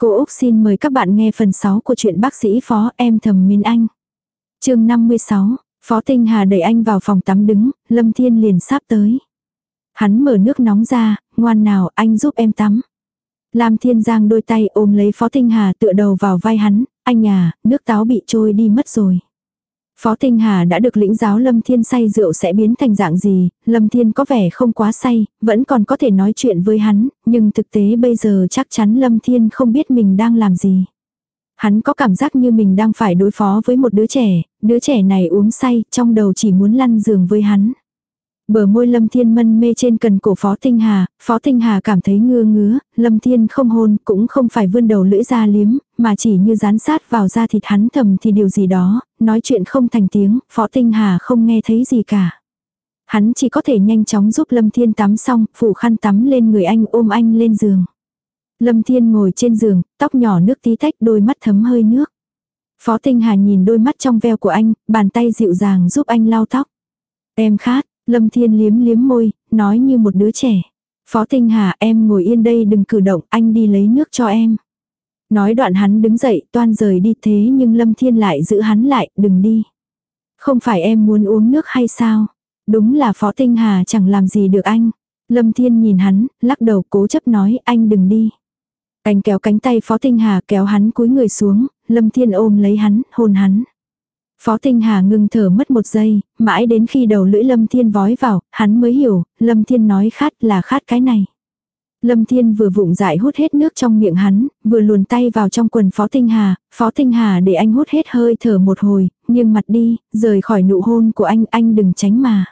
Cô Úc xin mời các bạn nghe phần 6 của truyện bác sĩ phó em thầm min anh. chương 56, Phó Tinh Hà đẩy anh vào phòng tắm đứng, Lâm Thiên liền sắp tới. Hắn mở nước nóng ra, ngoan nào anh giúp em tắm. Lam Thiên Giang đôi tay ôm lấy Phó Tinh Hà tựa đầu vào vai hắn, anh à, nước táo bị trôi đi mất rồi. Phó Tinh Hà đã được lĩnh giáo Lâm Thiên say rượu sẽ biến thành dạng gì, Lâm Thiên có vẻ không quá say, vẫn còn có thể nói chuyện với hắn, nhưng thực tế bây giờ chắc chắn Lâm Thiên không biết mình đang làm gì. Hắn có cảm giác như mình đang phải đối phó với một đứa trẻ, đứa trẻ này uống say, trong đầu chỉ muốn lăn giường với hắn. Bờ môi Lâm Thiên mân mê trên cần cổ Phó Tinh Hà, Phó Tinh Hà cảm thấy ngưa ngứa, Lâm Thiên không hôn cũng không phải vươn đầu lưỡi ra liếm, mà chỉ như dán sát vào da thịt hắn thầm thì điều gì đó, nói chuyện không thành tiếng, Phó Tinh Hà không nghe thấy gì cả. Hắn chỉ có thể nhanh chóng giúp Lâm Thiên tắm xong, phủ khăn tắm lên người anh ôm anh lên giường. Lâm Thiên ngồi trên giường, tóc nhỏ nước tí tách đôi mắt thấm hơi nước. Phó Tinh Hà nhìn đôi mắt trong veo của anh, bàn tay dịu dàng giúp anh lau tóc. Em khát, Lâm Thiên liếm liếm môi, nói như một đứa trẻ. Phó Tinh Hà em ngồi yên đây đừng cử động, anh đi lấy nước cho em. Nói đoạn hắn đứng dậy toan rời đi thế nhưng Lâm Thiên lại giữ hắn lại, đừng đi. Không phải em muốn uống nước hay sao? Đúng là Phó Tinh Hà chẳng làm gì được anh. Lâm Thiên nhìn hắn, lắc đầu cố chấp nói anh đừng đi. Anh kéo cánh tay Phó Tinh Hà kéo hắn cúi người xuống, Lâm Thiên ôm lấy hắn, hôn hắn. Phó Tinh Hà ngưng thở mất một giây, mãi đến khi đầu lưỡi Lâm Thiên vói vào, hắn mới hiểu, Lâm Thiên nói khát là khát cái này. Lâm Thiên vừa vụng dại hút hết nước trong miệng hắn, vừa luồn tay vào trong quần Phó Tinh Hà, Phó Tinh Hà để anh hút hết hơi thở một hồi, nhưng mặt đi, rời khỏi nụ hôn của anh, anh đừng tránh mà.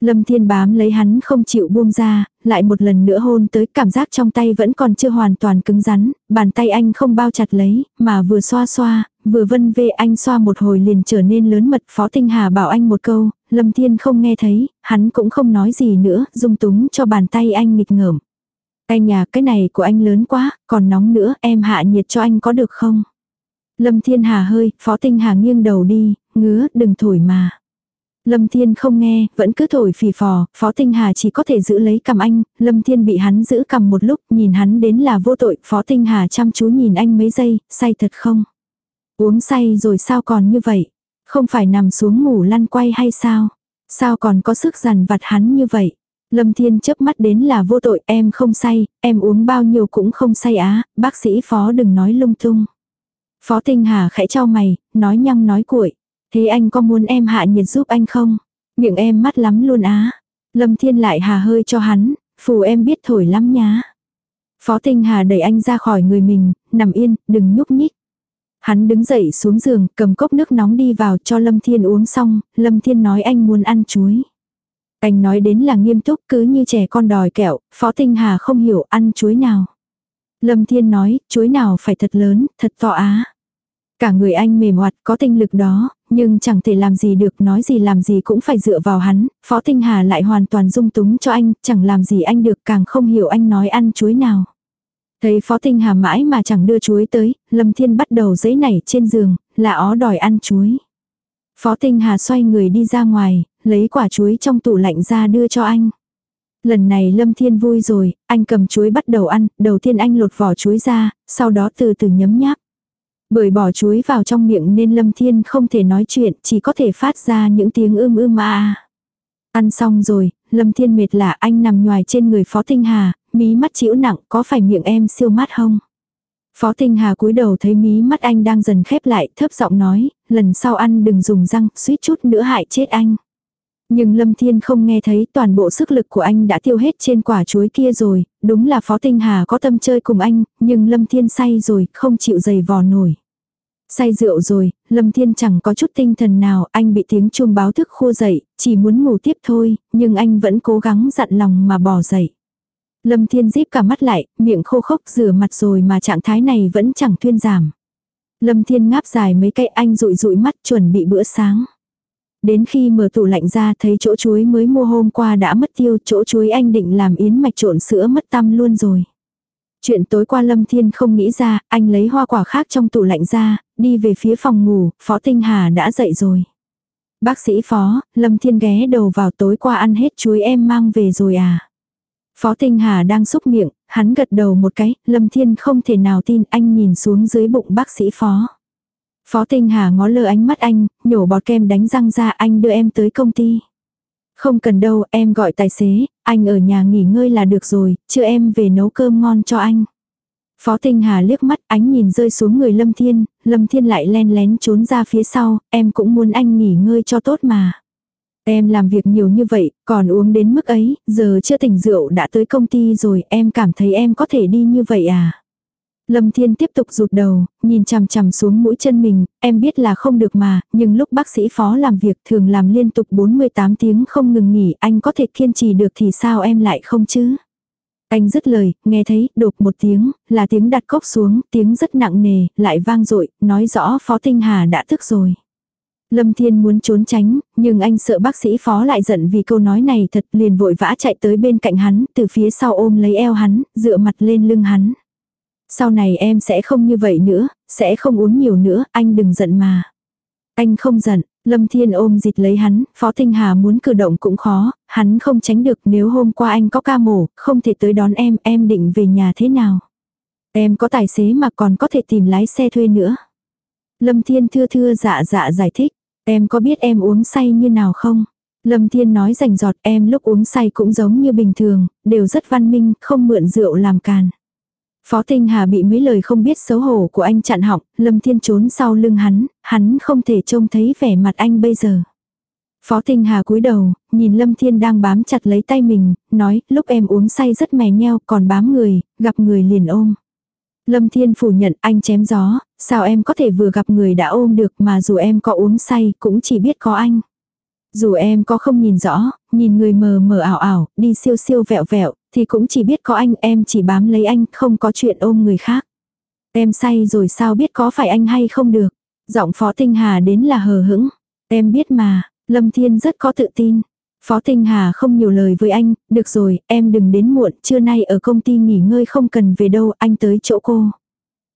Lâm Thiên bám lấy hắn không chịu buông ra, lại một lần nữa hôn tới cảm giác trong tay vẫn còn chưa hoàn toàn cứng rắn, bàn tay anh không bao chặt lấy, mà vừa xoa xoa, vừa vân về anh xoa một hồi liền trở nên lớn mật Phó Tinh Hà bảo anh một câu, Lâm Thiên không nghe thấy, hắn cũng không nói gì nữa, dung túng cho bàn tay anh nghịch ngợm. Anh nhà cái này của anh lớn quá, còn nóng nữa, em hạ nhiệt cho anh có được không? Lâm Thiên Hà hơi, Phó Tinh Hà nghiêng đầu đi, ngứa, đừng thổi mà. Lâm Thiên không nghe, vẫn cứ thổi phì phò, Phó Tinh Hà chỉ có thể giữ lấy cầm anh, Lâm Thiên bị hắn giữ cầm một lúc, nhìn hắn đến là vô tội, Phó Tinh Hà chăm chú nhìn anh mấy giây, say thật không? Uống say rồi sao còn như vậy? Không phải nằm xuống ngủ lăn quay hay sao? Sao còn có sức dằn vặt hắn như vậy? Lâm Thiên chớp mắt đến là vô tội, em không say, em uống bao nhiêu cũng không say á, bác sĩ phó đừng nói lung tung. Phó Tinh Hà khẽ cho mày, nói nhăng nói cuội. Thế anh có muốn em hạ nhiệt giúp anh không? Miệng em mắt lắm luôn á. Lâm Thiên lại hà hơi cho hắn, phù em biết thổi lắm nhá. Phó Tinh Hà đẩy anh ra khỏi người mình, nằm yên, đừng nhúc nhích. Hắn đứng dậy xuống giường, cầm cốc nước nóng đi vào cho Lâm Thiên uống xong, Lâm Thiên nói anh muốn ăn chuối. Anh nói đến là nghiêm túc cứ như trẻ con đòi kẹo, Phó Tinh Hà không hiểu ăn chuối nào. Lâm Thiên nói, chuối nào phải thật lớn, thật to á. Cả người anh mềm hoạt có tinh lực đó, nhưng chẳng thể làm gì được nói gì làm gì cũng phải dựa vào hắn, Phó Tinh Hà lại hoàn toàn dung túng cho anh, chẳng làm gì anh được càng không hiểu anh nói ăn chuối nào. Thấy Phó Tinh Hà mãi mà chẳng đưa chuối tới, Lâm Thiên bắt đầu giấy nảy trên giường, là ó đòi ăn chuối. Phó Tinh Hà xoay người đi ra ngoài, lấy quả chuối trong tủ lạnh ra đưa cho anh. Lần này Lâm Thiên vui rồi, anh cầm chuối bắt đầu ăn, đầu tiên anh lột vỏ chuối ra, sau đó từ từ nhấm nháp. Bởi bỏ chuối vào trong miệng nên Lâm Thiên không thể nói chuyện, chỉ có thể phát ra những tiếng ưm ưm a. Ăn xong rồi, Lâm Thiên mệt lạ anh nằm nhòi trên người Phó Tinh Hà, mí mắt chịu nặng, có phải miệng em siêu mát không? Phó Tinh Hà cúi đầu thấy mí mắt anh đang dần khép lại, thấp giọng nói, lần sau ăn đừng dùng răng, suýt chút nữa hại chết anh. Nhưng Lâm Thiên không nghe thấy toàn bộ sức lực của anh đã tiêu hết trên quả chuối kia rồi, đúng là Phó Tinh Hà có tâm chơi cùng anh, nhưng Lâm Thiên say rồi, không chịu giày vò nổi. Say rượu rồi, Lâm Thiên chẳng có chút tinh thần nào, anh bị tiếng chuông báo thức khô dậy, chỉ muốn ngủ tiếp thôi, nhưng anh vẫn cố gắng dặn lòng mà bỏ dậy. Lâm Thiên díp cả mắt lại, miệng khô khốc rửa mặt rồi mà trạng thái này vẫn chẳng thuyên giảm. Lâm Thiên ngáp dài mấy cây anh rụi rụi mắt chuẩn bị bữa sáng. Đến khi mở tủ lạnh ra thấy chỗ chuối mới mua hôm qua đã mất tiêu, chỗ chuối anh định làm yến mạch trộn sữa mất tâm luôn rồi. Chuyện tối qua Lâm Thiên không nghĩ ra, anh lấy hoa quả khác trong tủ lạnh ra, đi về phía phòng ngủ, Phó Tinh Hà đã dậy rồi. Bác sĩ Phó, Lâm Thiên ghé đầu vào tối qua ăn hết chuối em mang về rồi à. Phó Tinh Hà đang xúc miệng, hắn gật đầu một cái, Lâm Thiên không thể nào tin anh nhìn xuống dưới bụng bác sĩ phó. Phó Tinh Hà ngó lơ ánh mắt anh, nhổ bọt kem đánh răng ra anh đưa em tới công ty. Không cần đâu, em gọi tài xế, anh ở nhà nghỉ ngơi là được rồi, chưa em về nấu cơm ngon cho anh. Phó Tinh Hà liếc mắt ánh nhìn rơi xuống người Lâm Thiên, Lâm Thiên lại len lén trốn ra phía sau, em cũng muốn anh nghỉ ngơi cho tốt mà. Em làm việc nhiều như vậy, còn uống đến mức ấy, giờ chưa tỉnh rượu đã tới công ty rồi, em cảm thấy em có thể đi như vậy à? Lâm Thiên tiếp tục rụt đầu, nhìn chằm chằm xuống mũi chân mình, em biết là không được mà, nhưng lúc bác sĩ phó làm việc thường làm liên tục 48 tiếng không ngừng nghỉ, anh có thể kiên trì được thì sao em lại không chứ? Anh dứt lời, nghe thấy, đột một tiếng, là tiếng đặt cốc xuống, tiếng rất nặng nề, lại vang dội nói rõ Phó Tinh Hà đã thức rồi. Lâm Thiên muốn trốn tránh, nhưng anh sợ bác sĩ phó lại giận vì câu nói này thật liền vội vã chạy tới bên cạnh hắn, từ phía sau ôm lấy eo hắn, dựa mặt lên lưng hắn. Sau này em sẽ không như vậy nữa, sẽ không uống nhiều nữa, anh đừng giận mà. Anh không giận, Lâm Thiên ôm dịch lấy hắn, Phó Tinh Hà muốn cử động cũng khó, hắn không tránh được nếu hôm qua anh có ca mổ, không thể tới đón em, em định về nhà thế nào. Em có tài xế mà còn có thể tìm lái xe thuê nữa. Lâm Thiên thưa thưa dạ dạ giải thích, em có biết em uống say như nào không? Lâm Thiên nói rành giọt em lúc uống say cũng giống như bình thường, đều rất văn minh, không mượn rượu làm càn. Phó Tinh Hà bị mấy lời không biết xấu hổ của anh chặn họng, Lâm Thiên trốn sau lưng hắn, hắn không thể trông thấy vẻ mặt anh bây giờ. Phó Tinh Hà cúi đầu, nhìn Lâm Thiên đang bám chặt lấy tay mình, nói, lúc em uống say rất mè nheo, còn bám người, gặp người liền ôm. Lâm Thiên phủ nhận anh chém gió, sao em có thể vừa gặp người đã ôm được mà dù em có uống say cũng chỉ biết có anh. Dù em có không nhìn rõ, nhìn người mờ mờ ảo ảo, đi siêu siêu vẹo vẹo, thì cũng chỉ biết có anh, em chỉ bám lấy anh, không có chuyện ôm người khác. Em say rồi sao biết có phải anh hay không được. Giọng Phó Tinh Hà đến là hờ hững. Em biết mà, Lâm Thiên rất có tự tin. Phó Tinh Hà không nhiều lời với anh, được rồi, em đừng đến muộn, trưa nay ở công ty nghỉ ngơi không cần về đâu, anh tới chỗ cô.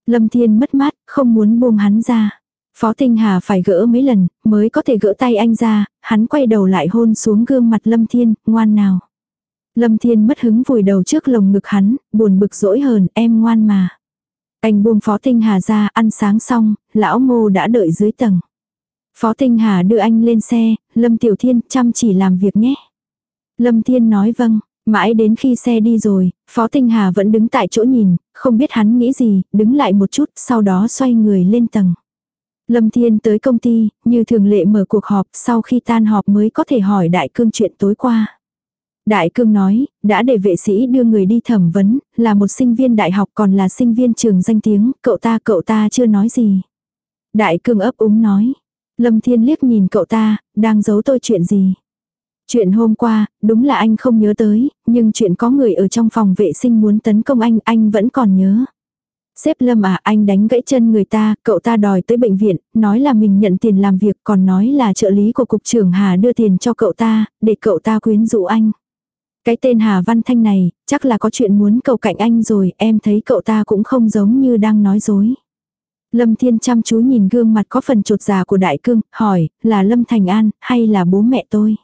Lâm Thiên mất mát, không muốn buông hắn ra. Phó Tinh Hà phải gỡ mấy lần, mới có thể gỡ tay anh ra, hắn quay đầu lại hôn xuống gương mặt Lâm Thiên, ngoan nào. Lâm Thiên mất hứng vùi đầu trước lồng ngực hắn, buồn bực dỗi hờn, em ngoan mà. Anh buông Phó Tinh Hà ra, ăn sáng xong, lão ngô đã đợi dưới tầng. Phó Tinh Hà đưa anh lên xe, Lâm Tiểu Thiên chăm chỉ làm việc nhé. Lâm Thiên nói vâng, mãi đến khi xe đi rồi, Phó Tinh Hà vẫn đứng tại chỗ nhìn, không biết hắn nghĩ gì, đứng lại một chút, sau đó xoay người lên tầng. Lâm Thiên tới công ty, như thường lệ mở cuộc họp, sau khi tan họp mới có thể hỏi đại cương chuyện tối qua. Đại cương nói, đã để vệ sĩ đưa người đi thẩm vấn, là một sinh viên đại học còn là sinh viên trường danh tiếng, cậu ta cậu ta chưa nói gì. Đại cương ấp úng nói. Lâm Thiên liếc nhìn cậu ta, đang giấu tôi chuyện gì. Chuyện hôm qua, đúng là anh không nhớ tới, nhưng chuyện có người ở trong phòng vệ sinh muốn tấn công anh, anh vẫn còn nhớ. xếp Lâm à, anh đánh gãy chân người ta, cậu ta đòi tới bệnh viện, nói là mình nhận tiền làm việc, còn nói là trợ lý của cục trưởng Hà đưa tiền cho cậu ta, để cậu ta quyến rũ anh. Cái tên Hà Văn Thanh này, chắc là có chuyện muốn cầu cạnh anh rồi, em thấy cậu ta cũng không giống như đang nói dối. Lâm Thiên chăm chú nhìn gương mặt có phần trột già của Đại Cương, hỏi, là Lâm Thành An, hay là bố mẹ tôi?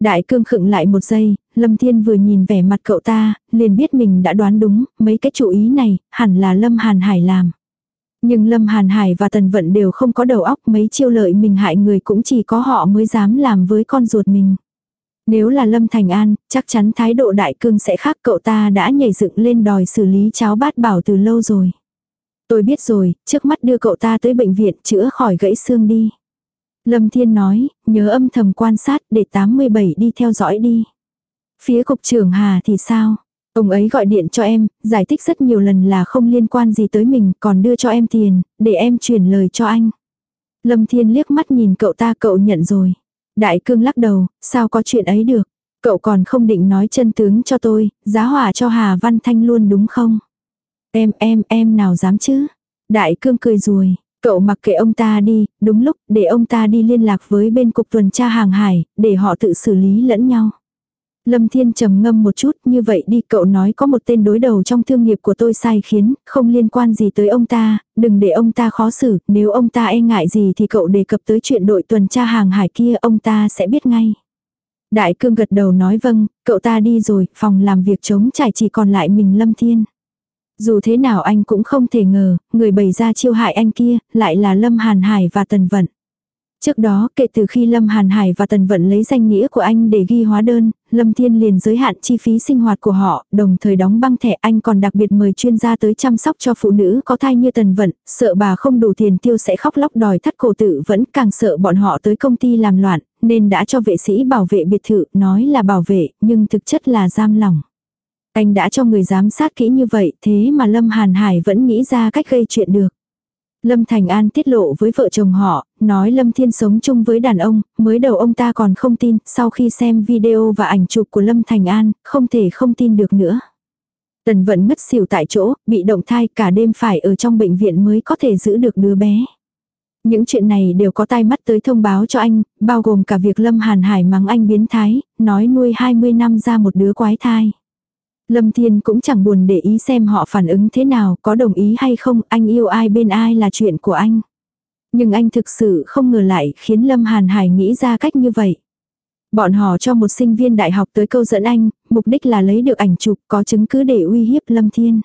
Đại Cương khựng lại một giây, Lâm Thiên vừa nhìn vẻ mặt cậu ta, liền biết mình đã đoán đúng, mấy cái chủ ý này, hẳn là Lâm Hàn Hải làm. Nhưng Lâm Hàn Hải và Tần Vận đều không có đầu óc mấy chiêu lợi mình hại người cũng chỉ có họ mới dám làm với con ruột mình. Nếu là Lâm Thành An, chắc chắn thái độ đại cương sẽ khác cậu ta đã nhảy dựng lên đòi xử lý cháo bát bảo từ lâu rồi. Tôi biết rồi, trước mắt đưa cậu ta tới bệnh viện chữa khỏi gãy xương đi. Lâm Thiên nói, nhớ âm thầm quan sát để 87 đi theo dõi đi. Phía cục trưởng Hà thì sao? Ông ấy gọi điện cho em, giải thích rất nhiều lần là không liên quan gì tới mình, còn đưa cho em tiền, để em chuyển lời cho anh. Lâm Thiên liếc mắt nhìn cậu ta cậu nhận rồi. Đại cương lắc đầu, sao có chuyện ấy được. Cậu còn không định nói chân tướng cho tôi, giá hỏa cho Hà Văn Thanh luôn đúng không? Em em em nào dám chứ? Đại cương cười rồi, cậu mặc kệ ông ta đi, đúng lúc để ông ta đi liên lạc với bên cục tuần tra hàng hải, để họ tự xử lý lẫn nhau. Lâm Thiên trầm ngâm một chút, như vậy đi cậu nói có một tên đối đầu trong thương nghiệp của tôi sai khiến, không liên quan gì tới ông ta, đừng để ông ta khó xử, nếu ông ta e ngại gì thì cậu đề cập tới chuyện đội tuần tra hàng hải kia ông ta sẽ biết ngay. Đại cương gật đầu nói vâng, cậu ta đi rồi, phòng làm việc trống trải chỉ còn lại mình Lâm Thiên. Dù thế nào anh cũng không thể ngờ, người bày ra chiêu hại anh kia, lại là Lâm Hàn Hải và Tần Vận. Trước đó, kể từ khi Lâm Hàn Hải và Tần Vận lấy danh nghĩa của anh để ghi hóa đơn, Lâm Thiên liền giới hạn chi phí sinh hoạt của họ, đồng thời đóng băng thẻ anh còn đặc biệt mời chuyên gia tới chăm sóc cho phụ nữ có thai như Tần Vận, sợ bà không đủ tiền tiêu sẽ khóc lóc đòi thắt cổ tự vẫn càng sợ bọn họ tới công ty làm loạn, nên đã cho vệ sĩ bảo vệ biệt thự, nói là bảo vệ, nhưng thực chất là giam lỏng. Anh đã cho người giám sát kỹ như vậy, thế mà Lâm Hàn Hải vẫn nghĩ ra cách gây chuyện được. Lâm Thành An tiết lộ với vợ chồng họ, nói Lâm Thiên sống chung với đàn ông, mới đầu ông ta còn không tin, sau khi xem video và ảnh chụp của Lâm Thành An, không thể không tin được nữa. Tần vẫn ngất xỉu tại chỗ, bị động thai cả đêm phải ở trong bệnh viện mới có thể giữ được đứa bé. Những chuyện này đều có tai mắt tới thông báo cho anh, bao gồm cả việc Lâm Hàn Hải mắng anh biến thái, nói nuôi 20 năm ra một đứa quái thai. Lâm Thiên cũng chẳng buồn để ý xem họ phản ứng thế nào, có đồng ý hay không, anh yêu ai bên ai là chuyện của anh. Nhưng anh thực sự không ngờ lại khiến Lâm Hàn Hải nghĩ ra cách như vậy. Bọn họ cho một sinh viên đại học tới câu dẫn anh, mục đích là lấy được ảnh chụp có chứng cứ để uy hiếp Lâm Thiên.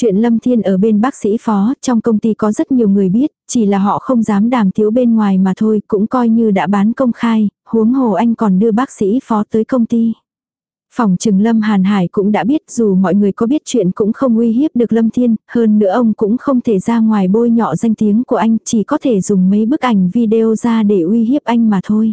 Chuyện Lâm Thiên ở bên bác sĩ phó, trong công ty có rất nhiều người biết, chỉ là họ không dám đàm thiếu bên ngoài mà thôi, cũng coi như đã bán công khai, huống hồ anh còn đưa bác sĩ phó tới công ty. Phòng trừng Lâm Hàn Hải cũng đã biết dù mọi người có biết chuyện cũng không uy hiếp được Lâm Thiên, hơn nữa ông cũng không thể ra ngoài bôi nhọ danh tiếng của anh, chỉ có thể dùng mấy bức ảnh video ra để uy hiếp anh mà thôi.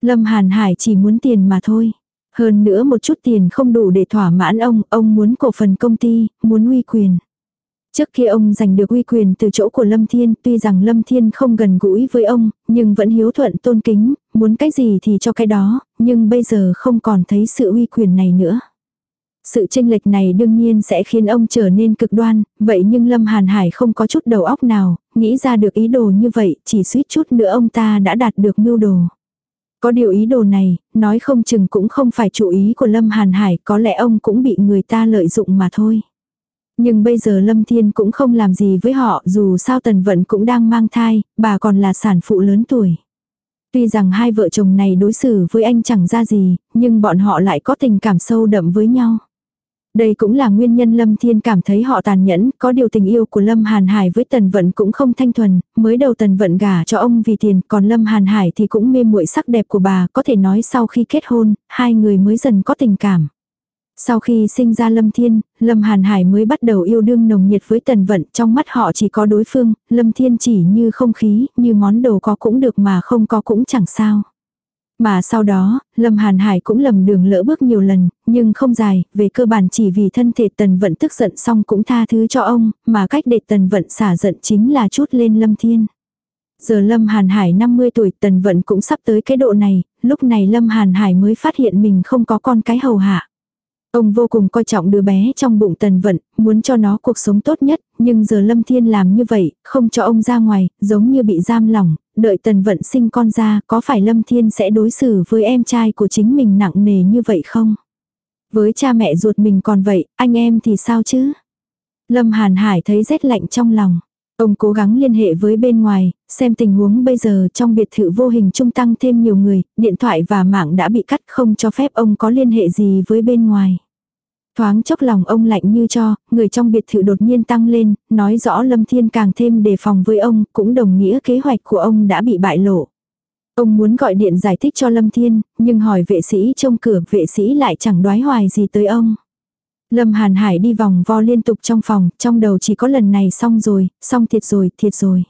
Lâm Hàn Hải chỉ muốn tiền mà thôi. Hơn nữa một chút tiền không đủ để thỏa mãn ông, ông muốn cổ phần công ty, muốn uy quyền. Trước kia ông giành được uy quyền từ chỗ của Lâm Thiên, tuy rằng Lâm Thiên không gần gũi với ông, nhưng vẫn hiếu thuận tôn kính, muốn cái gì thì cho cái đó, nhưng bây giờ không còn thấy sự uy quyền này nữa. Sự tranh lệch này đương nhiên sẽ khiến ông trở nên cực đoan, vậy nhưng Lâm Hàn Hải không có chút đầu óc nào, nghĩ ra được ý đồ như vậy, chỉ suýt chút nữa ông ta đã đạt được mưu đồ. Có điều ý đồ này, nói không chừng cũng không phải chủ ý của Lâm Hàn Hải, có lẽ ông cũng bị người ta lợi dụng mà thôi. Nhưng bây giờ Lâm Thiên cũng không làm gì với họ, dù sao Tần Vận cũng đang mang thai, bà còn là sản phụ lớn tuổi. Tuy rằng hai vợ chồng này đối xử với anh chẳng ra gì, nhưng bọn họ lại có tình cảm sâu đậm với nhau. Đây cũng là nguyên nhân Lâm Thiên cảm thấy họ tàn nhẫn, có điều tình yêu của Lâm Hàn Hải với Tần Vận cũng không thanh thuần, mới đầu Tần Vận gả cho ông vì tiền, còn Lâm Hàn Hải thì cũng mê muội sắc đẹp của bà, có thể nói sau khi kết hôn, hai người mới dần có tình cảm. Sau khi sinh ra Lâm Thiên, Lâm Hàn Hải mới bắt đầu yêu đương nồng nhiệt với Tần Vận, trong mắt họ chỉ có đối phương, Lâm Thiên chỉ như không khí, như món đồ có cũng được mà không có cũng chẳng sao. Mà sau đó, Lâm Hàn Hải cũng lầm đường lỡ bước nhiều lần, nhưng không dài, về cơ bản chỉ vì thân thể Tần Vận tức giận xong cũng tha thứ cho ông, mà cách để Tần Vận xả giận chính là chút lên Lâm Thiên. Giờ Lâm Hàn Hải 50 tuổi Tần Vận cũng sắp tới cái độ này, lúc này Lâm Hàn Hải mới phát hiện mình không có con cái hầu hạ. Ông vô cùng coi trọng đứa bé trong bụng tần vận, muốn cho nó cuộc sống tốt nhất, nhưng giờ Lâm Thiên làm như vậy, không cho ông ra ngoài, giống như bị giam lỏng, đợi tần vận sinh con ra, có phải Lâm Thiên sẽ đối xử với em trai của chính mình nặng nề như vậy không? Với cha mẹ ruột mình còn vậy, anh em thì sao chứ? Lâm Hàn Hải thấy rét lạnh trong lòng. Ông cố gắng liên hệ với bên ngoài, xem tình huống bây giờ trong biệt thự vô hình trung tăng thêm nhiều người, điện thoại và mạng đã bị cắt không cho phép ông có liên hệ gì với bên ngoài. Thoáng chốc lòng ông lạnh như cho, người trong biệt thự đột nhiên tăng lên, nói rõ Lâm Thiên càng thêm đề phòng với ông, cũng đồng nghĩa kế hoạch của ông đã bị bại lộ. Ông muốn gọi điện giải thích cho Lâm Thiên, nhưng hỏi vệ sĩ trông cửa, vệ sĩ lại chẳng đoái hoài gì tới ông. Lâm Hàn Hải đi vòng vo liên tục trong phòng, trong đầu chỉ có lần này xong rồi, xong thiệt rồi, thiệt rồi.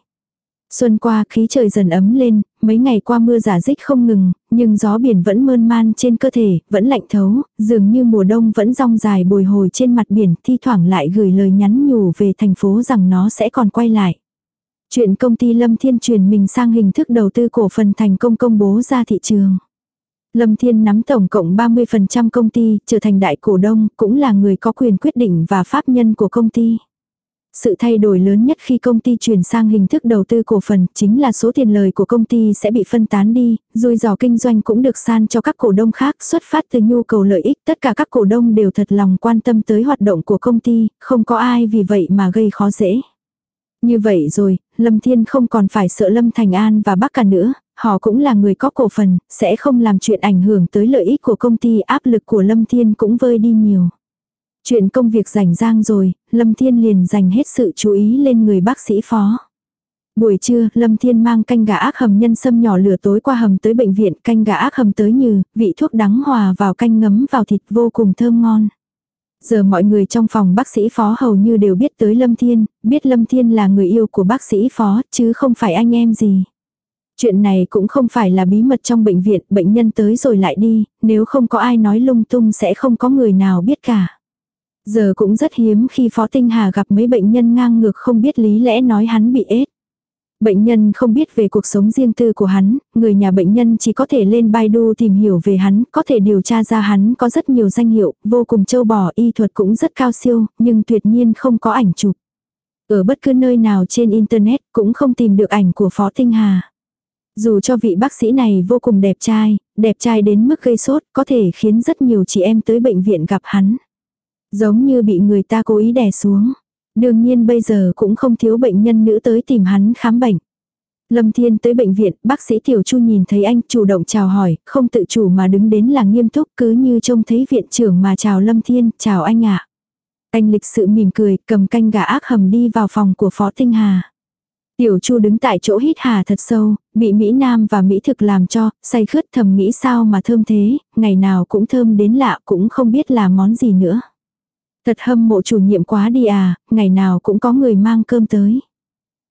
Xuân qua khí trời dần ấm lên, mấy ngày qua mưa giả dích không ngừng, nhưng gió biển vẫn mơn man trên cơ thể, vẫn lạnh thấu, dường như mùa đông vẫn rong dài bồi hồi trên mặt biển, thi thoảng lại gửi lời nhắn nhủ về thành phố rằng nó sẽ còn quay lại. Chuyện công ty Lâm Thiên truyền mình sang hình thức đầu tư cổ phần thành công công bố ra thị trường. Lâm Thiên nắm tổng cộng 30% công ty, trở thành đại cổ đông, cũng là người có quyền quyết định và pháp nhân của công ty. Sự thay đổi lớn nhất khi công ty chuyển sang hình thức đầu tư cổ phần chính là số tiền lời của công ty sẽ bị phân tán đi, rồi dò kinh doanh cũng được san cho các cổ đông khác xuất phát từ nhu cầu lợi ích. Tất cả các cổ đông đều thật lòng quan tâm tới hoạt động của công ty, không có ai vì vậy mà gây khó dễ. Như vậy rồi, Lâm Thiên không còn phải sợ Lâm Thành An và bác cả nữa, họ cũng là người có cổ phần, sẽ không làm chuyện ảnh hưởng tới lợi ích của công ty áp lực của Lâm Thiên cũng vơi đi nhiều. Chuyện công việc rảnh rang rồi, Lâm Thiên liền dành hết sự chú ý lên người bác sĩ phó. Buổi trưa, Lâm Thiên mang canh gà ác hầm nhân sâm nhỏ lửa tối qua hầm tới bệnh viện, canh gà ác hầm tới như, vị thuốc đắng hòa vào canh ngấm vào thịt vô cùng thơm ngon. Giờ mọi người trong phòng bác sĩ phó hầu như đều biết tới Lâm Thiên, biết Lâm Thiên là người yêu của bác sĩ phó, chứ không phải anh em gì. Chuyện này cũng không phải là bí mật trong bệnh viện, bệnh nhân tới rồi lại đi, nếu không có ai nói lung tung sẽ không có người nào biết cả. Giờ cũng rất hiếm khi Phó Tinh Hà gặp mấy bệnh nhân ngang ngược không biết lý lẽ nói hắn bị ết. Bệnh nhân không biết về cuộc sống riêng tư của hắn, người nhà bệnh nhân chỉ có thể lên Baidu tìm hiểu về hắn, có thể điều tra ra hắn có rất nhiều danh hiệu, vô cùng châu bò, y thuật cũng rất cao siêu, nhưng tuyệt nhiên không có ảnh chụp. Ở bất cứ nơi nào trên Internet cũng không tìm được ảnh của Phó Tinh Hà. Dù cho vị bác sĩ này vô cùng đẹp trai, đẹp trai đến mức gây sốt, có thể khiến rất nhiều chị em tới bệnh viện gặp hắn. Giống như bị người ta cố ý đè xuống. Đương nhiên bây giờ cũng không thiếu bệnh nhân nữ tới tìm hắn khám bệnh. Lâm Thiên tới bệnh viện, bác sĩ Tiểu Chu nhìn thấy anh chủ động chào hỏi, không tự chủ mà đứng đến là nghiêm túc cứ như trông thấy viện trưởng mà chào Lâm Thiên, chào anh ạ. Anh lịch sự mỉm cười, cầm canh gà ác hầm đi vào phòng của Phó Tinh Hà. Tiểu Chu đứng tại chỗ hít hà thật sâu, bị Mỹ Nam và Mỹ thực làm cho, say khướt thầm nghĩ sao mà thơm thế, ngày nào cũng thơm đến lạ cũng không biết là món gì nữa. Thật hâm mộ chủ nhiệm quá đi à, ngày nào cũng có người mang cơm tới.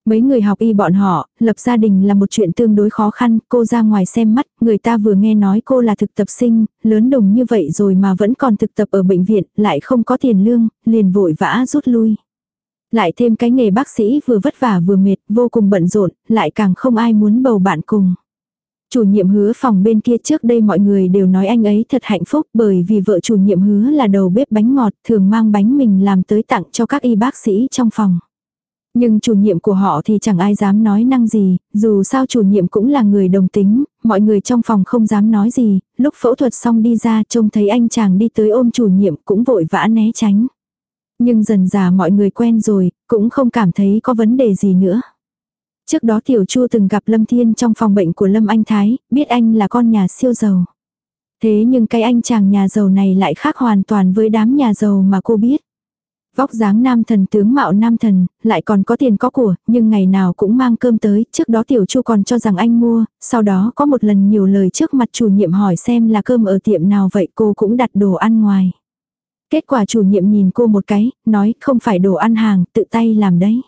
Mấy người học y bọn họ, lập gia đình là một chuyện tương đối khó khăn, cô ra ngoài xem mắt, người ta vừa nghe nói cô là thực tập sinh, lớn đồng như vậy rồi mà vẫn còn thực tập ở bệnh viện, lại không có tiền lương, liền vội vã rút lui. Lại thêm cái nghề bác sĩ vừa vất vả vừa mệt, vô cùng bận rộn, lại càng không ai muốn bầu bạn cùng. Chủ nhiệm hứa phòng bên kia trước đây mọi người đều nói anh ấy thật hạnh phúc bởi vì vợ chủ nhiệm hứa là đầu bếp bánh ngọt thường mang bánh mình làm tới tặng cho các y bác sĩ trong phòng. Nhưng chủ nhiệm của họ thì chẳng ai dám nói năng gì, dù sao chủ nhiệm cũng là người đồng tính, mọi người trong phòng không dám nói gì, lúc phẫu thuật xong đi ra trông thấy anh chàng đi tới ôm chủ nhiệm cũng vội vã né tránh. Nhưng dần già mọi người quen rồi, cũng không cảm thấy có vấn đề gì nữa. Trước đó Tiểu Chu từng gặp Lâm Thiên trong phòng bệnh của Lâm Anh Thái, biết anh là con nhà siêu giàu. Thế nhưng cái anh chàng nhà giàu này lại khác hoàn toàn với đám nhà giàu mà cô biết. Vóc dáng nam thần tướng mạo nam thần, lại còn có tiền có của, nhưng ngày nào cũng mang cơm tới, trước đó tiểu chu còn cho rằng anh mua, sau đó có một lần nhiều lời trước mặt chủ nhiệm hỏi xem là cơm ở tiệm nào vậy cô cũng đặt đồ ăn ngoài. Kết quả chủ nhiệm nhìn cô một cái, nói không phải đồ ăn hàng, tự tay làm đấy.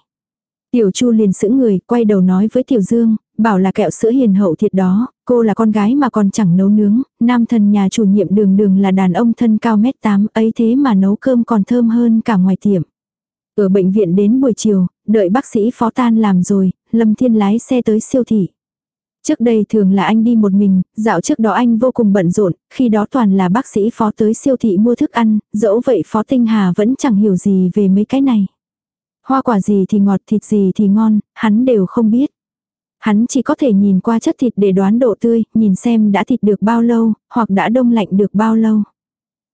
Tiểu Chu liền sững người, quay đầu nói với Tiểu Dương, bảo là kẹo sữa hiền hậu thiệt đó, cô là con gái mà còn chẳng nấu nướng, nam thần nhà chủ nhiệm đường đường là đàn ông thân cao mét 8 ấy thế mà nấu cơm còn thơm hơn cả ngoài tiệm. Ở bệnh viện đến buổi chiều, đợi bác sĩ phó tan làm rồi, Lâm Thiên lái xe tới siêu thị. Trước đây thường là anh đi một mình, dạo trước đó anh vô cùng bận rộn, khi đó toàn là bác sĩ phó tới siêu thị mua thức ăn, dẫu vậy phó Tinh Hà vẫn chẳng hiểu gì về mấy cái này. Hoa quả gì thì ngọt thịt gì thì ngon, hắn đều không biết. Hắn chỉ có thể nhìn qua chất thịt để đoán độ tươi, nhìn xem đã thịt được bao lâu, hoặc đã đông lạnh được bao lâu.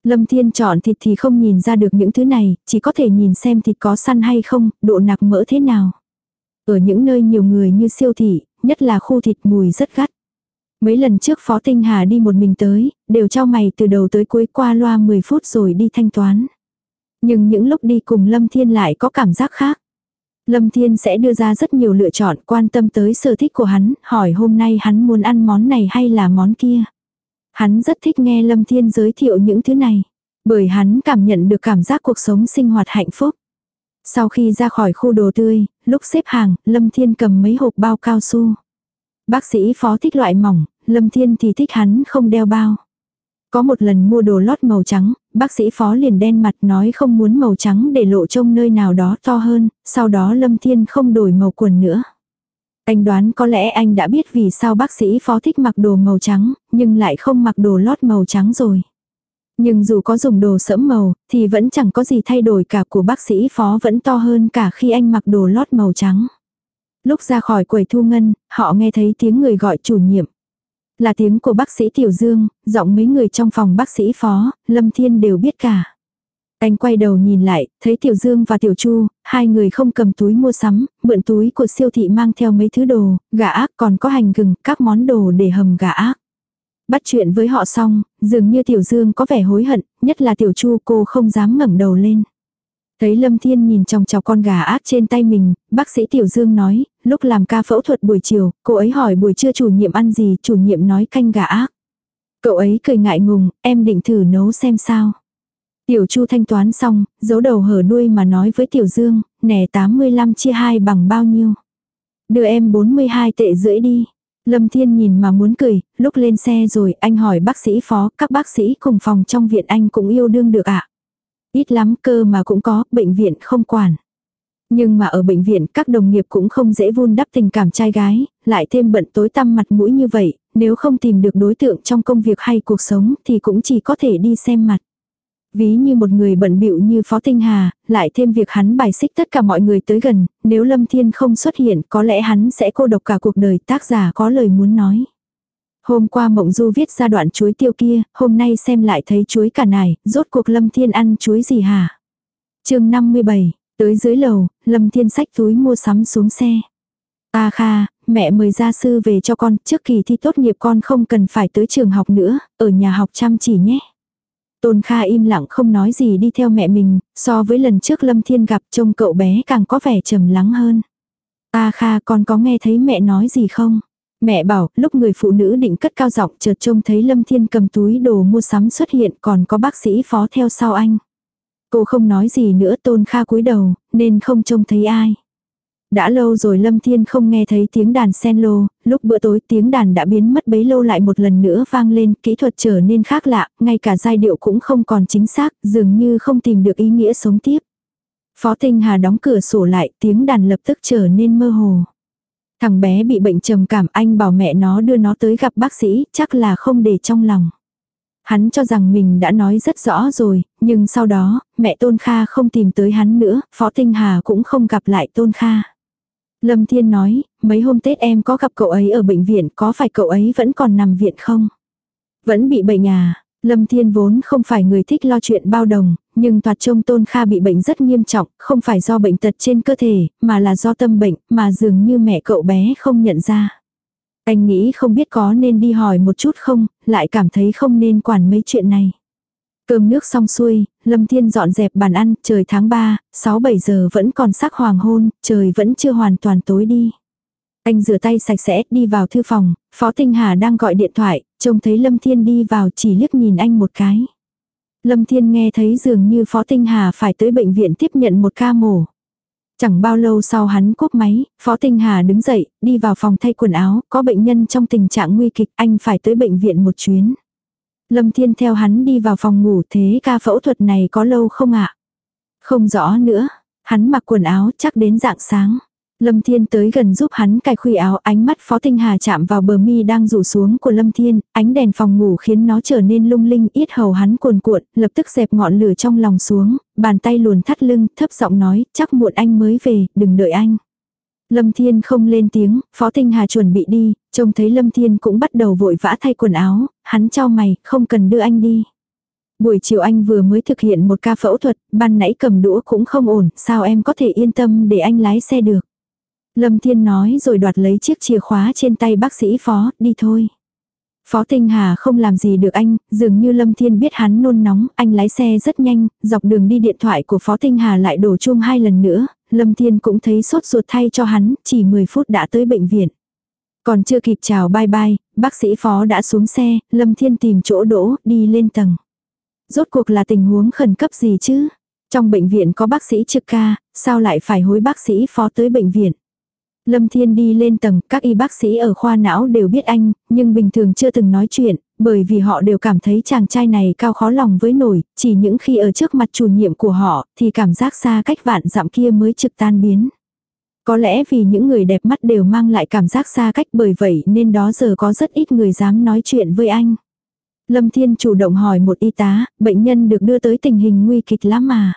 Lâm Thiên chọn thịt thì không nhìn ra được những thứ này, chỉ có thể nhìn xem thịt có săn hay không, độ nạc mỡ thế nào. Ở những nơi nhiều người như siêu thị, nhất là khu thịt mùi rất gắt. Mấy lần trước Phó Tinh Hà đi một mình tới, đều trao mày từ đầu tới cuối qua loa 10 phút rồi đi thanh toán. Nhưng những lúc đi cùng Lâm Thiên lại có cảm giác khác. Lâm Thiên sẽ đưa ra rất nhiều lựa chọn quan tâm tới sở thích của hắn, hỏi hôm nay hắn muốn ăn món này hay là món kia. Hắn rất thích nghe Lâm Thiên giới thiệu những thứ này, bởi hắn cảm nhận được cảm giác cuộc sống sinh hoạt hạnh phúc. Sau khi ra khỏi khu đồ tươi, lúc xếp hàng, Lâm Thiên cầm mấy hộp bao cao su. Bác sĩ phó thích loại mỏng, Lâm Thiên thì thích hắn không đeo bao. Có một lần mua đồ lót màu trắng, bác sĩ phó liền đen mặt nói không muốn màu trắng để lộ trông nơi nào đó to hơn, sau đó Lâm Thiên không đổi màu quần nữa. Anh đoán có lẽ anh đã biết vì sao bác sĩ phó thích mặc đồ màu trắng, nhưng lại không mặc đồ lót màu trắng rồi. Nhưng dù có dùng đồ sẫm màu, thì vẫn chẳng có gì thay đổi cả của bác sĩ phó vẫn to hơn cả khi anh mặc đồ lót màu trắng. Lúc ra khỏi quầy thu ngân, họ nghe thấy tiếng người gọi chủ nhiệm. Là tiếng của bác sĩ Tiểu Dương, giọng mấy người trong phòng bác sĩ phó, Lâm Thiên đều biết cả. Anh quay đầu nhìn lại, thấy Tiểu Dương và Tiểu Chu, hai người không cầm túi mua sắm, mượn túi của siêu thị mang theo mấy thứ đồ, gà ác còn có hành gừng, các món đồ để hầm gà ác. Bắt chuyện với họ xong, dường như Tiểu Dương có vẻ hối hận, nhất là Tiểu Chu cô không dám ngẩng đầu lên. Thấy Lâm Thiên nhìn trong chào con gà ác trên tay mình, bác sĩ Tiểu Dương nói, lúc làm ca phẫu thuật buổi chiều, cô ấy hỏi buổi trưa chủ nhiệm ăn gì, chủ nhiệm nói canh gà ác. Cậu ấy cười ngại ngùng, em định thử nấu xem sao. Tiểu Chu thanh toán xong, giấu đầu hở đuôi mà nói với Tiểu Dương, nẻ 85 chia 2 bằng bao nhiêu. Đưa em 42 tệ rưỡi đi. Lâm Thiên nhìn mà muốn cười, lúc lên xe rồi anh hỏi bác sĩ phó, các bác sĩ cùng phòng trong viện anh cũng yêu đương được ạ. À? Ít lắm cơ mà cũng có, bệnh viện không quản. Nhưng mà ở bệnh viện các đồng nghiệp cũng không dễ vun đắp tình cảm trai gái, lại thêm bận tối tăm mặt mũi như vậy, nếu không tìm được đối tượng trong công việc hay cuộc sống thì cũng chỉ có thể đi xem mặt. Ví như một người bận bịu như Phó Tinh Hà, lại thêm việc hắn bài xích tất cả mọi người tới gần, nếu Lâm Thiên không xuất hiện có lẽ hắn sẽ cô độc cả cuộc đời tác giả có lời muốn nói. Hôm qua Mộng Du viết ra đoạn chuối tiêu kia, hôm nay xem lại thấy chuối cả nải, rốt cuộc Lâm Thiên ăn chuối gì hả? chương 57, tới dưới lầu, Lâm Thiên sách túi mua sắm xuống xe. Ta kha, mẹ mời gia sư về cho con, trước kỳ thi tốt nghiệp con không cần phải tới trường học nữa, ở nhà học chăm chỉ nhé. Tôn Kha im lặng không nói gì đi theo mẹ mình, so với lần trước Lâm Thiên gặp trông cậu bé càng có vẻ trầm lắng hơn. Ta Kha con có nghe thấy mẹ nói gì không? Mẹ bảo, lúc người phụ nữ định cất cao giọng chợt trông thấy Lâm Thiên cầm túi đồ mua sắm xuất hiện còn có bác sĩ phó theo sau anh. Cô không nói gì nữa Tôn Kha cúi đầu, nên không trông thấy ai. Đã lâu rồi Lâm Thiên không nghe thấy tiếng đàn sen lô, lúc bữa tối tiếng đàn đã biến mất bấy lâu lại một lần nữa vang lên, kỹ thuật trở nên khác lạ, ngay cả giai điệu cũng không còn chính xác, dường như không tìm được ý nghĩa sống tiếp. Phó Tinh Hà đóng cửa sổ lại, tiếng đàn lập tức trở nên mơ hồ. Thằng bé bị bệnh trầm cảm anh bảo mẹ nó đưa nó tới gặp bác sĩ, chắc là không để trong lòng. Hắn cho rằng mình đã nói rất rõ rồi, nhưng sau đó, mẹ Tôn Kha không tìm tới hắn nữa, Phó Tinh Hà cũng không gặp lại Tôn Kha. Lâm Thiên nói, mấy hôm Tết em có gặp cậu ấy ở bệnh viện, có phải cậu ấy vẫn còn nằm viện không? Vẫn bị bệnh à? Lâm Thiên vốn không phải người thích lo chuyện bao đồng, nhưng toạt trông Tôn Kha bị bệnh rất nghiêm trọng, không phải do bệnh tật trên cơ thể, mà là do tâm bệnh, mà dường như mẹ cậu bé không nhận ra. Anh nghĩ không biết có nên đi hỏi một chút không, lại cảm thấy không nên quản mấy chuyện này. Cơm nước xong xuôi, Lâm Thiên dọn dẹp bàn ăn, trời tháng 3, 6-7 giờ vẫn còn sắc hoàng hôn, trời vẫn chưa hoàn toàn tối đi. Anh rửa tay sạch sẽ, đi vào thư phòng, Phó Tinh Hà đang gọi điện thoại, trông thấy Lâm Thiên đi vào chỉ liếc nhìn anh một cái. Lâm Thiên nghe thấy dường như Phó Tinh Hà phải tới bệnh viện tiếp nhận một ca mổ. Chẳng bao lâu sau hắn cúp máy, Phó Tinh Hà đứng dậy, đi vào phòng thay quần áo, có bệnh nhân trong tình trạng nguy kịch, anh phải tới bệnh viện một chuyến. Lâm Thiên theo hắn đi vào phòng ngủ thế ca phẫu thuật này có lâu không ạ? Không rõ nữa, hắn mặc quần áo chắc đến dạng sáng. Lâm Thiên tới gần giúp hắn cài khuy áo ánh mắt Phó Tinh Hà chạm vào bờ mi đang rủ xuống của Lâm Thiên, ánh đèn phòng ngủ khiến nó trở nên lung linh ít hầu hắn cuồn cuộn, lập tức dẹp ngọn lửa trong lòng xuống, bàn tay luồn thắt lưng, thấp giọng nói, chắc muộn anh mới về, đừng đợi anh. Lâm Thiên không lên tiếng, Phó Tinh Hà chuẩn bị đi, trông thấy Lâm Thiên cũng bắt đầu vội vã thay quần áo, hắn cho mày, không cần đưa anh đi. Buổi chiều anh vừa mới thực hiện một ca phẫu thuật, ban nãy cầm đũa cũng không ổn, sao em có thể yên tâm để anh lái xe được. Lâm Thiên nói rồi đoạt lấy chiếc chìa khóa trên tay bác sĩ Phó, đi thôi. Phó Tinh Hà không làm gì được anh, dường như Lâm Thiên biết hắn nôn nóng, anh lái xe rất nhanh, dọc đường đi điện thoại của Phó Tinh Hà lại đổ chuông hai lần nữa, Lâm Thiên cũng thấy sốt ruột thay cho hắn, chỉ 10 phút đã tới bệnh viện. Còn chưa kịp chào bye bye, bác sĩ Phó đã xuống xe, Lâm Thiên tìm chỗ đỗ, đi lên tầng. Rốt cuộc là tình huống khẩn cấp gì chứ? Trong bệnh viện có bác sĩ trực ca, sao lại phải hối bác sĩ Phó tới bệnh viện? Lâm Thiên đi lên tầng, các y bác sĩ ở khoa não đều biết anh, nhưng bình thường chưa từng nói chuyện, bởi vì họ đều cảm thấy chàng trai này cao khó lòng với nổi, chỉ những khi ở trước mặt chủ nhiệm của họ, thì cảm giác xa cách vạn dặm kia mới trực tan biến. Có lẽ vì những người đẹp mắt đều mang lại cảm giác xa cách bởi vậy nên đó giờ có rất ít người dám nói chuyện với anh. Lâm Thiên chủ động hỏi một y tá, bệnh nhân được đưa tới tình hình nguy kịch lắm mà.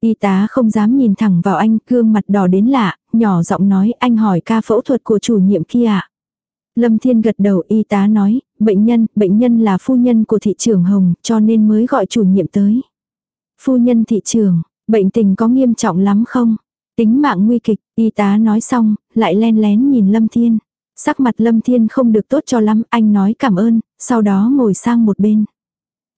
Y tá không dám nhìn thẳng vào anh, gương mặt đỏ đến lạ, nhỏ giọng nói anh hỏi ca phẫu thuật của chủ nhiệm kia ạ. Lâm Thiên gật đầu y tá nói, bệnh nhân, bệnh nhân là phu nhân của thị trưởng Hồng, cho nên mới gọi chủ nhiệm tới. Phu nhân thị trường, bệnh tình có nghiêm trọng lắm không? Tính mạng nguy kịch, y tá nói xong, lại len lén nhìn Lâm Thiên. Sắc mặt Lâm Thiên không được tốt cho lắm, anh nói cảm ơn, sau đó ngồi sang một bên.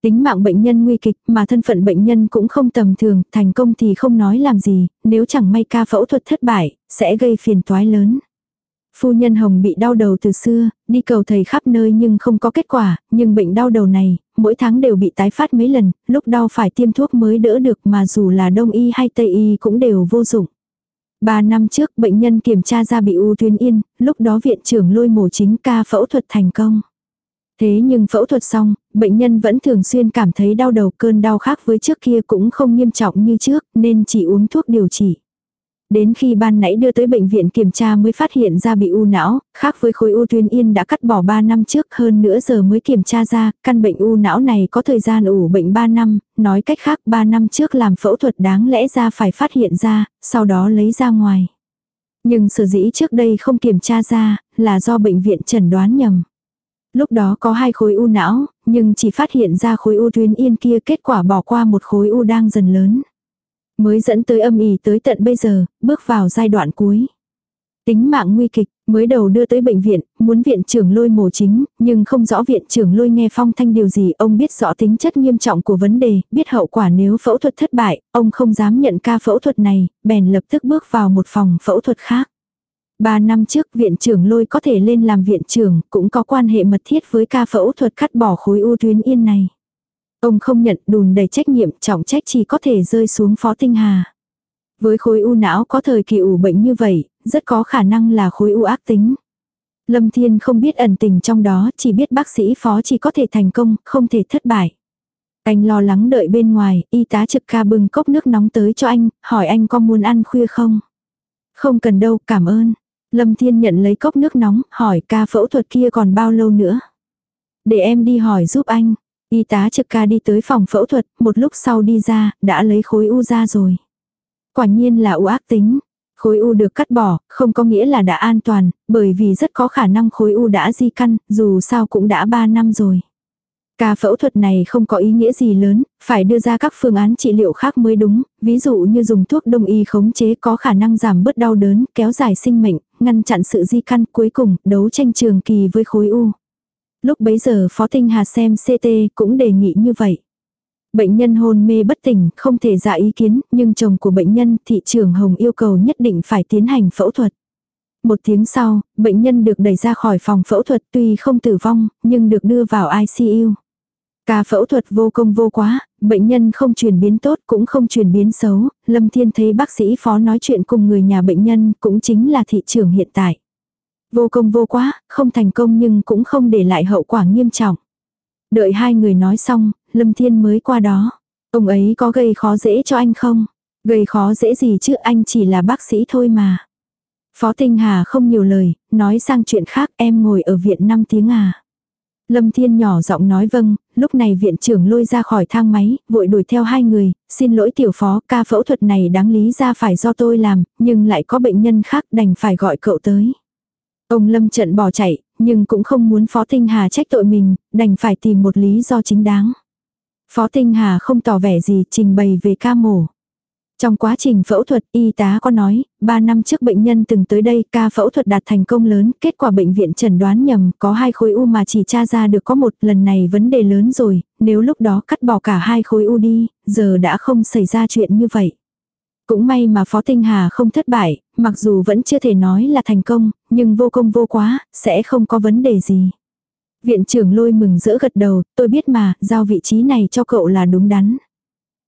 Tính mạng bệnh nhân nguy kịch mà thân phận bệnh nhân cũng không tầm thường, thành công thì không nói làm gì, nếu chẳng may ca phẫu thuật thất bại, sẽ gây phiền toái lớn. Phu nhân Hồng bị đau đầu từ xưa, đi cầu thầy khắp nơi nhưng không có kết quả, nhưng bệnh đau đầu này, mỗi tháng đều bị tái phát mấy lần, lúc đau phải tiêm thuốc mới đỡ được mà dù là đông y hay tây y cũng đều vô dụng. Ba năm trước bệnh nhân kiểm tra ra bị u tuyến yên, lúc đó viện trưởng lôi mổ chính ca phẫu thuật thành công. Thế nhưng phẫu thuật xong, bệnh nhân vẫn thường xuyên cảm thấy đau đầu cơn đau khác với trước kia cũng không nghiêm trọng như trước nên chỉ uống thuốc điều trị. Đến khi ban nãy đưa tới bệnh viện kiểm tra mới phát hiện ra bị u não, khác với khối u tuyến yên đã cắt bỏ 3 năm trước hơn nữa giờ mới kiểm tra ra, căn bệnh u não này có thời gian ủ bệnh 3 năm, nói cách khác 3 năm trước làm phẫu thuật đáng lẽ ra phải phát hiện ra, sau đó lấy ra ngoài. Nhưng sở dĩ trước đây không kiểm tra ra, là do bệnh viện chẩn đoán nhầm. Lúc đó có hai khối u não, nhưng chỉ phát hiện ra khối u tuyến yên kia kết quả bỏ qua một khối u đang dần lớn. Mới dẫn tới âm ỉ tới tận bây giờ, bước vào giai đoạn cuối. Tính mạng nguy kịch, mới đầu đưa tới bệnh viện, muốn viện trưởng lôi mổ chính, nhưng không rõ viện trưởng lôi nghe phong thanh điều gì, ông biết rõ tính chất nghiêm trọng của vấn đề, biết hậu quả nếu phẫu thuật thất bại, ông không dám nhận ca phẫu thuật này, bèn lập tức bước vào một phòng phẫu thuật khác. Ba năm trước viện trưởng lôi có thể lên làm viện trưởng, cũng có quan hệ mật thiết với ca phẫu thuật cắt bỏ khối u tuyến yên này. Ông không nhận đùn đầy trách nhiệm trọng trách chỉ có thể rơi xuống phó tinh hà. Với khối u não có thời kỳ ủ bệnh như vậy, rất có khả năng là khối u ác tính. Lâm Thiên không biết ẩn tình trong đó, chỉ biết bác sĩ phó chỉ có thể thành công, không thể thất bại. Anh lo lắng đợi bên ngoài, y tá trực ca bưng cốc nước nóng tới cho anh, hỏi anh có muốn ăn khuya không? Không cần đâu, cảm ơn. Lâm Thiên nhận lấy cốc nước nóng, hỏi ca phẫu thuật kia còn bao lâu nữa? Để em đi hỏi giúp anh. Y tá trực ca đi tới phòng phẫu thuật, một lúc sau đi ra, đã lấy khối u ra rồi. Quả nhiên là u ác tính. Khối u được cắt bỏ, không có nghĩa là đã an toàn, bởi vì rất có khả năng khối u đã di căn, dù sao cũng đã 3 năm rồi. Ca phẫu thuật này không có ý nghĩa gì lớn, phải đưa ra các phương án trị liệu khác mới đúng, ví dụ như dùng thuốc đông y khống chế có khả năng giảm bớt đau đớn, kéo dài sinh mệnh, ngăn chặn sự di căn, cuối cùng đấu tranh trường kỳ với khối u. Lúc bấy giờ Phó Tinh Hà xem CT cũng đề nghị như vậy. Bệnh nhân hôn mê bất tỉnh, không thể ra ý kiến, nhưng chồng của bệnh nhân, thị trưởng Hồng yêu cầu nhất định phải tiến hành phẫu thuật. Một tiếng sau, bệnh nhân được đẩy ra khỏi phòng phẫu thuật tuy không tử vong, nhưng được đưa vào ICU. Ca phẫu thuật vô công vô quá, bệnh nhân không chuyển biến tốt cũng không chuyển biến xấu, Lâm Thiên thấy bác sĩ phó nói chuyện cùng người nhà bệnh nhân cũng chính là thị trường hiện tại. Vô công vô quá, không thành công nhưng cũng không để lại hậu quả nghiêm trọng. Đợi hai người nói xong, Lâm Thiên mới qua đó. Ông ấy có gây khó dễ cho anh không? Gây khó dễ gì chứ anh chỉ là bác sĩ thôi mà. Phó Tinh Hà không nhiều lời, nói sang chuyện khác em ngồi ở viện 5 tiếng à. Lâm Thiên nhỏ giọng nói vâng, lúc này viện trưởng lôi ra khỏi thang máy, vội đuổi theo hai người, xin lỗi tiểu phó, ca phẫu thuật này đáng lý ra phải do tôi làm, nhưng lại có bệnh nhân khác đành phải gọi cậu tới. Ông Lâm trận bỏ chạy, nhưng cũng không muốn Phó Tinh Hà trách tội mình, đành phải tìm một lý do chính đáng. Phó Tinh Hà không tỏ vẻ gì trình bày về ca mổ. Trong quá trình phẫu thuật, y tá có nói, 3 năm trước bệnh nhân từng tới đây ca phẫu thuật đạt thành công lớn, kết quả bệnh viện chẩn đoán nhầm, có hai khối u mà chỉ tra ra được có một, lần này vấn đề lớn rồi, nếu lúc đó cắt bỏ cả hai khối u đi, giờ đã không xảy ra chuyện như vậy. Cũng may mà Phó Tinh Hà không thất bại, mặc dù vẫn chưa thể nói là thành công, nhưng vô công vô quá, sẽ không có vấn đề gì. Viện trưởng lôi mừng rỡ gật đầu, tôi biết mà, giao vị trí này cho cậu là đúng đắn.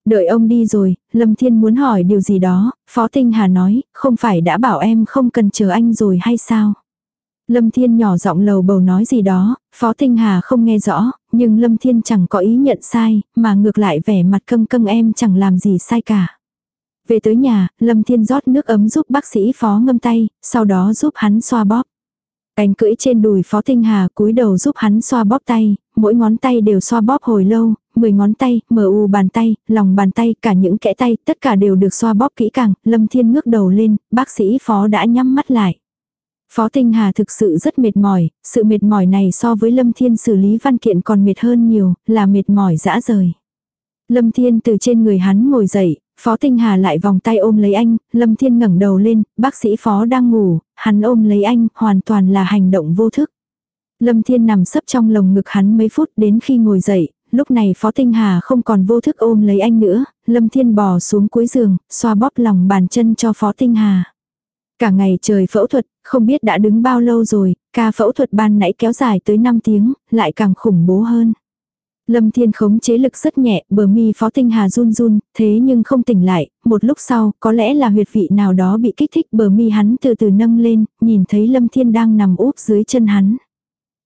Đợi ông đi rồi, Lâm Thiên muốn hỏi điều gì đó, Phó Tinh Hà nói, không phải đã bảo em không cần chờ anh rồi hay sao? Lâm Thiên nhỏ giọng lầu bầu nói gì đó, Phó Tinh Hà không nghe rõ, nhưng Lâm Thiên chẳng có ý nhận sai, mà ngược lại vẻ mặt căng căng em chẳng làm gì sai cả. Về tới nhà, Lâm Thiên rót nước ấm giúp bác sĩ phó ngâm tay, sau đó giúp hắn xoa bóp. Cánh cưỡi trên đùi phó tinh hà cúi đầu giúp hắn xoa bóp tay, mỗi ngón tay đều xoa bóp hồi lâu, 10 ngón tay, mờ u bàn tay, lòng bàn tay, cả những kẽ tay, tất cả đều được xoa bóp kỹ càng, Lâm Thiên ngước đầu lên, bác sĩ phó đã nhắm mắt lại. Phó Tinh Hà thực sự rất mệt mỏi, sự mệt mỏi này so với Lâm Thiên xử lý văn kiện còn mệt hơn nhiều, là mệt mỏi dã rời. Lâm Thiên từ trên người hắn ngồi dậy, Phó Tinh Hà lại vòng tay ôm lấy anh, Lâm Thiên ngẩng đầu lên, bác sĩ Phó đang ngủ, hắn ôm lấy anh, hoàn toàn là hành động vô thức. Lâm Thiên nằm sấp trong lồng ngực hắn mấy phút đến khi ngồi dậy, lúc này Phó Tinh Hà không còn vô thức ôm lấy anh nữa, Lâm Thiên bò xuống cuối giường, xoa bóp lòng bàn chân cho Phó Tinh Hà. Cả ngày trời phẫu thuật, không biết đã đứng bao lâu rồi, ca phẫu thuật ban nãy kéo dài tới 5 tiếng, lại càng khủng bố hơn. Lâm Thiên khống chế lực rất nhẹ, bờ mi Phó Tinh Hà run run, thế nhưng không tỉnh lại, một lúc sau, có lẽ là huyệt vị nào đó bị kích thích bờ mi hắn từ từ nâng lên, nhìn thấy Lâm Thiên đang nằm úp dưới chân hắn.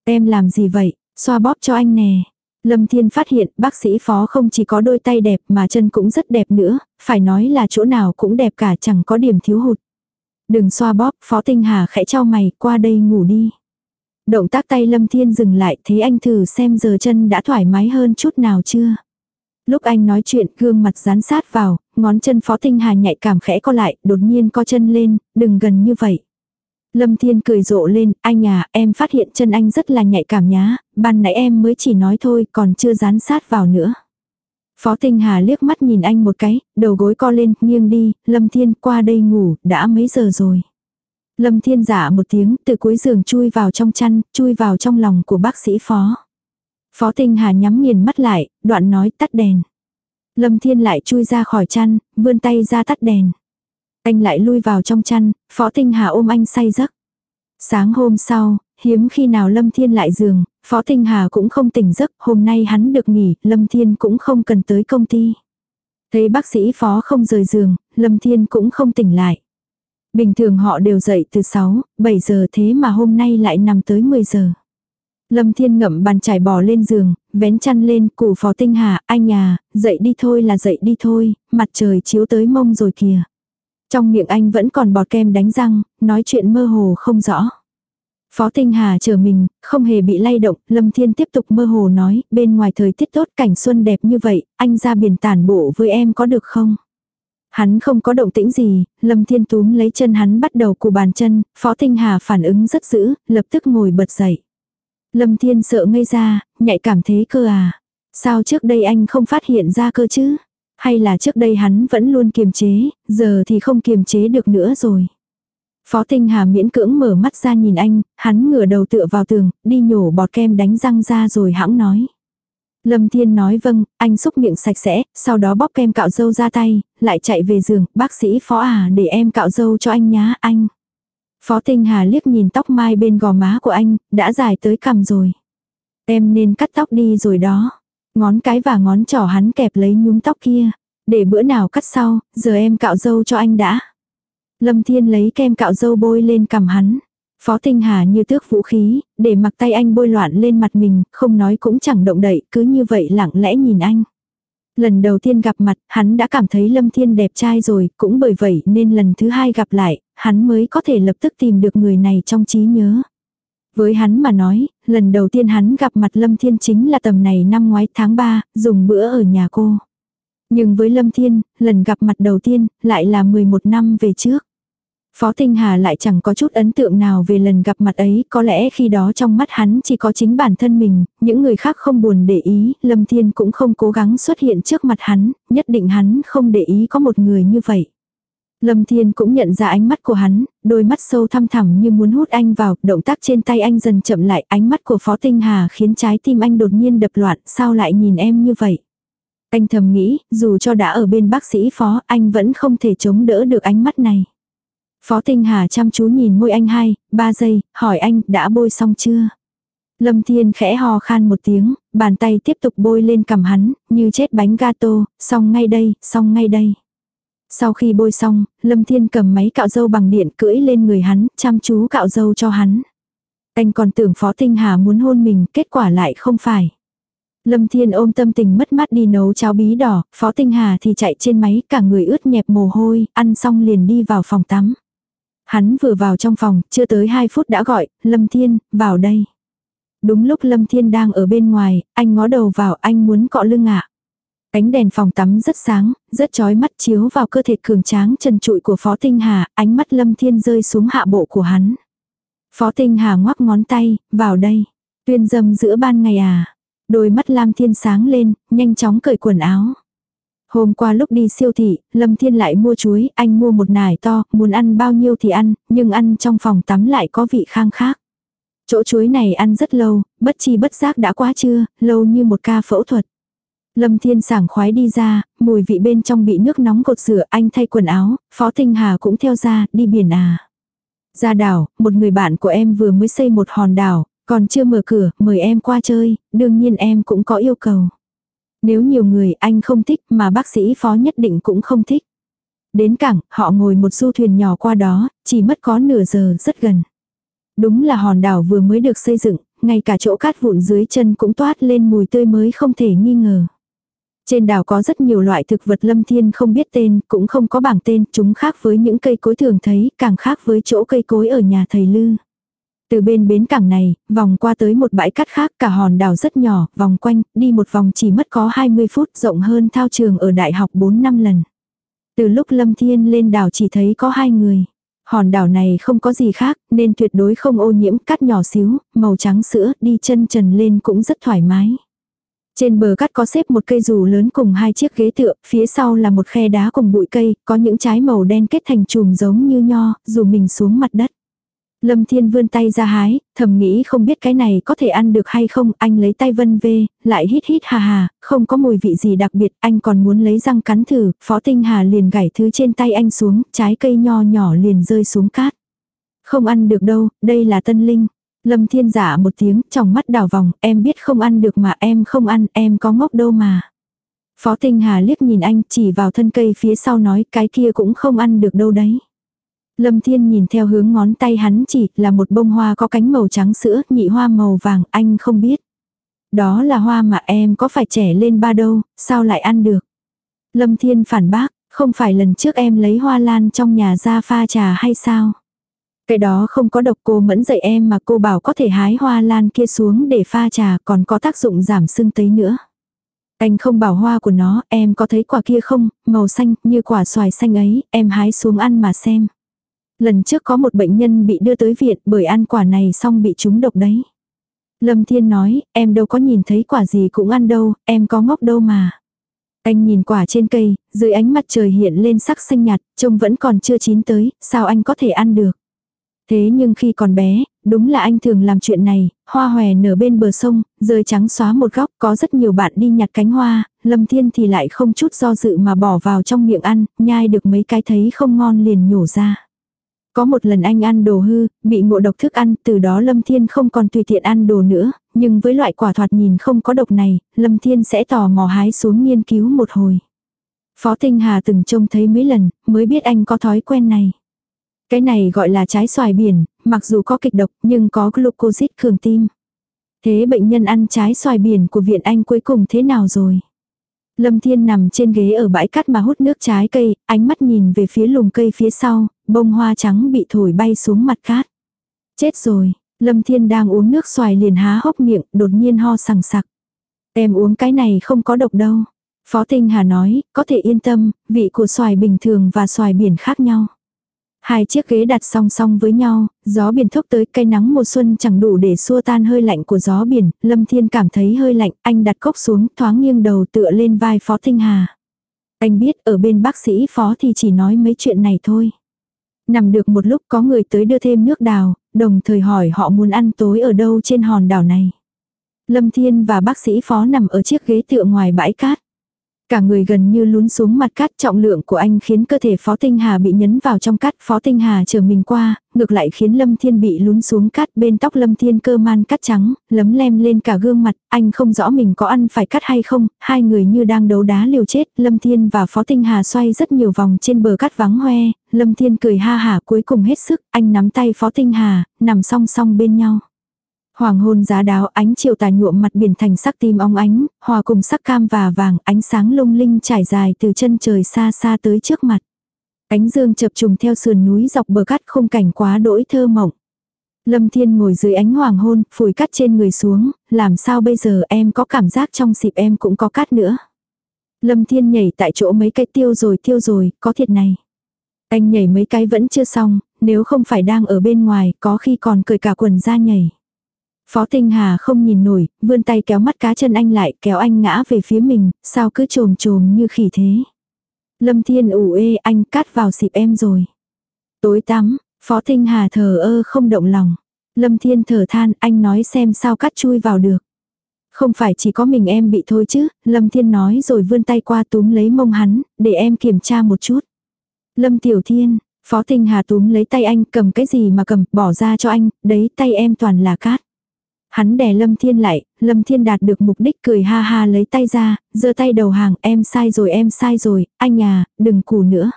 Em làm gì vậy, xoa bóp cho anh nè. Lâm Thiên phát hiện bác sĩ Phó không chỉ có đôi tay đẹp mà chân cũng rất đẹp nữa, phải nói là chỗ nào cũng đẹp cả chẳng có điểm thiếu hụt. Đừng xoa bóp, Phó Tinh Hà khẽ trao mày, qua đây ngủ đi. Động tác tay Lâm Thiên dừng lại, thế anh thử xem giờ chân đã thoải mái hơn chút nào chưa. Lúc anh nói chuyện, gương mặt dán sát vào, ngón chân Phó Tinh Hà nhạy cảm khẽ co lại, đột nhiên co chân lên, đừng gần như vậy. Lâm Thiên cười rộ lên, anh à, em phát hiện chân anh rất là nhạy cảm nhá, ban nãy em mới chỉ nói thôi, còn chưa dán sát vào nữa. Phó Tinh Hà liếc mắt nhìn anh một cái, đầu gối co lên, nghiêng đi, Lâm Thiên qua đây ngủ, đã mấy giờ rồi. Lâm Thiên giả một tiếng, từ cuối giường chui vào trong chăn, chui vào trong lòng của bác sĩ Phó. Phó Tinh Hà nhắm nghiền mắt lại, đoạn nói tắt đèn. Lâm Thiên lại chui ra khỏi chăn, vươn tay ra tắt đèn. Anh lại lui vào trong chăn, Phó Tinh Hà ôm anh say giấc. Sáng hôm sau, hiếm khi nào Lâm Thiên lại giường, Phó Tinh Hà cũng không tỉnh giấc, hôm nay hắn được nghỉ, Lâm Thiên cũng không cần tới công ty. Thấy bác sĩ Phó không rời giường, Lâm Thiên cũng không tỉnh lại. Bình thường họ đều dậy từ 6, 7 giờ thế mà hôm nay lại nằm tới 10 giờ. Lâm Thiên ngậm bàn chải bò lên giường, vén chăn lên, củ phó tinh hà, anh nhà, dậy đi thôi là dậy đi thôi, mặt trời chiếu tới mông rồi kìa. Trong miệng anh vẫn còn bọt kem đánh răng, nói chuyện mơ hồ không rõ. Phó Tinh Hà chờ mình, không hề bị lay động, Lâm Thiên tiếp tục mơ hồ nói, bên ngoài thời tiết tốt cảnh xuân đẹp như vậy, anh ra biển tản bộ với em có được không? Hắn không có động tĩnh gì, Lâm Thiên túm lấy chân hắn bắt đầu cụ bàn chân, Phó Tinh Hà phản ứng rất dữ, lập tức ngồi bật dậy. Lâm Thiên sợ ngây ra, nhạy cảm thế cơ à? Sao trước đây anh không phát hiện ra cơ chứ? Hay là trước đây hắn vẫn luôn kiềm chế, giờ thì không kiềm chế được nữa rồi. Phó Tinh Hà miễn cưỡng mở mắt ra nhìn anh, hắn ngửa đầu tựa vào tường, đi nhổ bọt kem đánh răng ra rồi hãng nói. Lâm Thiên nói vâng, anh xúc miệng sạch sẽ, sau đó bóp kem cạo dâu ra tay, lại chạy về giường, bác sĩ Phó à để em cạo dâu cho anh nhá, anh. Phó Tinh Hà liếc nhìn tóc mai bên gò má của anh, đã dài tới cằm rồi. Em nên cắt tóc đi rồi đó. Ngón cái và ngón trỏ hắn kẹp lấy nhúm tóc kia. Để bữa nào cắt sau, giờ em cạo dâu cho anh đã. Lâm Thiên lấy kem cạo dâu bôi lên cằm hắn. Phó Tinh Hà như tước vũ khí, để mặc tay anh bôi loạn lên mặt mình, không nói cũng chẳng động đậy, cứ như vậy lặng lẽ nhìn anh. Lần đầu tiên gặp mặt, hắn đã cảm thấy Lâm Thiên đẹp trai rồi, cũng bởi vậy nên lần thứ hai gặp lại, hắn mới có thể lập tức tìm được người này trong trí nhớ. Với hắn mà nói, lần đầu tiên hắn gặp mặt Lâm Thiên chính là tầm này năm ngoái tháng 3, dùng bữa ở nhà cô. Nhưng với Lâm Thiên, lần gặp mặt đầu tiên, lại là 11 năm về trước. Phó Tinh Hà lại chẳng có chút ấn tượng nào về lần gặp mặt ấy, có lẽ khi đó trong mắt hắn chỉ có chính bản thân mình, những người khác không buồn để ý, Lâm Thiên cũng không cố gắng xuất hiện trước mặt hắn, nhất định hắn không để ý có một người như vậy. Lâm Thiên cũng nhận ra ánh mắt của hắn, đôi mắt sâu thăm thẳm như muốn hút anh vào, động tác trên tay anh dần chậm lại, ánh mắt của Phó Tinh Hà khiến trái tim anh đột nhiên đập loạn, sao lại nhìn em như vậy? Anh thầm nghĩ, dù cho đã ở bên bác sĩ Phó, anh vẫn không thể chống đỡ được ánh mắt này. Phó Tinh Hà chăm chú nhìn môi anh hai, ba giây, hỏi anh, đã bôi xong chưa? Lâm Thiên khẽ hò khan một tiếng, bàn tay tiếp tục bôi lên cằm hắn, như chết bánh gato, xong ngay đây, xong ngay đây. Sau khi bôi xong, Lâm Thiên cầm máy cạo dâu bằng điện cưỡi lên người hắn, chăm chú cạo dâu cho hắn. Anh còn tưởng Phó Tinh Hà muốn hôn mình, kết quả lại không phải. Lâm Thiên ôm tâm tình mất mát đi nấu cháo bí đỏ, Phó Tinh Hà thì chạy trên máy, cả người ướt nhẹp mồ hôi, ăn xong liền đi vào phòng tắm. Hắn vừa vào trong phòng, chưa tới 2 phút đã gọi, Lâm Thiên, vào đây. Đúng lúc Lâm Thiên đang ở bên ngoài, anh ngó đầu vào anh muốn cọ lưng ạ. Cánh đèn phòng tắm rất sáng, rất chói mắt chiếu vào cơ thể cường tráng trần trụi của Phó Tinh Hà, ánh mắt Lâm Thiên rơi xuống hạ bộ của hắn. Phó Tinh Hà ngoắc ngón tay, vào đây. Tuyên dâm giữa ban ngày à. Đôi mắt Lam Thiên sáng lên, nhanh chóng cởi quần áo. Hôm qua lúc đi siêu thị, Lâm Thiên lại mua chuối, anh mua một nải to, muốn ăn bao nhiêu thì ăn, nhưng ăn trong phòng tắm lại có vị khang khác. Chỗ chuối này ăn rất lâu, bất chi bất giác đã quá trưa, lâu như một ca phẫu thuật. Lâm Thiên sảng khoái đi ra, mùi vị bên trong bị nước nóng cột rửa anh thay quần áo, Phó Tinh Hà cũng theo ra, đi biển à. Ra đảo, một người bạn của em vừa mới xây một hòn đảo, còn chưa mở cửa, mời em qua chơi, đương nhiên em cũng có yêu cầu. Nếu nhiều người anh không thích mà bác sĩ phó nhất định cũng không thích. Đến cảng, họ ngồi một du thuyền nhỏ qua đó, chỉ mất có nửa giờ rất gần. Đúng là hòn đảo vừa mới được xây dựng, ngay cả chỗ cát vụn dưới chân cũng toát lên mùi tươi mới không thể nghi ngờ. Trên đảo có rất nhiều loại thực vật lâm thiên không biết tên, cũng không có bảng tên, chúng khác với những cây cối thường thấy, càng khác với chỗ cây cối ở nhà thầy Lư. Từ bên bến cảng này, vòng qua tới một bãi cát khác cả hòn đảo rất nhỏ, vòng quanh, đi một vòng chỉ mất có 20 phút rộng hơn thao trường ở đại học 4 năm lần. Từ lúc Lâm Thiên lên đảo chỉ thấy có hai người. Hòn đảo này không có gì khác nên tuyệt đối không ô nhiễm cát nhỏ xíu, màu trắng sữa, đi chân trần lên cũng rất thoải mái. Trên bờ cát có xếp một cây dù lớn cùng hai chiếc ghế tựa, phía sau là một khe đá cùng bụi cây, có những trái màu đen kết thành chùm giống như nho, dù mình xuống mặt đất. Lâm Thiên vươn tay ra hái, thầm nghĩ không biết cái này có thể ăn được hay không, anh lấy tay vân về, lại hít hít hà hà, không có mùi vị gì đặc biệt, anh còn muốn lấy răng cắn thử, Phó Tinh Hà liền gảy thứ trên tay anh xuống, trái cây nho nhỏ liền rơi xuống cát. Không ăn được đâu, đây là tân linh. Lâm Thiên giả một tiếng, trong mắt đảo vòng, em biết không ăn được mà em không ăn, em có ngốc đâu mà. Phó Tinh Hà liếc nhìn anh, chỉ vào thân cây phía sau nói cái kia cũng không ăn được đâu đấy. Lâm Thiên nhìn theo hướng ngón tay hắn chỉ là một bông hoa có cánh màu trắng sữa, nhị hoa màu vàng, anh không biết. Đó là hoa mà em có phải trẻ lên ba đâu, sao lại ăn được. Lâm Thiên phản bác, không phải lần trước em lấy hoa lan trong nhà ra pha trà hay sao? Cái đó không có độc cô mẫn dạy em mà cô bảo có thể hái hoa lan kia xuống để pha trà còn có tác dụng giảm sưng tấy nữa. Anh không bảo hoa của nó, em có thấy quả kia không, màu xanh, như quả xoài xanh ấy, em hái xuống ăn mà xem. Lần trước có một bệnh nhân bị đưa tới viện bởi ăn quả này xong bị trúng độc đấy. Lâm Thiên nói, em đâu có nhìn thấy quả gì cũng ăn đâu, em có ngốc đâu mà. Anh nhìn quả trên cây, dưới ánh mặt trời hiện lên sắc xanh nhạt, trông vẫn còn chưa chín tới, sao anh có thể ăn được. Thế nhưng khi còn bé, đúng là anh thường làm chuyện này, hoa hòe nở bên bờ sông, rơi trắng xóa một góc, có rất nhiều bạn đi nhặt cánh hoa, Lâm Thiên thì lại không chút do dự mà bỏ vào trong miệng ăn, nhai được mấy cái thấy không ngon liền nhổ ra. Có một lần anh ăn đồ hư, bị ngộ độc thức ăn, từ đó Lâm Thiên không còn tùy tiện ăn đồ nữa, nhưng với loại quả thoạt nhìn không có độc này, Lâm Thiên sẽ tò mò hái xuống nghiên cứu một hồi. Phó Tinh Hà từng trông thấy mấy lần, mới biết anh có thói quen này. Cái này gọi là trái xoài biển, mặc dù có kịch độc nhưng có glucoside cường tim. Thế bệnh nhân ăn trái xoài biển của viện anh cuối cùng thế nào rồi? Lâm Thiên nằm trên ghế ở bãi cát mà hút nước trái cây, ánh mắt nhìn về phía lùm cây phía sau, bông hoa trắng bị thổi bay xuống mặt cát. Chết rồi, Lâm Thiên đang uống nước xoài liền há hốc miệng, đột nhiên ho sằng sặc. Em uống cái này không có độc đâu. Phó Tinh Hà nói, có thể yên tâm, vị của xoài bình thường và xoài biển khác nhau. Hai chiếc ghế đặt song song với nhau, gió biển thốc tới cây nắng mùa xuân chẳng đủ để xua tan hơi lạnh của gió biển, Lâm Thiên cảm thấy hơi lạnh, anh đặt cốc xuống thoáng nghiêng đầu tựa lên vai Phó Tinh Hà. Anh biết ở bên bác sĩ Phó thì chỉ nói mấy chuyện này thôi. Nằm được một lúc có người tới đưa thêm nước đào, đồng thời hỏi họ muốn ăn tối ở đâu trên hòn đảo này. Lâm Thiên và bác sĩ Phó nằm ở chiếc ghế tựa ngoài bãi cát. Cả người gần như lún xuống mặt cát trọng lượng của anh khiến cơ thể Phó Tinh Hà bị nhấn vào trong cát. Phó Tinh Hà chờ mình qua, ngược lại khiến Lâm Thiên bị lún xuống cát bên tóc Lâm Thiên cơ man cát trắng, lấm lem lên cả gương mặt. Anh không rõ mình có ăn phải cát hay không, hai người như đang đấu đá liều chết. Lâm Thiên và Phó Tinh Hà xoay rất nhiều vòng trên bờ cát vắng hoe. Lâm Thiên cười ha hả cuối cùng hết sức, anh nắm tay Phó Tinh Hà, nằm song song bên nhau. Hoàng hôn giá đáo ánh chiều tà nhuộm mặt biển thành sắc tim óng ánh, hòa cùng sắc cam và vàng, ánh sáng lung linh trải dài từ chân trời xa xa tới trước mặt. Ánh dương chập trùng theo sườn núi dọc bờ cát khung cảnh quá đỗi thơ mộng. Lâm Thiên ngồi dưới ánh hoàng hôn, phủi cát trên người xuống, làm sao bây giờ em có cảm giác trong xịp em cũng có cát nữa. Lâm Thiên nhảy tại chỗ mấy cái tiêu rồi tiêu rồi, có thiệt này. Anh nhảy mấy cái vẫn chưa xong, nếu không phải đang ở bên ngoài, có khi còn cởi cả quần ra nhảy. Phó Tinh Hà không nhìn nổi, vươn tay kéo mắt cá chân anh lại, kéo anh ngã về phía mình, sao cứ trồm trồm như khỉ thế. Lâm Thiên ủ ê anh cắt vào xịp em rồi. Tối tắm, Phó Tinh Hà thờ ơ không động lòng. Lâm Thiên thở than anh nói xem sao cắt chui vào được. Không phải chỉ có mình em bị thôi chứ, Lâm Thiên nói rồi vươn tay qua túm lấy mông hắn, để em kiểm tra một chút. Lâm Tiểu Thiên, Phó Tinh Hà túm lấy tay anh cầm cái gì mà cầm, bỏ ra cho anh, đấy tay em toàn là cát. Hắn đè Lâm Thiên lại, Lâm Thiên đạt được mục đích cười ha ha lấy tay ra, giơ tay đầu hàng, em sai rồi em sai rồi, anh à, đừng cù nữa.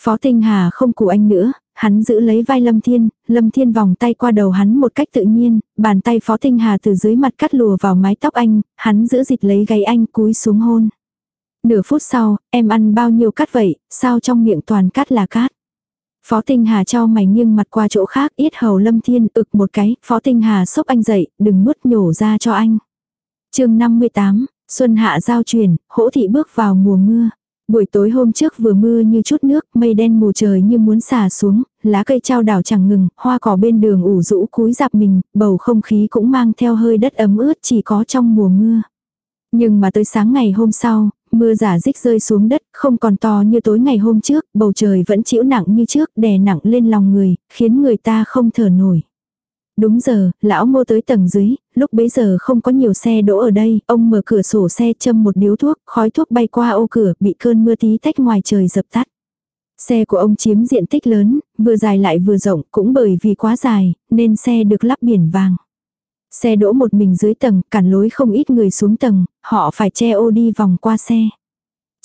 Phó Tinh Hà không cù anh nữa, hắn giữ lấy vai Lâm Thiên, Lâm Thiên vòng tay qua đầu hắn một cách tự nhiên, bàn tay Phó Tinh Hà từ dưới mặt cắt lùa vào mái tóc anh, hắn giữ dịt lấy gáy anh cúi xuống hôn. Nửa phút sau, em ăn bao nhiêu cát vậy, sao trong miệng toàn cát là cát. Phó Tinh Hà cho mày nghiêng mặt qua chỗ khác, yết hầu Lâm Thiên ực một cái, Phó Tinh Hà xốc anh dậy, đừng nuốt nhổ ra cho anh. chương 58, Xuân Hạ giao truyền, hỗ thị bước vào mùa mưa. Buổi tối hôm trước vừa mưa như chút nước, mây đen mù trời như muốn xả xuống, lá cây trao đảo chẳng ngừng, hoa cỏ bên đường ủ rũ cúi dạp mình, bầu không khí cũng mang theo hơi đất ấm ướt chỉ có trong mùa mưa. Nhưng mà tới sáng ngày hôm sau, mưa giả dích rơi xuống đất, không còn to như tối ngày hôm trước, bầu trời vẫn chịu nặng như trước, đè nặng lên lòng người, khiến người ta không thở nổi. Đúng giờ, lão ngô tới tầng dưới, lúc bấy giờ không có nhiều xe đỗ ở đây, ông mở cửa sổ xe châm một điếu thuốc, khói thuốc bay qua ô cửa, bị cơn mưa tí tách ngoài trời dập tắt. Xe của ông chiếm diện tích lớn, vừa dài lại vừa rộng, cũng bởi vì quá dài, nên xe được lắp biển vàng. Xe đỗ một mình dưới tầng, cản lối không ít người xuống tầng, họ phải che ô đi vòng qua xe.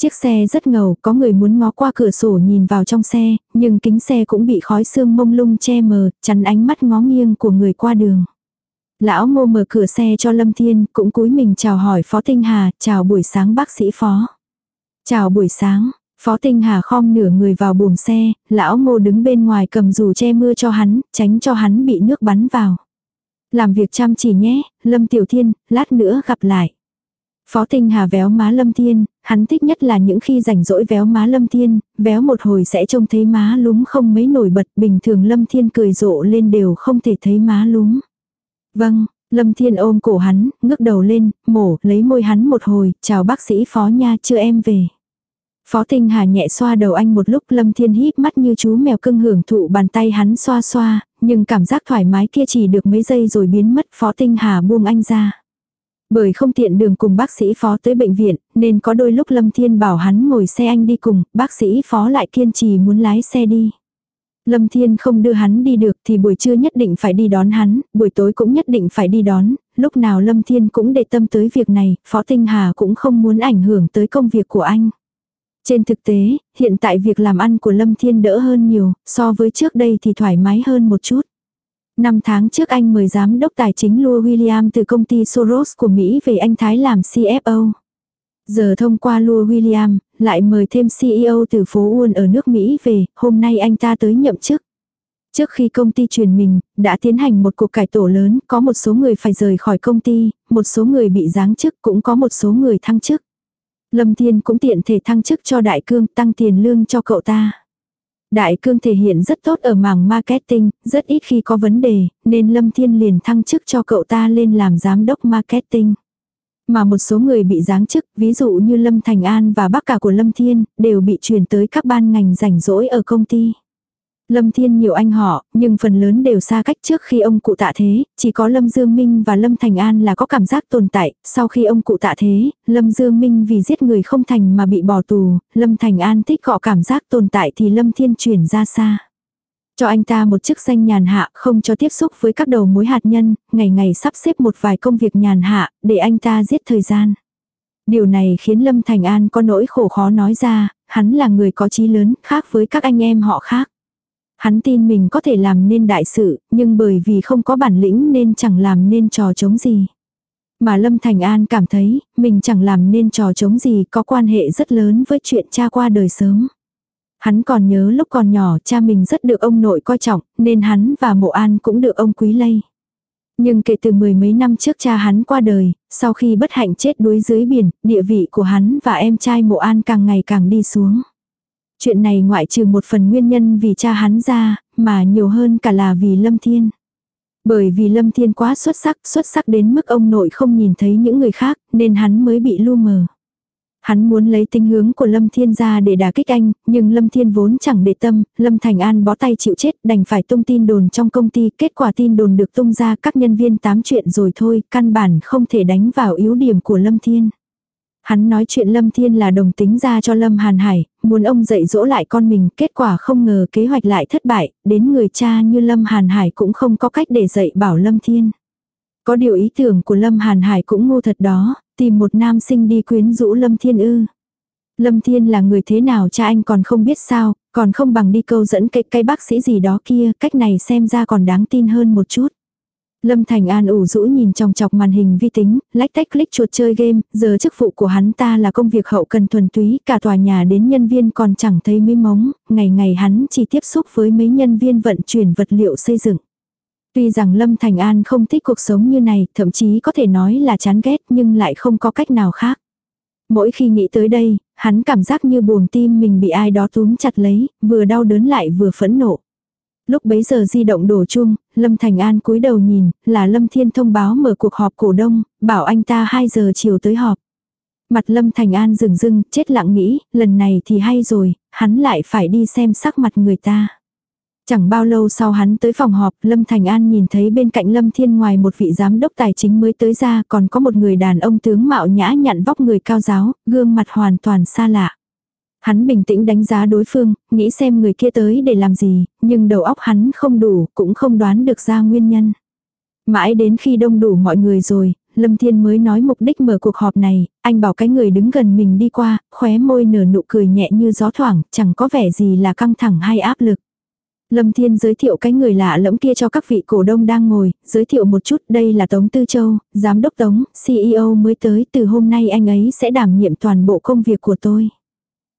Chiếc xe rất ngầu, có người muốn ngó qua cửa sổ nhìn vào trong xe, nhưng kính xe cũng bị khói sương mông lung che mờ, chắn ánh mắt ngó nghiêng của người qua đường. Lão ngô mở cửa xe cho Lâm Thiên, cũng cúi mình chào hỏi Phó Tinh Hà, chào buổi sáng bác sĩ Phó. Chào buổi sáng, Phó Tinh Hà khom nửa người vào buồng xe, lão ngô đứng bên ngoài cầm dù che mưa cho hắn, tránh cho hắn bị nước bắn vào. Làm việc chăm chỉ nhé, Lâm Tiểu Thiên, lát nữa gặp lại. Phó Tinh Hà véo má Lâm Thiên, hắn thích nhất là những khi rảnh rỗi véo má Lâm Thiên, véo một hồi sẽ trông thấy má lúm không mấy nổi bật, bình thường Lâm Thiên cười rộ lên đều không thể thấy má lúm. Vâng, Lâm Thiên ôm cổ hắn, ngước đầu lên, mổ, lấy môi hắn một hồi, chào bác sĩ Phó nha, chưa em về. Phó Tinh Hà nhẹ xoa đầu anh một lúc Lâm Thiên híp mắt như chú mèo cưng hưởng thụ bàn tay hắn xoa xoa, nhưng cảm giác thoải mái kia chỉ được mấy giây rồi biến mất Phó Tinh Hà buông anh ra. Bởi không tiện đường cùng bác sĩ phó tới bệnh viện, nên có đôi lúc Lâm Thiên bảo hắn ngồi xe anh đi cùng, bác sĩ phó lại kiên trì muốn lái xe đi. Lâm Thiên không đưa hắn đi được thì buổi trưa nhất định phải đi đón hắn, buổi tối cũng nhất định phải đi đón, lúc nào Lâm Thiên cũng để tâm tới việc này, Phó Tinh Hà cũng không muốn ảnh hưởng tới công việc của anh. Trên thực tế, hiện tại việc làm ăn của Lâm Thiên đỡ hơn nhiều, so với trước đây thì thoải mái hơn một chút. Năm tháng trước anh mời giám đốc tài chính Lua William từ công ty Soros của Mỹ về anh Thái làm CFO. Giờ thông qua Lua William, lại mời thêm CEO từ phố Uôn ở nước Mỹ về, hôm nay anh ta tới nhậm chức. Trước khi công ty truyền mình, đã tiến hành một cuộc cải tổ lớn, có một số người phải rời khỏi công ty, một số người bị giáng chức cũng có một số người thăng chức. Lâm Thiên cũng tiện thể thăng chức cho Đại Cương tăng tiền lương cho cậu ta. Đại Cương thể hiện rất tốt ở mảng marketing, rất ít khi có vấn đề, nên Lâm Thiên liền thăng chức cho cậu ta lên làm giám đốc marketing. Mà một số người bị giáng chức, ví dụ như Lâm Thành An và bác cả của Lâm Thiên, đều bị chuyển tới các ban ngành rảnh rỗi ở công ty. Lâm Thiên nhiều anh họ, nhưng phần lớn đều xa cách trước khi ông cụ tạ thế, chỉ có Lâm Dương Minh và Lâm Thành An là có cảm giác tồn tại, sau khi ông cụ tạ thế, Lâm Dương Minh vì giết người không thành mà bị bỏ tù, Lâm Thành An thích họ cảm giác tồn tại thì Lâm Thiên chuyển ra xa. Cho anh ta một chức danh nhàn hạ, không cho tiếp xúc với các đầu mối hạt nhân, ngày ngày sắp xếp một vài công việc nhàn hạ, để anh ta giết thời gian. Điều này khiến Lâm Thành An có nỗi khổ khó nói ra, hắn là người có trí lớn, khác với các anh em họ khác. Hắn tin mình có thể làm nên đại sự, nhưng bởi vì không có bản lĩnh nên chẳng làm nên trò chống gì. Mà Lâm Thành An cảm thấy, mình chẳng làm nên trò chống gì có quan hệ rất lớn với chuyện cha qua đời sớm. Hắn còn nhớ lúc còn nhỏ cha mình rất được ông nội coi trọng, nên hắn và mộ an cũng được ông quý lây. Nhưng kể từ mười mấy năm trước cha hắn qua đời, sau khi bất hạnh chết đuối dưới biển, địa vị của hắn và em trai mộ an càng ngày càng đi xuống. Chuyện này ngoại trừ một phần nguyên nhân vì cha hắn ra, mà nhiều hơn cả là vì Lâm Thiên. Bởi vì Lâm Thiên quá xuất sắc, xuất sắc đến mức ông nội không nhìn thấy những người khác, nên hắn mới bị lu mờ. Hắn muốn lấy tính hướng của Lâm Thiên ra để đả kích anh, nhưng Lâm Thiên vốn chẳng để tâm, Lâm Thành An bó tay chịu chết đành phải tung tin đồn trong công ty, kết quả tin đồn được tung ra các nhân viên tám chuyện rồi thôi, căn bản không thể đánh vào yếu điểm của Lâm Thiên. Hắn nói chuyện Lâm Thiên là đồng tính ra cho Lâm Hàn Hải, muốn ông dạy dỗ lại con mình, kết quả không ngờ kế hoạch lại thất bại, đến người cha như Lâm Hàn Hải cũng không có cách để dạy bảo Lâm Thiên. Có điều ý tưởng của Lâm Hàn Hải cũng ngu thật đó, tìm một nam sinh đi quyến rũ Lâm Thiên ư. Lâm Thiên là người thế nào cha anh còn không biết sao, còn không bằng đi câu dẫn cái cây bác sĩ gì đó kia, cách này xem ra còn đáng tin hơn một chút. Lâm Thành An ủ rũ nhìn trong chọc màn hình vi tính, lách tách click chuột chơi game, giờ chức vụ của hắn ta là công việc hậu cần thuần túy, cả tòa nhà đến nhân viên còn chẳng thấy mấy móng. ngày ngày hắn chỉ tiếp xúc với mấy nhân viên vận chuyển vật liệu xây dựng. Tuy rằng Lâm Thành An không thích cuộc sống như này, thậm chí có thể nói là chán ghét nhưng lại không có cách nào khác. Mỗi khi nghĩ tới đây, hắn cảm giác như buồng tim mình bị ai đó túm chặt lấy, vừa đau đớn lại vừa phẫn nộ. Lúc bấy giờ di động đổ chung, Lâm Thành An cúi đầu nhìn, là Lâm Thiên thông báo mở cuộc họp cổ đông, bảo anh ta 2 giờ chiều tới họp. Mặt Lâm Thành An rừng rưng, chết lặng nghĩ, lần này thì hay rồi, hắn lại phải đi xem sắc mặt người ta. Chẳng bao lâu sau hắn tới phòng họp, Lâm Thành An nhìn thấy bên cạnh Lâm Thiên ngoài một vị giám đốc tài chính mới tới ra còn có một người đàn ông tướng mạo nhã nhặn vóc người cao giáo, gương mặt hoàn toàn xa lạ. Hắn bình tĩnh đánh giá đối phương, nghĩ xem người kia tới để làm gì, nhưng đầu óc hắn không đủ, cũng không đoán được ra nguyên nhân. Mãi đến khi đông đủ mọi người rồi, Lâm Thiên mới nói mục đích mở cuộc họp này, anh bảo cái người đứng gần mình đi qua, khóe môi nở nụ cười nhẹ như gió thoảng, chẳng có vẻ gì là căng thẳng hay áp lực. Lâm Thiên giới thiệu cái người lạ lẫm kia cho các vị cổ đông đang ngồi, giới thiệu một chút đây là Tống Tư Châu, Giám đốc Tống, CEO mới tới từ hôm nay anh ấy sẽ đảm nhiệm toàn bộ công việc của tôi.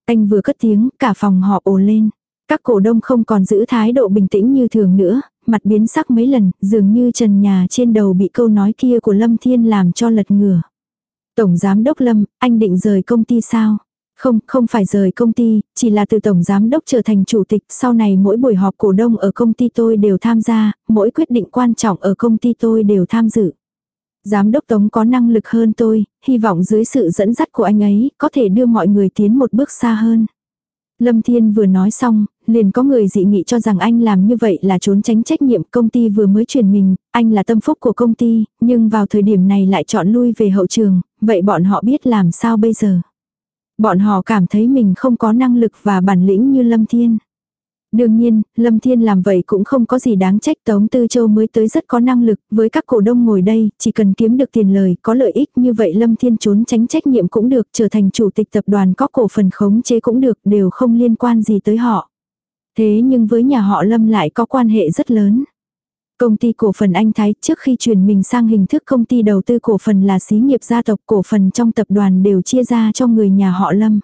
Anh vừa cất tiếng, cả phòng họ ồ lên. Các cổ đông không còn giữ thái độ bình tĩnh như thường nữa, mặt biến sắc mấy lần, dường như trần nhà trên đầu bị câu nói kia của Lâm Thiên làm cho lật ngửa. Tổng Giám đốc Lâm, anh định rời công ty sao? Không, không phải rời công ty, chỉ là từ tổng giám đốc trở thành chủ tịch, sau này mỗi buổi họp cổ đông ở công ty tôi đều tham gia, mỗi quyết định quan trọng ở công ty tôi đều tham dự. Giám đốc Tống có năng lực hơn tôi, hy vọng dưới sự dẫn dắt của anh ấy, có thể đưa mọi người tiến một bước xa hơn. Lâm Thiên vừa nói xong, liền có người dị nghị cho rằng anh làm như vậy là trốn tránh trách nhiệm công ty vừa mới truyền mình, anh là tâm phúc của công ty, nhưng vào thời điểm này lại chọn lui về hậu trường, vậy bọn họ biết làm sao bây giờ. Bọn họ cảm thấy mình không có năng lực và bản lĩnh như Lâm Thiên. Đương nhiên, Lâm Thiên làm vậy cũng không có gì đáng trách Tống Tư Châu mới tới rất có năng lực, với các cổ đông ngồi đây, chỉ cần kiếm được tiền lời, có lợi ích như vậy Lâm Thiên trốn tránh trách nhiệm cũng được, trở thành chủ tịch tập đoàn có cổ phần khống chế cũng được, đều không liên quan gì tới họ. Thế nhưng với nhà họ Lâm lại có quan hệ rất lớn. Công ty cổ phần Anh Thái trước khi chuyển mình sang hình thức công ty đầu tư cổ phần là xí nghiệp gia tộc cổ phần trong tập đoàn đều chia ra cho người nhà họ Lâm.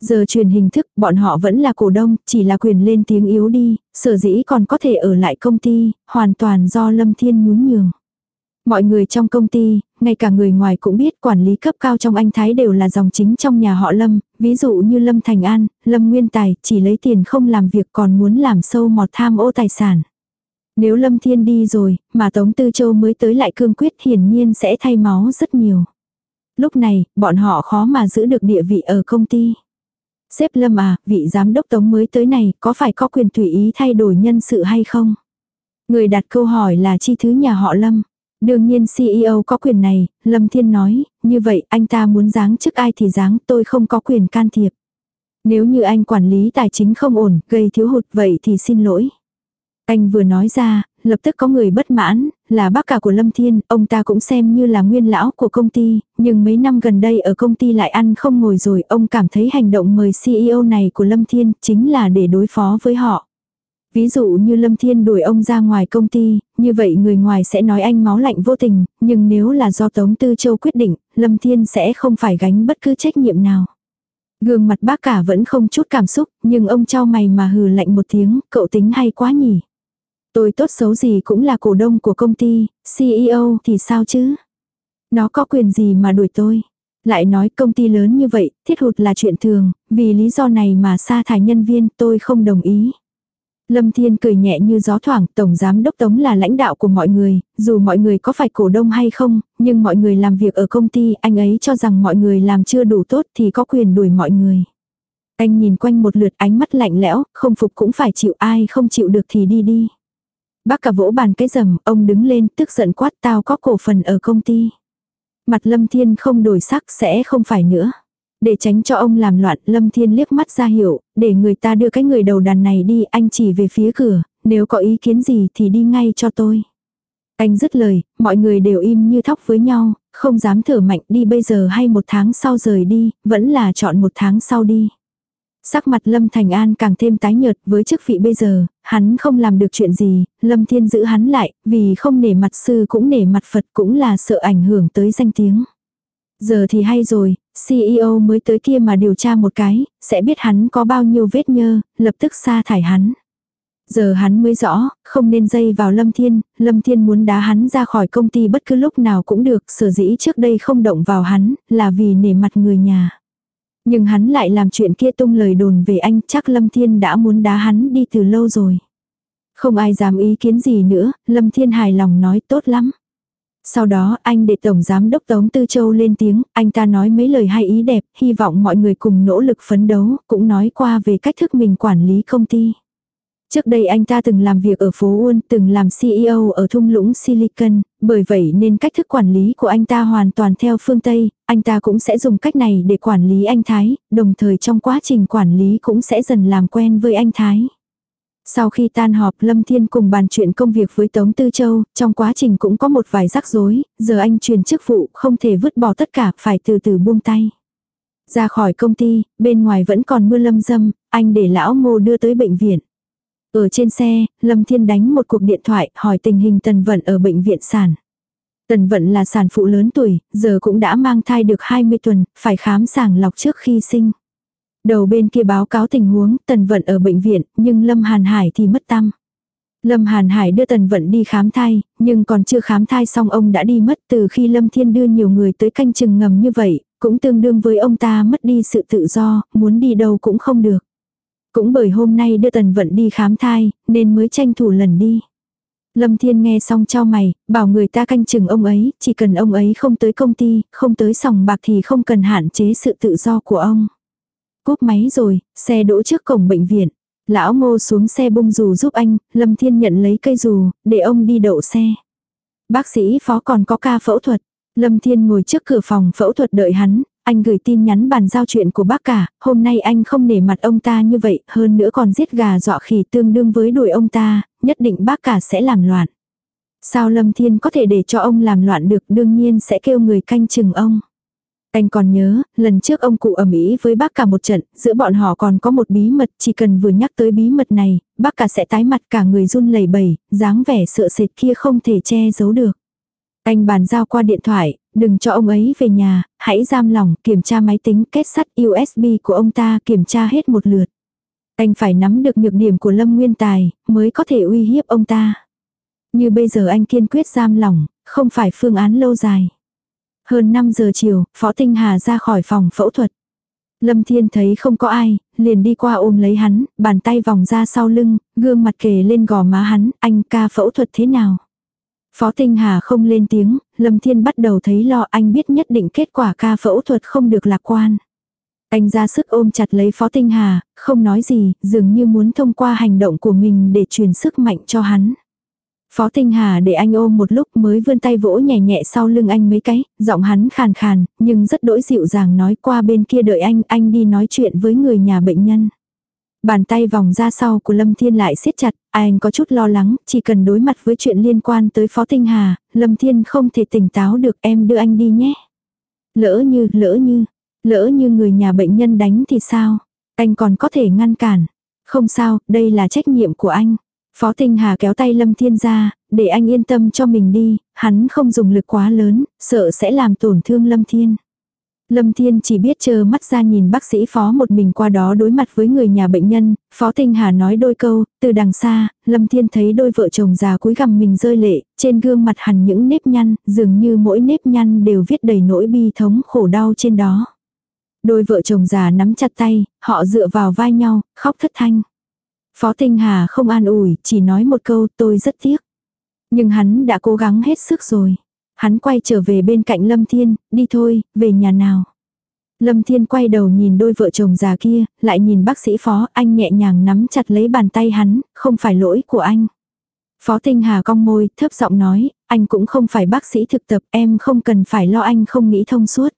Giờ truyền hình thức, bọn họ vẫn là cổ đông, chỉ là quyền lên tiếng yếu đi, sở dĩ còn có thể ở lại công ty, hoàn toàn do Lâm Thiên nhún nhường. Mọi người trong công ty, ngay cả người ngoài cũng biết quản lý cấp cao trong anh Thái đều là dòng chính trong nhà họ Lâm, ví dụ như Lâm Thành An, Lâm Nguyên Tài, chỉ lấy tiền không làm việc còn muốn làm sâu mọt tham ô tài sản. Nếu Lâm Thiên đi rồi, mà Tống Tư Châu mới tới lại cương quyết hiển nhiên sẽ thay máu rất nhiều. Lúc này, bọn họ khó mà giữ được địa vị ở công ty xếp Lâm à, vị giám đốc Tống mới tới này có phải có quyền tùy ý thay đổi nhân sự hay không? Người đặt câu hỏi là chi thứ nhà họ Lâm. Đương nhiên CEO có quyền này, Lâm Thiên nói, như vậy anh ta muốn giáng chức ai thì giáng tôi không có quyền can thiệp. Nếu như anh quản lý tài chính không ổn, gây thiếu hụt vậy thì xin lỗi. Anh vừa nói ra, lập tức có người bất mãn, là bác cả của Lâm Thiên, ông ta cũng xem như là nguyên lão của công ty, nhưng mấy năm gần đây ở công ty lại ăn không ngồi rồi, ông cảm thấy hành động mời CEO này của Lâm Thiên chính là để đối phó với họ. Ví dụ như Lâm Thiên đuổi ông ra ngoài công ty, như vậy người ngoài sẽ nói anh máu lạnh vô tình, nhưng nếu là do Tống Tư Châu quyết định, Lâm Thiên sẽ không phải gánh bất cứ trách nhiệm nào. Gương mặt bác cả vẫn không chút cảm xúc, nhưng ông trao mày mà hừ lạnh một tiếng, cậu tính hay quá nhỉ. Tôi tốt xấu gì cũng là cổ đông của công ty, CEO thì sao chứ? Nó có quyền gì mà đuổi tôi? Lại nói công ty lớn như vậy, thiết hụt là chuyện thường, vì lý do này mà sa thải nhân viên tôi không đồng ý. Lâm Thiên cười nhẹ như gió thoảng, Tổng Giám Đốc Tống là lãnh đạo của mọi người, dù mọi người có phải cổ đông hay không, nhưng mọi người làm việc ở công ty, anh ấy cho rằng mọi người làm chưa đủ tốt thì có quyền đuổi mọi người. Anh nhìn quanh một lượt ánh mắt lạnh lẽo, không phục cũng phải chịu ai không chịu được thì đi đi. Bác cả vỗ bàn cái rầm, ông đứng lên tức giận quát tao có cổ phần ở công ty. Mặt Lâm Thiên không đổi sắc sẽ không phải nữa. Để tránh cho ông làm loạn, Lâm Thiên liếc mắt ra hiểu, để người ta đưa cái người đầu đàn này đi, anh chỉ về phía cửa, nếu có ý kiến gì thì đi ngay cho tôi. Anh dứt lời, mọi người đều im như thóc với nhau, không dám thở mạnh đi bây giờ hay một tháng sau rời đi, vẫn là chọn một tháng sau đi. Sắc mặt Lâm Thành An càng thêm tái nhợt với chức vị bây giờ, hắn không làm được chuyện gì, Lâm Thiên giữ hắn lại, vì không nể mặt sư cũng nể mặt Phật cũng là sợ ảnh hưởng tới danh tiếng. Giờ thì hay rồi, CEO mới tới kia mà điều tra một cái, sẽ biết hắn có bao nhiêu vết nhơ, lập tức sa thải hắn. Giờ hắn mới rõ, không nên dây vào Lâm Thiên, Lâm Thiên muốn đá hắn ra khỏi công ty bất cứ lúc nào cũng được, sở dĩ trước đây không động vào hắn, là vì nể mặt người nhà. Nhưng hắn lại làm chuyện kia tung lời đồn về anh, chắc Lâm Thiên đã muốn đá hắn đi từ lâu rồi. Không ai dám ý kiến gì nữa, Lâm Thiên hài lòng nói tốt lắm. Sau đó anh để Tổng Giám Đốc Tống Tư Châu lên tiếng, anh ta nói mấy lời hay ý đẹp, hy vọng mọi người cùng nỗ lực phấn đấu, cũng nói qua về cách thức mình quản lý công ty. Trước đây anh ta từng làm việc ở phố Uôn, từng làm CEO ở thung lũng Silicon, bởi vậy nên cách thức quản lý của anh ta hoàn toàn theo phương Tây, anh ta cũng sẽ dùng cách này để quản lý anh Thái, đồng thời trong quá trình quản lý cũng sẽ dần làm quen với anh Thái. Sau khi tan họp Lâm Thiên cùng bàn chuyện công việc với Tống Tư Châu, trong quá trình cũng có một vài rắc rối, giờ anh truyền chức vụ không thể vứt bỏ tất cả, phải từ từ buông tay. Ra khỏi công ty, bên ngoài vẫn còn mưa lâm dâm, anh để lão ngô đưa tới bệnh viện. Ở trên xe, Lâm Thiên đánh một cuộc điện thoại hỏi tình hình Tần Vận ở bệnh viện sản. Tần Vận là sản phụ lớn tuổi, giờ cũng đã mang thai được 20 tuần, phải khám sàng lọc trước khi sinh. Đầu bên kia báo cáo tình huống, Tần Vận ở bệnh viện, nhưng Lâm Hàn Hải thì mất tâm. Lâm Hàn Hải đưa Tần Vận đi khám thai, nhưng còn chưa khám thai xong ông đã đi mất từ khi Lâm Thiên đưa nhiều người tới canh chừng ngầm như vậy, cũng tương đương với ông ta mất đi sự tự do, muốn đi đâu cũng không được. Cũng bởi hôm nay đưa Tần Vận đi khám thai, nên mới tranh thủ lần đi. Lâm Thiên nghe xong cho mày, bảo người ta canh chừng ông ấy, chỉ cần ông ấy không tới công ty, không tới sòng bạc thì không cần hạn chế sự tự do của ông. Cúp máy rồi, xe đỗ trước cổng bệnh viện. Lão ngô xuống xe bung dù giúp anh, Lâm Thiên nhận lấy cây dù, để ông đi đậu xe. Bác sĩ phó còn có ca phẫu thuật. Lâm Thiên ngồi trước cửa phòng phẫu thuật đợi hắn, anh gửi tin nhắn bàn giao chuyện của bác cả, hôm nay anh không nể mặt ông ta như vậy, hơn nữa còn giết gà dọa khỉ tương đương với đuổi ông ta, nhất định bác cả sẽ làm loạn. Sao Lâm Thiên có thể để cho ông làm loạn được đương nhiên sẽ kêu người canh chừng ông. Anh còn nhớ, lần trước ông cụ ẩm ý với bác cả một trận, giữa bọn họ còn có một bí mật, chỉ cần vừa nhắc tới bí mật này, bác cả sẽ tái mặt cả người run lẩy bẩy, dáng vẻ sợ sệt kia không thể che giấu được. Anh bàn giao qua điện thoại, đừng cho ông ấy về nhà, hãy giam lòng, kiểm tra máy tính kết sắt USB của ông ta, kiểm tra hết một lượt. Anh phải nắm được nhược điểm của Lâm Nguyên Tài, mới có thể uy hiếp ông ta. Như bây giờ anh kiên quyết giam lỏng không phải phương án lâu dài. Hơn 5 giờ chiều, Phó Tinh Hà ra khỏi phòng phẫu thuật. Lâm Thiên thấy không có ai, liền đi qua ôm lấy hắn, bàn tay vòng ra sau lưng, gương mặt kề lên gò má hắn, anh ca phẫu thuật thế nào? Phó Tinh Hà không lên tiếng, Lâm Thiên bắt đầu thấy lo anh biết nhất định kết quả ca phẫu thuật không được lạc quan. Anh ra sức ôm chặt lấy Phó Tinh Hà, không nói gì, dường như muốn thông qua hành động của mình để truyền sức mạnh cho hắn. Phó Tinh Hà để anh ôm một lúc mới vươn tay vỗ nhẹ nhẹ sau lưng anh mấy cái, giọng hắn khàn khàn, nhưng rất đỗi dịu dàng nói qua bên kia đợi anh, anh đi nói chuyện với người nhà bệnh nhân. Bàn tay vòng ra sau của Lâm Thiên lại siết chặt, anh có chút lo lắng, chỉ cần đối mặt với chuyện liên quan tới Phó Tinh Hà, Lâm Thiên không thể tỉnh táo được em đưa anh đi nhé. Lỡ như, lỡ như, lỡ như người nhà bệnh nhân đánh thì sao? Anh còn có thể ngăn cản. Không sao, đây là trách nhiệm của anh. Phó Tinh Hà kéo tay Lâm Thiên ra, để anh yên tâm cho mình đi, hắn không dùng lực quá lớn, sợ sẽ làm tổn thương Lâm Thiên. Lâm Thiên chỉ biết chờ mắt ra nhìn bác sĩ phó một mình qua đó đối mặt với người nhà bệnh nhân, phó Tinh Hà nói đôi câu, từ đằng xa, Lâm Thiên thấy đôi vợ chồng già cúi gằm mình rơi lệ, trên gương mặt hằn những nếp nhăn, dường như mỗi nếp nhăn đều viết đầy nỗi bi thống khổ đau trên đó. Đôi vợ chồng già nắm chặt tay, họ dựa vào vai nhau, khóc thất thanh. Phó Tinh Hà không an ủi, chỉ nói một câu tôi rất tiếc. Nhưng hắn đã cố gắng hết sức rồi. Hắn quay trở về bên cạnh Lâm Thiên, đi thôi, về nhà nào. Lâm Thiên quay đầu nhìn đôi vợ chồng già kia, lại nhìn bác sĩ phó, anh nhẹ nhàng nắm chặt lấy bàn tay hắn, không phải lỗi của anh. Phó Tinh Hà cong môi, thấp giọng nói, anh cũng không phải bác sĩ thực tập, em không cần phải lo anh không nghĩ thông suốt.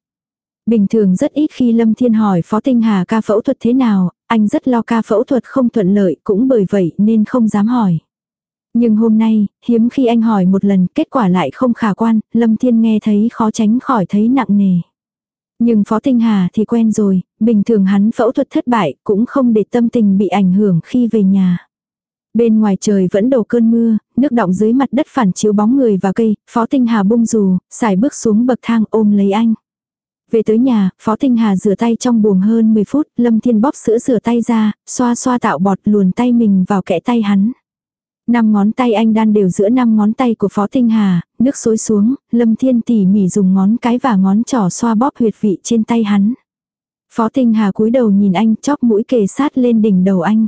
Bình thường rất ít khi Lâm Thiên hỏi Phó Tinh Hà ca phẫu thuật thế nào, anh rất lo ca phẫu thuật không thuận lợi cũng bởi vậy nên không dám hỏi. Nhưng hôm nay, hiếm khi anh hỏi một lần kết quả lại không khả quan, Lâm Thiên nghe thấy khó tránh khỏi thấy nặng nề. Nhưng Phó Tinh Hà thì quen rồi, bình thường hắn phẫu thuật thất bại cũng không để tâm tình bị ảnh hưởng khi về nhà. Bên ngoài trời vẫn đổ cơn mưa, nước đọng dưới mặt đất phản chiếu bóng người và cây, Phó Tinh Hà bung dù, xài bước xuống bậc thang ôm lấy anh. Về tới nhà, Phó Tinh Hà rửa tay trong buồng hơn 10 phút, Lâm Thiên bóp sữa rửa tay ra, xoa xoa tạo bọt luồn tay mình vào kẽ tay hắn. Năm ngón tay anh đan đều giữa năm ngón tay của Phó Tinh Hà, nước xối xuống, Lâm Thiên tỉ mỉ dùng ngón cái và ngón trỏ xoa bóp huyệt vị trên tay hắn. Phó Tinh Hà cúi đầu nhìn anh, chóp mũi kề sát lên đỉnh đầu anh.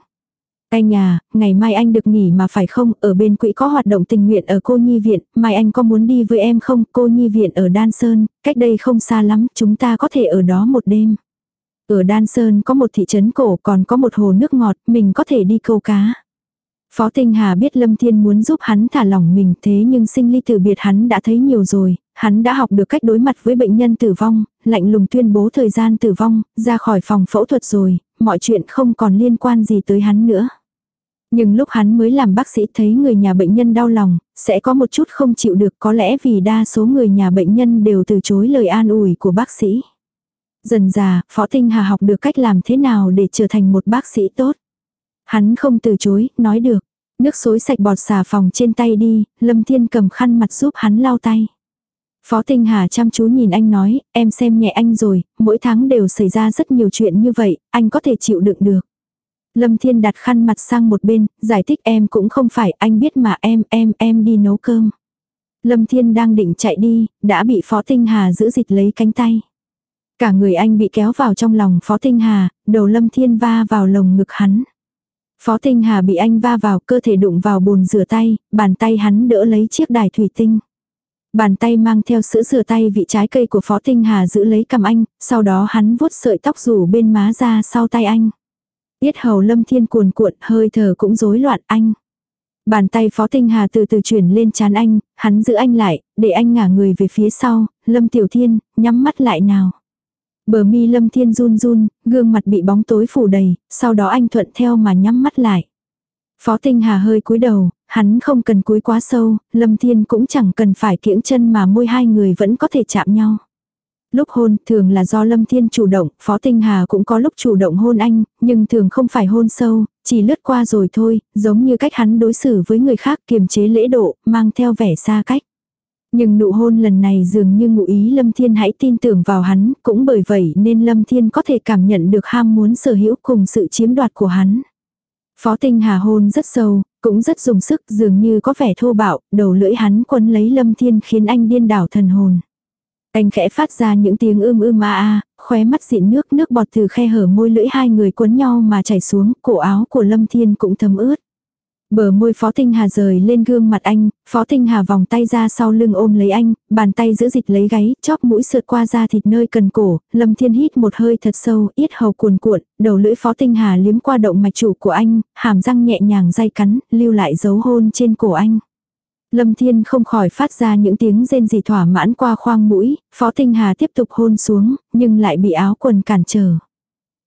Anh à, ngày mai anh được nghỉ mà phải không, ở bên quỹ có hoạt động tình nguyện ở cô nhi viện, mai anh có muốn đi với em không, cô nhi viện ở Đan Sơn, cách đây không xa lắm, chúng ta có thể ở đó một đêm. Ở Đan Sơn có một thị trấn cổ còn có một hồ nước ngọt, mình có thể đi câu cá. Phó Tinh Hà biết Lâm Thiên muốn giúp hắn thả lỏng mình thế nhưng sinh ly tử biệt hắn đã thấy nhiều rồi, hắn đã học được cách đối mặt với bệnh nhân tử vong, lạnh lùng tuyên bố thời gian tử vong, ra khỏi phòng phẫu thuật rồi, mọi chuyện không còn liên quan gì tới hắn nữa. Nhưng lúc hắn mới làm bác sĩ thấy người nhà bệnh nhân đau lòng, sẽ có một chút không chịu được có lẽ vì đa số người nhà bệnh nhân đều từ chối lời an ủi của bác sĩ. Dần già, Phó Tinh Hà học được cách làm thế nào để trở thành một bác sĩ tốt. Hắn không từ chối, nói được. Nước xối sạch bọt xà phòng trên tay đi, Lâm Thiên cầm khăn mặt giúp hắn lau tay. Phó Tinh Hà chăm chú nhìn anh nói, em xem nhẹ anh rồi, mỗi tháng đều xảy ra rất nhiều chuyện như vậy, anh có thể chịu đựng được. Lâm Thiên đặt khăn mặt sang một bên, giải thích em cũng không phải, anh biết mà em, em, em đi nấu cơm. Lâm Thiên đang định chạy đi, đã bị Phó Tinh Hà giữ dịch lấy cánh tay. Cả người anh bị kéo vào trong lòng Phó Tinh Hà, đầu Lâm Thiên va vào lồng ngực hắn. Phó Tinh Hà bị anh va vào cơ thể đụng vào bồn rửa tay, bàn tay hắn đỡ lấy chiếc đài thủy tinh. Bàn tay mang theo sữa rửa tay vị trái cây của Phó Tinh Hà giữ lấy cầm anh, sau đó hắn vuốt sợi tóc rủ bên má ra sau tay anh. Yết hầu lâm thiên cuồn cuộn, hơi thở cũng rối loạn anh. Bàn tay Phó Tinh Hà từ từ chuyển lên chán anh, hắn giữ anh lại, để anh ngả người về phía sau, Lâm Tiểu Thiên, nhắm mắt lại nào. Bờ mi Lâm Thiên run run, gương mặt bị bóng tối phủ đầy, sau đó anh thuận theo mà nhắm mắt lại. Phó Tinh Hà hơi cúi đầu, hắn không cần cúi quá sâu, Lâm Thiên cũng chẳng cần phải kiễng chân mà môi hai người vẫn có thể chạm nhau. Lúc hôn thường là do Lâm Thiên chủ động, Phó Tinh Hà cũng có lúc chủ động hôn anh, nhưng thường không phải hôn sâu, chỉ lướt qua rồi thôi, giống như cách hắn đối xử với người khác kiềm chế lễ độ, mang theo vẻ xa cách. Nhưng nụ hôn lần này dường như ngụ ý Lâm Thiên hãy tin tưởng vào hắn, cũng bởi vậy nên Lâm Thiên có thể cảm nhận được ham muốn sở hữu cùng sự chiếm đoạt của hắn. Phó Tinh Hà hôn rất sâu, cũng rất dùng sức dường như có vẻ thô bạo, đầu lưỡi hắn quấn lấy Lâm Thiên khiến anh điên đảo thần hồn. Anh khẽ phát ra những tiếng ưm ưm a a, khóe mắt dịn nước, nước bọt từ khe hở môi lưỡi hai người cuốn nhau mà chảy xuống, cổ áo của Lâm Thiên cũng thấm ướt. Bờ môi Phó Tinh Hà rời lên gương mặt anh, Phó Tinh Hà vòng tay ra sau lưng ôm lấy anh, bàn tay giữ dịch lấy gáy, chóp mũi sượt qua da thịt nơi cần cổ, Lâm Thiên hít một hơi thật sâu, yết hầu cuồn cuộn, đầu lưỡi Phó Tinh Hà liếm qua động mạch chủ của anh, hàm răng nhẹ nhàng day cắn, lưu lại dấu hôn trên cổ anh. Lâm Thiên không khỏi phát ra những tiếng rên rỉ thỏa mãn qua khoang mũi, Phó Tinh Hà tiếp tục hôn xuống, nhưng lại bị áo quần cản trở.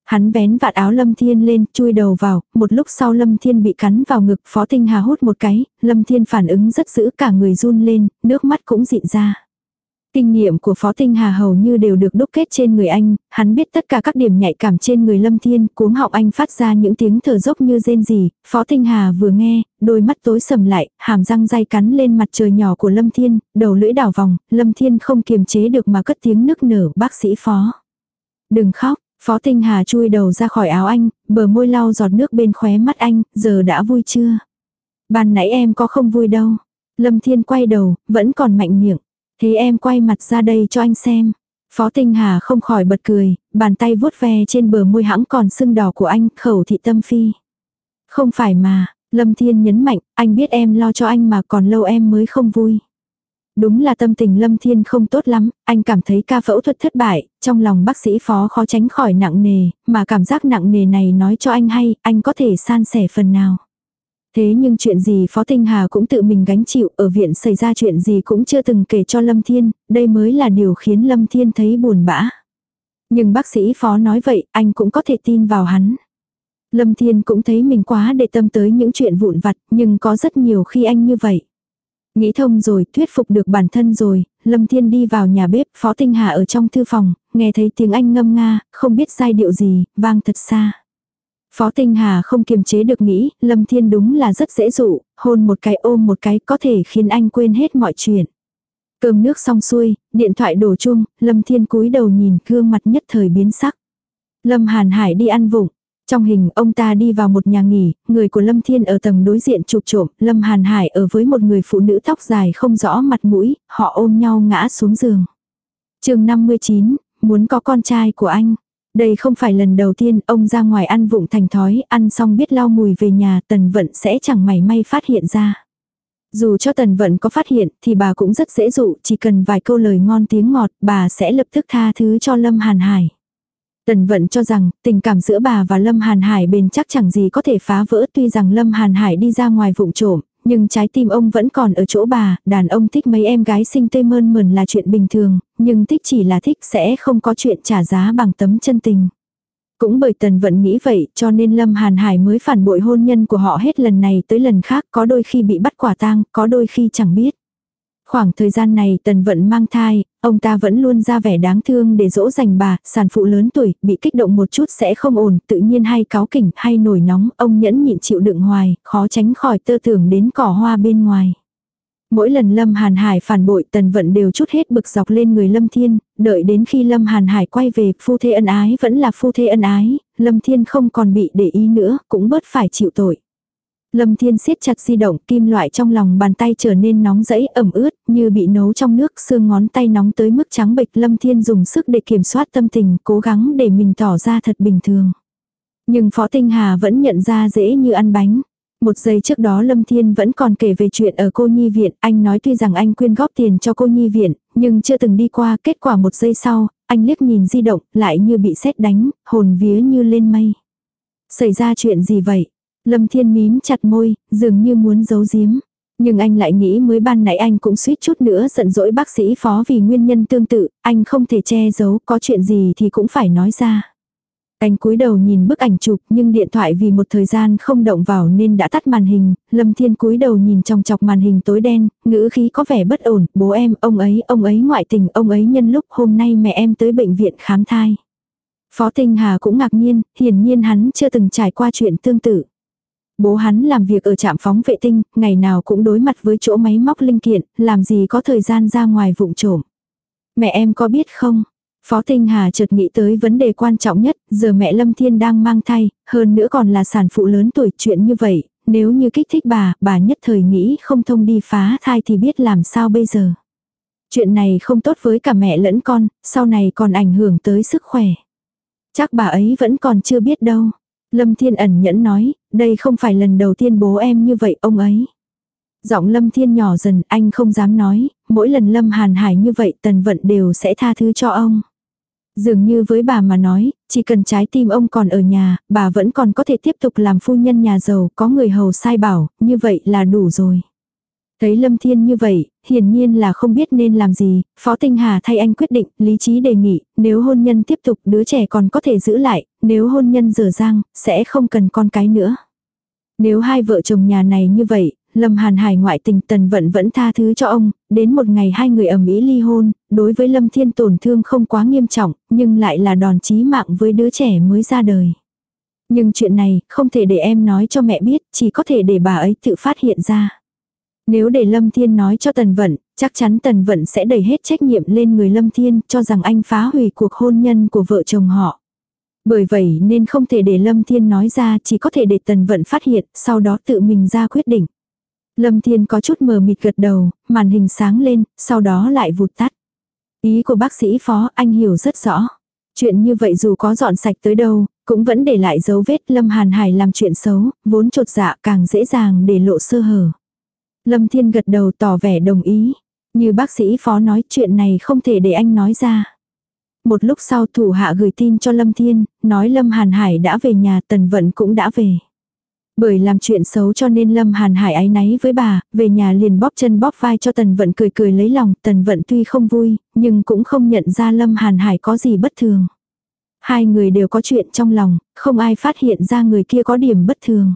Hắn vén vạt áo Lâm Thiên lên, chui đầu vào, một lúc sau Lâm Thiên bị cắn vào ngực, Phó Tinh Hà hút một cái, Lâm Thiên phản ứng rất dữ cả người run lên, nước mắt cũng dịn ra. Kinh nghiệm của Phó Tinh Hà hầu như đều được đúc kết trên người anh, hắn biết tất cả các điểm nhạy cảm trên người Lâm Thiên, cuống họng anh phát ra những tiếng thở dốc như rên rỉ, Phó Tinh Hà vừa nghe, đôi mắt tối sầm lại, hàm răng dai cắn lên mặt trời nhỏ của Lâm Thiên, đầu lưỡi đảo vòng, Lâm Thiên không kiềm chế được mà cất tiếng nức nở bác sĩ Phó. Đừng khóc, Phó Tinh Hà chui đầu ra khỏi áo anh, bờ môi lau giọt nước bên khóe mắt anh, giờ đã vui chưa? Ban nãy em có không vui đâu. Lâm Thiên quay đầu, vẫn còn mạnh miệng. Thế em quay mặt ra đây cho anh xem. Phó Tinh Hà không khỏi bật cười, bàn tay vuốt ve trên bờ môi hãng còn sưng đỏ của anh, khẩu thị tâm phi. Không phải mà, Lâm Thiên nhấn mạnh, anh biết em lo cho anh mà còn lâu em mới không vui. Đúng là tâm tình Lâm Thiên không tốt lắm, anh cảm thấy ca phẫu thuật thất bại, trong lòng bác sĩ phó khó tránh khỏi nặng nề, mà cảm giác nặng nề này nói cho anh hay, anh có thể san sẻ phần nào. Thế nhưng chuyện gì Phó Tinh Hà cũng tự mình gánh chịu, ở viện xảy ra chuyện gì cũng chưa từng kể cho Lâm Thiên, đây mới là điều khiến Lâm Thiên thấy buồn bã. Nhưng bác sĩ Phó nói vậy, anh cũng có thể tin vào hắn. Lâm Thiên cũng thấy mình quá để tâm tới những chuyện vụn vặt, nhưng có rất nhiều khi anh như vậy. Nghĩ thông rồi, thuyết phục được bản thân rồi, Lâm Thiên đi vào nhà bếp, Phó Tinh Hà ở trong thư phòng, nghe thấy tiếng anh ngâm nga, không biết giai điệu gì, vang thật xa. Phó Tinh Hà không kiềm chế được nghĩ, Lâm Thiên đúng là rất dễ dụ, hôn một cái ôm một cái có thể khiến anh quên hết mọi chuyện. Cơm nước xong xuôi, điện thoại đổ chung, Lâm Thiên cúi đầu nhìn gương mặt nhất thời biến sắc. Lâm Hàn Hải đi ăn vụng. Trong hình ông ta đi vào một nhà nghỉ, người của Lâm Thiên ở tầng đối diện chụp trộm, Lâm Hàn Hải ở với một người phụ nữ tóc dài không rõ mặt mũi, họ ôm nhau ngã xuống giường. chương 59, muốn có con trai của anh. Đây không phải lần đầu tiên ông ra ngoài ăn vụng thành thói, ăn xong biết lau mùi về nhà tần vận sẽ chẳng mảy may phát hiện ra. Dù cho tần vận có phát hiện thì bà cũng rất dễ dụ, chỉ cần vài câu lời ngon tiếng ngọt bà sẽ lập tức tha thứ cho Lâm Hàn Hải. Tần vận cho rằng tình cảm giữa bà và Lâm Hàn Hải bền chắc chẳng gì có thể phá vỡ tuy rằng Lâm Hàn Hải đi ra ngoài vụng trộm, nhưng trái tim ông vẫn còn ở chỗ bà, đàn ông thích mấy em gái xinh tươi mơn mờn là chuyện bình thường, nhưng thích chỉ là thích sẽ không có chuyện trả giá bằng tấm chân tình. Cũng bởi Tần Vận nghĩ vậy cho nên Lâm Hàn Hải mới phản bội hôn nhân của họ hết lần này tới lần khác có đôi khi bị bắt quả tang, có đôi khi chẳng biết. Khoảng thời gian này Tần Vận mang thai, ông ta vẫn luôn ra vẻ đáng thương để dỗ dành bà, sản phụ lớn tuổi, bị kích động một chút sẽ không ổn, tự nhiên hay cáo kỉnh hay nổi nóng, ông nhẫn nhịn chịu đựng hoài, khó tránh khỏi tơ tưởng đến cỏ hoa bên ngoài. Mỗi lần Lâm Hàn Hải phản bội Tần Vận đều chút hết bực dọc lên người Lâm Thiên, đợi đến khi Lâm Hàn Hải quay về, phu thê ân ái vẫn là phu thê ân ái, Lâm Thiên không còn bị để ý nữa, cũng bớt phải chịu tội. Lâm Thiên siết chặt di động, kim loại trong lòng bàn tay trở nên nóng rẫy ẩm ướt, như bị nấu trong nước, xương ngón tay nóng tới mức trắng bệch. Lâm Thiên dùng sức để kiểm soát tâm tình, cố gắng để mình tỏ ra thật bình thường. Nhưng Phó Tinh Hà vẫn nhận ra dễ như ăn bánh. Một giây trước đó Lâm Thiên vẫn còn kể về chuyện ở cô nhi viện, anh nói tuy rằng anh quyên góp tiền cho cô nhi viện, nhưng chưa từng đi qua, kết quả một giây sau, anh liếc nhìn di động, lại như bị sét đánh, hồn vía như lên mây. Xảy ra chuyện gì vậy? Lâm Thiên mím chặt môi, dường như muốn giấu giếm. Nhưng anh lại nghĩ mới ban nãy anh cũng suýt chút nữa giận dỗi bác sĩ phó vì nguyên nhân tương tự, anh không thể che giấu, có chuyện gì thì cũng phải nói ra. Anh cúi đầu nhìn bức ảnh chụp nhưng điện thoại vì một thời gian không động vào nên đã tắt màn hình, Lâm Thiên cúi đầu nhìn trong chọc màn hình tối đen, ngữ khí có vẻ bất ổn, bố em, ông ấy, ông ấy ngoại tình, ông ấy nhân lúc hôm nay mẹ em tới bệnh viện khám thai. Phó Tinh Hà cũng ngạc nhiên, hiển nhiên hắn chưa từng trải qua chuyện tương tự. Bố hắn làm việc ở trạm phóng vệ tinh, ngày nào cũng đối mặt với chỗ máy móc linh kiện, làm gì có thời gian ra ngoài vụng trộm. Mẹ em có biết không? Phó Tinh Hà chợt nghĩ tới vấn đề quan trọng nhất, giờ mẹ Lâm Thiên đang mang thai, hơn nữa còn là sản phụ lớn tuổi chuyện như vậy, nếu như kích thích bà, bà nhất thời nghĩ không thông đi phá thai thì biết làm sao bây giờ. Chuyện này không tốt với cả mẹ lẫn con, sau này còn ảnh hưởng tới sức khỏe. Chắc bà ấy vẫn còn chưa biết đâu. Lâm Thiên ẩn nhẫn nói, đây không phải lần đầu tiên bố em như vậy ông ấy. Giọng Lâm Thiên nhỏ dần, anh không dám nói, mỗi lần Lâm Hàn Hải như vậy tần vận đều sẽ tha thứ cho ông. Dường như với bà mà nói, chỉ cần trái tim ông còn ở nhà, bà vẫn còn có thể tiếp tục làm phu nhân nhà giàu, có người hầu sai bảo, như vậy là đủ rồi. Thấy Lâm Thiên như vậy, hiển nhiên là không biết nên làm gì, Phó Tinh Hà thay anh quyết định, lý trí đề nghị, nếu hôn nhân tiếp tục đứa trẻ còn có thể giữ lại, nếu hôn nhân dở dang, sẽ không cần con cái nữa. Nếu hai vợ chồng nhà này như vậy, Lâm Hàn Hải ngoại tình tần vận vẫn tha thứ cho ông, đến một ngày hai người ầm ĩ ly hôn, đối với Lâm Thiên tổn thương không quá nghiêm trọng, nhưng lại là đòn chí mạng với đứa trẻ mới ra đời. Nhưng chuyện này, không thể để em nói cho mẹ biết, chỉ có thể để bà ấy tự phát hiện ra. Nếu để Lâm Thiên nói cho Tần Vận, chắc chắn Tần Vận sẽ đẩy hết trách nhiệm lên người Lâm Thiên cho rằng anh phá hủy cuộc hôn nhân của vợ chồng họ. Bởi vậy nên không thể để Lâm Thiên nói ra chỉ có thể để Tần Vận phát hiện, sau đó tự mình ra quyết định. Lâm Thiên có chút mờ mịt gật đầu, màn hình sáng lên, sau đó lại vụt tắt. Ý của bác sĩ phó anh hiểu rất rõ. Chuyện như vậy dù có dọn sạch tới đâu, Cũng vẫn để lại dấu vết Lâm Hàn Hải làm chuyện xấu, vốn trột dạ càng dễ dàng để lộ sơ hở. Lâm Thiên gật đầu tỏ vẻ đồng ý. Như bác sĩ phó nói chuyện này không thể để anh nói ra. Một lúc sau thủ hạ gửi tin cho Lâm Thiên, nói Lâm Hàn Hải đã về nhà Tần Vận cũng đã về. Bởi làm chuyện xấu cho nên Lâm Hàn Hải ái náy với bà, về nhà liền bóp chân bóp vai cho Tần Vận cười cười lấy lòng, Tần Vận tuy không vui, nhưng cũng không nhận ra Lâm Hàn Hải có gì bất thường. Hai người đều có chuyện trong lòng, không ai phát hiện ra người kia có điểm bất thường.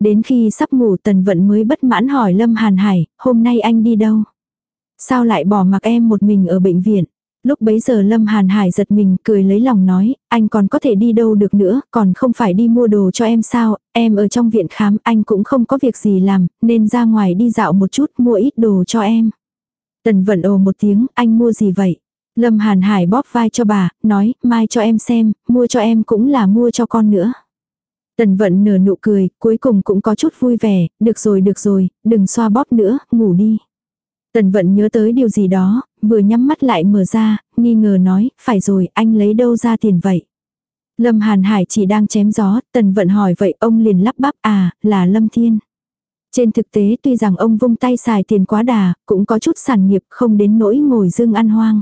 Đến khi sắp ngủ Tần Vận mới bất mãn hỏi Lâm Hàn Hải, hôm nay anh đi đâu? Sao lại bỏ mặc em một mình ở bệnh viện? Lúc bấy giờ Lâm Hàn Hải giật mình cười lấy lòng nói, anh còn có thể đi đâu được nữa, còn không phải đi mua đồ cho em sao, em ở trong viện khám anh cũng không có việc gì làm, nên ra ngoài đi dạo một chút mua ít đồ cho em. Tần vận ồ một tiếng, anh mua gì vậy? Lâm Hàn Hải bóp vai cho bà, nói, mai cho em xem, mua cho em cũng là mua cho con nữa. Tần vận nở nụ cười, cuối cùng cũng có chút vui vẻ, được rồi được rồi, đừng xoa bóp nữa, ngủ đi. Tần vận nhớ tới điều gì đó, vừa nhắm mắt lại mở ra, nghi ngờ nói, phải rồi, anh lấy đâu ra tiền vậy? Lâm Hàn Hải chỉ đang chém gió, tần vận hỏi vậy ông liền lắp bắp à, là Lâm Thiên. Trên thực tế tuy rằng ông vung tay xài tiền quá đà, cũng có chút sản nghiệp không đến nỗi ngồi dương ăn hoang.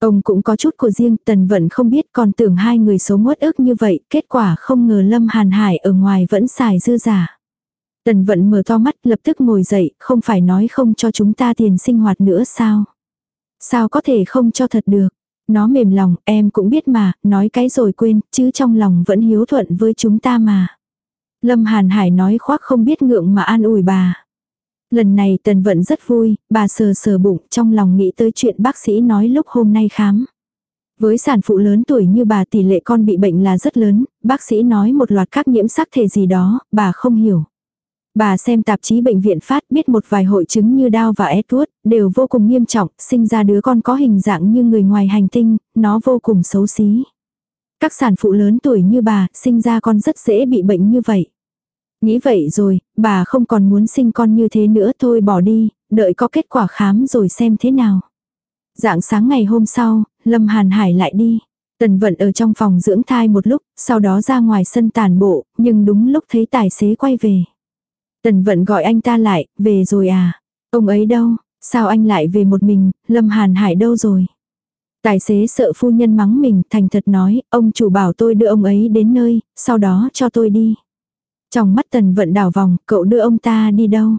Ông cũng có chút của riêng, tần vận không biết còn tưởng hai người sống nguất ức như vậy, kết quả không ngờ Lâm Hàn Hải ở ngoài vẫn xài dư giả. Tần vận mở to mắt lập tức ngồi dậy, không phải nói không cho chúng ta tiền sinh hoạt nữa sao? Sao có thể không cho thật được? Nó mềm lòng, em cũng biết mà, nói cái rồi quên, chứ trong lòng vẫn hiếu thuận với chúng ta mà. Lâm Hàn Hải nói khoác không biết ngượng mà an ủi bà. Lần này tần vận rất vui, bà sờ sờ bụng trong lòng nghĩ tới chuyện bác sĩ nói lúc hôm nay khám. Với sản phụ lớn tuổi như bà tỷ lệ con bị bệnh là rất lớn, bác sĩ nói một loạt các nhiễm sắc thể gì đó, bà không hiểu. Bà xem tạp chí bệnh viện phát biết một vài hội chứng như đau và Edward đều vô cùng nghiêm trọng, sinh ra đứa con có hình dạng như người ngoài hành tinh, nó vô cùng xấu xí. Các sản phụ lớn tuổi như bà, sinh ra con rất dễ bị bệnh như vậy. Nghĩ vậy rồi, bà không còn muốn sinh con như thế nữa thôi bỏ đi, đợi có kết quả khám rồi xem thế nào. Dạng sáng ngày hôm sau, Lâm Hàn Hải lại đi. Tần vận ở trong phòng dưỡng thai một lúc, sau đó ra ngoài sân tàn bộ, nhưng đúng lúc thấy tài xế quay về. Tần vận gọi anh ta lại, về rồi à? Ông ấy đâu? Sao anh lại về một mình, Lâm Hàn Hải đâu rồi? Tài xế sợ phu nhân mắng mình, thành thật nói, ông chủ bảo tôi đưa ông ấy đến nơi, sau đó cho tôi đi. Trong mắt tần vận đảo vòng, cậu đưa ông ta đi đâu?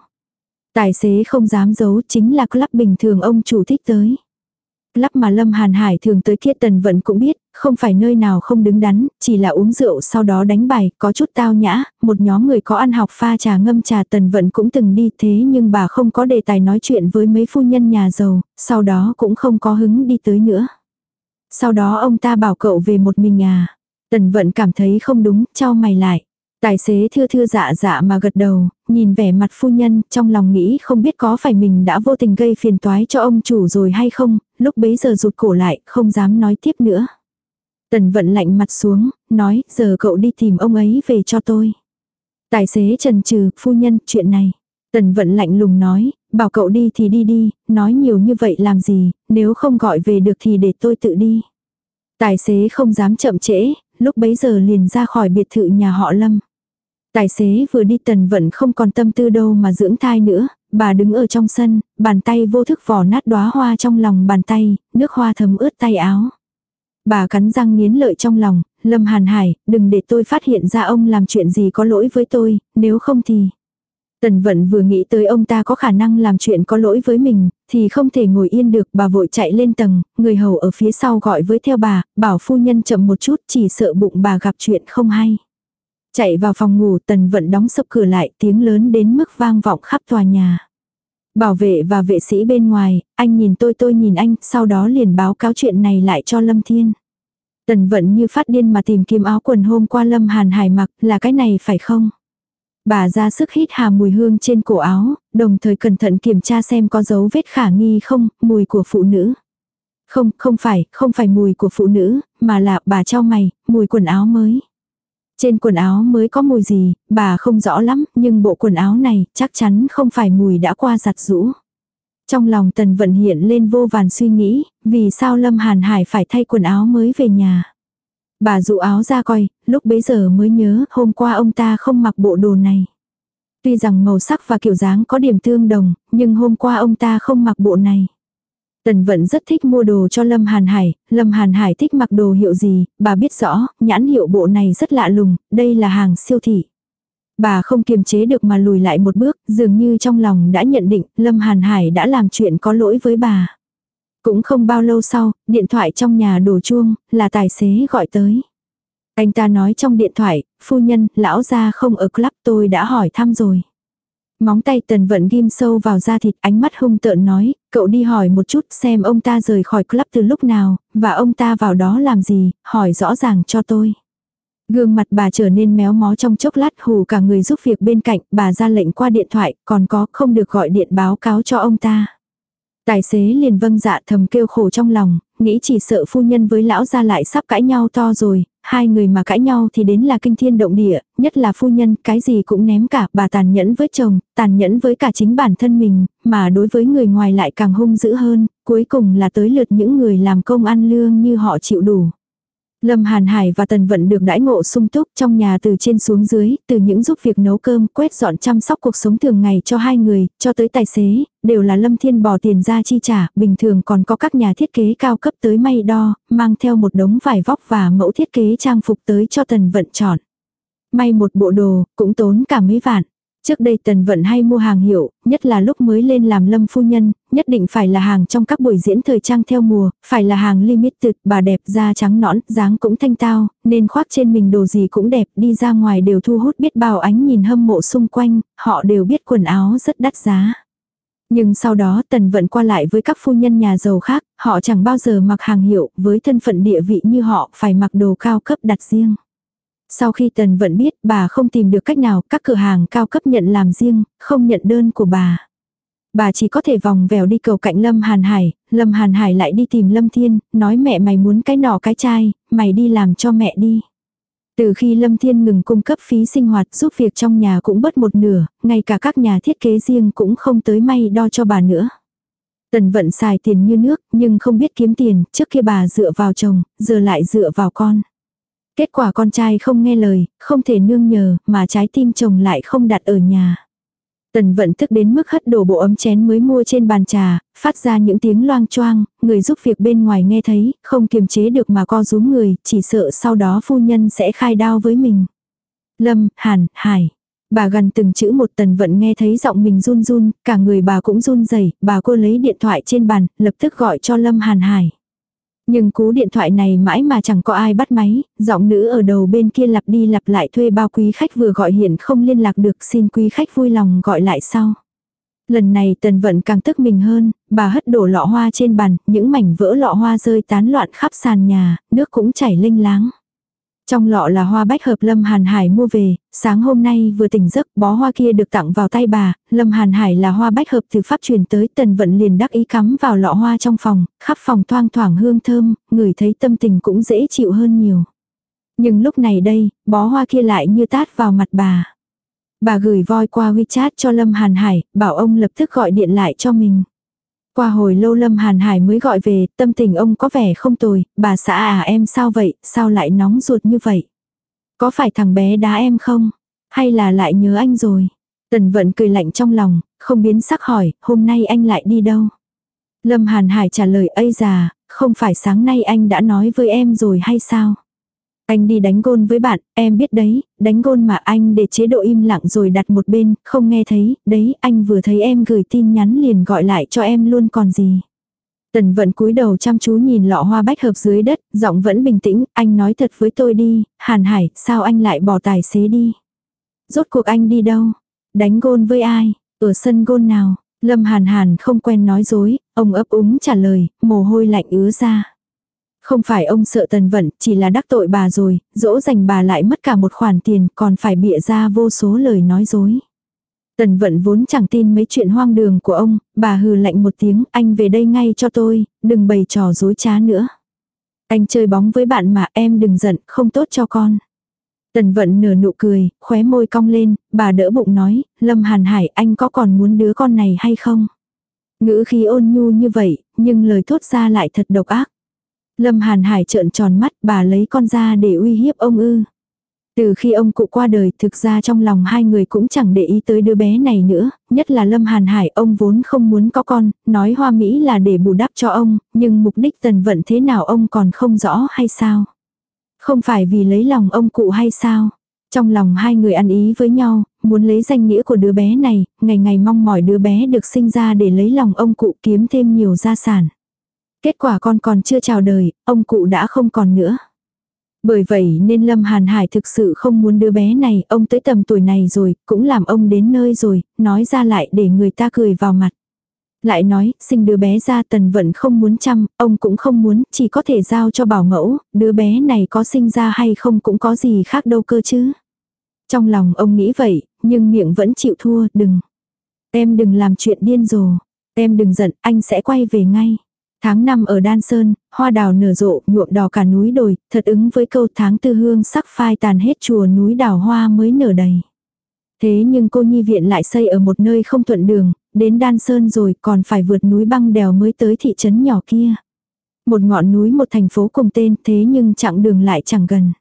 Tài xế không dám giấu chính là club bình thường ông chủ thích tới. Lắp mà Lâm Hàn Hải thường tới kia tần vận cũng biết, không phải nơi nào không đứng đắn, chỉ là uống rượu sau đó đánh bài, có chút tao nhã, một nhóm người có ăn học pha trà ngâm trà tần vận cũng từng đi thế nhưng bà không có đề tài nói chuyện với mấy phu nhân nhà giàu, sau đó cũng không có hứng đi tới nữa. Sau đó ông ta bảo cậu về một mình à. Tần vận cảm thấy không đúng, trao mày lại. Tài xế thưa thưa dạ dạ mà gật đầu, nhìn vẻ mặt phu nhân, trong lòng nghĩ không biết có phải mình đã vô tình gây phiền toái cho ông chủ rồi hay không, lúc bấy giờ rụt cổ lại, không dám nói tiếp nữa. Tần vận lạnh mặt xuống, nói, giờ cậu đi tìm ông ấy về cho tôi. Tài xế trần trừ, phu nhân, chuyện này. Tần vận lạnh lùng nói, bảo cậu đi thì đi đi, nói nhiều như vậy làm gì, nếu không gọi về được thì để tôi tự đi. Tài xế không dám chậm trễ, lúc bấy giờ liền ra khỏi biệt thự nhà họ Lâm. Tài xế vừa đi tần vận không còn tâm tư đâu mà dưỡng thai nữa, bà đứng ở trong sân, bàn tay vô thức vò nát đóa hoa trong lòng bàn tay, nước hoa thấm ướt tay áo. Bà cắn răng nghiến lợi trong lòng, Lâm Hàn Hải, đừng để tôi phát hiện ra ông làm chuyện gì có lỗi với tôi, nếu không thì... Tần vận vừa nghĩ tới ông ta có khả năng làm chuyện có lỗi với mình, thì không thể ngồi yên được, bà vội chạy lên tầng, người hầu ở phía sau gọi với theo bà, bảo phu nhân chậm một chút chỉ sợ bụng bà gặp chuyện không hay. Chạy vào phòng ngủ tần vận đóng sập cửa lại tiếng lớn đến mức vang vọng khắp tòa nhà. Bảo vệ và vệ sĩ bên ngoài, anh nhìn tôi tôi nhìn anh, sau đó liền báo cáo chuyện này lại cho Lâm Thiên. Tần vận như phát điên mà tìm kiếm áo quần hôm qua Lâm Hàn Hải mặc là cái này phải không? Bà ra sức hít hà mùi hương trên cổ áo, đồng thời cẩn thận kiểm tra xem có dấu vết khả nghi không, mùi của phụ nữ. Không, không phải, không phải mùi của phụ nữ, mà là bà trao mày, mùi quần áo mới. Trên quần áo mới có mùi gì, bà không rõ lắm, nhưng bộ quần áo này chắc chắn không phải mùi đã qua giặt rũ. Trong lòng tần vận hiện lên vô vàn suy nghĩ, vì sao Lâm Hàn Hải phải thay quần áo mới về nhà. Bà dụ áo ra coi, lúc bấy giờ mới nhớ hôm qua ông ta không mặc bộ đồ này. Tuy rằng màu sắc và kiểu dáng có điểm tương đồng, nhưng hôm qua ông ta không mặc bộ này. Tần Vận rất thích mua đồ cho Lâm Hàn Hải, Lâm Hàn Hải thích mặc đồ hiệu gì, bà biết rõ, nhãn hiệu bộ này rất lạ lùng, đây là hàng siêu thị. Bà không kiềm chế được mà lùi lại một bước, dường như trong lòng đã nhận định Lâm Hàn Hải đã làm chuyện có lỗi với bà. Cũng không bao lâu sau, điện thoại trong nhà đổ chuông, là tài xế gọi tới. Anh ta nói trong điện thoại, phu nhân, lão gia không ở club tôi đã hỏi thăm rồi. Móng tay tần vận ghim sâu vào da thịt ánh mắt hung tợn nói, cậu đi hỏi một chút xem ông ta rời khỏi club từ lúc nào, và ông ta vào đó làm gì, hỏi rõ ràng cho tôi. Gương mặt bà trở nên méo mó trong chốc lát hù cả người giúp việc bên cạnh, bà ra lệnh qua điện thoại, còn có không được gọi điện báo cáo cho ông ta. Tài xế liền vâng dạ thầm kêu khổ trong lòng, nghĩ chỉ sợ phu nhân với lão gia lại sắp cãi nhau to rồi, hai người mà cãi nhau thì đến là kinh thiên động địa, nhất là phu nhân cái gì cũng ném cả, bà tàn nhẫn với chồng, tàn nhẫn với cả chính bản thân mình, mà đối với người ngoài lại càng hung dữ hơn, cuối cùng là tới lượt những người làm công ăn lương như họ chịu đủ. Lâm Hàn Hải và Tần Vận được đãi ngộ sung túc trong nhà từ trên xuống dưới, từ những giúp việc nấu cơm, quét dọn chăm sóc cuộc sống thường ngày cho hai người, cho tới tài xế, đều là Lâm Thiên bỏ tiền ra chi trả, bình thường còn có các nhà thiết kế cao cấp tới may đo, mang theo một đống vải vóc và mẫu thiết kế trang phục tới cho Tần Vận chọn. May một bộ đồ, cũng tốn cả mấy vạn. Trước đây Tần Vận hay mua hàng hiệu, nhất là lúc mới lên làm lâm phu nhân, nhất định phải là hàng trong các buổi diễn thời trang theo mùa, phải là hàng limited, bà đẹp da trắng nõn, dáng cũng thanh tao, nên khoác trên mình đồ gì cũng đẹp, đi ra ngoài đều thu hút biết bao ánh nhìn hâm mộ xung quanh, họ đều biết quần áo rất đắt giá. Nhưng sau đó Tần Vận qua lại với các phu nhân nhà giàu khác, họ chẳng bao giờ mặc hàng hiệu, với thân phận địa vị như họ phải mặc đồ cao cấp đặt riêng. Sau khi Tần Vận biết bà không tìm được cách nào các cửa hàng cao cấp nhận làm riêng, không nhận đơn của bà. Bà chỉ có thể vòng vèo đi cầu cạnh Lâm Hàn Hải, Lâm Hàn Hải lại đi tìm Lâm Thiên, nói mẹ mày muốn cái nọ cái chai, mày đi làm cho mẹ đi. Từ khi Lâm Thiên ngừng cung cấp phí sinh hoạt giúp việc trong nhà cũng bớt một nửa, ngay cả các nhà thiết kế riêng cũng không tới may đo cho bà nữa. Tần vận xài tiền như nước nhưng không biết kiếm tiền, trước kia bà dựa vào chồng, giờ lại dựa vào con. Kết quả con trai không nghe lời, không thể nương nhờ, mà trái tim chồng lại không đặt ở nhà. Tần vận tức đến mức hất đổ bộ ấm chén mới mua trên bàn trà, phát ra những tiếng loang choang, người giúp việc bên ngoài nghe thấy, không kiềm chế được mà co rúm người, chỉ sợ sau đó phu nhân sẽ khai đao với mình. Lâm, Hàn, Hải. Bà gần từng chữ một tần vận nghe thấy giọng mình run run, cả người bà cũng run rẩy bà cô lấy điện thoại trên bàn, lập tức gọi cho Lâm Hàn Hải. Nhưng cú điện thoại này mãi mà chẳng có ai bắt máy, giọng nữ ở đầu bên kia lặp đi lặp lại thuê bao quý khách vừa gọi hiện không liên lạc được xin quý khách vui lòng gọi lại sau. Lần này tần vận càng tức mình hơn, bà hất đổ lọ hoa trên bàn, những mảnh vỡ lọ hoa rơi tán loạn khắp sàn nhà, nước cũng chảy linh láng. Trong lọ là hoa bách hợp Lâm Hàn Hải mua về, sáng hôm nay vừa tỉnh giấc bó hoa kia được tặng vào tay bà, Lâm Hàn Hải là hoa bách hợp từ Pháp truyền tới tần vận liền đắc ý cắm vào lọ hoa trong phòng, khắp phòng thoang thoảng hương thơm, người thấy tâm tình cũng dễ chịu hơn nhiều. Nhưng lúc này đây, bó hoa kia lại như tát vào mặt bà. Bà gửi voi qua WeChat cho Lâm Hàn Hải, bảo ông lập tức gọi điện lại cho mình. Qua hồi lâu Lâm Hàn Hải mới gọi về, tâm tình ông có vẻ không tồi, bà xã à em sao vậy, sao lại nóng ruột như vậy? Có phải thằng bé đá em không? Hay là lại nhớ anh rồi? Tần vận cười lạnh trong lòng, không biến sắc hỏi, hôm nay anh lại đi đâu? Lâm Hàn Hải trả lời ây già, không phải sáng nay anh đã nói với em rồi hay sao? Anh đi đánh gôn với bạn, em biết đấy, đánh gôn mà anh để chế độ im lặng rồi đặt một bên, không nghe thấy, đấy, anh vừa thấy em gửi tin nhắn liền gọi lại cho em luôn còn gì. Tần vận cúi đầu chăm chú nhìn lọ hoa bách hợp dưới đất, giọng vẫn bình tĩnh, anh nói thật với tôi đi, Hàn Hải, sao anh lại bỏ tài xế đi? Rốt cuộc anh đi đâu? Đánh gôn với ai? Ở sân gôn nào? Lâm Hàn Hàn không quen nói dối, ông ấp úng trả lời, mồ hôi lạnh ứa ra. Không phải ông sợ tần vận, chỉ là đắc tội bà rồi, dỗ dành bà lại mất cả một khoản tiền, còn phải bịa ra vô số lời nói dối. Tần vận vốn chẳng tin mấy chuyện hoang đường của ông, bà hừ lạnh một tiếng, anh về đây ngay cho tôi, đừng bày trò dối trá nữa. Anh chơi bóng với bạn mà em đừng giận, không tốt cho con. Tần vận nở nụ cười, khóe môi cong lên, bà đỡ bụng nói, Lâm Hàn Hải anh có còn muốn đứa con này hay không? Ngữ khí ôn nhu như vậy, nhưng lời thốt ra lại thật độc ác. Lâm Hàn Hải trợn tròn mắt bà lấy con ra để uy hiếp ông ư. Từ khi ông cụ qua đời thực ra trong lòng hai người cũng chẳng để ý tới đứa bé này nữa, nhất là Lâm Hàn Hải ông vốn không muốn có con, nói hoa Mỹ là để bù đắp cho ông, nhưng mục đích tần vận thế nào ông còn không rõ hay sao? Không phải vì lấy lòng ông cụ hay sao? Trong lòng hai người ăn ý với nhau, muốn lấy danh nghĩa của đứa bé này, ngày ngày mong mỏi đứa bé được sinh ra để lấy lòng ông cụ kiếm thêm nhiều gia sản. Kết quả con còn chưa chào đời, ông cụ đã không còn nữa. Bởi vậy nên Lâm Hàn Hải thực sự không muốn đứa bé này, ông tới tầm tuổi này rồi, cũng làm ông đến nơi rồi, nói ra lại để người ta cười vào mặt. Lại nói, sinh đứa bé ra tần vận không muốn chăm, ông cũng không muốn, chỉ có thể giao cho bảo mẫu, đứa bé này có sinh ra hay không cũng có gì khác đâu cơ chứ. Trong lòng ông nghĩ vậy, nhưng miệng vẫn chịu thua, đừng. Em đừng làm chuyện điên rồ. Em đừng giận, anh sẽ quay về ngay. Tháng năm ở Đan Sơn, hoa đào nở rộ, nhuộm đỏ cả núi đồi, thật ứng với câu tháng tư hương sắc phai tàn hết chùa núi đào hoa mới nở đầy. Thế nhưng cô nhi viện lại xây ở một nơi không thuận đường, đến Đan Sơn rồi còn phải vượt núi băng đèo mới tới thị trấn nhỏ kia. Một ngọn núi một thành phố cùng tên thế nhưng chặng đường lại chẳng gần.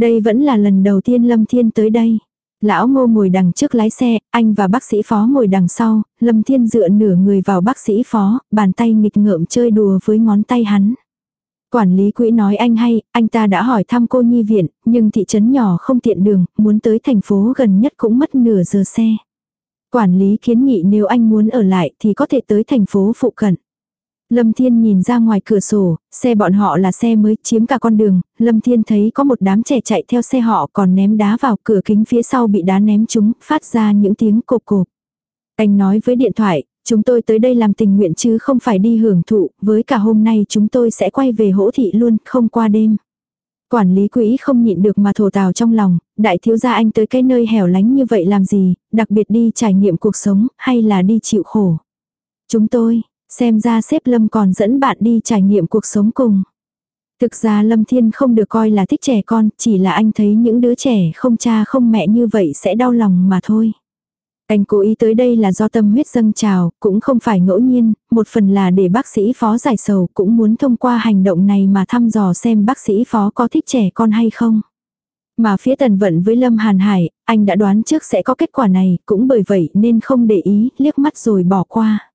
Đây vẫn là lần đầu tiên Lâm Thiên tới đây. Lão ngô ngồi đằng trước lái xe, anh và bác sĩ phó ngồi đằng sau, Lâm Thiên dựa nửa người vào bác sĩ phó, bàn tay nghịch ngợm chơi đùa với ngón tay hắn. Quản lý quỹ nói anh hay, anh ta đã hỏi thăm cô nhi viện, nhưng thị trấn nhỏ không tiện đường, muốn tới thành phố gần nhất cũng mất nửa giờ xe. Quản lý kiến nghị nếu anh muốn ở lại thì có thể tới thành phố phụ cận. Lâm Thiên nhìn ra ngoài cửa sổ, xe bọn họ là xe mới chiếm cả con đường, Lâm Thiên thấy có một đám trẻ chạy theo xe họ còn ném đá vào cửa kính phía sau bị đá ném chúng, phát ra những tiếng cộp cộp. Anh nói với điện thoại, chúng tôi tới đây làm tình nguyện chứ không phải đi hưởng thụ, với cả hôm nay chúng tôi sẽ quay về hỗ thị luôn, không qua đêm. Quản lý quỹ không nhịn được mà thổ tào trong lòng, đại thiếu gia anh tới cái nơi hẻo lánh như vậy làm gì, đặc biệt đi trải nghiệm cuộc sống, hay là đi chịu khổ. Chúng tôi, Xem ra sếp Lâm còn dẫn bạn đi trải nghiệm cuộc sống cùng. Thực ra Lâm Thiên không được coi là thích trẻ con, chỉ là anh thấy những đứa trẻ không cha không mẹ như vậy sẽ đau lòng mà thôi. Anh cố ý tới đây là do tâm huyết dâng trào, cũng không phải ngẫu nhiên, một phần là để bác sĩ phó giải sầu cũng muốn thông qua hành động này mà thăm dò xem bác sĩ phó có thích trẻ con hay không. Mà phía tần vận với Lâm Hàn Hải, anh đã đoán trước sẽ có kết quả này, cũng bởi vậy nên không để ý, liếc mắt rồi bỏ qua.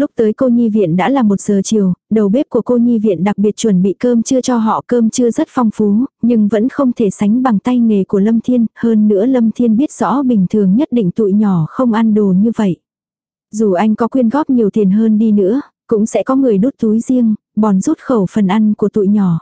Lúc tới cô nhi viện đã là một giờ chiều, đầu bếp của cô nhi viện đặc biệt chuẩn bị cơm trưa cho họ cơm trưa rất phong phú, nhưng vẫn không thể sánh bằng tay nghề của Lâm Thiên, hơn nữa Lâm Thiên biết rõ bình thường nhất định tụi nhỏ không ăn đồ như vậy. Dù anh có quyên góp nhiều tiền hơn đi nữa, cũng sẽ có người đút túi riêng, bòn rút khẩu phần ăn của tụi nhỏ.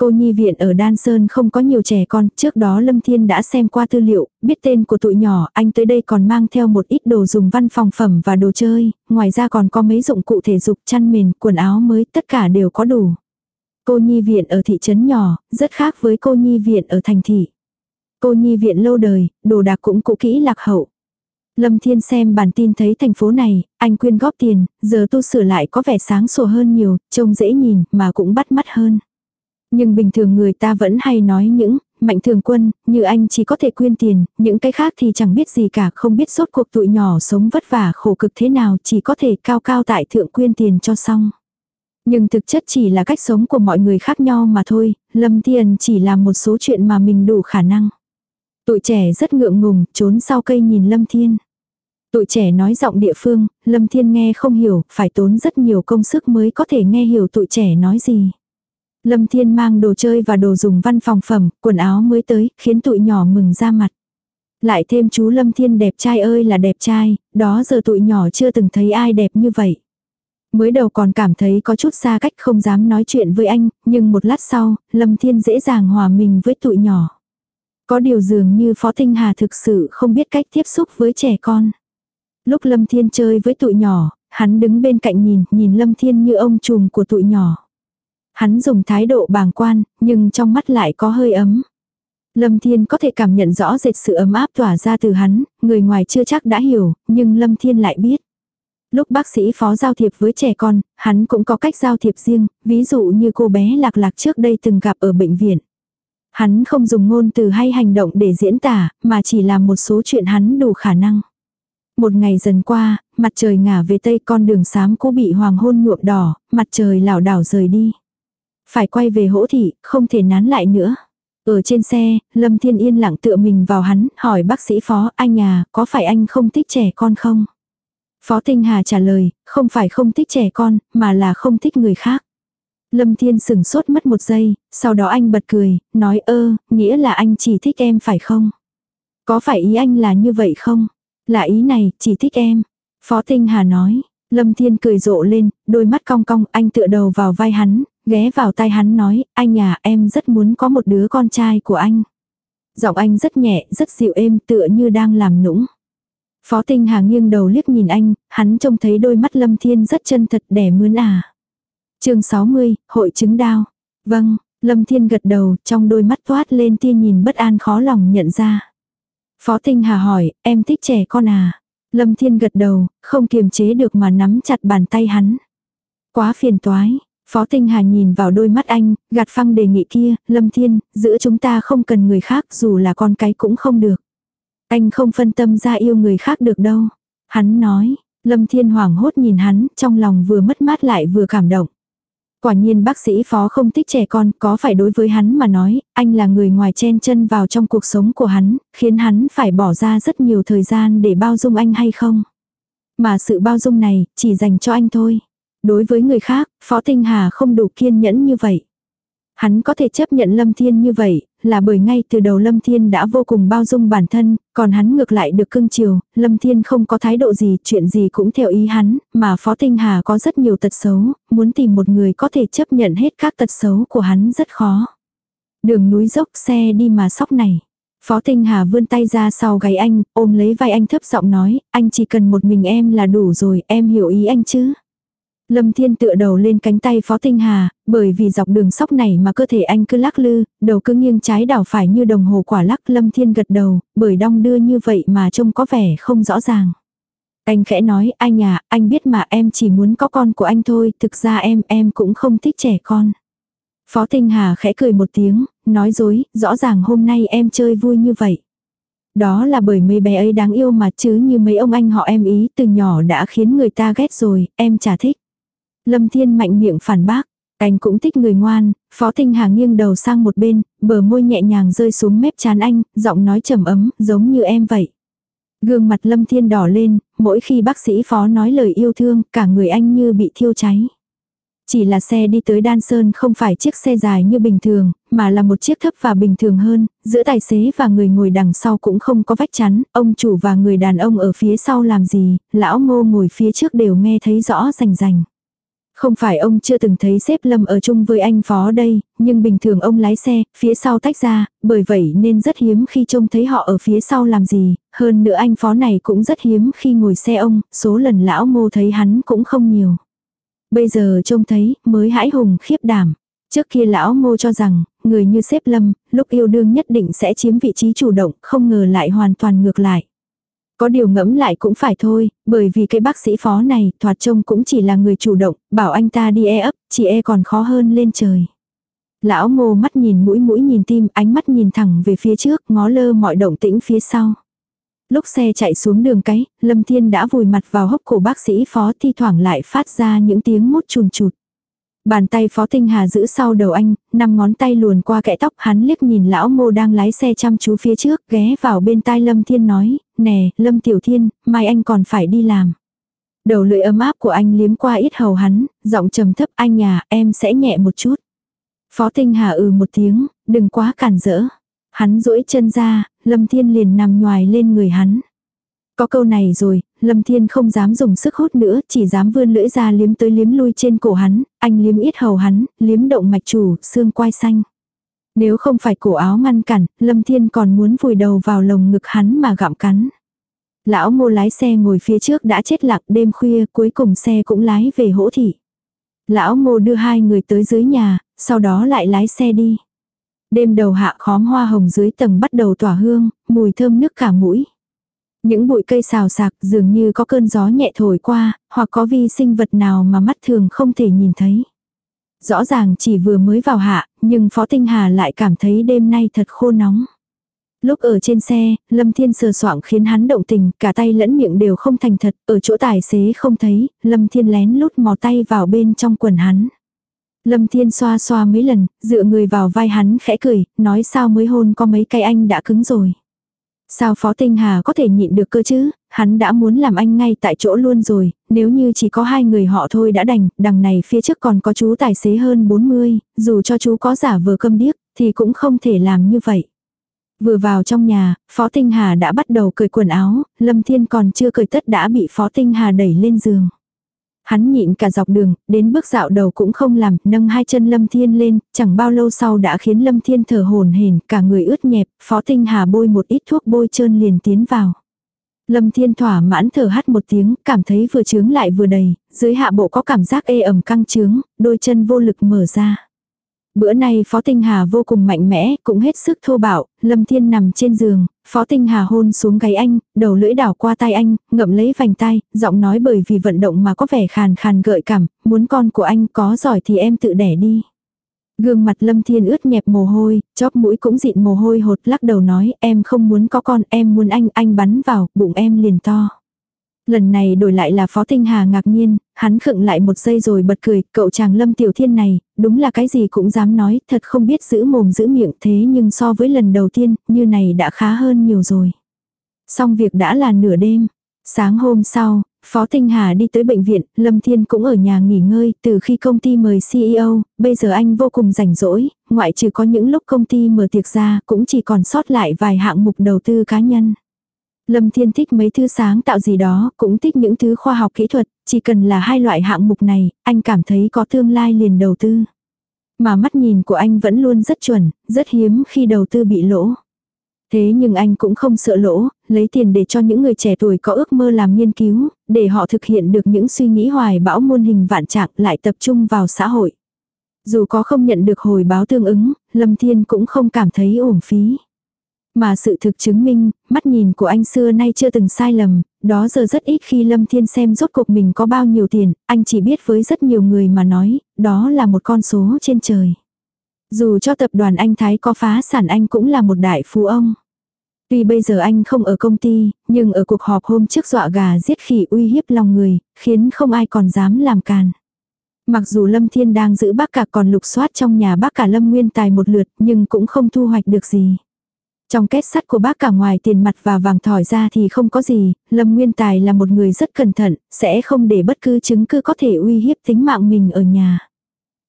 Cô nhi viện ở Đan Sơn không có nhiều trẻ con, trước đó Lâm Thiên đã xem qua tư liệu, biết tên của tụi nhỏ, anh tới đây còn mang theo một ít đồ dùng văn phòng phẩm và đồ chơi, ngoài ra còn có mấy dụng cụ thể dục, chăn mền, quần áo mới, tất cả đều có đủ. Cô nhi viện ở thị trấn nhỏ, rất khác với cô nhi viện ở thành thị. Cô nhi viện lâu đời, đồ đạc cũng cũ kỹ lạc hậu. Lâm Thiên xem bản tin thấy thành phố này, anh quyên góp tiền, giờ tu sửa lại có vẻ sáng sủa hơn nhiều, trông dễ nhìn mà cũng bắt mắt hơn. Nhưng bình thường người ta vẫn hay nói những, mạnh thường quân, như anh chỉ có thể quyên tiền, những cái khác thì chẳng biết gì cả, không biết suốt cuộc tụi nhỏ sống vất vả khổ cực thế nào, chỉ có thể cao cao tại thượng quyên tiền cho xong. Nhưng thực chất chỉ là cách sống của mọi người khác nhau mà thôi, Lâm Thiên chỉ làm một số chuyện mà mình đủ khả năng. Tụi trẻ rất ngượng ngùng, trốn sau cây nhìn Lâm Thiên. Tụi trẻ nói giọng địa phương, Lâm Thiên nghe không hiểu, phải tốn rất nhiều công sức mới có thể nghe hiểu tụi trẻ nói gì. Lâm Thiên mang đồ chơi và đồ dùng văn phòng phẩm, quần áo mới tới, khiến tụi nhỏ mừng ra mặt. Lại thêm chú Lâm Thiên đẹp trai ơi là đẹp trai, đó giờ tụi nhỏ chưa từng thấy ai đẹp như vậy. Mới đầu còn cảm thấy có chút xa cách không dám nói chuyện với anh, nhưng một lát sau, Lâm Thiên dễ dàng hòa mình với tụi nhỏ. Có điều dường như Phó Tinh Hà thực sự không biết cách tiếp xúc với trẻ con. Lúc Lâm Thiên chơi với tụi nhỏ, hắn đứng bên cạnh nhìn, nhìn Lâm Thiên như ông trùm của tụi nhỏ. Hắn dùng thái độ bàng quan, nhưng trong mắt lại có hơi ấm. Lâm Thiên có thể cảm nhận rõ rệt sự ấm áp tỏa ra từ hắn, người ngoài chưa chắc đã hiểu, nhưng Lâm Thiên lại biết. Lúc bác sĩ phó giao thiệp với trẻ con, hắn cũng có cách giao thiệp riêng, ví dụ như cô bé lạc lạc trước đây từng gặp ở bệnh viện. Hắn không dùng ngôn từ hay hành động để diễn tả, mà chỉ làm một số chuyện hắn đủ khả năng. Một ngày dần qua, mặt trời ngả về tây con đường xám cũ bị hoàng hôn nhuộm đỏ, mặt trời lảo đảo rời đi. Phải quay về hỗ thị, không thể nán lại nữa. Ở trên xe, Lâm Thiên yên lặng tựa mình vào hắn, hỏi bác sĩ phó, anh à, có phải anh không thích trẻ con không? Phó Tinh Hà trả lời, không phải không thích trẻ con, mà là không thích người khác. Lâm Thiên sừng sốt mất một giây, sau đó anh bật cười, nói ơ, nghĩa là anh chỉ thích em phải không? Có phải ý anh là như vậy không? Là ý này, chỉ thích em. Phó Tinh Hà nói, Lâm Thiên cười rộ lên, đôi mắt cong cong, anh tựa đầu vào vai hắn, ghé vào tai hắn nói, anh à, em rất muốn có một đứa con trai của anh. Giọng anh rất nhẹ, rất dịu êm, tựa như đang làm nũng. Phó Tinh Hà nghiêng đầu liếc nhìn anh, hắn trông thấy đôi mắt Lâm Thiên rất chân thật đẻ mướn à. chương 60, hội chứng đau. Vâng, Lâm Thiên gật đầu, trong đôi mắt toát lên tia nhìn bất an khó lòng nhận ra. Phó Tinh Hà hỏi, em thích trẻ con à? Lâm Thiên gật đầu, không kiềm chế được mà nắm chặt bàn tay hắn. Quá phiền toái. Phó Tinh Hà nhìn vào đôi mắt anh, gạt phăng đề nghị kia, Lâm Thiên, giữa chúng ta không cần người khác dù là con cái cũng không được. Anh không phân tâm ra yêu người khác được đâu. Hắn nói, Lâm Thiên hoảng hốt nhìn hắn, trong lòng vừa mất mát lại vừa cảm động. Quả nhiên bác sĩ phó không thích trẻ con, có phải đối với hắn mà nói, anh là người ngoài chen chân vào trong cuộc sống của hắn, khiến hắn phải bỏ ra rất nhiều thời gian để bao dung anh hay không? Mà sự bao dung này, chỉ dành cho anh thôi. Đối với người khác, Phó Tinh Hà không đủ kiên nhẫn như vậy. Hắn có thể chấp nhận Lâm Thiên như vậy, là bởi ngay từ đầu Lâm Thiên đã vô cùng bao dung bản thân, còn hắn ngược lại được cưng chiều, Lâm Thiên không có thái độ gì, chuyện gì cũng theo ý hắn, mà Phó Tinh Hà có rất nhiều tật xấu, muốn tìm một người có thể chấp nhận hết các tật xấu của hắn rất khó. Đường núi dốc xe đi mà sóc này. Phó Tinh Hà vươn tay ra sau gáy anh, ôm lấy vai anh thấp giọng nói, anh chỉ cần một mình em là đủ rồi, em hiểu ý anh chứ. Lâm Thiên tựa đầu lên cánh tay Phó Tinh Hà, bởi vì dọc đường sóc này mà cơ thể anh cứ lắc lư, đầu cứ nghiêng trái đảo phải như đồng hồ quả lắc Lâm Thiên gật đầu, bởi đong đưa như vậy mà trông có vẻ không rõ ràng. Anh khẽ nói, anh à, anh biết mà em chỉ muốn có con của anh thôi, thực ra em, em cũng không thích trẻ con. Phó Tinh Hà khẽ cười một tiếng, nói dối, rõ ràng hôm nay em chơi vui như vậy. Đó là bởi mấy bé ấy đáng yêu mà chứ như mấy ông anh họ em ý từ nhỏ đã khiến người ta ghét rồi, em chả thích. Lâm Thiên mạnh miệng phản bác. Anh cũng thích người ngoan, Phó Tinh Hà nghiêng đầu sang một bên, bờ môi nhẹ nhàng rơi xuống mép chán anh, giọng nói trầm ấm, giống như em vậy. Gương mặt Lâm Thiên đỏ lên, mỗi khi bác sĩ Phó nói lời yêu thương, cả người anh như bị thiêu cháy. Chỉ là xe đi tới Đan Sơn không phải chiếc xe dài như bình thường, mà là một chiếc thấp và bình thường hơn, giữa tài xế và người ngồi đằng sau cũng không có vách chắn, ông chủ và người đàn ông ở phía sau làm gì, lão ngô ngồi phía trước đều nghe thấy rõ rành rành. Không phải ông chưa từng thấy xếp lâm ở chung với anh phó đây, nhưng bình thường ông lái xe, phía sau tách ra, bởi vậy nên rất hiếm khi trông thấy họ ở phía sau làm gì, hơn nữa anh phó này cũng rất hiếm khi ngồi xe ông, số lần lão ngô thấy hắn cũng không nhiều. Bây giờ trông thấy, mới hãi hùng khiếp đảm. Trước kia lão ngô cho rằng, người như xếp lâm, lúc yêu đương nhất định sẽ chiếm vị trí chủ động, không ngờ lại hoàn toàn ngược lại. Có điều ngẫm lại cũng phải thôi, bởi vì cái bác sĩ phó này, thoạt trông cũng chỉ là người chủ động, bảo anh ta đi e ấp, chỉ e còn khó hơn lên trời. Lão ngô mắt nhìn mũi mũi nhìn tim, ánh mắt nhìn thẳng về phía trước, ngó lơ mọi động tĩnh phía sau. Lúc xe chạy xuống đường cái, Lâm Thiên đã vùi mặt vào hốc cổ bác sĩ phó thi thoảng lại phát ra những tiếng mút chùn chụt. Bàn tay Phó Tinh Hà giữ sau đầu anh, năm ngón tay luồn qua kẽ tóc hắn liếc nhìn lão ngô đang lái xe chăm chú phía trước, ghé vào bên tai Lâm Thiên nói, nè, Lâm Tiểu Thiên, mai anh còn phải đi làm. Đầu lưỡi ấm áp của anh liếm qua ít hầu hắn, giọng trầm thấp anh nhà, em sẽ nhẹ một chút. Phó Tinh Hà ừ một tiếng, đừng quá cản rỡ. Hắn duỗi chân ra, Lâm Thiên liền nằm nhòi lên người hắn. Có câu này rồi, Lâm Thiên không dám dùng sức hút nữa, chỉ dám vươn lưỡi ra liếm tới liếm lui trên cổ hắn, anh liếm ít hầu hắn, liếm động mạch chủ, xương quai xanh. Nếu không phải cổ áo ngăn cản, Lâm Thiên còn muốn vùi đầu vào lồng ngực hắn mà gặm cắn. Lão ngô lái xe ngồi phía trước đã chết lặng đêm khuya, cuối cùng xe cũng lái về hỗ thị. Lão ngô đưa hai người tới dưới nhà, sau đó lại lái xe đi. Đêm đầu hạ khóm hoa hồng dưới tầng bắt đầu tỏa hương, mùi thơm nước cả mũi. Những bụi cây xào sạc dường như có cơn gió nhẹ thổi qua, hoặc có vi sinh vật nào mà mắt thường không thể nhìn thấy. Rõ ràng chỉ vừa mới vào hạ, nhưng Phó Tinh Hà lại cảm thấy đêm nay thật khô nóng. Lúc ở trên xe, Lâm Thiên sờ soạng khiến hắn động tình, cả tay lẫn miệng đều không thành thật, ở chỗ tài xế không thấy, Lâm Thiên lén lút mò tay vào bên trong quần hắn. Lâm Thiên xoa xoa mấy lần, dựa người vào vai hắn khẽ cười, nói sao mới hôn có mấy cái anh đã cứng rồi. Sao Phó Tinh Hà có thể nhịn được cơ chứ, hắn đã muốn làm anh ngay tại chỗ luôn rồi, nếu như chỉ có hai người họ thôi đã đành, đằng này phía trước còn có chú tài xế hơn 40, dù cho chú có giả vờ câm điếc, thì cũng không thể làm như vậy. Vừa vào trong nhà, Phó Tinh Hà đã bắt đầu cởi quần áo, Lâm Thiên còn chưa cởi tất đã bị Phó Tinh Hà đẩy lên giường. Hắn nhịn cả dọc đường, đến bước dạo đầu cũng không làm, nâng hai chân Lâm Thiên lên, chẳng bao lâu sau đã khiến Lâm Thiên thở hồn hển, cả người ướt nhẹp, Phó Tinh Hà bôi một ít thuốc bôi trơn liền tiến vào. Lâm Thiên thỏa mãn thở hắt một tiếng, cảm thấy vừa trướng lại vừa đầy, dưới hạ bộ có cảm giác ê ẩm căng trướng, đôi chân vô lực mở ra. Bữa nay Phó Tinh Hà vô cùng mạnh mẽ, cũng hết sức thô bạo, Lâm Thiên nằm trên giường, Phó Tinh Hà hôn xuống gáy anh, đầu lưỡi đảo qua tay anh, ngậm lấy vành tay, giọng nói bởi vì vận động mà có vẻ khàn khàn gợi cảm, muốn con của anh có giỏi thì em tự đẻ đi. Gương mặt Lâm Thiên ướt nhẹp mồ hôi, chóp mũi cũng dịn mồ hôi hột lắc đầu nói em không muốn có con, em muốn anh, anh bắn vào, bụng em liền to. Lần này đổi lại là Phó Tinh Hà ngạc nhiên, hắn khựng lại một giây rồi bật cười, cậu chàng Lâm Tiểu Thiên này, đúng là cái gì cũng dám nói, thật không biết giữ mồm giữ miệng thế nhưng so với lần đầu tiên, như này đã khá hơn nhiều rồi. Xong việc đã là nửa đêm. Sáng hôm sau, Phó Tinh Hà đi tới bệnh viện, Lâm Thiên cũng ở nhà nghỉ ngơi, từ khi công ty mời CEO, bây giờ anh vô cùng rảnh rỗi, ngoại trừ có những lúc công ty mở tiệc ra, cũng chỉ còn sót lại vài hạng mục đầu tư cá nhân. Lâm Thiên thích mấy thứ sáng tạo gì đó, cũng thích những thứ khoa học kỹ thuật, chỉ cần là hai loại hạng mục này, anh cảm thấy có tương lai liền đầu tư. Mà mắt nhìn của anh vẫn luôn rất chuẩn, rất hiếm khi đầu tư bị lỗ. Thế nhưng anh cũng không sợ lỗ, lấy tiền để cho những người trẻ tuổi có ước mơ làm nghiên cứu, để họ thực hiện được những suy nghĩ hoài bão muôn hình vạn trạng lại tập trung vào xã hội. Dù có không nhận được hồi báo tương ứng, Lâm Thiên cũng không cảm thấy uổng phí. Mà sự thực chứng minh, mắt nhìn của anh xưa nay chưa từng sai lầm, đó giờ rất ít khi Lâm Thiên xem rốt cuộc mình có bao nhiêu tiền, anh chỉ biết với rất nhiều người mà nói, đó là một con số trên trời. Dù cho tập đoàn anh Thái có phá sản anh cũng là một đại phú ông. Tuy bây giờ anh không ở công ty, nhưng ở cuộc họp hôm trước dọa gà giết khỉ uy hiếp lòng người, khiến không ai còn dám làm càn. Mặc dù Lâm Thiên đang giữ bác cả còn lục soát trong nhà bác cả Lâm Nguyên Tài một lượt nhưng cũng không thu hoạch được gì. Trong kết sắt của bác cả ngoài tiền mặt và vàng thỏi ra thì không có gì, Lâm Nguyên Tài là một người rất cẩn thận, sẽ không để bất cứ chứng cứ có thể uy hiếp tính mạng mình ở nhà.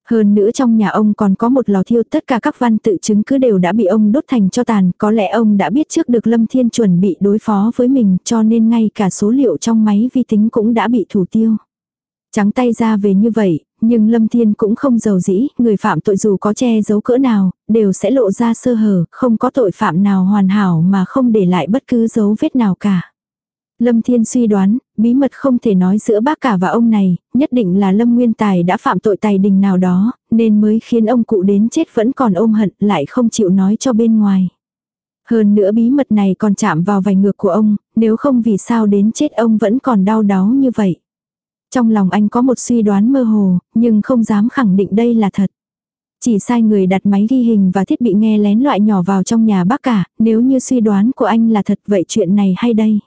Hơn nữa trong nhà ông còn có một lò thiêu tất cả các văn tự chứng cứ đều đã bị ông đốt thành cho tàn, có lẽ ông đã biết trước được Lâm Thiên chuẩn bị đối phó với mình cho nên ngay cả số liệu trong máy vi tính cũng đã bị thủ tiêu. Trắng tay ra về như vậy, nhưng Lâm Thiên cũng không giàu dĩ, người phạm tội dù có che giấu cỡ nào, đều sẽ lộ ra sơ hở, không có tội phạm nào hoàn hảo mà không để lại bất cứ dấu vết nào cả. Lâm Thiên suy đoán, bí mật không thể nói giữa bác cả và ông này, nhất định là Lâm Nguyên Tài đã phạm tội tài đình nào đó, nên mới khiến ông cụ đến chết vẫn còn ôm hận lại không chịu nói cho bên ngoài. Hơn nữa bí mật này còn chạm vào vài ngược của ông, nếu không vì sao đến chết ông vẫn còn đau đáu như vậy. Trong lòng anh có một suy đoán mơ hồ, nhưng không dám khẳng định đây là thật. Chỉ sai người đặt máy ghi hình và thiết bị nghe lén loại nhỏ vào trong nhà bác cả, nếu như suy đoán của anh là thật vậy chuyện này hay đây.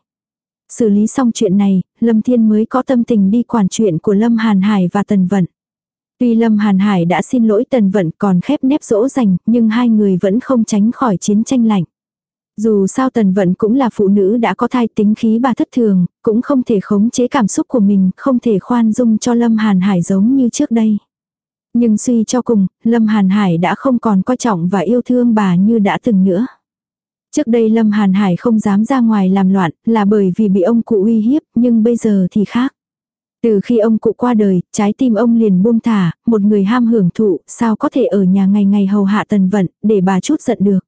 Xử lý xong chuyện này, Lâm Thiên mới có tâm tình đi quản chuyện của Lâm Hàn Hải và Tần Vận. Tuy Lâm Hàn Hải đã xin lỗi Tần Vận còn khép nép dỗ dành, nhưng hai người vẫn không tránh khỏi chiến tranh lạnh. Dù sao Tần Vận cũng là phụ nữ đã có thai tính khí bà thất thường, cũng không thể khống chế cảm xúc của mình, không thể khoan dung cho Lâm Hàn Hải giống như trước đây. Nhưng suy cho cùng, Lâm Hàn Hải đã không còn coi trọng và yêu thương bà như đã từng nữa. Trước đây Lâm Hàn Hải không dám ra ngoài làm loạn là bởi vì bị ông cụ uy hiếp, nhưng bây giờ thì khác. Từ khi ông cụ qua đời, trái tim ông liền buông thả, một người ham hưởng thụ, sao có thể ở nhà ngày ngày hầu hạ tần vận, để bà chút giận được.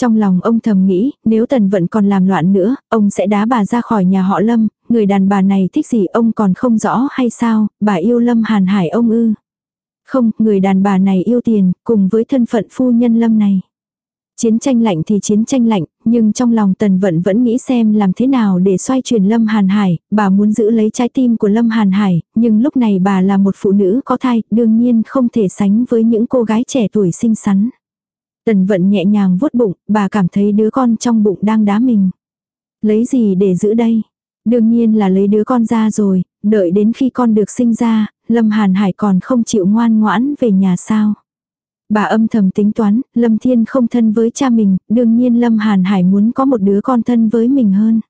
Trong lòng ông thầm nghĩ, nếu tần vận còn làm loạn nữa, ông sẽ đá bà ra khỏi nhà họ Lâm, người đàn bà này thích gì ông còn không rõ hay sao, bà yêu Lâm Hàn Hải ông ư. Không, người đàn bà này yêu tiền, cùng với thân phận phu nhân Lâm này. Chiến tranh lạnh thì chiến tranh lạnh, nhưng trong lòng Tần Vận vẫn nghĩ xem làm thế nào để xoay chuyển Lâm Hàn Hải, bà muốn giữ lấy trái tim của Lâm Hàn Hải, nhưng lúc này bà là một phụ nữ có thai, đương nhiên không thể sánh với những cô gái trẻ tuổi xinh xắn. Tần Vận nhẹ nhàng vuốt bụng, bà cảm thấy đứa con trong bụng đang đá mình. Lấy gì để giữ đây? Đương nhiên là lấy đứa con ra rồi, đợi đến khi con được sinh ra, Lâm Hàn Hải còn không chịu ngoan ngoãn về nhà sao. Bà âm thầm tính toán, Lâm Thiên không thân với cha mình, đương nhiên Lâm Hàn Hải muốn có một đứa con thân với mình hơn.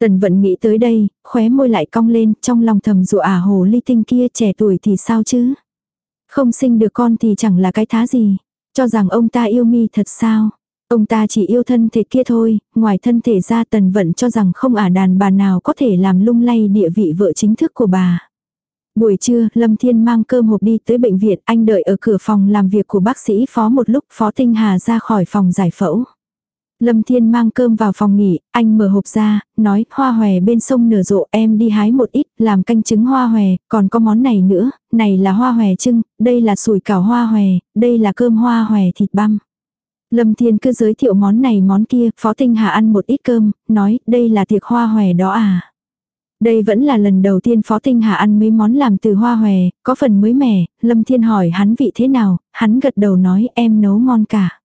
Tần vận nghĩ tới đây, khóe môi lại cong lên, trong lòng thầm dụ ả hồ ly tinh kia trẻ tuổi thì sao chứ. Không sinh được con thì chẳng là cái thá gì. Cho rằng ông ta yêu mi thật sao. Ông ta chỉ yêu thân thể kia thôi, ngoài thân thể ra tần vận cho rằng không ả đàn bà nào có thể làm lung lay địa vị vợ chính thức của bà. Buổi trưa, Lâm Thiên mang cơm hộp đi tới bệnh viện, anh đợi ở cửa phòng làm việc của bác sĩ phó một lúc, phó Tinh Hà ra khỏi phòng giải phẫu. Lâm Thiên mang cơm vào phòng nghỉ, anh mở hộp ra, nói hoa hòe bên sông nở rộ em đi hái một ít, làm canh trứng hoa hòe, còn có món này nữa, này là hoa hòe trưng, đây là sủi cảo hoa hòe, đây là cơm hoa hòe thịt băm. Lâm Thiên cứ giới thiệu món này món kia, Phó Tinh Hà ăn một ít cơm, nói đây là tiệc hoa hòe đó à. Đây vẫn là lần đầu tiên Phó Tinh Hà ăn mấy món làm từ hoa hòe, có phần mới mẻ, Lâm Thiên hỏi hắn vị thế nào, hắn gật đầu nói em nấu ngon cả.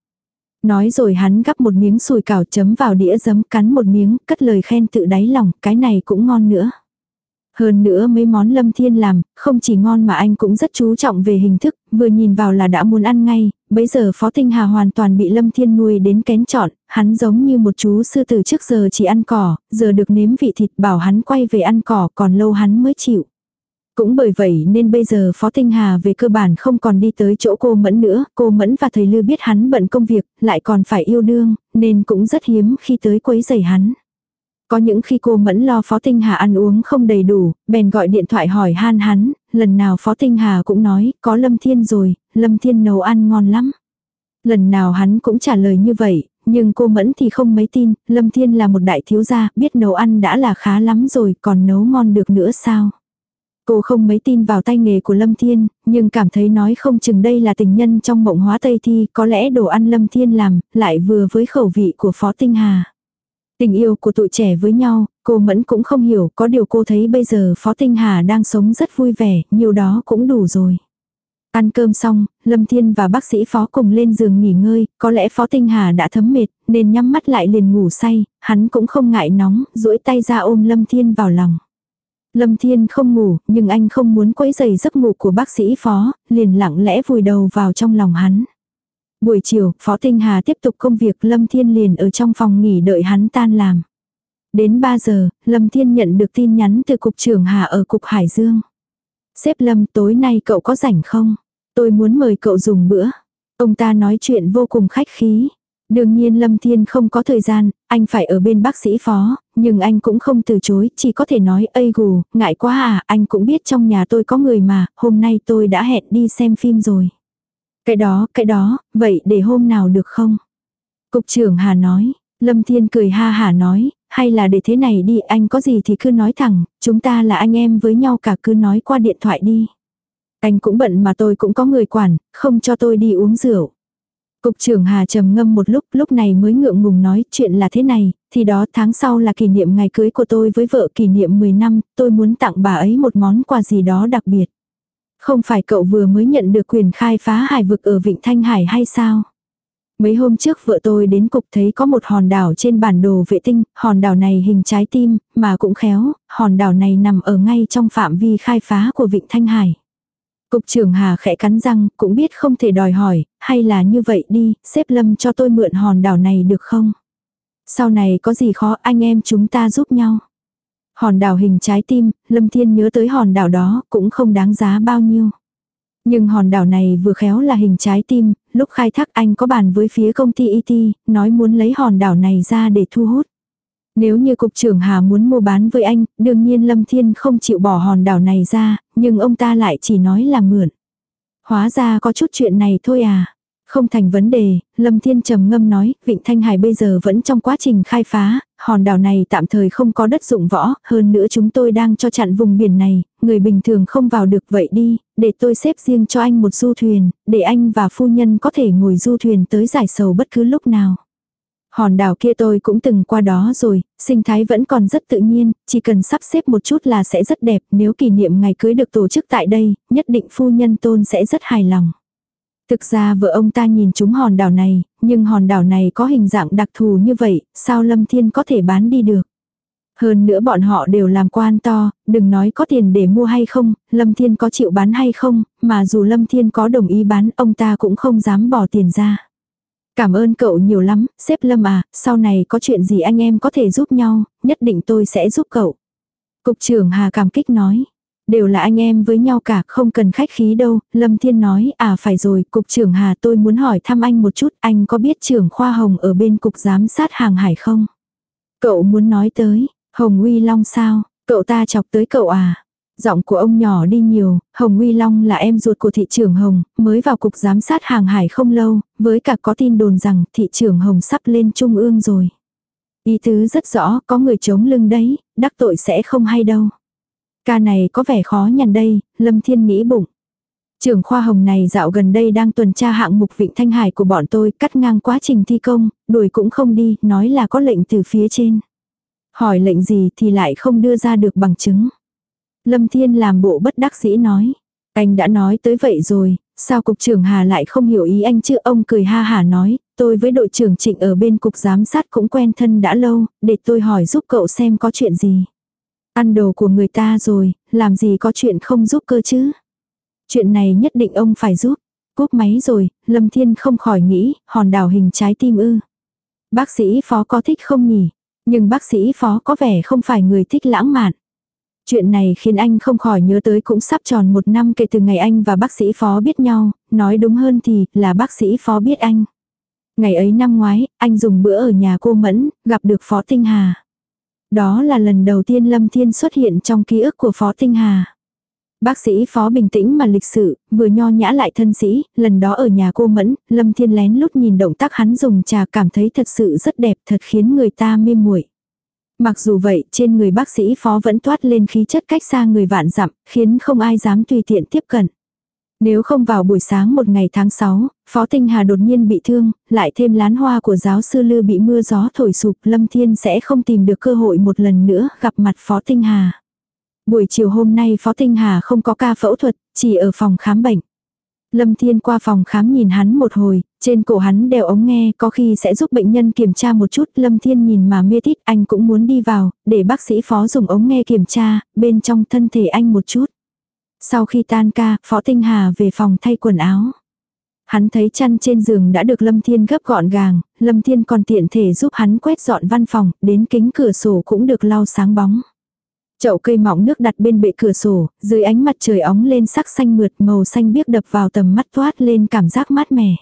Nói rồi hắn gắp một miếng sùi cảo chấm vào đĩa giấm cắn một miếng, cất lời khen tự đáy lòng, cái này cũng ngon nữa. Hơn nữa mấy món Lâm Thiên làm, không chỉ ngon mà anh cũng rất chú trọng về hình thức, vừa nhìn vào là đã muốn ăn ngay, bấy giờ Phó Tinh Hà hoàn toàn bị Lâm Thiên nuôi đến kén chọn, hắn giống như một chú sư tử trước giờ chỉ ăn cỏ, giờ được nếm vị thịt bảo hắn quay về ăn cỏ còn lâu hắn mới chịu. Cũng bởi vậy nên bây giờ Phó Tinh Hà về cơ bản không còn đi tới chỗ cô Mẫn nữa, cô Mẫn và thầy Lư biết hắn bận công việc, lại còn phải yêu đương, nên cũng rất hiếm khi tới quấy rầy hắn. Có những khi cô Mẫn lo Phó Tinh Hà ăn uống không đầy đủ, bèn gọi điện thoại hỏi han hắn, lần nào Phó Tinh Hà cũng nói, có Lâm Thiên rồi, Lâm Thiên nấu ăn ngon lắm. Lần nào hắn cũng trả lời như vậy, nhưng cô Mẫn thì không mấy tin, Lâm Thiên là một đại thiếu gia, biết nấu ăn đã là khá lắm rồi, còn nấu ngon được nữa sao? Cô không mấy tin vào tay nghề của Lâm Thiên, nhưng cảm thấy nói không chừng đây là tình nhân trong mộng hóa Tây Thi, có lẽ đồ ăn Lâm Thiên làm, lại vừa với khẩu vị của Phó Tinh Hà. Tình yêu của tụi trẻ với nhau, cô Mẫn cũng không hiểu, có điều cô thấy bây giờ Phó Tinh Hà đang sống rất vui vẻ, nhiều đó cũng đủ rồi. Ăn cơm xong, Lâm Thiên và bác sĩ Phó cùng lên giường nghỉ ngơi, có lẽ Phó Tinh Hà đã thấm mệt, nên nhắm mắt lại liền ngủ say, hắn cũng không ngại nóng, duỗi tay ra ôm Lâm Thiên vào lòng. Lâm Thiên không ngủ, nhưng anh không muốn quấy rầy giấc ngủ của bác sĩ Phó, liền lặng lẽ vùi đầu vào trong lòng hắn. Buổi chiều, Phó Tinh Hà tiếp tục công việc Lâm Thiên liền ở trong phòng nghỉ đợi hắn tan làm. Đến 3 giờ, Lâm Thiên nhận được tin nhắn từ cục trưởng Hà ở cục Hải Dương. Xếp Lâm tối nay cậu có rảnh không? Tôi muốn mời cậu dùng bữa. Ông ta nói chuyện vô cùng khách khí. Đương nhiên Lâm Thiên không có thời gian, anh phải ở bên bác sĩ phó, nhưng anh cũng không từ chối, chỉ có thể nói ây gù, ngại quá à, anh cũng biết trong nhà tôi có người mà, hôm nay tôi đã hẹn đi xem phim rồi. Cái đó, cái đó, vậy để hôm nào được không? Cục trưởng Hà nói, Lâm Thiên cười ha hà nói, hay là để thế này đi, anh có gì thì cứ nói thẳng, chúng ta là anh em với nhau cả cứ nói qua điện thoại đi. Anh cũng bận mà tôi cũng có người quản, không cho tôi đi uống rượu. Cục trưởng Hà trầm ngâm một lúc, lúc này mới ngượng ngùng nói chuyện là thế này, thì đó tháng sau là kỷ niệm ngày cưới của tôi với vợ kỷ niệm 10 năm, tôi muốn tặng bà ấy một món quà gì đó đặc biệt. Không phải cậu vừa mới nhận được quyền khai phá hải vực ở Vịnh Thanh Hải hay sao? Mấy hôm trước vợ tôi đến cục thấy có một hòn đảo trên bản đồ vệ tinh, hòn đảo này hình trái tim, mà cũng khéo, hòn đảo này nằm ở ngay trong phạm vi khai phá của Vịnh Thanh Hải. Cục trưởng Hà khẽ cắn răng, cũng biết không thể đòi hỏi, hay là như vậy đi, xếp lâm cho tôi mượn hòn đảo này được không? Sau này có gì khó anh em chúng ta giúp nhau. Hòn đảo hình trái tim, Lâm Thiên nhớ tới hòn đảo đó cũng không đáng giá bao nhiêu. Nhưng hòn đảo này vừa khéo là hình trái tim, lúc khai thác anh có bàn với phía công ty IT, nói muốn lấy hòn đảo này ra để thu hút. Nếu như cục trưởng Hà muốn mua bán với anh, đương nhiên Lâm Thiên không chịu bỏ hòn đảo này ra, nhưng ông ta lại chỉ nói là mượn. Hóa ra có chút chuyện này thôi à. Không thành vấn đề, Lâm Thiên trầm ngâm nói, Vịnh Thanh Hải bây giờ vẫn trong quá trình khai phá, hòn đảo này tạm thời không có đất dụng võ, hơn nữa chúng tôi đang cho chặn vùng biển này, người bình thường không vào được vậy đi, để tôi xếp riêng cho anh một du thuyền, để anh và phu nhân có thể ngồi du thuyền tới giải sầu bất cứ lúc nào. Hòn đảo kia tôi cũng từng qua đó rồi, sinh thái vẫn còn rất tự nhiên, chỉ cần sắp xếp một chút là sẽ rất đẹp, nếu kỷ niệm ngày cưới được tổ chức tại đây, nhất định phu nhân tôn sẽ rất hài lòng. Thực ra vợ ông ta nhìn chúng hòn đảo này, nhưng hòn đảo này có hình dạng đặc thù như vậy, sao Lâm Thiên có thể bán đi được? Hơn nữa bọn họ đều làm quan to, đừng nói có tiền để mua hay không, Lâm Thiên có chịu bán hay không, mà dù Lâm Thiên có đồng ý bán, ông ta cũng không dám bỏ tiền ra. Cảm ơn cậu nhiều lắm, sếp Lâm à, sau này có chuyện gì anh em có thể giúp nhau, nhất định tôi sẽ giúp cậu. Cục trưởng Hà cảm kích nói. Đều là anh em với nhau cả, không cần khách khí đâu, Lâm Thiên nói, à phải rồi, Cục trưởng Hà tôi muốn hỏi thăm anh một chút, anh có biết trưởng khoa Hồng ở bên Cục Giám sát hàng hải không? Cậu muốn nói tới, Hồng Uy Long sao, cậu ta chọc tới cậu à? Giọng của ông nhỏ đi nhiều, Hồng Uy Long là em ruột của thị trưởng Hồng, mới vào cục giám sát hàng hải không lâu, với cả có tin đồn rằng thị trưởng Hồng sắp lên trung ương rồi. Ý tứ rất rõ, có người chống lưng đấy, đắc tội sẽ không hay đâu. Ca này có vẻ khó nhằn đây, Lâm Thiên nghĩ bụng. Trưởng khoa hồng này dạo gần đây đang tuần tra hạng mục vịnh Thanh Hải của bọn tôi, cắt ngang quá trình thi công, đuổi cũng không đi, nói là có lệnh từ phía trên. Hỏi lệnh gì thì lại không đưa ra được bằng chứng. Lâm Thiên làm bộ bất đắc dĩ nói. Anh đã nói tới vậy rồi, sao cục trưởng Hà lại không hiểu ý anh chứ ông cười ha hà nói, tôi với đội trưởng Trịnh ở bên cục giám sát cũng quen thân đã lâu, để tôi hỏi giúp cậu xem có chuyện gì. Ăn đồ của người ta rồi, làm gì có chuyện không giúp cơ chứ. Chuyện này nhất định ông phải giúp. Cúp máy rồi, Lâm Thiên không khỏi nghĩ, hòn đảo hình trái tim ư. Bác sĩ phó có thích không nhỉ? Nhưng bác sĩ phó có vẻ không phải người thích lãng mạn. Chuyện này khiến anh không khỏi nhớ tới cũng sắp tròn một năm kể từ ngày anh và bác sĩ phó biết nhau, nói đúng hơn thì là bác sĩ phó biết anh. Ngày ấy năm ngoái, anh dùng bữa ở nhà cô Mẫn, gặp được Phó Tinh Hà. Đó là lần đầu tiên Lâm Thiên xuất hiện trong ký ức của Phó Tinh Hà. Bác sĩ phó bình tĩnh mà lịch sự, vừa nho nhã lại thân sĩ, lần đó ở nhà cô Mẫn, Lâm Thiên lén lút nhìn động tác hắn dùng trà cảm thấy thật sự rất đẹp thật khiến người ta mê muội. Mặc dù vậy, trên người bác sĩ phó vẫn toát lên khí chất cách xa người vạn dặm, khiến không ai dám tùy tiện tiếp cận. Nếu không vào buổi sáng một ngày tháng 6, Phó Tinh Hà đột nhiên bị thương, lại thêm lán hoa của giáo sư Lư bị mưa gió thổi sụp, Lâm Thiên sẽ không tìm được cơ hội một lần nữa gặp mặt Phó Tinh Hà. Buổi chiều hôm nay Phó Tinh Hà không có ca phẫu thuật, chỉ ở phòng khám bệnh. Lâm Thiên qua phòng khám nhìn hắn một hồi, trên cổ hắn đeo ống nghe có khi sẽ giúp bệnh nhân kiểm tra một chút. Lâm Thiên nhìn mà mê tít anh cũng muốn đi vào, để bác sĩ phó dùng ống nghe kiểm tra, bên trong thân thể anh một chút. Sau khi tan ca, Phó Tinh Hà về phòng thay quần áo. Hắn thấy chăn trên giường đã được Lâm Thiên gấp gọn gàng, Lâm Thiên còn tiện thể giúp hắn quét dọn văn phòng, đến kính cửa sổ cũng được lau sáng bóng. Chậu cây mỏng nước đặt bên bệ cửa sổ, dưới ánh mặt trời óng lên sắc xanh mượt màu xanh biếc đập vào tầm mắt thoát lên cảm giác mát mẻ.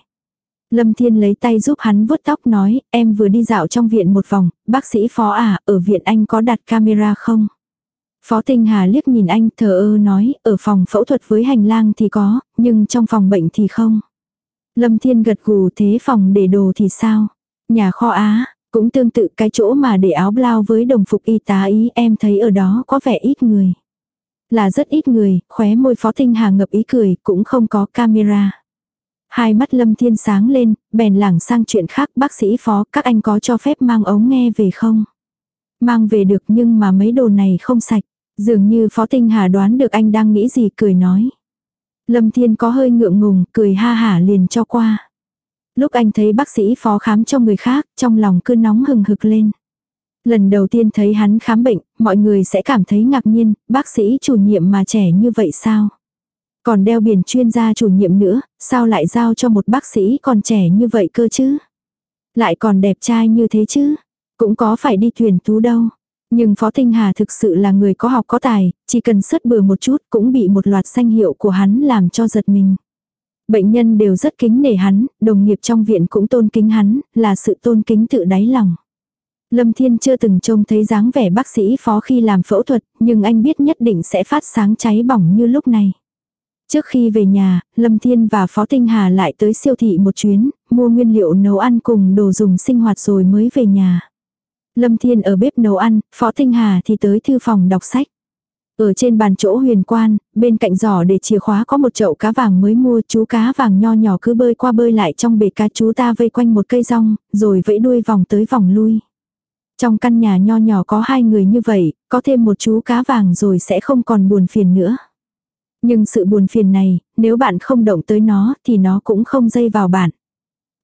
Lâm Thiên lấy tay giúp hắn vuốt tóc nói, em vừa đi dạo trong viện một vòng, bác sĩ phó à, ở viện anh có đặt camera không? Phó Tinh Hà liếc nhìn anh thờ ơ nói, ở phòng phẫu thuật với hành lang thì có, nhưng trong phòng bệnh thì không. Lâm Thiên gật gù thế phòng để đồ thì sao? Nhà kho á, cũng tương tự cái chỗ mà để áo blau với đồng phục y tá ý em thấy ở đó có vẻ ít người. Là rất ít người, khóe môi Phó Tinh Hà ngập ý cười, cũng không có camera. Hai mắt Lâm Thiên sáng lên, bèn lảng sang chuyện khác bác sĩ Phó các anh có cho phép mang ống nghe về không? Mang về được nhưng mà mấy đồ này không sạch. Dường như Phó Tinh Hà đoán được anh đang nghĩ gì cười nói. Lâm Thiên có hơi ngượng ngùng, cười ha hả liền cho qua. Lúc anh thấy bác sĩ phó khám cho người khác, trong lòng cứ nóng hừng hực lên. Lần đầu tiên thấy hắn khám bệnh, mọi người sẽ cảm thấy ngạc nhiên, bác sĩ chủ nhiệm mà trẻ như vậy sao? Còn đeo biển chuyên gia chủ nhiệm nữa, sao lại giao cho một bác sĩ còn trẻ như vậy cơ chứ? Lại còn đẹp trai như thế chứ? Cũng có phải đi thuyền tú đâu. Nhưng Phó Tinh Hà thực sự là người có học có tài, chỉ cần sất bừa một chút cũng bị một loạt danh hiệu của hắn làm cho giật mình. Bệnh nhân đều rất kính nể hắn, đồng nghiệp trong viện cũng tôn kính hắn, là sự tôn kính tự đáy lòng. Lâm Thiên chưa từng trông thấy dáng vẻ bác sĩ phó khi làm phẫu thuật, nhưng anh biết nhất định sẽ phát sáng cháy bỏng như lúc này. Trước khi về nhà, Lâm Thiên và Phó Tinh Hà lại tới siêu thị một chuyến, mua nguyên liệu nấu ăn cùng đồ dùng sinh hoạt rồi mới về nhà. Lâm Thiên ở bếp nấu ăn, Phó Tinh Hà thì tới thư phòng đọc sách. Ở trên bàn chỗ huyền quan, bên cạnh giỏ để chìa khóa có một chậu cá vàng mới mua chú cá vàng nho nhỏ cứ bơi qua bơi lại trong bể cá chú ta vây quanh một cây rong, rồi vẫy đuôi vòng tới vòng lui. Trong căn nhà nho nhỏ có hai người như vậy, có thêm một chú cá vàng rồi sẽ không còn buồn phiền nữa. Nhưng sự buồn phiền này, nếu bạn không động tới nó thì nó cũng không dây vào bạn.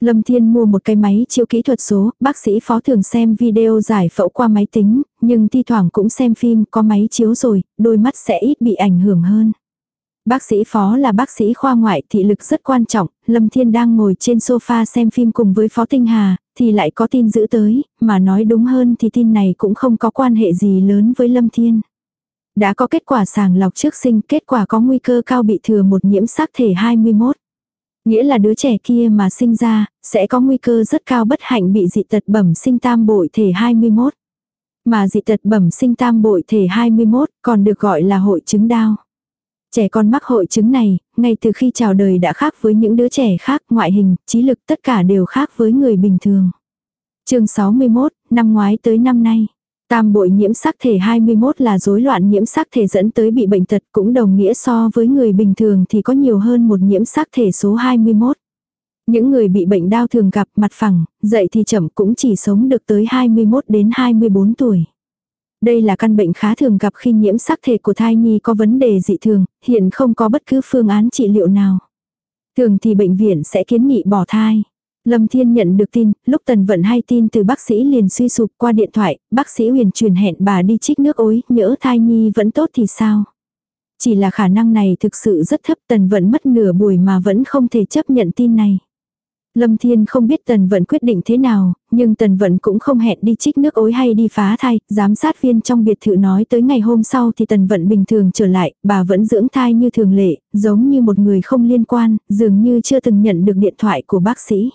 Lâm Thiên mua một cái máy chiếu kỹ thuật số, bác sĩ phó thường xem video giải phẫu qua máy tính, nhưng thi thoảng cũng xem phim có máy chiếu rồi, đôi mắt sẽ ít bị ảnh hưởng hơn. Bác sĩ phó là bác sĩ khoa ngoại thị lực rất quan trọng, Lâm Thiên đang ngồi trên sofa xem phim cùng với Phó Tinh Hà, thì lại có tin giữ tới, mà nói đúng hơn thì tin này cũng không có quan hệ gì lớn với Lâm Thiên. Đã có kết quả sàng lọc trước sinh, kết quả có nguy cơ cao bị thừa một nhiễm sắc thể 21. Nghĩa là đứa trẻ kia mà sinh ra, sẽ có nguy cơ rất cao bất hạnh bị dị tật bẩm sinh tam bội thể 21. Mà dị tật bẩm sinh tam bội thể 21 còn được gọi là hội chứng đau. Trẻ con mắc hội chứng này, ngay từ khi chào đời đã khác với những đứa trẻ khác, ngoại hình, trí lực tất cả đều khác với người bình thường. chương 61, năm ngoái tới năm nay. Tam bội nhiễm sắc thể 21 là rối loạn nhiễm sắc thể dẫn tới bị bệnh tật cũng đồng nghĩa so với người bình thường thì có nhiều hơn một nhiễm sắc thể số 21. Những người bị bệnh đau thường gặp mặt phẳng, dậy thì chậm cũng chỉ sống được tới 21 đến 24 tuổi. Đây là căn bệnh khá thường gặp khi nhiễm sắc thể của thai nhi có vấn đề dị thường, hiện không có bất cứ phương án trị liệu nào. Thường thì bệnh viện sẽ kiến nghị bỏ thai. Lâm Thiên nhận được tin, lúc Tần Vận hay tin từ bác sĩ liền suy sụp qua điện thoại, bác sĩ huyền truyền hẹn bà đi trích nước ối, nhỡ thai nhi vẫn tốt thì sao? Chỉ là khả năng này thực sự rất thấp Tần Vận mất nửa buổi mà vẫn không thể chấp nhận tin này. Lâm Thiên không biết Tần Vận quyết định thế nào, nhưng Tần Vận cũng không hẹn đi trích nước ối hay đi phá thai, giám sát viên trong biệt thự nói tới ngày hôm sau thì Tần Vận bình thường trở lại, bà vẫn dưỡng thai như thường lệ, giống như một người không liên quan, dường như chưa từng nhận được điện thoại của bác sĩ.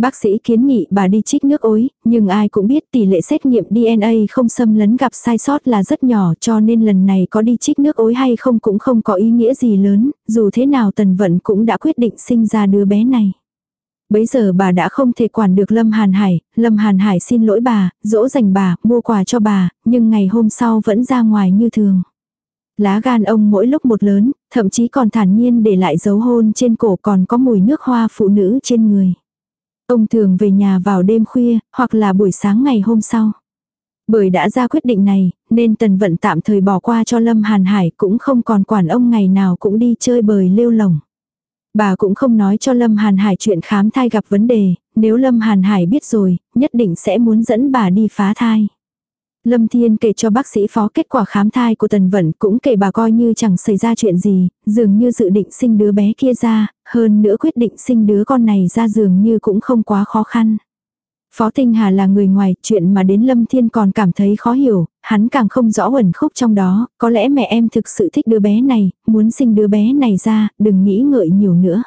Bác sĩ kiến nghị bà đi trích nước ối, nhưng ai cũng biết tỷ lệ xét nghiệm DNA không xâm lấn gặp sai sót là rất nhỏ cho nên lần này có đi trích nước ối hay không cũng không có ý nghĩa gì lớn, dù thế nào Tần Vận cũng đã quyết định sinh ra đứa bé này. Bấy giờ bà đã không thể quản được Lâm Hàn Hải, Lâm Hàn Hải xin lỗi bà, dỗ dành bà, mua quà cho bà, nhưng ngày hôm sau vẫn ra ngoài như thường. Lá gan ông mỗi lúc một lớn, thậm chí còn thản nhiên để lại dấu hôn trên cổ còn có mùi nước hoa phụ nữ trên người. Ông thường về nhà vào đêm khuya, hoặc là buổi sáng ngày hôm sau. Bởi đã ra quyết định này, nên Tần Vận tạm thời bỏ qua cho Lâm Hàn Hải cũng không còn quản ông ngày nào cũng đi chơi bời lêu lồng. Bà cũng không nói cho Lâm Hàn Hải chuyện khám thai gặp vấn đề, nếu Lâm Hàn Hải biết rồi, nhất định sẽ muốn dẫn bà đi phá thai. Lâm Thiên kể cho bác sĩ phó kết quả khám thai của Tần Vận cũng kể bà coi như chẳng xảy ra chuyện gì, dường như dự định sinh đứa bé kia ra, hơn nữa quyết định sinh đứa con này ra dường như cũng không quá khó khăn. Phó Tinh Hà là người ngoài, chuyện mà đến Lâm Thiên còn cảm thấy khó hiểu, hắn càng không rõ ẩn khúc trong đó, có lẽ mẹ em thực sự thích đứa bé này, muốn sinh đứa bé này ra, đừng nghĩ ngợi nhiều nữa.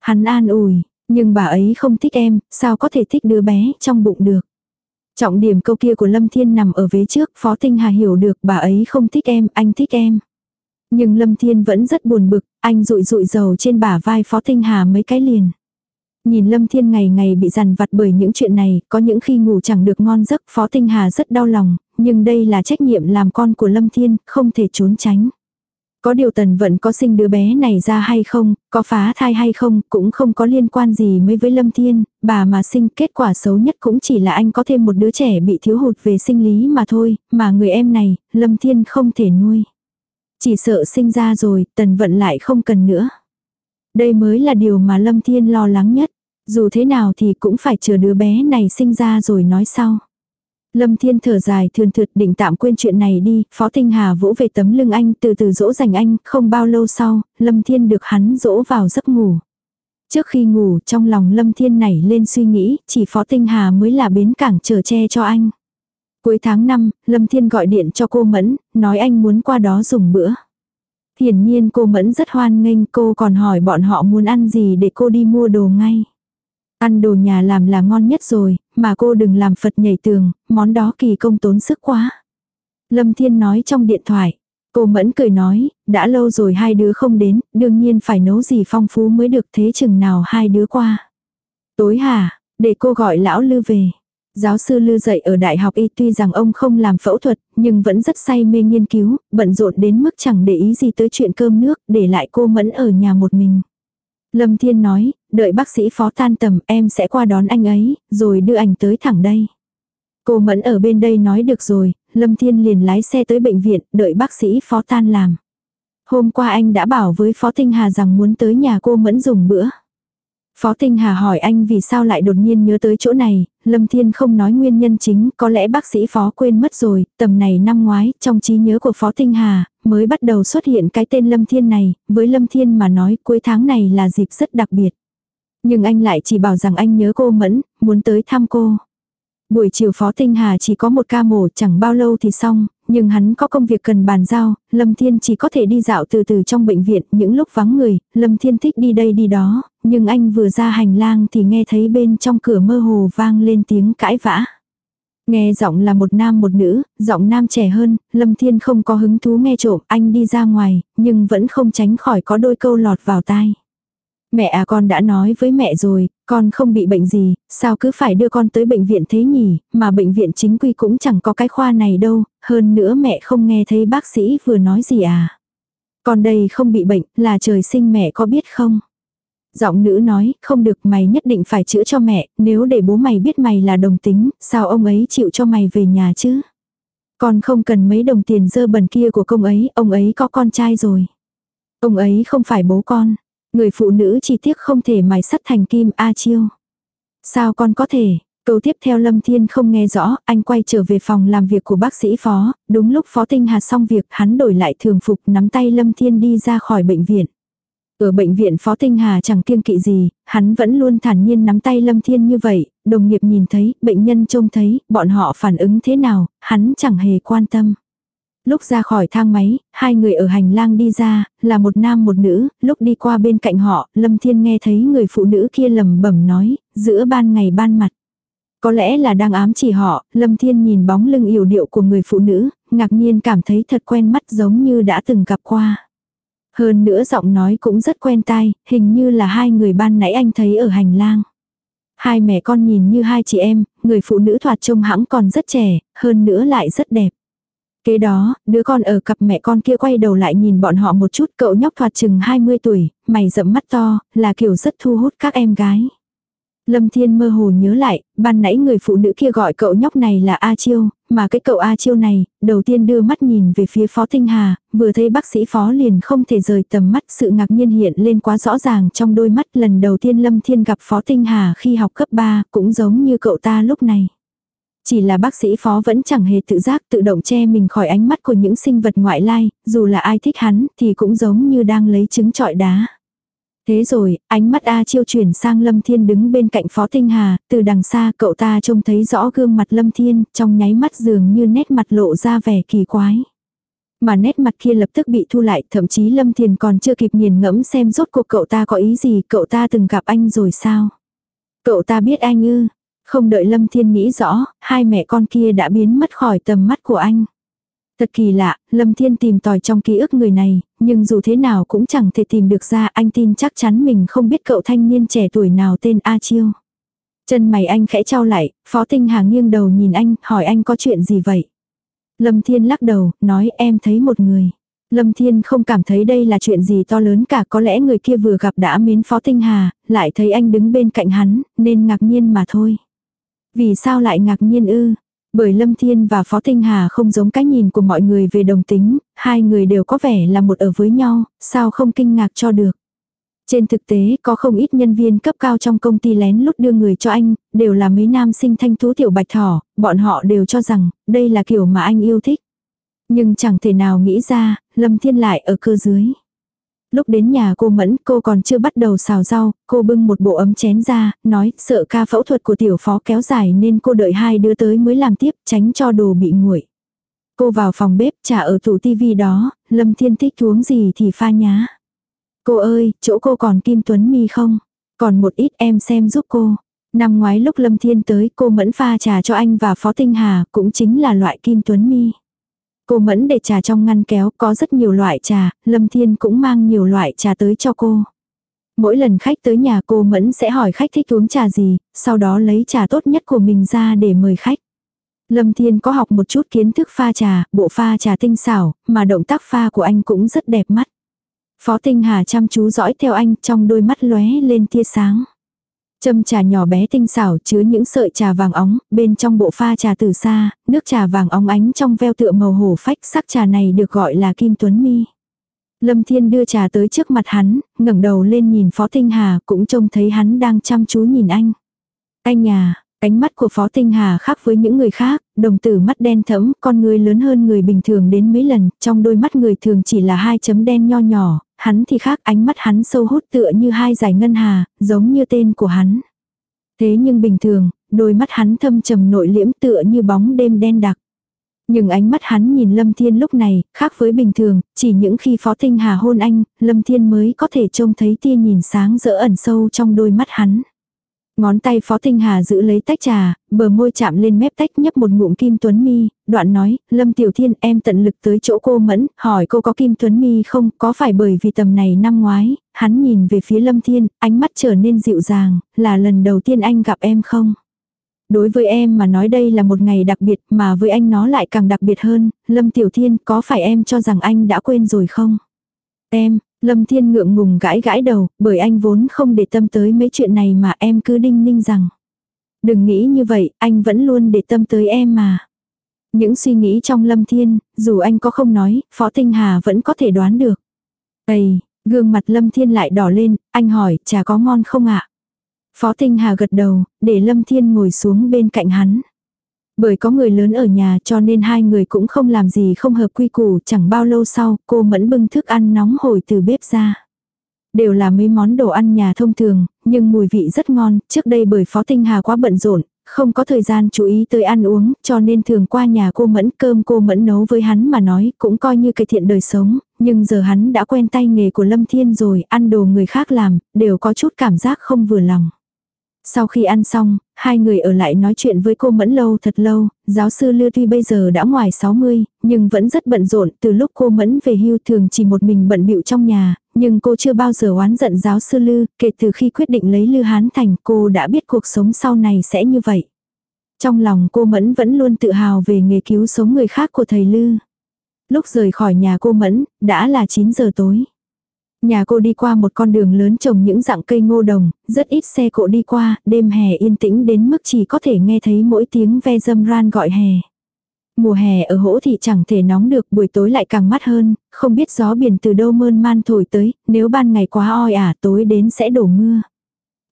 Hắn an ủi, nhưng bà ấy không thích em, sao có thể thích đứa bé trong bụng được. Trọng điểm câu kia của Lâm Thiên nằm ở vế trước, Phó Tinh Hà hiểu được bà ấy không thích em, anh thích em. Nhưng Lâm Thiên vẫn rất buồn bực, anh rụi rụi dầu trên bả vai Phó Tinh Hà mấy cái liền. Nhìn Lâm Thiên ngày ngày bị dằn vặt bởi những chuyện này, có những khi ngủ chẳng được ngon giấc, Phó Tinh Hà rất đau lòng, nhưng đây là trách nhiệm làm con của Lâm Thiên, không thể trốn tránh. Có điều tần vận có sinh đứa bé này ra hay không, có phá thai hay không, cũng không có liên quan gì mới với Lâm Thiên, bà mà sinh kết quả xấu nhất cũng chỉ là anh có thêm một đứa trẻ bị thiếu hụt về sinh lý mà thôi, mà người em này, Lâm Thiên không thể nuôi. Chỉ sợ sinh ra rồi, tần vận lại không cần nữa. Đây mới là điều mà Lâm Thiên lo lắng nhất. Dù thế nào thì cũng phải chờ đứa bé này sinh ra rồi nói sau. Lâm Thiên thở dài thườn thượt định tạm quên chuyện này đi, Phó Tinh Hà vỗ về tấm lưng anh từ từ dỗ dành anh, không bao lâu sau, Lâm Thiên được hắn dỗ vào giấc ngủ. Trước khi ngủ trong lòng Lâm Thiên nảy lên suy nghĩ, chỉ Phó Tinh Hà mới là bến cảng chờ che cho anh. Cuối tháng 5, Lâm Thiên gọi điện cho cô Mẫn, nói anh muốn qua đó dùng bữa. Hiển nhiên cô Mẫn rất hoan nghênh cô còn hỏi bọn họ muốn ăn gì để cô đi mua đồ ngay. Ăn đồ nhà làm là ngon nhất rồi, mà cô đừng làm Phật nhảy tường, món đó kỳ công tốn sức quá. Lâm Thiên nói trong điện thoại. Cô Mẫn cười nói, đã lâu rồi hai đứa không đến, đương nhiên phải nấu gì phong phú mới được thế chừng nào hai đứa qua. Tối hả, để cô gọi lão Lư về. Giáo sư Lư dạy ở đại học y tuy rằng ông không làm phẫu thuật, nhưng vẫn rất say mê nghiên cứu, bận rộn đến mức chẳng để ý gì tới chuyện cơm nước, để lại cô Mẫn ở nhà một mình. Lâm Thiên nói, đợi bác sĩ phó tan tầm em sẽ qua đón anh ấy, rồi đưa ảnh tới thẳng đây. Cô Mẫn ở bên đây nói được rồi, Lâm Thiên liền lái xe tới bệnh viện, đợi bác sĩ phó tan làm. Hôm qua anh đã bảo với Phó Tinh Hà rằng muốn tới nhà cô Mẫn dùng bữa. Phó Tinh Hà hỏi anh vì sao lại đột nhiên nhớ tới chỗ này, Lâm Thiên không nói nguyên nhân chính, có lẽ bác sĩ Phó quên mất rồi, tầm này năm ngoái, trong trí nhớ của Phó Tinh Hà, mới bắt đầu xuất hiện cái tên Lâm Thiên này, với Lâm Thiên mà nói cuối tháng này là dịp rất đặc biệt. Nhưng anh lại chỉ bảo rằng anh nhớ cô Mẫn, muốn tới thăm cô. Buổi chiều Phó Tinh Hà chỉ có một ca mổ chẳng bao lâu thì xong, nhưng hắn có công việc cần bàn giao, Lâm Thiên chỉ có thể đi dạo từ từ trong bệnh viện, những lúc vắng người, Lâm Thiên thích đi đây đi đó, nhưng anh vừa ra hành lang thì nghe thấy bên trong cửa mơ hồ vang lên tiếng cãi vã. Nghe giọng là một nam một nữ, giọng nam trẻ hơn, Lâm Thiên không có hứng thú nghe trộm, anh đi ra ngoài, nhưng vẫn không tránh khỏi có đôi câu lọt vào tai. Mẹ à con đã nói với mẹ rồi, con không bị bệnh gì, sao cứ phải đưa con tới bệnh viện thế nhỉ, mà bệnh viện chính quy cũng chẳng có cái khoa này đâu, hơn nữa mẹ không nghe thấy bác sĩ vừa nói gì à. Con đây không bị bệnh, là trời sinh mẹ có biết không? Giọng nữ nói, không được mày nhất định phải chữa cho mẹ, nếu để bố mày biết mày là đồng tính, sao ông ấy chịu cho mày về nhà chứ? Con không cần mấy đồng tiền dơ bẩn kia của công ấy, ông ấy có con trai rồi. Ông ấy không phải bố con. Người phụ nữ chỉ tiếc không thể mài sắt thành kim A chiêu. Sao con có thể? Câu tiếp theo Lâm Thiên không nghe rõ, anh quay trở về phòng làm việc của bác sĩ phó, đúng lúc phó tinh hà xong việc hắn đổi lại thường phục nắm tay Lâm Thiên đi ra khỏi bệnh viện. Ở bệnh viện Phó Tinh Hà chẳng kiêng kỵ gì, hắn vẫn luôn thản nhiên nắm tay Lâm Thiên như vậy, đồng nghiệp nhìn thấy, bệnh nhân trông thấy, bọn họ phản ứng thế nào, hắn chẳng hề quan tâm. Lúc ra khỏi thang máy, hai người ở hành lang đi ra, là một nam một nữ, lúc đi qua bên cạnh họ, Lâm Thiên nghe thấy người phụ nữ kia lầm bẩm nói, giữa ban ngày ban mặt. Có lẽ là đang ám chỉ họ, Lâm Thiên nhìn bóng lưng yểu điệu của người phụ nữ, ngạc nhiên cảm thấy thật quen mắt giống như đã từng gặp qua. Hơn nữa giọng nói cũng rất quen tai, hình như là hai người ban nãy anh thấy ở hành lang. Hai mẹ con nhìn như hai chị em, người phụ nữ thoạt trông hãng còn rất trẻ, hơn nữa lại rất đẹp. Kế đó, đứa con ở cặp mẹ con kia quay đầu lại nhìn bọn họ một chút cậu nhóc thoạt chừng 20 tuổi, mày rậm mắt to, là kiểu rất thu hút các em gái. Lâm Thiên mơ hồ nhớ lại, ban nãy người phụ nữ kia gọi cậu nhóc này là A Chiêu, mà cái cậu A Chiêu này, đầu tiên đưa mắt nhìn về phía Phó Tinh Hà, vừa thấy bác sĩ Phó liền không thể rời tầm mắt sự ngạc nhiên hiện lên quá rõ ràng trong đôi mắt lần đầu tiên Lâm Thiên gặp Phó Tinh Hà khi học cấp 3, cũng giống như cậu ta lúc này. Chỉ là bác sĩ phó vẫn chẳng hề tự giác tự động che mình khỏi ánh mắt của những sinh vật ngoại lai, dù là ai thích hắn thì cũng giống như đang lấy trứng trọi đá. Thế rồi, ánh mắt A Chiêu chuyển sang Lâm Thiên đứng bên cạnh Phó Tinh Hà, từ đằng xa cậu ta trông thấy rõ gương mặt Lâm Thiên, trong nháy mắt dường như nét mặt lộ ra vẻ kỳ quái. Mà nét mặt kia lập tức bị thu lại, thậm chí Lâm Thiên còn chưa kịp nghiền ngẫm xem rốt cuộc cậu ta có ý gì, cậu ta từng gặp anh rồi sao? Cậu ta biết anh ư, không đợi Lâm Thiên nghĩ rõ, hai mẹ con kia đã biến mất khỏi tầm mắt của anh. Thật kỳ lạ, Lâm Thiên tìm tòi trong ký ức người này, nhưng dù thế nào cũng chẳng thể tìm được ra anh tin chắc chắn mình không biết cậu thanh niên trẻ tuổi nào tên A Chiêu. Chân mày anh khẽ trao lại, Phó Tinh Hà nghiêng đầu nhìn anh, hỏi anh có chuyện gì vậy? Lâm Thiên lắc đầu, nói em thấy một người. Lâm Thiên không cảm thấy đây là chuyện gì to lớn cả có lẽ người kia vừa gặp đã mến Phó Tinh Hà, lại thấy anh đứng bên cạnh hắn, nên ngạc nhiên mà thôi. Vì sao lại ngạc nhiên ư? Bởi Lâm Thiên và Phó Tinh Hà không giống cái nhìn của mọi người về đồng tính, hai người đều có vẻ là một ở với nhau, sao không kinh ngạc cho được. Trên thực tế có không ít nhân viên cấp cao trong công ty lén lút đưa người cho anh, đều là mấy nam sinh thanh thú tiểu bạch thỏ, bọn họ đều cho rằng đây là kiểu mà anh yêu thích. Nhưng chẳng thể nào nghĩ ra, Lâm Thiên lại ở cơ dưới. Lúc đến nhà cô Mẫn, cô còn chưa bắt đầu xào rau, cô bưng một bộ ấm chén ra, nói sợ ca phẫu thuật của tiểu phó kéo dài nên cô đợi hai đứa tới mới làm tiếp, tránh cho đồ bị nguội. Cô vào phòng bếp trà ở tủ tivi đó, Lâm Thiên thích uống gì thì pha nhá. Cô ơi, chỗ cô còn Kim Tuấn Mi không? Còn một ít em xem giúp cô. Năm ngoái lúc Lâm Thiên tới cô mẫn pha trà cho anh và Phó Tinh Hà cũng chính là loại Kim Tuấn Mi. Cô Mẫn để trà trong ngăn kéo có rất nhiều loại trà, Lâm Thiên cũng mang nhiều loại trà tới cho cô. Mỗi lần khách tới nhà cô Mẫn sẽ hỏi khách thích uống trà gì, sau đó lấy trà tốt nhất của mình ra để mời khách. Lâm Thiên có học một chút kiến thức pha trà, bộ pha trà tinh xảo, mà động tác pha của anh cũng rất đẹp mắt. Phó Tinh Hà chăm chú dõi theo anh trong đôi mắt lóe lên tia sáng. Châm trà nhỏ bé tinh xảo chứa những sợi trà vàng óng, bên trong bộ pha trà từ xa, nước trà vàng óng ánh trong veo tựa màu hổ phách sắc trà này được gọi là kim tuấn mi. Lâm Thiên đưa trà tới trước mặt hắn, ngẩng đầu lên nhìn Phó Tinh Hà cũng trông thấy hắn đang chăm chú nhìn anh. Anh nhà, Ánh mắt của Phó Tinh Hà khác với những người khác, đồng tử mắt đen thẫm, con người lớn hơn người bình thường đến mấy lần, trong đôi mắt người thường chỉ là hai chấm đen nho nhỏ, hắn thì khác, ánh mắt hắn sâu hút tựa như hai giải ngân hà, giống như tên của hắn. Thế nhưng bình thường, đôi mắt hắn thâm trầm nội liễm tựa như bóng đêm đen đặc. Nhưng ánh mắt hắn nhìn Lâm Thiên lúc này, khác với bình thường, chỉ những khi Phó Tinh Hà hôn anh, Lâm Thiên mới có thể trông thấy tia nhìn sáng rỡ ẩn sâu trong đôi mắt hắn. Ngón tay Phó Tinh Hà giữ lấy tách trà, bờ môi chạm lên mép tách nhấp một ngụm kim tuấn mi, đoạn nói, Lâm Tiểu Thiên em tận lực tới chỗ cô Mẫn, hỏi cô có kim tuấn mi không, có phải bởi vì tầm này năm ngoái, hắn nhìn về phía Lâm Thiên, ánh mắt trở nên dịu dàng, là lần đầu tiên anh gặp em không? Đối với em mà nói đây là một ngày đặc biệt mà với anh nó lại càng đặc biệt hơn, Lâm Tiểu Thiên có phải em cho rằng anh đã quên rồi không? Em, Lâm Thiên ngượng ngùng gãi gãi đầu, bởi anh vốn không để tâm tới mấy chuyện này mà em cứ đinh ninh rằng. Đừng nghĩ như vậy, anh vẫn luôn để tâm tới em mà. Những suy nghĩ trong Lâm Thiên, dù anh có không nói, Phó Tinh Hà vẫn có thể đoán được. Ây, gương mặt Lâm Thiên lại đỏ lên, anh hỏi, trà có ngon không ạ? Phó Tinh Hà gật đầu, để Lâm Thiên ngồi xuống bên cạnh hắn. Bởi có người lớn ở nhà cho nên hai người cũng không làm gì không hợp quy củ, chẳng bao lâu sau, cô mẫn bưng thức ăn nóng hổi từ bếp ra. Đều là mấy món đồ ăn nhà thông thường, nhưng mùi vị rất ngon, trước đây bởi Phó Tinh Hà quá bận rộn, không có thời gian chú ý tới ăn uống, cho nên thường qua nhà cô mẫn cơm cô mẫn nấu với hắn mà nói cũng coi như cải thiện đời sống, nhưng giờ hắn đã quen tay nghề của Lâm Thiên rồi, ăn đồ người khác làm, đều có chút cảm giác không vừa lòng. Sau khi ăn xong, hai người ở lại nói chuyện với cô Mẫn lâu thật lâu, giáo sư Lư tuy bây giờ đã ngoài 60, nhưng vẫn rất bận rộn, từ lúc cô Mẫn về hưu thường chỉ một mình bận bịu trong nhà, nhưng cô chưa bao giờ oán giận giáo sư Lư, kể từ khi quyết định lấy Lư Hán Thành cô đã biết cuộc sống sau này sẽ như vậy. Trong lòng cô Mẫn vẫn luôn tự hào về nghề cứu sống người khác của thầy Lư. Lúc rời khỏi nhà cô Mẫn, đã là 9 giờ tối. Nhà cô đi qua một con đường lớn trồng những dạng cây ngô đồng, rất ít xe cộ đi qua, đêm hè yên tĩnh đến mức chỉ có thể nghe thấy mỗi tiếng ve dâm ran gọi hè. Mùa hè ở hỗ thì chẳng thể nóng được, buổi tối lại càng mát hơn, không biết gió biển từ đâu mơn man thổi tới, nếu ban ngày quá oi ả tối đến sẽ đổ mưa.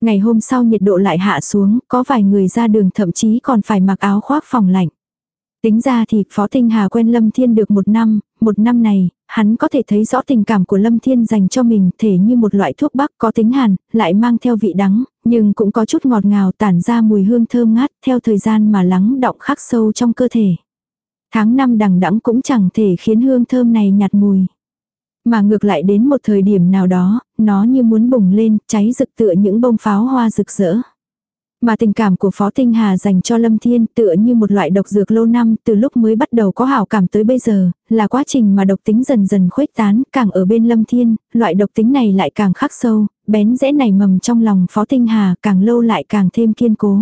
Ngày hôm sau nhiệt độ lại hạ xuống, có vài người ra đường thậm chí còn phải mặc áo khoác phòng lạnh. Tính ra thì Phó Tinh Hà quen Lâm Thiên được một năm, một năm này, hắn có thể thấy rõ tình cảm của Lâm Thiên dành cho mình thể như một loại thuốc bắc có tính hàn, lại mang theo vị đắng, nhưng cũng có chút ngọt ngào tản ra mùi hương thơm ngát theo thời gian mà lắng động khắc sâu trong cơ thể. Tháng năm đằng đẵng cũng chẳng thể khiến hương thơm này nhạt mùi. Mà ngược lại đến một thời điểm nào đó, nó như muốn bùng lên, cháy rực tựa những bông pháo hoa rực rỡ. Mà tình cảm của Phó Tinh Hà dành cho Lâm Thiên tựa như một loại độc dược lâu năm từ lúc mới bắt đầu có hảo cảm tới bây giờ, là quá trình mà độc tính dần dần khuếch tán, càng ở bên Lâm Thiên, loại độc tính này lại càng khắc sâu, bén rễ nảy mầm trong lòng Phó Tinh Hà càng lâu lại càng thêm kiên cố.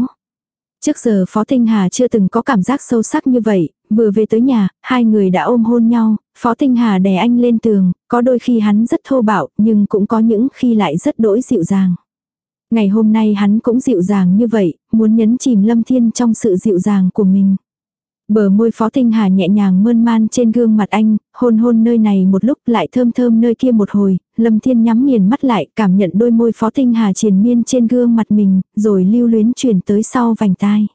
Trước giờ Phó Tinh Hà chưa từng có cảm giác sâu sắc như vậy, vừa về tới nhà, hai người đã ôm hôn nhau, Phó Tinh Hà đè anh lên tường, có đôi khi hắn rất thô bạo, nhưng cũng có những khi lại rất đỗi dịu dàng. Ngày hôm nay hắn cũng dịu dàng như vậy, muốn nhấn chìm Lâm Thiên trong sự dịu dàng của mình. Bờ môi Phó Tinh Hà nhẹ nhàng mơn man trên gương mặt anh, hôn hôn nơi này một lúc lại thơm thơm nơi kia một hồi, Lâm Thiên nhắm nghiền mắt lại cảm nhận đôi môi Phó Tinh Hà triền miên trên gương mặt mình, rồi lưu luyến chuyển tới sau vành tai.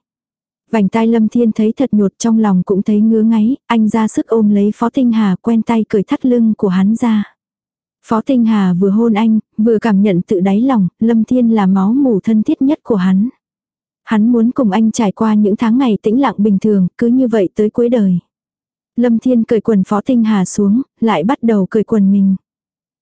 Vành tai Lâm Thiên thấy thật nhột trong lòng cũng thấy ngứa ngáy, anh ra sức ôm lấy Phó Tinh Hà quen tay cởi thắt lưng của hắn ra. Phó Tinh Hà vừa hôn anh, vừa cảm nhận tự đáy lòng, Lâm Thiên là máu mủ thân thiết nhất của hắn. Hắn muốn cùng anh trải qua những tháng ngày tĩnh lặng bình thường, cứ như vậy tới cuối đời. Lâm Thiên cởi quần Phó Tinh Hà xuống, lại bắt đầu cởi quần mình.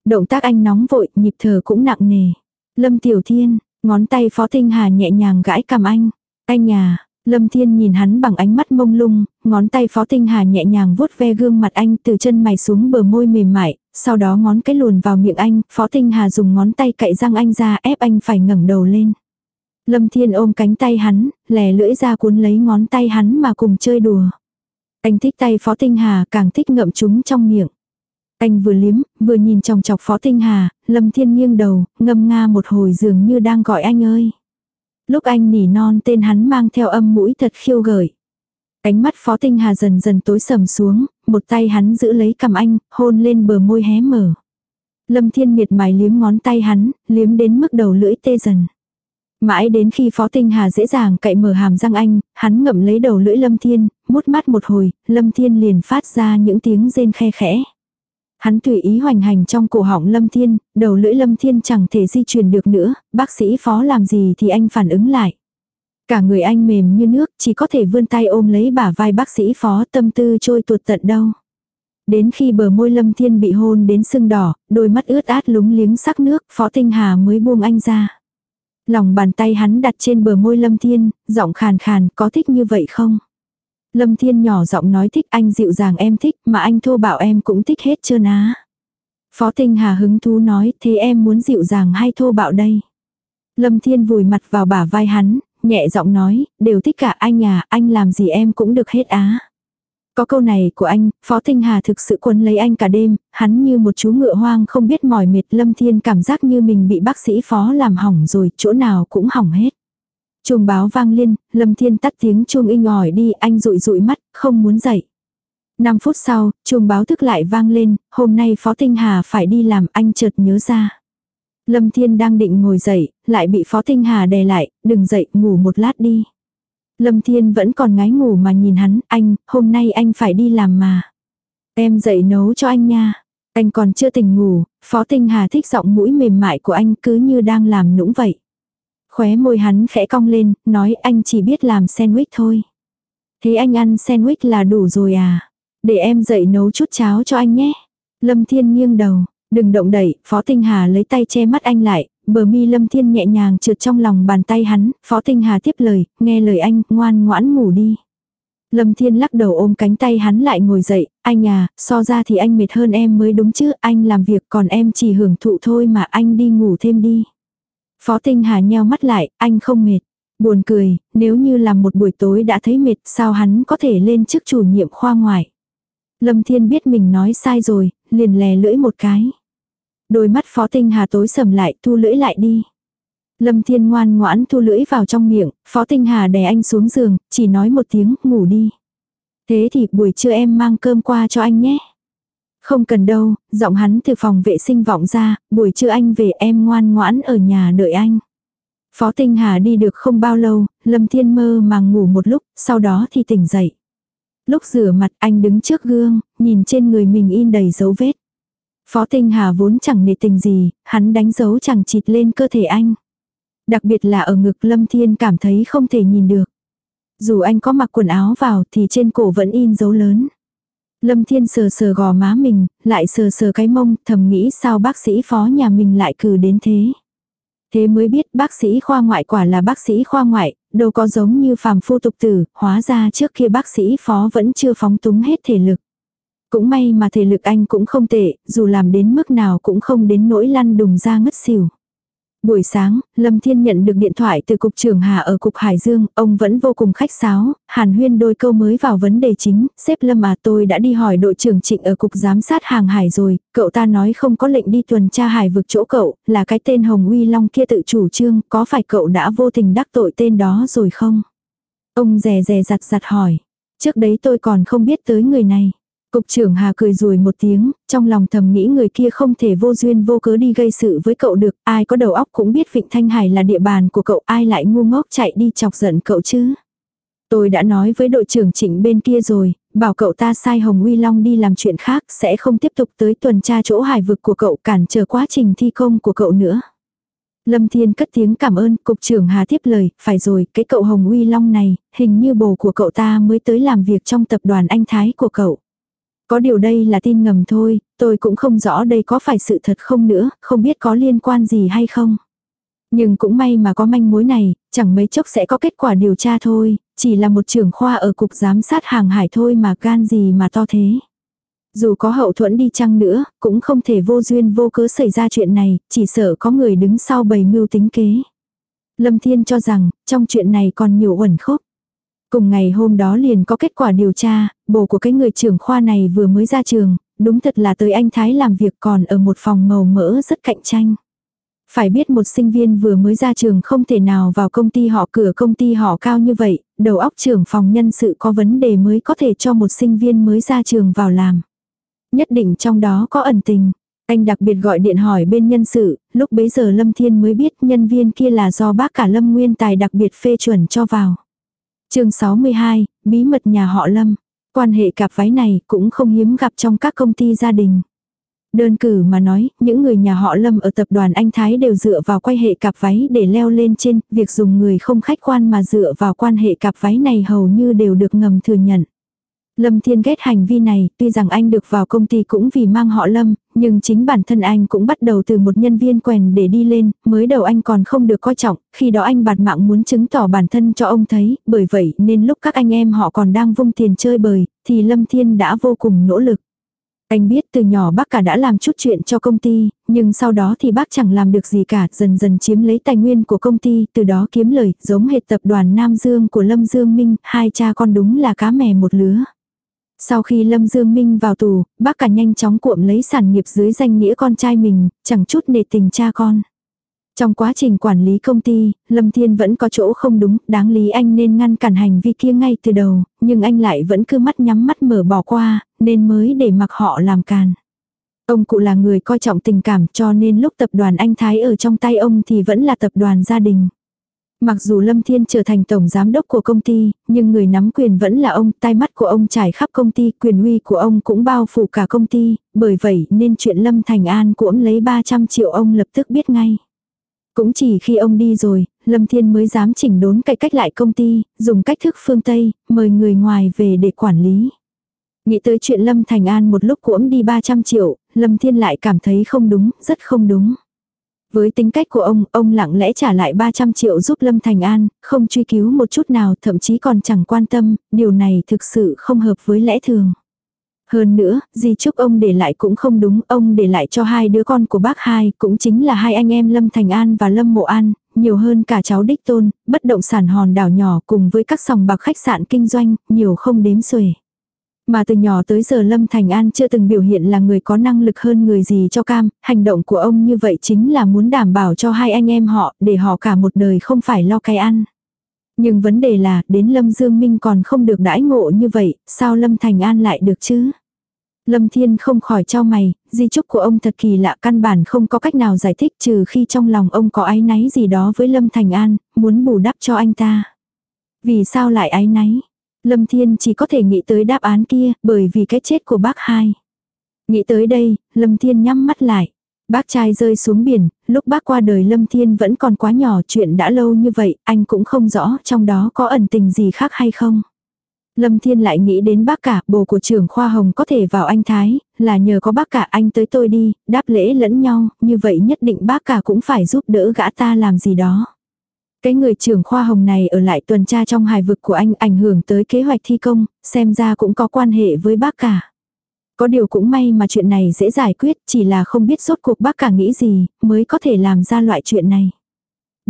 Động tác anh nóng vội, nhịp thở cũng nặng nề. Lâm Tiểu Thiên, ngón tay Phó Tinh Hà nhẹ nhàng gãi cầm anh. Anh nhà, Lâm Thiên nhìn hắn bằng ánh mắt mông lung, ngón tay Phó Tinh Hà nhẹ nhàng vuốt ve gương mặt anh từ chân mày xuống bờ môi mềm mại, sau đó ngón cái luồn vào miệng anh, Phó Tinh Hà dùng ngón tay cậy răng anh ra ép anh phải ngẩng đầu lên. Lâm Thiên ôm cánh tay hắn, lè lưỡi ra cuốn lấy ngón tay hắn mà cùng chơi đùa. Anh thích tay Phó Tinh Hà càng thích ngậm chúng trong miệng. Anh vừa liếm, vừa nhìn chòng chọc Phó Tinh Hà, Lâm Thiên nghiêng đầu, ngâm nga một hồi dường như đang gọi anh ơi. Lúc anh nỉ non tên hắn mang theo âm mũi thật khiêu gợi. Ánh mắt Phó Tinh Hà dần dần tối sầm xuống, một tay hắn giữ lấy cầm anh, hôn lên bờ môi hé mở. Lâm Thiên miệt mài liếm ngón tay hắn, liếm đến mức đầu lưỡi tê dần. Mãi đến khi Phó Tinh Hà dễ dàng cậy mở hàm răng anh, hắn ngậm lấy đầu lưỡi Lâm Thiên, mút mắt một hồi, Lâm Thiên liền phát ra những tiếng rên khe khẽ. Hắn tùy ý hoành hành trong cổ họng Lâm Thiên, đầu lưỡi Lâm Thiên chẳng thể di chuyển được nữa, bác sĩ Phó làm gì thì anh phản ứng lại. Cả người anh mềm như nước, chỉ có thể vươn tay ôm lấy bả vai bác sĩ Phó tâm tư trôi tuột tận đâu. Đến khi bờ môi Lâm Thiên bị hôn đến sưng đỏ, đôi mắt ướt át lúng liếng sắc nước, Phó Tinh Hà mới buông anh ra. Lòng bàn tay hắn đặt trên bờ môi Lâm Thiên, giọng khàn khàn, có thích như vậy không? Lâm Thiên nhỏ giọng nói thích anh dịu dàng em thích, mà anh thô bảo em cũng thích hết trơn á. Phó Tinh Hà hứng thú nói, thế em muốn dịu dàng hay thô bạo đây? Lâm Thiên vùi mặt vào bả vai hắn, nhẹ giọng nói, đều thích cả anh à, anh làm gì em cũng được hết á. Có câu này của anh, Phó Tinh Hà thực sự quấn lấy anh cả đêm, hắn như một chú ngựa hoang không biết mỏi mệt Lâm Thiên cảm giác như mình bị bác sĩ Phó làm hỏng rồi, chỗ nào cũng hỏng hết. Chuông báo vang lên, Lâm Thiên tắt tiếng chuông inh ỏi đi, anh rụi rụi mắt, không muốn dậy. 5 phút sau, chuông báo thức lại vang lên, hôm nay Phó Tinh Hà phải đi làm, anh chợt nhớ ra. Lâm Thiên đang định ngồi dậy, lại bị Phó Tinh Hà đè lại, đừng dậy, ngủ một lát đi. Lâm Thiên vẫn còn ngái ngủ mà nhìn hắn, anh, hôm nay anh phải đi làm mà. Em dậy nấu cho anh nha. Anh còn chưa tỉnh ngủ, Phó Tinh Hà thích giọng mũi mềm mại của anh cứ như đang làm nũng vậy. Khóe môi hắn khẽ cong lên, nói anh chỉ biết làm sandwich thôi. Thế anh ăn sandwich là đủ rồi à? Để em dậy nấu chút cháo cho anh nhé. Lâm Thiên nghiêng đầu, đừng động đẩy, Phó Tinh Hà lấy tay che mắt anh lại, bờ mi Lâm Thiên nhẹ nhàng trượt trong lòng bàn tay hắn, Phó Tinh Hà tiếp lời, nghe lời anh, ngoan ngoãn ngủ đi. Lâm Thiên lắc đầu ôm cánh tay hắn lại ngồi dậy, anh à, so ra thì anh mệt hơn em mới đúng chứ, anh làm việc còn em chỉ hưởng thụ thôi mà anh đi ngủ thêm đi. Phó Tinh Hà nheo mắt lại, anh không mệt. Buồn cười, nếu như làm một buổi tối đã thấy mệt sao hắn có thể lên chức chủ nhiệm khoa ngoại. Lâm Thiên biết mình nói sai rồi, liền lè lưỡi một cái. Đôi mắt Phó Tinh Hà tối sầm lại, thu lưỡi lại đi. Lâm Thiên ngoan ngoãn thu lưỡi vào trong miệng, Phó Tinh Hà đè anh xuống giường, chỉ nói một tiếng, ngủ đi. Thế thì buổi trưa em mang cơm qua cho anh nhé. Không cần đâu, giọng hắn từ phòng vệ sinh vọng ra, buổi trưa anh về em ngoan ngoãn ở nhà đợi anh. Phó Tinh Hà đi được không bao lâu, Lâm Thiên mơ màng ngủ một lúc, sau đó thì tỉnh dậy. Lúc rửa mặt anh đứng trước gương, nhìn trên người mình in đầy dấu vết. Phó Tinh Hà vốn chẳng nề tình gì, hắn đánh dấu chẳng chịt lên cơ thể anh. Đặc biệt là ở ngực Lâm Thiên cảm thấy không thể nhìn được. Dù anh có mặc quần áo vào thì trên cổ vẫn in dấu lớn. Lâm Thiên sờ sờ gò má mình, lại sờ sờ cái mông, thầm nghĩ sao bác sĩ phó nhà mình lại cử đến thế. Thế mới biết bác sĩ khoa ngoại quả là bác sĩ khoa ngoại, đâu có giống như phàm phu tục tử, hóa ra trước kia bác sĩ phó vẫn chưa phóng túng hết thể lực. Cũng may mà thể lực anh cũng không tệ, dù làm đến mức nào cũng không đến nỗi lăn đùng ra ngất xỉu. Buổi sáng, Lâm Thiên nhận được điện thoại từ Cục trưởng Hà ở Cục Hải Dương, ông vẫn vô cùng khách sáo, hàn huyên đôi câu mới vào vấn đề chính, xếp Lâm à tôi đã đi hỏi đội trưởng trịnh ở Cục Giám sát Hàng Hải rồi, cậu ta nói không có lệnh đi tuần tra hải vực chỗ cậu, là cái tên Hồng Uy Long kia tự chủ trương, có phải cậu đã vô tình đắc tội tên đó rồi không? Ông rè rè giặt giặt hỏi, trước đấy tôi còn không biết tới người này. Cục trưởng Hà cười rùi một tiếng, trong lòng thầm nghĩ người kia không thể vô duyên vô cớ đi gây sự với cậu được, ai có đầu óc cũng biết Vịnh Thanh Hải là địa bàn của cậu, ai lại ngu ngốc chạy đi chọc giận cậu chứ. Tôi đã nói với đội trưởng chỉnh bên kia rồi, bảo cậu ta sai Hồng Uy Long đi làm chuyện khác, sẽ không tiếp tục tới tuần tra chỗ hải vực của cậu cản trở quá trình thi công của cậu nữa. Lâm Thiên cất tiếng cảm ơn, cục trưởng Hà tiếp lời, phải rồi, cái cậu Hồng Uy Long này, hình như bồ của cậu ta mới tới làm việc trong tập đoàn Anh Thái của cậu. Có điều đây là tin ngầm thôi, tôi cũng không rõ đây có phải sự thật không nữa, không biết có liên quan gì hay không. Nhưng cũng may mà có manh mối này, chẳng mấy chốc sẽ có kết quả điều tra thôi, chỉ là một trưởng khoa ở cục giám sát hàng hải thôi mà gan gì mà to thế. Dù có hậu thuẫn đi chăng nữa, cũng không thể vô duyên vô cớ xảy ra chuyện này, chỉ sợ có người đứng sau bầy mưu tính kế. Lâm Thiên cho rằng, trong chuyện này còn nhiều uẩn khúc. Cùng ngày hôm đó liền có kết quả điều tra, bồ của cái người trưởng khoa này vừa mới ra trường, đúng thật là tới anh Thái làm việc còn ở một phòng màu mỡ rất cạnh tranh. Phải biết một sinh viên vừa mới ra trường không thể nào vào công ty họ cửa công ty họ cao như vậy, đầu óc trưởng phòng nhân sự có vấn đề mới có thể cho một sinh viên mới ra trường vào làm. Nhất định trong đó có ẩn tình. Anh đặc biệt gọi điện hỏi bên nhân sự, lúc bấy giờ Lâm Thiên mới biết nhân viên kia là do bác cả Lâm Nguyên Tài đặc biệt phê chuẩn cho vào chương 62, bí mật nhà họ Lâm. Quan hệ cặp váy này cũng không hiếm gặp trong các công ty gia đình. Đơn cử mà nói, những người nhà họ Lâm ở tập đoàn Anh Thái đều dựa vào quan hệ cặp váy để leo lên trên, việc dùng người không khách quan mà dựa vào quan hệ cặp váy này hầu như đều được ngầm thừa nhận. Lâm Thiên ghét hành vi này, tuy rằng anh được vào công ty cũng vì mang họ Lâm, nhưng chính bản thân anh cũng bắt đầu từ một nhân viên quèn để đi lên, mới đầu anh còn không được coi trọng, khi đó anh bạt mạng muốn chứng tỏ bản thân cho ông thấy, bởi vậy nên lúc các anh em họ còn đang vung tiền chơi bời, thì Lâm Thiên đã vô cùng nỗ lực. Anh biết từ nhỏ bác cả đã làm chút chuyện cho công ty, nhưng sau đó thì bác chẳng làm được gì cả, dần dần chiếm lấy tài nguyên của công ty, từ đó kiếm lời, giống hệt tập đoàn Nam Dương của Lâm Dương Minh, hai cha con đúng là cá mè một lứa. Sau khi Lâm Dương Minh vào tù, bác cả nhanh chóng cuộm lấy sản nghiệp dưới danh nghĩa con trai mình, chẳng chút nề tình cha con. Trong quá trình quản lý công ty, Lâm Thiên vẫn có chỗ không đúng, đáng lý anh nên ngăn cản hành vi kia ngay từ đầu, nhưng anh lại vẫn cứ mắt nhắm mắt mở bỏ qua, nên mới để mặc họ làm càn. Ông cụ là người coi trọng tình cảm cho nên lúc tập đoàn anh Thái ở trong tay ông thì vẫn là tập đoàn gia đình. Mặc dù Lâm Thiên trở thành tổng giám đốc của công ty, nhưng người nắm quyền vẫn là ông, tai mắt của ông trải khắp công ty, quyền uy của ông cũng bao phủ cả công ty, bởi vậy nên chuyện Lâm Thành An cũng lấy 300 triệu ông lập tức biết ngay. Cũng chỉ khi ông đi rồi, Lâm Thiên mới dám chỉnh đốn cải cách lại công ty, dùng cách thức phương Tây, mời người ngoài về để quản lý. Nghĩ tới chuyện Lâm Thành An một lúc cũng đi 300 triệu, Lâm Thiên lại cảm thấy không đúng, rất không đúng. Với tính cách của ông, ông lặng lẽ trả lại 300 triệu giúp Lâm Thành An, không truy cứu một chút nào, thậm chí còn chẳng quan tâm, điều này thực sự không hợp với lẽ thường. Hơn nữa, di chúc ông để lại cũng không đúng, ông để lại cho hai đứa con của bác hai, cũng chính là hai anh em Lâm Thành An và Lâm Mộ An, nhiều hơn cả cháu đích tôn, bất động sản hòn đảo nhỏ cùng với các sòng bạc khách sạn kinh doanh, nhiều không đếm xuể. Mà từ nhỏ tới giờ Lâm Thành An chưa từng biểu hiện là người có năng lực hơn người gì cho cam, hành động của ông như vậy chính là muốn đảm bảo cho hai anh em họ, để họ cả một đời không phải lo cái ăn. Nhưng vấn đề là, đến Lâm Dương Minh còn không được đãi ngộ như vậy, sao Lâm Thành An lại được chứ? Lâm Thiên không khỏi trao mày, di chúc của ông thật kỳ lạ căn bản không có cách nào giải thích trừ khi trong lòng ông có ái náy gì đó với Lâm Thành An, muốn bù đắp cho anh ta. Vì sao lại ái náy? Lâm Thiên chỉ có thể nghĩ tới đáp án kia, bởi vì cái chết của bác hai. Nghĩ tới đây, Lâm Thiên nhắm mắt lại. Bác trai rơi xuống biển, lúc bác qua đời Lâm Thiên vẫn còn quá nhỏ chuyện đã lâu như vậy, anh cũng không rõ trong đó có ẩn tình gì khác hay không. Lâm Thiên lại nghĩ đến bác cả, bồ của trưởng khoa hồng có thể vào anh Thái, là nhờ có bác cả anh tới tôi đi, đáp lễ lẫn nhau, như vậy nhất định bác cả cũng phải giúp đỡ gã ta làm gì đó. Cái người trưởng khoa hồng này ở lại tuần tra trong hài vực của anh ảnh hưởng tới kế hoạch thi công, xem ra cũng có quan hệ với bác cả. Có điều cũng may mà chuyện này dễ giải quyết, chỉ là không biết rốt cuộc bác cả nghĩ gì, mới có thể làm ra loại chuyện này.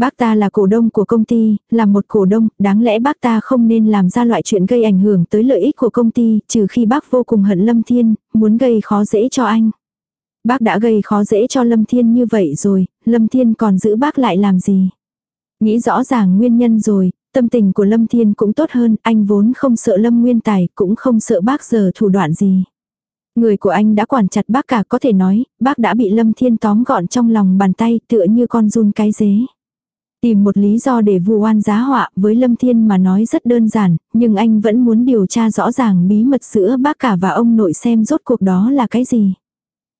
Bác ta là cổ đông của công ty, là một cổ đông, đáng lẽ bác ta không nên làm ra loại chuyện gây ảnh hưởng tới lợi ích của công ty, trừ khi bác vô cùng hận Lâm Thiên, muốn gây khó dễ cho anh. Bác đã gây khó dễ cho Lâm Thiên như vậy rồi, Lâm Thiên còn giữ bác lại làm gì? Nghĩ rõ ràng nguyên nhân rồi, tâm tình của Lâm Thiên cũng tốt hơn, anh vốn không sợ Lâm Nguyên Tài, cũng không sợ bác giờ thủ đoạn gì. Người của anh đã quản chặt bác cả có thể nói, bác đã bị Lâm Thiên tóm gọn trong lòng bàn tay tựa như con run cái dế. Tìm một lý do để vu oan giá họa với Lâm Thiên mà nói rất đơn giản, nhưng anh vẫn muốn điều tra rõ ràng bí mật giữa bác cả và ông nội xem rốt cuộc đó là cái gì.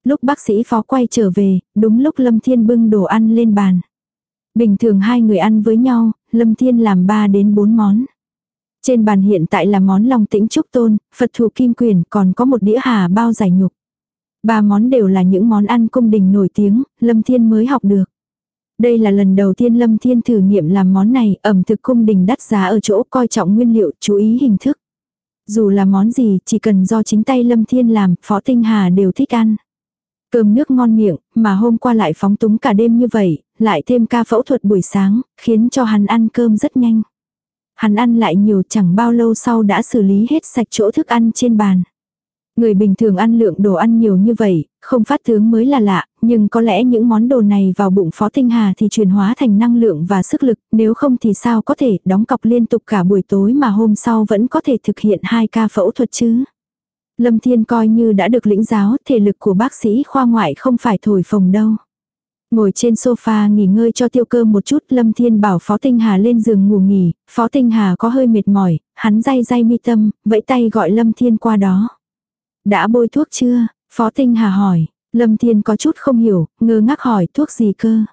Lúc bác sĩ phó quay trở về, đúng lúc Lâm Thiên bưng đồ ăn lên bàn. Bình thường hai người ăn với nhau, Lâm Thiên làm 3 đến 4 món. Trên bàn hiện tại là món lòng tĩnh trúc tôn, Phật thủ kim quyền, còn có một đĩa hà bao giải nhục. Ba món đều là những món ăn cung đình nổi tiếng, Lâm Thiên mới học được. Đây là lần đầu tiên Lâm Thiên thử nghiệm làm món này, ẩm thực cung đình đắt giá ở chỗ coi trọng nguyên liệu, chú ý hình thức. Dù là món gì, chỉ cần do chính tay Lâm Thiên làm, Phó Tinh Hà đều thích ăn. Cơm nước ngon miệng, mà hôm qua lại phóng túng cả đêm như vậy, lại thêm ca phẫu thuật buổi sáng, khiến cho hắn ăn cơm rất nhanh. Hắn ăn lại nhiều chẳng bao lâu sau đã xử lý hết sạch chỗ thức ăn trên bàn. Người bình thường ăn lượng đồ ăn nhiều như vậy, không phát tướng mới là lạ, nhưng có lẽ những món đồ này vào bụng Phó Tinh Hà thì chuyển hóa thành năng lượng và sức lực, nếu không thì sao có thể đóng cọc liên tục cả buổi tối mà hôm sau vẫn có thể thực hiện hai ca phẫu thuật chứ. Lâm Thiên coi như đã được lĩnh giáo, thể lực của bác sĩ khoa ngoại không phải thổi phồng đâu. Ngồi trên sofa nghỉ ngơi cho tiêu cơ một chút, Lâm Thiên bảo Phó Tinh Hà lên giường ngủ nghỉ, Phó Tinh Hà có hơi mệt mỏi, hắn day day mi tâm, vẫy tay gọi Lâm Thiên qua đó. Đã bôi thuốc chưa? Phó Tinh Hà hỏi, Lâm Thiên có chút không hiểu, ngơ ngác hỏi thuốc gì cơ.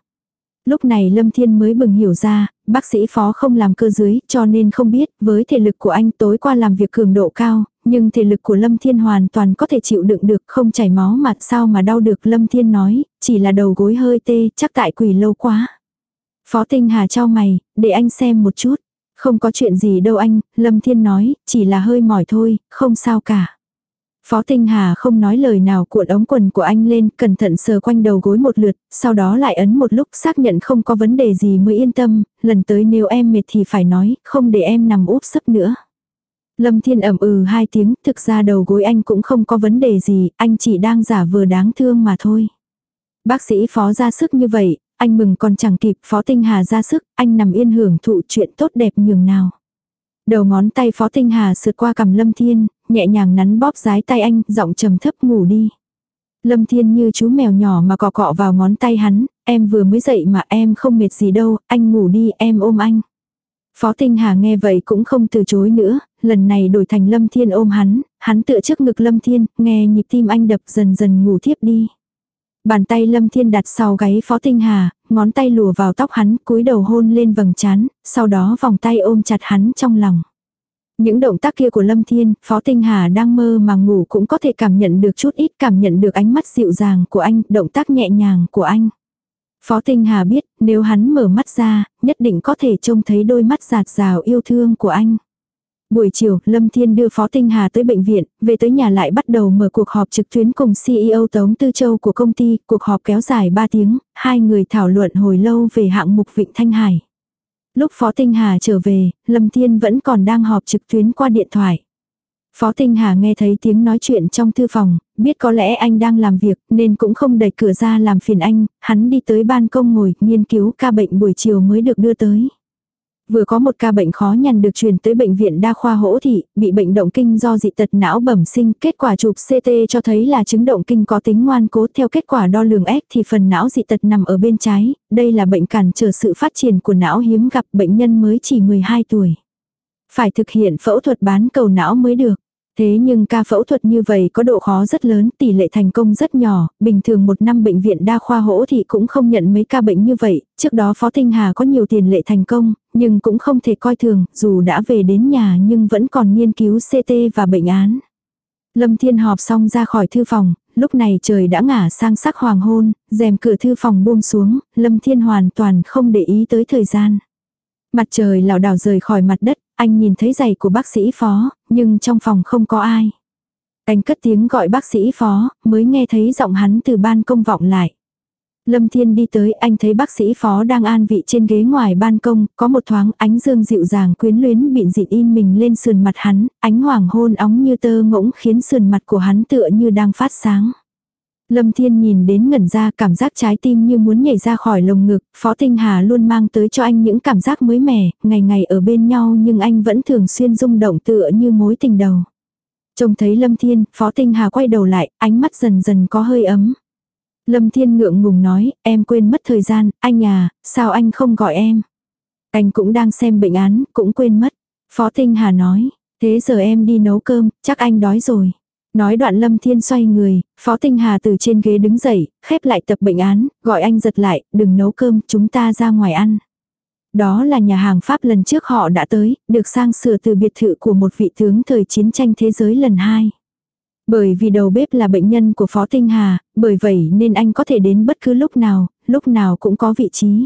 Lúc này Lâm Thiên mới bừng hiểu ra, bác sĩ phó không làm cơ dưới cho nên không biết với thể lực của anh tối qua làm việc cường độ cao, nhưng thể lực của Lâm Thiên hoàn toàn có thể chịu đựng được không chảy máu mặt sao mà đau được Lâm Thiên nói, chỉ là đầu gối hơi tê chắc tại quỳ lâu quá. Phó Tinh Hà trao mày, để anh xem một chút. Không có chuyện gì đâu anh, Lâm Thiên nói, chỉ là hơi mỏi thôi, không sao cả. Phó Tinh Hà không nói lời nào cuộn ống quần của anh lên, cẩn thận sờ quanh đầu gối một lượt, sau đó lại ấn một lúc xác nhận không có vấn đề gì mới yên tâm, lần tới nếu em mệt thì phải nói, không để em nằm úp sấp nữa. Lâm Thiên ẩm ừ hai tiếng, thực ra đầu gối anh cũng không có vấn đề gì, anh chỉ đang giả vờ đáng thương mà thôi. Bác sĩ phó ra sức như vậy, anh mừng còn chẳng kịp phó tinh hà ra sức, anh nằm yên hưởng thụ chuyện tốt đẹp nhường nào. Đầu ngón tay phó tinh hà sượt qua cầm Lâm Thiên, nhẹ nhàng nắn bóp rái tay anh, giọng trầm thấp ngủ đi. Lâm Thiên như chú mèo nhỏ mà cọ cọ vào ngón tay hắn, em vừa mới dậy mà em không mệt gì đâu, anh ngủ đi, em ôm anh. Phó Tinh Hà nghe vậy cũng không từ chối nữa, lần này đổi thành Lâm Thiên ôm hắn, hắn tựa trước ngực Lâm Thiên, nghe nhịp tim anh đập dần dần ngủ thiếp đi. Bàn tay Lâm Thiên đặt sau gáy Phó Tinh Hà, ngón tay lùa vào tóc hắn, cúi đầu hôn lên vầng trán, sau đó vòng tay ôm chặt hắn trong lòng. Những động tác kia của Lâm Thiên, Phó Tinh Hà đang mơ mà ngủ cũng có thể cảm nhận được chút ít cảm nhận được ánh mắt dịu dàng của anh, động tác nhẹ nhàng của anh. Phó Tinh Hà biết, nếu hắn mở mắt ra, nhất định có thể trông thấy đôi mắt giạt rào yêu thương của anh. Buổi chiều, Lâm Thiên đưa Phó Tinh Hà tới bệnh viện, về tới nhà lại bắt đầu mở cuộc họp trực tuyến cùng CEO Tống Tư Châu của công ty, cuộc họp kéo dài 3 tiếng, hai người thảo luận hồi lâu về hạng mục Vịnh Thanh Hải. Lúc Phó Tinh Hà trở về, Lâm Thiên vẫn còn đang họp trực tuyến qua điện thoại. Phó Tinh Hà nghe thấy tiếng nói chuyện trong thư phòng, biết có lẽ anh đang làm việc nên cũng không đẩy cửa ra làm phiền anh, hắn đi tới ban công ngồi nghiên cứu ca bệnh buổi chiều mới được đưa tới. Vừa có một ca bệnh khó nhằn được truyền tới bệnh viện đa khoa hỗ thị, bị bệnh động kinh do dị tật não bẩm sinh, kết quả chụp CT cho thấy là chứng động kinh có tính ngoan cố theo kết quả đo lường S thì phần não dị tật nằm ở bên trái, đây là bệnh cản trở sự phát triển của não hiếm gặp bệnh nhân mới chỉ 12 tuổi. Phải thực hiện phẫu thuật bán cầu não mới được. Thế nhưng ca phẫu thuật như vậy có độ khó rất lớn, tỷ lệ thành công rất nhỏ, bình thường một năm bệnh viện đa khoa hỗ thì cũng không nhận mấy ca bệnh như vậy, trước đó Phó Tinh Hà có nhiều tiền lệ thành công, nhưng cũng không thể coi thường, dù đã về đến nhà nhưng vẫn còn nghiên cứu CT và bệnh án. Lâm Thiên họp xong ra khỏi thư phòng, lúc này trời đã ngả sang sắc hoàng hôn, rèm cửa thư phòng buông xuống, Lâm Thiên hoàn toàn không để ý tới thời gian. Mặt trời lảo đảo rời khỏi mặt đất, anh nhìn thấy giày của bác sĩ phó, nhưng trong phòng không có ai. Anh cất tiếng gọi bác sĩ phó, mới nghe thấy giọng hắn từ ban công vọng lại. Lâm Thiên đi tới, anh thấy bác sĩ phó đang an vị trên ghế ngoài ban công, có một thoáng ánh dương dịu dàng quyến luyến bịn dịt in mình lên sườn mặt hắn, ánh hoàng hôn óng như tơ ngỗng khiến sườn mặt của hắn tựa như đang phát sáng. Lâm Thiên nhìn đến ngẩn ra cảm giác trái tim như muốn nhảy ra khỏi lồng ngực, Phó Tinh Hà luôn mang tới cho anh những cảm giác mới mẻ, ngày ngày ở bên nhau nhưng anh vẫn thường xuyên rung động tựa như mối tình đầu. Trông thấy Lâm Thiên, Phó Tinh Hà quay đầu lại, ánh mắt dần dần có hơi ấm. Lâm Thiên ngượng ngùng nói, em quên mất thời gian, anh à, sao anh không gọi em? Anh cũng đang xem bệnh án, cũng quên mất. Phó Tinh Hà nói, thế giờ em đi nấu cơm, chắc anh đói rồi. Nói đoạn Lâm Thiên xoay người, Phó Tinh Hà từ trên ghế đứng dậy, khép lại tập bệnh án, gọi anh giật lại, đừng nấu cơm, chúng ta ra ngoài ăn. Đó là nhà hàng Pháp lần trước họ đã tới, được sang sửa từ biệt thự của một vị tướng thời chiến tranh thế giới lần hai. Bởi vì đầu bếp là bệnh nhân của Phó Tinh Hà, bởi vậy nên anh có thể đến bất cứ lúc nào, lúc nào cũng có vị trí.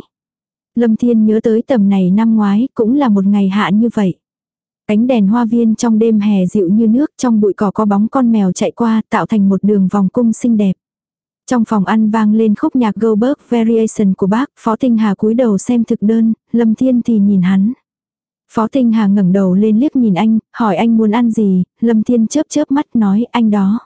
Lâm Thiên nhớ tới tầm này năm ngoái cũng là một ngày hạ như vậy. Ánh đèn hoa viên trong đêm hè dịu như nước trong bụi cỏ có bóng con mèo chạy qua tạo thành một đường vòng cung xinh đẹp. Trong phòng ăn vang lên khúc nhạc Goldberg Variation của bác, Phó Tinh Hà cúi đầu xem thực đơn, Lâm Thiên thì nhìn hắn. Phó Tinh Hà ngẩng đầu lên liếc nhìn anh, hỏi anh muốn ăn gì, Lâm Thiên chớp chớp mắt nói anh đó.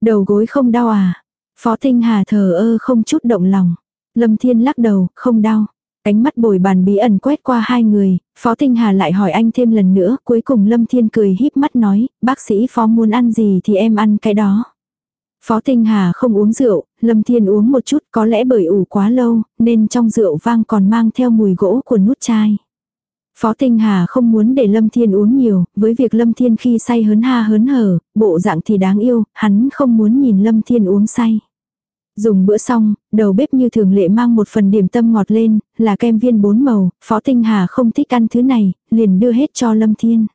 Đầu gối không đau à? Phó Tinh Hà thờ ơ không chút động lòng. Lâm Thiên lắc đầu, không đau. Ánh mắt bồi bàn bí ẩn quét qua hai người, Phó Tinh Hà lại hỏi anh thêm lần nữa, cuối cùng Lâm Thiên cười híp mắt nói, bác sĩ Phó muốn ăn gì thì em ăn cái đó. Phó Tinh Hà không uống rượu, Lâm Thiên uống một chút có lẽ bởi ủ quá lâu, nên trong rượu vang còn mang theo mùi gỗ của nút chai. Phó Tinh Hà không muốn để Lâm Thiên uống nhiều, với việc Lâm Thiên khi say hớn ha hớn hở, bộ dạng thì đáng yêu, hắn không muốn nhìn Lâm Thiên uống say. Dùng bữa xong, đầu bếp như thường lệ mang một phần điểm tâm ngọt lên, là kem viên bốn màu, Phó Tinh Hà không thích ăn thứ này, liền đưa hết cho Lâm Thiên.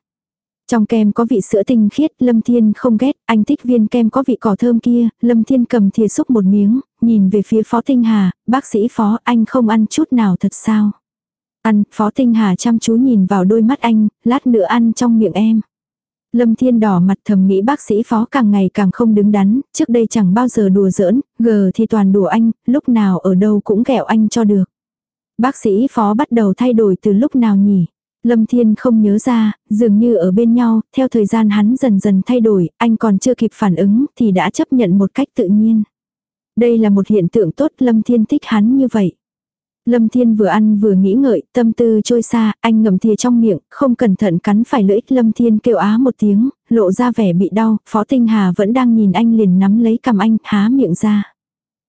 Trong kem có vị sữa tinh khiết, Lâm Thiên không ghét, anh thích viên kem có vị cỏ thơm kia, Lâm Thiên cầm thìa xúc một miếng, nhìn về phía Phó Tinh Hà, bác sĩ Phó, anh không ăn chút nào thật sao? Ăn, Phó Tinh Hà chăm chú nhìn vào đôi mắt anh, lát nữa ăn trong miệng em. Lâm Thiên đỏ mặt thầm nghĩ bác sĩ phó càng ngày càng không đứng đắn, trước đây chẳng bao giờ đùa giỡn, gờ thì toàn đùa anh, lúc nào ở đâu cũng ghẹo anh cho được. Bác sĩ phó bắt đầu thay đổi từ lúc nào nhỉ? Lâm Thiên không nhớ ra, dường như ở bên nhau, theo thời gian hắn dần dần thay đổi, anh còn chưa kịp phản ứng thì đã chấp nhận một cách tự nhiên. Đây là một hiện tượng tốt Lâm Thiên thích hắn như vậy. Lâm Thiên vừa ăn vừa nghĩ ngợi, tâm tư trôi xa, anh ngậm thìa trong miệng, không cẩn thận cắn phải lưỡi, Lâm Thiên kêu á một tiếng, lộ ra vẻ bị đau, Phó Tinh Hà vẫn đang nhìn anh liền nắm lấy cầm anh, há miệng ra.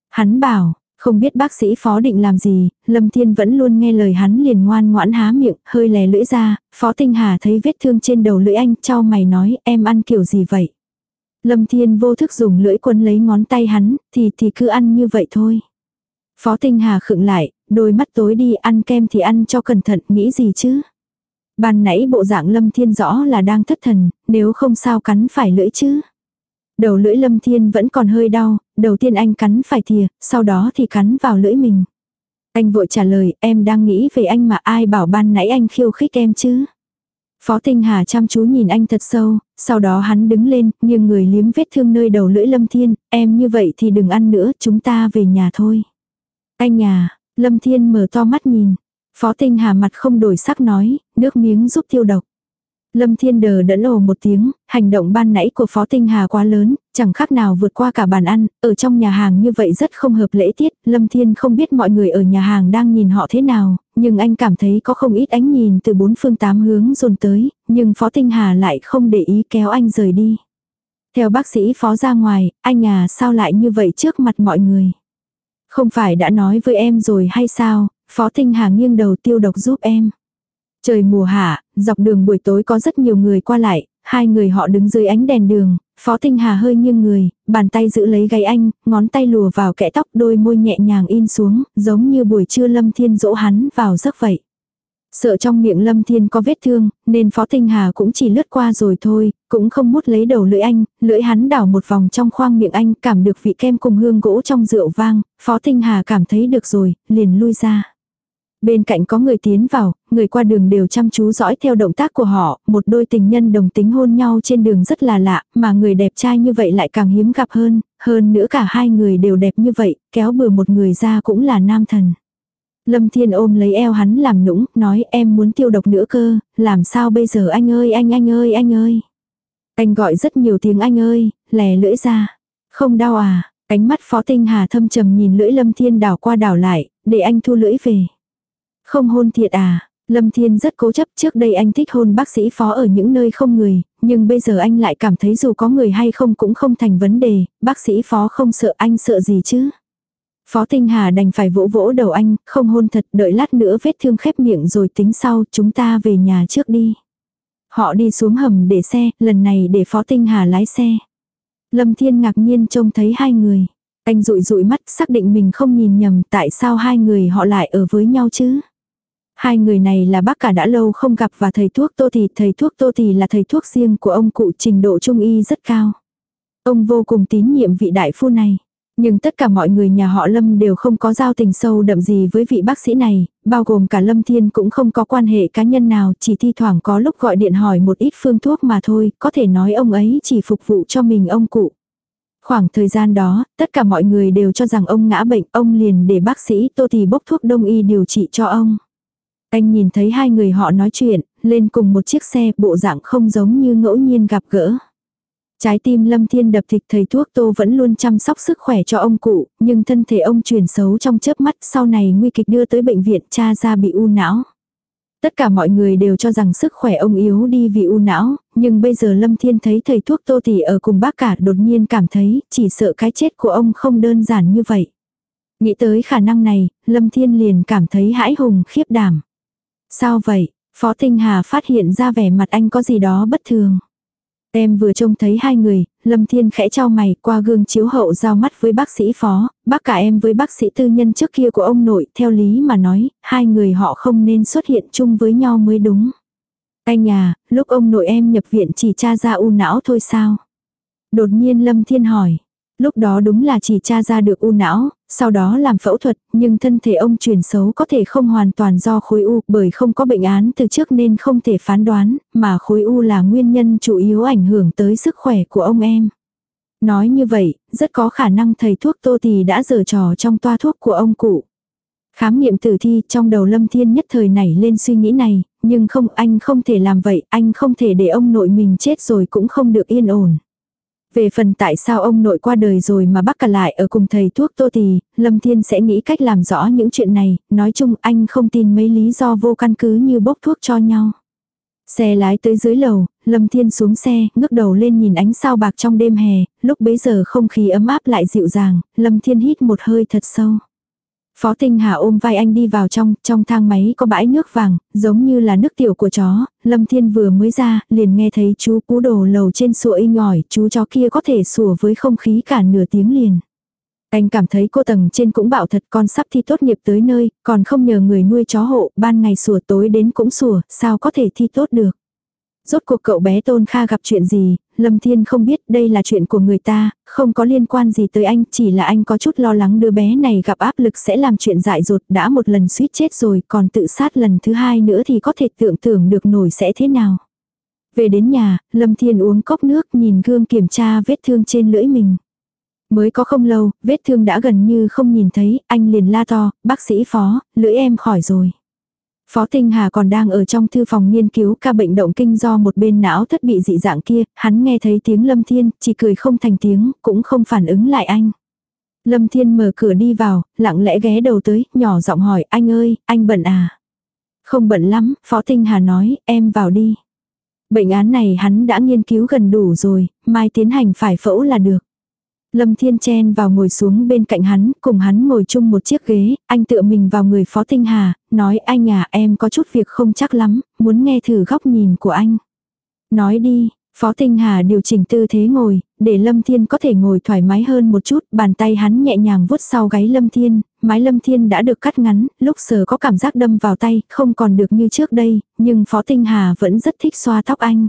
Hắn bảo, không biết bác sĩ Phó định làm gì, Lâm Thiên vẫn luôn nghe lời hắn liền ngoan ngoãn há miệng, hơi lè lưỡi ra, Phó Tinh Hà thấy vết thương trên đầu lưỡi anh, trao mày nói, em ăn kiểu gì vậy? Lâm Thiên vô thức dùng lưỡi quấn lấy ngón tay hắn, thì thì cứ ăn như vậy thôi. Phó Tinh Hà khựng lại, đôi mắt tối đi ăn kem thì ăn cho cẩn thận nghĩ gì chứ. Ban nãy bộ dạng Lâm Thiên rõ là đang thất thần, nếu không sao cắn phải lưỡi chứ. Đầu lưỡi Lâm Thiên vẫn còn hơi đau, đầu tiên anh cắn phải thìa, sau đó thì cắn vào lưỡi mình. Anh vội trả lời, em đang nghĩ về anh mà ai bảo ban nãy anh khiêu khích em chứ. Phó Tinh Hà chăm chú nhìn anh thật sâu, sau đó hắn đứng lên, nhưng người liếm vết thương nơi đầu lưỡi Lâm Thiên, em như vậy thì đừng ăn nữa, chúng ta về nhà thôi. Anh nhà, Lâm Thiên mở to mắt nhìn. Phó Tinh Hà mặt không đổi sắc nói, nước miếng giúp tiêu độc. Lâm Thiên đờ đẫn ồ một tiếng, hành động ban nãy của Phó Tinh Hà quá lớn, chẳng khác nào vượt qua cả bàn ăn, ở trong nhà hàng như vậy rất không hợp lễ tiết, Lâm Thiên không biết mọi người ở nhà hàng đang nhìn họ thế nào, nhưng anh cảm thấy có không ít ánh nhìn từ bốn phương tám hướng dồn tới, nhưng Phó Tinh Hà lại không để ý kéo anh rời đi. Theo bác sĩ Phó ra ngoài, anh à sao lại như vậy trước mặt mọi người. Không phải đã nói với em rồi hay sao, Phó Tinh Hà nghiêng đầu tiêu độc giúp em. Trời mùa hạ, dọc đường buổi tối có rất nhiều người qua lại, hai người họ đứng dưới ánh đèn đường, Phó Tinh Hà hơi nghiêng người, bàn tay giữ lấy gáy anh, ngón tay lùa vào kẽ tóc đôi môi nhẹ nhàng in xuống, giống như buổi trưa Lâm Thiên dỗ hắn vào giấc vậy. Sợ trong miệng Lâm Thiên có vết thương, nên Phó Tinh Hà cũng chỉ lướt qua rồi thôi, cũng không mút lấy đầu lưỡi anh, lưỡi hắn đảo một vòng trong khoang miệng anh, cảm được vị kem cùng hương gỗ trong rượu vang, Phó Tinh Hà cảm thấy được rồi, liền lui ra. Bên cạnh có người tiến vào, người qua đường đều chăm chú dõi theo động tác của họ, một đôi tình nhân đồng tính hôn nhau trên đường rất là lạ, mà người đẹp trai như vậy lại càng hiếm gặp hơn, hơn nữa cả hai người đều đẹp như vậy, kéo bừa một người ra cũng là nam thần. Lâm Thiên ôm lấy eo hắn làm nũng, nói em muốn tiêu độc nữa cơ, làm sao bây giờ anh ơi anh anh ơi anh ơi. Anh gọi rất nhiều tiếng anh ơi, lè lưỡi ra. Không đau à, ánh mắt phó tinh hà thâm trầm nhìn lưỡi Lâm Thiên đảo qua đảo lại, để anh thu lưỡi về. Không hôn thiệt à, Lâm Thiên rất cố chấp trước đây anh thích hôn bác sĩ phó ở những nơi không người, nhưng bây giờ anh lại cảm thấy dù có người hay không cũng không thành vấn đề, bác sĩ phó không sợ anh sợ gì chứ. Phó Tinh Hà đành phải vỗ vỗ đầu anh, không hôn thật, đợi lát nữa vết thương khép miệng rồi tính sau, chúng ta về nhà trước đi. Họ đi xuống hầm để xe, lần này để Phó Tinh Hà lái xe. Lâm Thiên ngạc nhiên trông thấy hai người. Anh rụi rụi mắt xác định mình không nhìn nhầm tại sao hai người họ lại ở với nhau chứ. Hai người này là bác cả đã lâu không gặp và thầy thuốc Tô Thì, thầy thuốc Tô Thì là thầy thuốc riêng của ông cụ trình độ trung y rất cao. Ông vô cùng tín nhiệm vị đại phu này. Nhưng tất cả mọi người nhà họ Lâm đều không có giao tình sâu đậm gì với vị bác sĩ này, bao gồm cả Lâm Thiên cũng không có quan hệ cá nhân nào, chỉ thi thoảng có lúc gọi điện hỏi một ít phương thuốc mà thôi, có thể nói ông ấy chỉ phục vụ cho mình ông cụ. Khoảng thời gian đó, tất cả mọi người đều cho rằng ông ngã bệnh, ông liền để bác sĩ Tô Thì bốc thuốc đông y điều trị cho ông. Anh nhìn thấy hai người họ nói chuyện, lên cùng một chiếc xe, bộ dạng không giống như ngẫu nhiên gặp gỡ. Trái tim Lâm Thiên đập thịt thầy thuốc Tô vẫn luôn chăm sóc sức khỏe cho ông cụ, nhưng thân thể ông chuyển xấu trong chớp mắt sau này nguy kịch đưa tới bệnh viện cha ra bị u não. Tất cả mọi người đều cho rằng sức khỏe ông yếu đi vì u não, nhưng bây giờ Lâm Thiên thấy thầy thuốc Tô Tỷ ở cùng bác cả đột nhiên cảm thấy chỉ sợ cái chết của ông không đơn giản như vậy. Nghĩ tới khả năng này, Lâm Thiên liền cảm thấy hãi hùng khiếp đảm. Sao vậy? Phó Tinh Hà phát hiện ra vẻ mặt anh có gì đó bất thường. Em vừa trông thấy hai người, Lâm Thiên khẽ trao mày qua gương chiếu hậu giao mắt với bác sĩ phó, bác cả em với bác sĩ tư nhân trước kia của ông nội, theo lý mà nói, hai người họ không nên xuất hiện chung với nhau mới đúng. Anh nhà, lúc ông nội em nhập viện chỉ tra ra u não thôi sao? Đột nhiên Lâm Thiên hỏi. Lúc đó đúng là chỉ tra ra được u não, sau đó làm phẫu thuật, nhưng thân thể ông chuyển xấu có thể không hoàn toàn do khối u bởi không có bệnh án từ trước nên không thể phán đoán, mà khối u là nguyên nhân chủ yếu ảnh hưởng tới sức khỏe của ông em. Nói như vậy, rất có khả năng thầy thuốc tô Tì đã giở trò trong toa thuốc của ông cụ. Khám nghiệm tử thi trong đầu Lâm Thiên nhất thời nảy lên suy nghĩ này, nhưng không anh không thể làm vậy, anh không thể để ông nội mình chết rồi cũng không được yên ổn. Về phần tại sao ông nội qua đời rồi mà bác cả lại ở cùng thầy thuốc tô thì Lâm Thiên sẽ nghĩ cách làm rõ những chuyện này, nói chung anh không tin mấy lý do vô căn cứ như bốc thuốc cho nhau. Xe lái tới dưới lầu, Lâm Thiên xuống xe, ngước đầu lên nhìn ánh sao bạc trong đêm hè, lúc bấy giờ không khí ấm áp lại dịu dàng, Lâm Thiên hít một hơi thật sâu. Phó Tinh Hà ôm vai anh đi vào trong, trong thang máy có bãi nước vàng, giống như là nước tiểu của chó, Lâm Thiên vừa mới ra, liền nghe thấy chú cú đồ lầu trên sủa inh ỏi, chú chó kia có thể sủa với không khí cả nửa tiếng liền. Anh cảm thấy cô tầng trên cũng bảo thật con sắp thi tốt nghiệp tới nơi, còn không nhờ người nuôi chó hộ, ban ngày sủa tối đến cũng sủa, sao có thể thi tốt được. Rốt cuộc cậu bé Tôn Kha gặp chuyện gì, Lâm Thiên không biết đây là chuyện của người ta, không có liên quan gì tới anh, chỉ là anh có chút lo lắng đứa bé này gặp áp lực sẽ làm chuyện dại dột đã một lần suýt chết rồi, còn tự sát lần thứ hai nữa thì có thể tưởng tượng được nổi sẽ thế nào. Về đến nhà, Lâm Thiên uống cốc nước nhìn gương kiểm tra vết thương trên lưỡi mình. Mới có không lâu, vết thương đã gần như không nhìn thấy, anh liền la to, bác sĩ phó, lưỡi em khỏi rồi. Phó Tinh Hà còn đang ở trong thư phòng nghiên cứu ca bệnh động kinh do một bên não thất bị dị dạng kia, hắn nghe thấy tiếng Lâm Thiên, chỉ cười không thành tiếng, cũng không phản ứng lại anh. Lâm Thiên mở cửa đi vào, lặng lẽ ghé đầu tới, nhỏ giọng hỏi, anh ơi, anh bận à? Không bận lắm, Phó Tinh Hà nói, em vào đi. Bệnh án này hắn đã nghiên cứu gần đủ rồi, mai tiến hành phải phẫu là được. Lâm Thiên chen vào ngồi xuống bên cạnh hắn, cùng hắn ngồi chung một chiếc ghế, anh tựa mình vào người Phó Tinh Hà, nói anh à em có chút việc không chắc lắm, muốn nghe thử góc nhìn của anh. Nói đi, Phó Tinh Hà điều chỉnh tư thế ngồi, để Lâm Thiên có thể ngồi thoải mái hơn một chút, bàn tay hắn nhẹ nhàng vuốt sau gáy Lâm Thiên, mái Lâm Thiên đã được cắt ngắn, lúc sờ có cảm giác đâm vào tay, không còn được như trước đây, nhưng Phó Tinh Hà vẫn rất thích xoa tóc anh.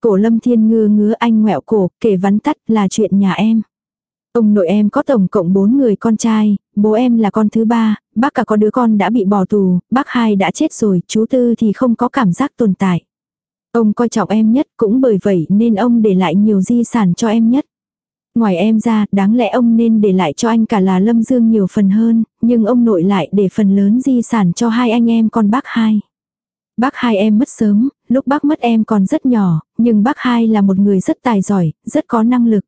Cổ Lâm Thiên ngưa ngứa anh ngoẹo cổ, kể vắn tắt là chuyện nhà em. Ông nội em có tổng cộng 4 người con trai, bố em là con thứ ba, bác cả có đứa con đã bị bỏ tù, bác hai đã chết rồi, chú tư thì không có cảm giác tồn tại. Ông coi trọng em nhất cũng bởi vậy nên ông để lại nhiều di sản cho em nhất. Ngoài em ra, đáng lẽ ông nên để lại cho anh cả là Lâm Dương nhiều phần hơn, nhưng ông nội lại để phần lớn di sản cho hai anh em con bác hai. Bác hai em mất sớm, lúc bác mất em còn rất nhỏ, nhưng bác hai là một người rất tài giỏi, rất có năng lực.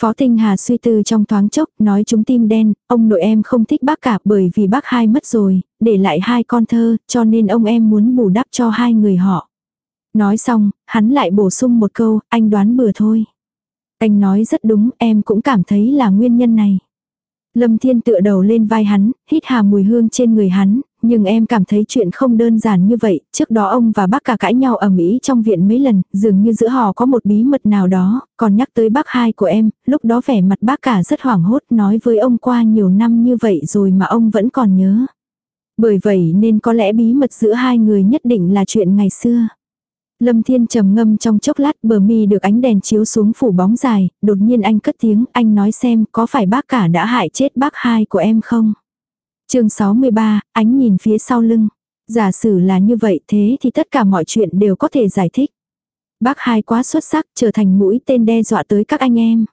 Phó Tinh Hà suy tư trong thoáng chốc, nói chúng tim đen, ông nội em không thích bác cả bởi vì bác hai mất rồi, để lại hai con thơ, cho nên ông em muốn bù đắp cho hai người họ. Nói xong, hắn lại bổ sung một câu, anh đoán bừa thôi. Anh nói rất đúng, em cũng cảm thấy là nguyên nhân này. Lâm Thiên tựa đầu lên vai hắn, hít hà mùi hương trên người hắn, nhưng em cảm thấy chuyện không đơn giản như vậy, trước đó ông và bác cả cãi nhau ở Mỹ trong viện mấy lần, dường như giữa họ có một bí mật nào đó, còn nhắc tới bác hai của em, lúc đó vẻ mặt bác cả rất hoảng hốt nói với ông qua nhiều năm như vậy rồi mà ông vẫn còn nhớ. Bởi vậy nên có lẽ bí mật giữa hai người nhất định là chuyện ngày xưa. Lâm Thiên trầm ngâm trong chốc lát bờ mi được ánh đèn chiếu xuống phủ bóng dài, đột nhiên anh cất tiếng, anh nói xem có phải bác cả đã hại chết bác hai của em không? Chương 63, ánh nhìn phía sau lưng. Giả sử là như vậy thế thì tất cả mọi chuyện đều có thể giải thích. Bác hai quá xuất sắc trở thành mũi tên đe dọa tới các anh em.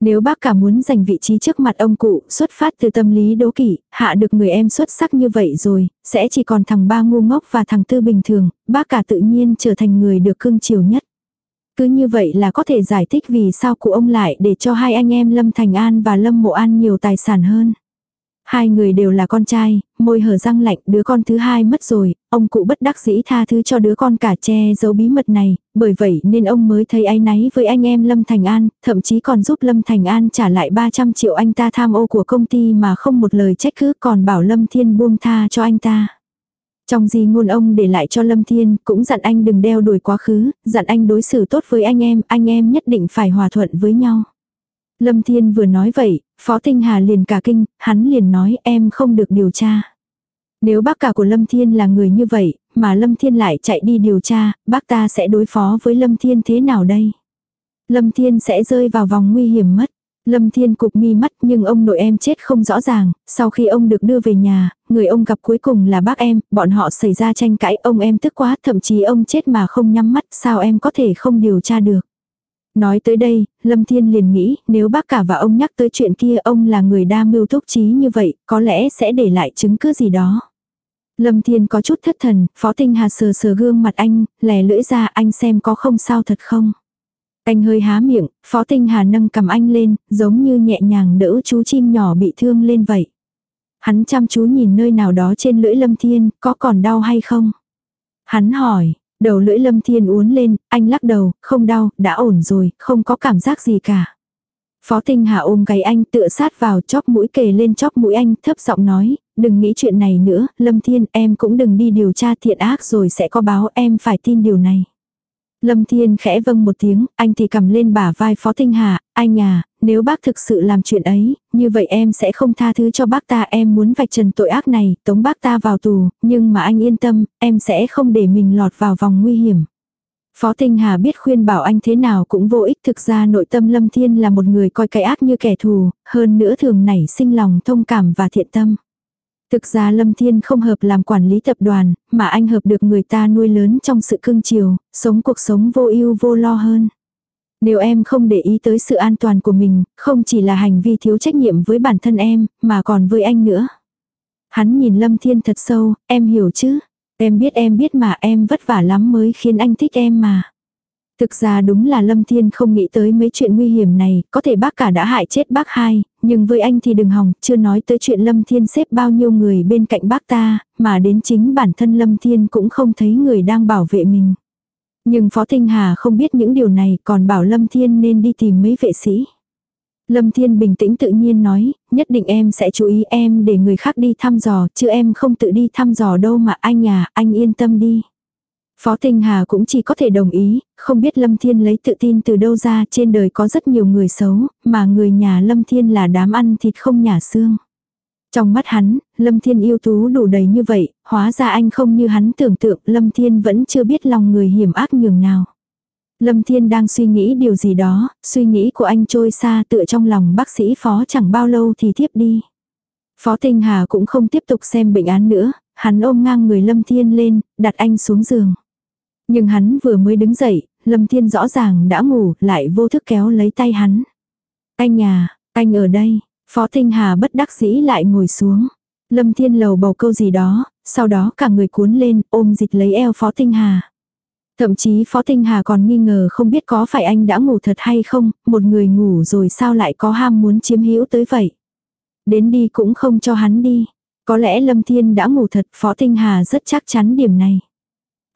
Nếu bác cả muốn giành vị trí trước mặt ông cụ, xuất phát từ tâm lý đố kỵ, hạ được người em xuất sắc như vậy rồi, sẽ chỉ còn thằng ba ngu ngốc và thằng tư bình thường, bác cả tự nhiên trở thành người được cưng chiều nhất. Cứ như vậy là có thể giải thích vì sao cụ ông lại để cho hai anh em Lâm Thành An và Lâm Mộ An nhiều tài sản hơn. Hai người đều là con trai, môi hở răng lạnh, đứa con thứ hai mất rồi, ông cụ bất đắc dĩ tha thứ cho đứa con cả che giấu bí mật này, bởi vậy nên ông mới thấy áy náy với anh em Lâm Thành An, thậm chí còn giúp Lâm Thành An trả lại 300 triệu anh ta tham ô của công ty mà không một lời trách cứ còn bảo Lâm Thiên buông tha cho anh ta. Trong gì ngôn ông để lại cho Lâm Thiên, cũng dặn anh đừng đeo đuổi quá khứ, dặn anh đối xử tốt với anh em, anh em nhất định phải hòa thuận với nhau. Lâm Thiên vừa nói vậy, Phó Tinh Hà liền cả kinh, hắn liền nói em không được điều tra. Nếu bác cả của Lâm Thiên là người như vậy, mà Lâm Thiên lại chạy đi điều tra, bác ta sẽ đối phó với Lâm Thiên thế nào đây? Lâm Thiên sẽ rơi vào vòng nguy hiểm mất. Lâm Thiên cục mi mắt nhưng ông nội em chết không rõ ràng, sau khi ông được đưa về nhà, người ông gặp cuối cùng là bác em, bọn họ xảy ra tranh cãi, ông em tức quá, thậm chí ông chết mà không nhắm mắt, sao em có thể không điều tra được. Nói tới đây, Lâm Thiên liền nghĩ, nếu bác cả và ông nhắc tới chuyện kia ông là người đa mưu túc trí như vậy, có lẽ sẽ để lại chứng cứ gì đó. Lâm Thiên có chút thất thần, Phó Tinh Hà sờ sờ gương mặt anh, lè lưỡi ra anh xem có không sao thật không. Anh hơi há miệng, Phó Tinh Hà nâng cầm anh lên, giống như nhẹ nhàng đỡ chú chim nhỏ bị thương lên vậy. Hắn chăm chú nhìn nơi nào đó trên lưỡi Lâm Thiên, có còn đau hay không? Hắn hỏi, đầu lưỡi Lâm Thiên uốn lên, anh lắc đầu, không đau, đã ổn rồi, không có cảm giác gì cả. Phó Tinh Hà ôm gáy anh tựa sát vào chóp mũi kề lên chóp mũi anh, thấp giọng nói, đừng nghĩ chuyện này nữa, Lâm Thiên em cũng đừng đi điều tra thiện ác rồi sẽ có báo em phải tin điều này. Lâm Thiên khẽ vâng một tiếng, anh thì cầm lên bả vai Phó Tinh Hà, anh à, nếu bác thực sự làm chuyện ấy, như vậy em sẽ không tha thứ cho bác ta, em muốn vạch trần tội ác này, tống bác ta vào tù, nhưng mà anh yên tâm, em sẽ không để mình lọt vào vòng nguy hiểm. Phó Tinh Hà biết khuyên bảo anh thế nào cũng vô ích thực ra nội tâm Lâm Thiên là một người coi cái ác như kẻ thù, hơn nữa thường nảy sinh lòng thông cảm và thiện tâm. Thực ra Lâm Thiên không hợp làm quản lý tập đoàn, mà anh hợp được người ta nuôi lớn trong sự cưng chiều, sống cuộc sống vô ưu vô lo hơn. Nếu em không để ý tới sự an toàn của mình, không chỉ là hành vi thiếu trách nhiệm với bản thân em, mà còn với anh nữa. Hắn nhìn Lâm Thiên thật sâu, em hiểu chứ? Em biết em biết mà em vất vả lắm mới khiến anh thích em mà. Thực ra đúng là Lâm Thiên không nghĩ tới mấy chuyện nguy hiểm này, có thể bác cả đã hại chết bác hai, nhưng với anh thì đừng hòng, chưa nói tới chuyện Lâm Thiên xếp bao nhiêu người bên cạnh bác ta, mà đến chính bản thân Lâm Thiên cũng không thấy người đang bảo vệ mình. Nhưng Phó Tinh Hà không biết những điều này còn bảo Lâm Thiên nên đi tìm mấy vệ sĩ. Lâm Thiên bình tĩnh tự nhiên nói, nhất định em sẽ chú ý em để người khác đi thăm dò, chứ em không tự đi thăm dò đâu mà anh à, anh yên tâm đi. Phó Tinh Hà cũng chỉ có thể đồng ý, không biết Lâm Thiên lấy tự tin từ đâu ra trên đời có rất nhiều người xấu, mà người nhà Lâm Thiên là đám ăn thịt không nhà xương. Trong mắt hắn, Lâm Thiên yêu tú đủ đầy như vậy, hóa ra anh không như hắn tưởng tượng Lâm Thiên vẫn chưa biết lòng người hiểm ác nhường nào. Lâm Thiên đang suy nghĩ điều gì đó, suy nghĩ của anh trôi xa tựa trong lòng bác sĩ phó chẳng bao lâu thì tiếp đi. Phó Tinh Hà cũng không tiếp tục xem bệnh án nữa, hắn ôm ngang người Lâm Thiên lên, đặt anh xuống giường. Nhưng hắn vừa mới đứng dậy, Lâm Thiên rõ ràng đã ngủ, lại vô thức kéo lấy tay hắn. Anh nhà, anh ở đây, Phó Tinh Hà bất đắc dĩ lại ngồi xuống. Lâm Thiên lầu bầu câu gì đó, sau đó cả người cuốn lên, ôm dịch lấy eo Phó Tinh Hà. Thậm chí Phó Tinh Hà còn nghi ngờ không biết có phải anh đã ngủ thật hay không, một người ngủ rồi sao lại có ham muốn chiếm hữu tới vậy. Đến đi cũng không cho hắn đi. Có lẽ Lâm Thiên đã ngủ thật, Phó Tinh Hà rất chắc chắn điểm này.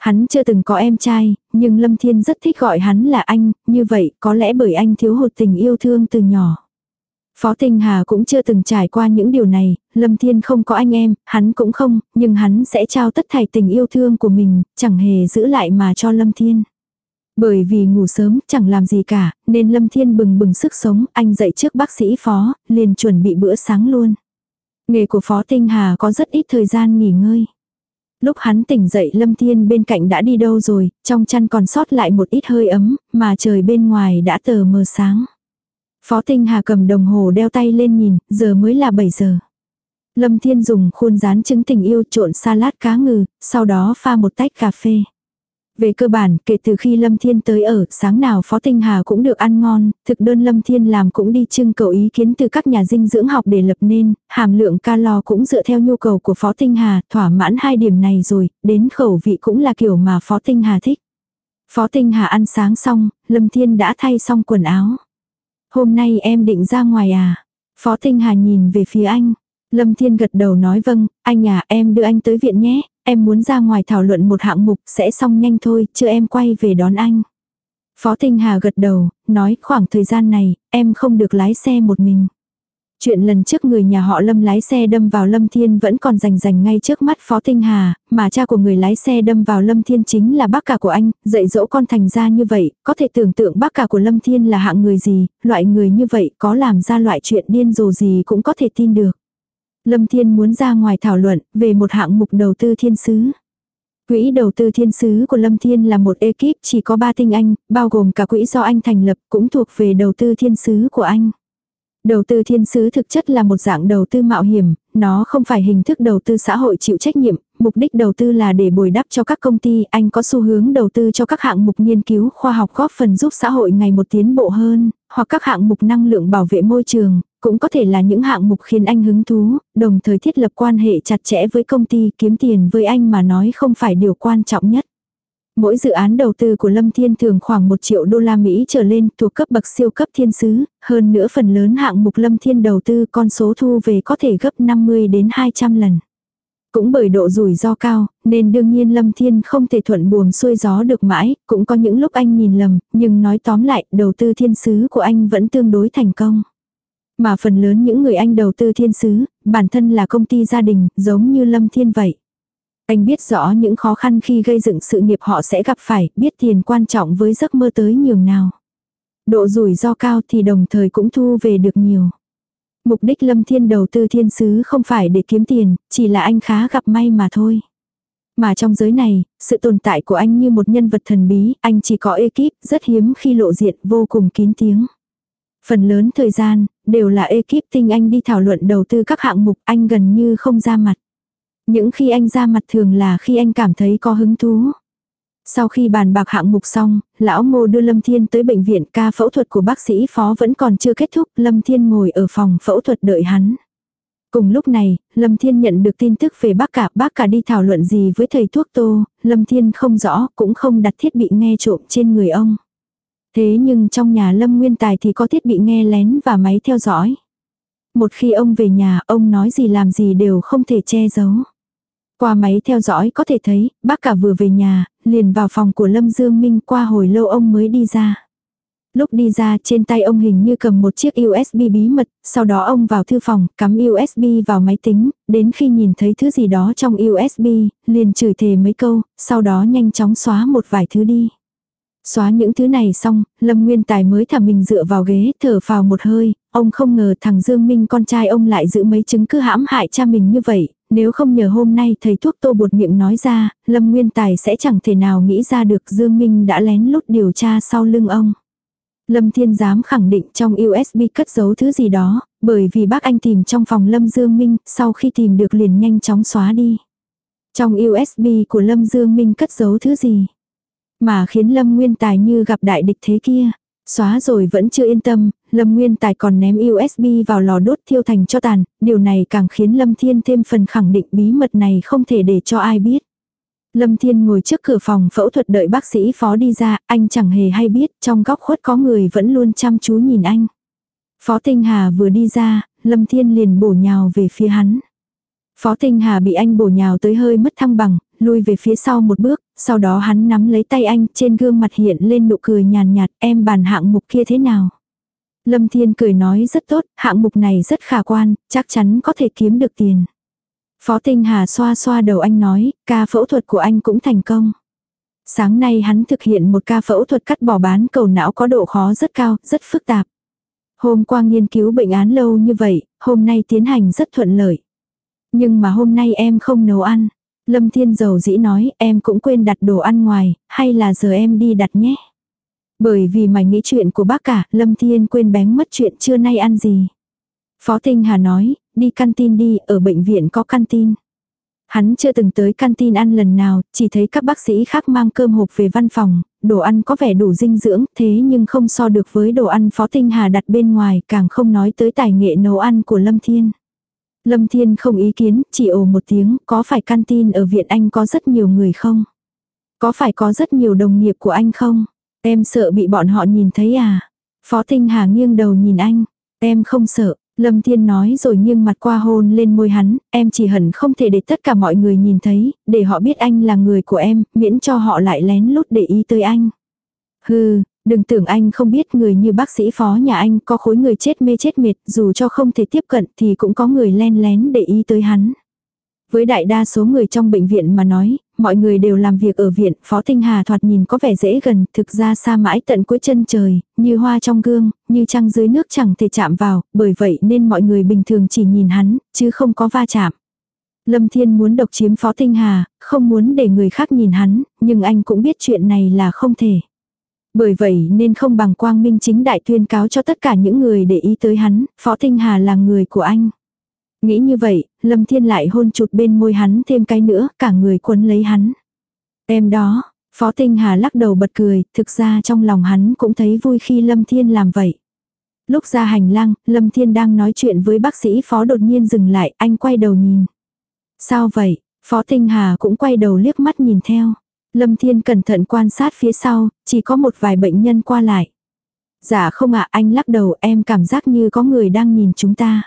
Hắn chưa từng có em trai, nhưng Lâm Thiên rất thích gọi hắn là anh, như vậy có lẽ bởi anh thiếu hụt tình yêu thương từ nhỏ. Phó Tinh Hà cũng chưa từng trải qua những điều này, Lâm Thiên không có anh em, hắn cũng không, nhưng hắn sẽ trao tất thảy tình yêu thương của mình, chẳng hề giữ lại mà cho Lâm Thiên. Bởi vì ngủ sớm, chẳng làm gì cả, nên Lâm Thiên bừng bừng sức sống, anh dậy trước bác sĩ Phó, liền chuẩn bị bữa sáng luôn. Nghề của Phó Tinh Hà có rất ít thời gian nghỉ ngơi. Lúc hắn tỉnh dậy Lâm Thiên bên cạnh đã đi đâu rồi, trong chăn còn sót lại một ít hơi ấm, mà trời bên ngoài đã tờ mờ sáng. Phó Tinh Hà cầm đồng hồ đeo tay lên nhìn, giờ mới là 7 giờ. Lâm Thiên dùng khuôn rán trứng tình yêu trộn salad cá ngừ, sau đó pha một tách cà phê. Về cơ bản, kể từ khi Lâm Thiên tới ở, sáng nào Phó Tinh Hà cũng được ăn ngon, thực đơn Lâm Thiên làm cũng đi trưng cầu ý kiến từ các nhà dinh dưỡng học để lập nên, hàm lượng calo cũng dựa theo nhu cầu của Phó Tinh Hà, thỏa mãn hai điểm này rồi, đến khẩu vị cũng là kiểu mà Phó Tinh Hà thích. Phó Tinh Hà ăn sáng xong, Lâm Thiên đã thay xong quần áo. Hôm nay em định ra ngoài à? Phó Tinh Hà nhìn về phía anh. Lâm Thiên gật đầu nói vâng, anh à em đưa anh tới viện nhé, em muốn ra ngoài thảo luận một hạng mục sẽ xong nhanh thôi, chưa em quay về đón anh. Phó Tinh Hà gật đầu, nói khoảng thời gian này, em không được lái xe một mình. Chuyện lần trước người nhà họ Lâm lái xe đâm vào Lâm Thiên vẫn còn rành rành ngay trước mắt Phó Tinh Hà, mà cha của người lái xe đâm vào Lâm Thiên chính là bác cả của anh, dạy dỗ con thành ra như vậy, có thể tưởng tượng bác cả của Lâm Thiên là hạng người gì, loại người như vậy có làm ra loại chuyện điên rồ gì cũng có thể tin được. Lâm Thiên muốn ra ngoài thảo luận về một hạng mục đầu tư thiên sứ. Quỹ đầu tư thiên sứ của Lâm Thiên là một ekip chỉ có 3 tinh anh, bao gồm cả quỹ do anh thành lập cũng thuộc về đầu tư thiên sứ của anh. Đầu tư thiên sứ thực chất là một dạng đầu tư mạo hiểm, nó không phải hình thức đầu tư xã hội chịu trách nhiệm, mục đích đầu tư là để bồi đắp cho các công ty, anh có xu hướng đầu tư cho các hạng mục nghiên cứu khoa học góp phần giúp xã hội ngày một tiến bộ hơn, hoặc các hạng mục năng lượng bảo vệ môi trường, cũng có thể là những hạng mục khiến anh hứng thú, đồng thời thiết lập quan hệ chặt chẽ với công ty kiếm tiền với anh mà nói không phải điều quan trọng nhất. Mỗi dự án đầu tư của Lâm Thiên thường khoảng 1 triệu đô la Mỹ trở lên thuộc cấp bậc siêu cấp thiên sứ, hơn nữa phần lớn hạng mục Lâm Thiên đầu tư con số thu về có thể gấp 50 đến 200 lần. Cũng bởi độ rủi ro cao, nên đương nhiên Lâm Thiên không thể thuận buồm xuôi gió được mãi, cũng có những lúc anh nhìn lầm, nhưng nói tóm lại, đầu tư thiên sứ của anh vẫn tương đối thành công. Mà phần lớn những người anh đầu tư thiên sứ, bản thân là công ty gia đình, giống như Lâm Thiên vậy. Anh biết rõ những khó khăn khi gây dựng sự nghiệp họ sẽ gặp phải, biết tiền quan trọng với giấc mơ tới nhường nào. Độ rủi ro cao thì đồng thời cũng thu về được nhiều. Mục đích Lâm Thiên đầu tư thiên sứ không phải để kiếm tiền, chỉ là anh khá gặp may mà thôi. Mà trong giới này, sự tồn tại của anh như một nhân vật thần bí, anh chỉ có ekip, rất hiếm khi lộ diện, vô cùng kín tiếng. Phần lớn thời gian, đều là ekip tinh anh đi thảo luận đầu tư các hạng mục, anh gần như không ra mặt. Những khi anh ra mặt thường là khi anh cảm thấy có hứng thú. Sau khi bàn bạc hạng mục xong, lão ngô đưa Lâm Thiên tới bệnh viện ca phẫu thuật của bác sĩ phó vẫn còn chưa kết thúc, Lâm Thiên ngồi ở phòng phẫu thuật đợi hắn. Cùng lúc này, Lâm Thiên nhận được tin tức về bác cả, bác cả đi thảo luận gì với thầy thuốc tô, Lâm Thiên không rõ, cũng không đặt thiết bị nghe trộm trên người ông. Thế nhưng trong nhà Lâm Nguyên Tài thì có thiết bị nghe lén và máy theo dõi. Một khi ông về nhà, ông nói gì làm gì đều không thể che giấu. Qua máy theo dõi có thể thấy, bác cả vừa về nhà, liền vào phòng của Lâm Dương Minh qua hồi lâu ông mới đi ra. Lúc đi ra trên tay ông hình như cầm một chiếc USB bí mật, sau đó ông vào thư phòng, cắm USB vào máy tính, đến khi nhìn thấy thứ gì đó trong USB, liền chửi thề mấy câu, sau đó nhanh chóng xóa một vài thứ đi. Xóa những thứ này xong, Lâm Nguyên Tài mới thả mình dựa vào ghế, thở vào một hơi, ông không ngờ thằng Dương Minh con trai ông lại giữ mấy chứng cứ hãm hại cha mình như vậy, nếu không nhờ hôm nay thầy thuốc tô bột miệng nói ra, Lâm Nguyên Tài sẽ chẳng thể nào nghĩ ra được Dương Minh đã lén lút điều tra sau lưng ông. Lâm Thiên giám khẳng định trong USB cất giấu thứ gì đó, bởi vì bác anh tìm trong phòng Lâm Dương Minh, sau khi tìm được liền nhanh chóng xóa đi. Trong USB của Lâm Dương Minh cất giấu thứ gì? Mà khiến Lâm Nguyên Tài như gặp đại địch thế kia. Xóa rồi vẫn chưa yên tâm, Lâm Nguyên Tài còn ném USB vào lò đốt thiêu thành cho tàn, điều này càng khiến Lâm Thiên thêm phần khẳng định bí mật này không thể để cho ai biết. Lâm Thiên ngồi trước cửa phòng phẫu thuật đợi bác sĩ phó đi ra, anh chẳng hề hay biết, trong góc khuất có người vẫn luôn chăm chú nhìn anh. Phó Tinh Hà vừa đi ra, Lâm Thiên liền bổ nhào về phía hắn. Phó Tinh Hà bị anh bổ nhào tới hơi mất thăng bằng, lui về phía sau một bước, sau đó hắn nắm lấy tay anh, trên gương mặt hiện lên nụ cười nhàn nhạt, em bàn hạng mục kia thế nào? Lâm Thiên cười nói rất tốt, hạng mục này rất khả quan, chắc chắn có thể kiếm được tiền. Phó Tinh Hà xoa xoa đầu anh nói, ca phẫu thuật của anh cũng thành công. Sáng nay hắn thực hiện một ca phẫu thuật cắt bỏ bán cầu não có độ khó rất cao, rất phức tạp. Hôm qua nghiên cứu bệnh án lâu như vậy, hôm nay tiến hành rất thuận lợi. Nhưng mà hôm nay em không nấu ăn. Lâm Thiên Dầu dĩ nói em cũng quên đặt đồ ăn ngoài, hay là giờ em đi đặt nhé. Bởi vì mày nghĩ chuyện của bác cả, Lâm Thiên quên bén mất chuyện trưa nay ăn gì. Phó Tinh Hà nói, đi canteen đi, ở bệnh viện có canteen. Hắn chưa từng tới canteen ăn lần nào, chỉ thấy các bác sĩ khác mang cơm hộp về văn phòng, đồ ăn có vẻ đủ dinh dưỡng, thế nhưng không so được với đồ ăn Phó Tinh Hà đặt bên ngoài, càng không nói tới tài nghệ nấu ăn của Lâm Thiên. Lâm Thiên không ý kiến, chỉ ồ một tiếng, có phải canteen ở viện anh có rất nhiều người không? Có phải có rất nhiều đồng nghiệp của anh không? Em sợ bị bọn họ nhìn thấy à? Phó Tinh Hà nghiêng đầu nhìn anh. Em không sợ, Lâm Thiên nói rồi nghiêng mặt qua hôn lên môi hắn, em chỉ hận không thể để tất cả mọi người nhìn thấy, để họ biết anh là người của em, miễn cho họ lại lén lút để ý tới anh. Hừ, đừng tưởng anh không biết người như bác sĩ phó nhà anh có khối người chết mê chết mệt, dù cho không thể tiếp cận thì cũng có người len lén để ý tới hắn. Với đại đa số người trong bệnh viện mà nói, mọi người đều làm việc ở viện, Phó Tinh Hà thoạt nhìn có vẻ dễ gần, thực ra xa mãi tận cuối chân trời, như hoa trong gương, như trăng dưới nước chẳng thể chạm vào, bởi vậy nên mọi người bình thường chỉ nhìn hắn, chứ không có va chạm. Lâm Thiên muốn độc chiếm Phó Tinh Hà, không muốn để người khác nhìn hắn, nhưng anh cũng biết chuyện này là không thể. Bởi vậy nên không bằng quang minh chính đại tuyên cáo cho tất cả những người để ý tới hắn, Phó Tinh Hà là người của anh. Nghĩ như vậy, Lâm Thiên lại hôn chụt bên môi hắn thêm cái nữa, cả người quấn lấy hắn. Em đó, Phó Tinh Hà lắc đầu bật cười, thực ra trong lòng hắn cũng thấy vui khi Lâm Thiên làm vậy. Lúc ra hành lang, Lâm Thiên đang nói chuyện với bác sĩ Phó đột nhiên dừng lại, anh quay đầu nhìn. Sao vậy? Phó Tinh Hà cũng quay đầu liếc mắt nhìn theo. Lâm Thiên cẩn thận quan sát phía sau, chỉ có một vài bệnh nhân qua lại. Dạ không ạ, anh lắc đầu em cảm giác như có người đang nhìn chúng ta.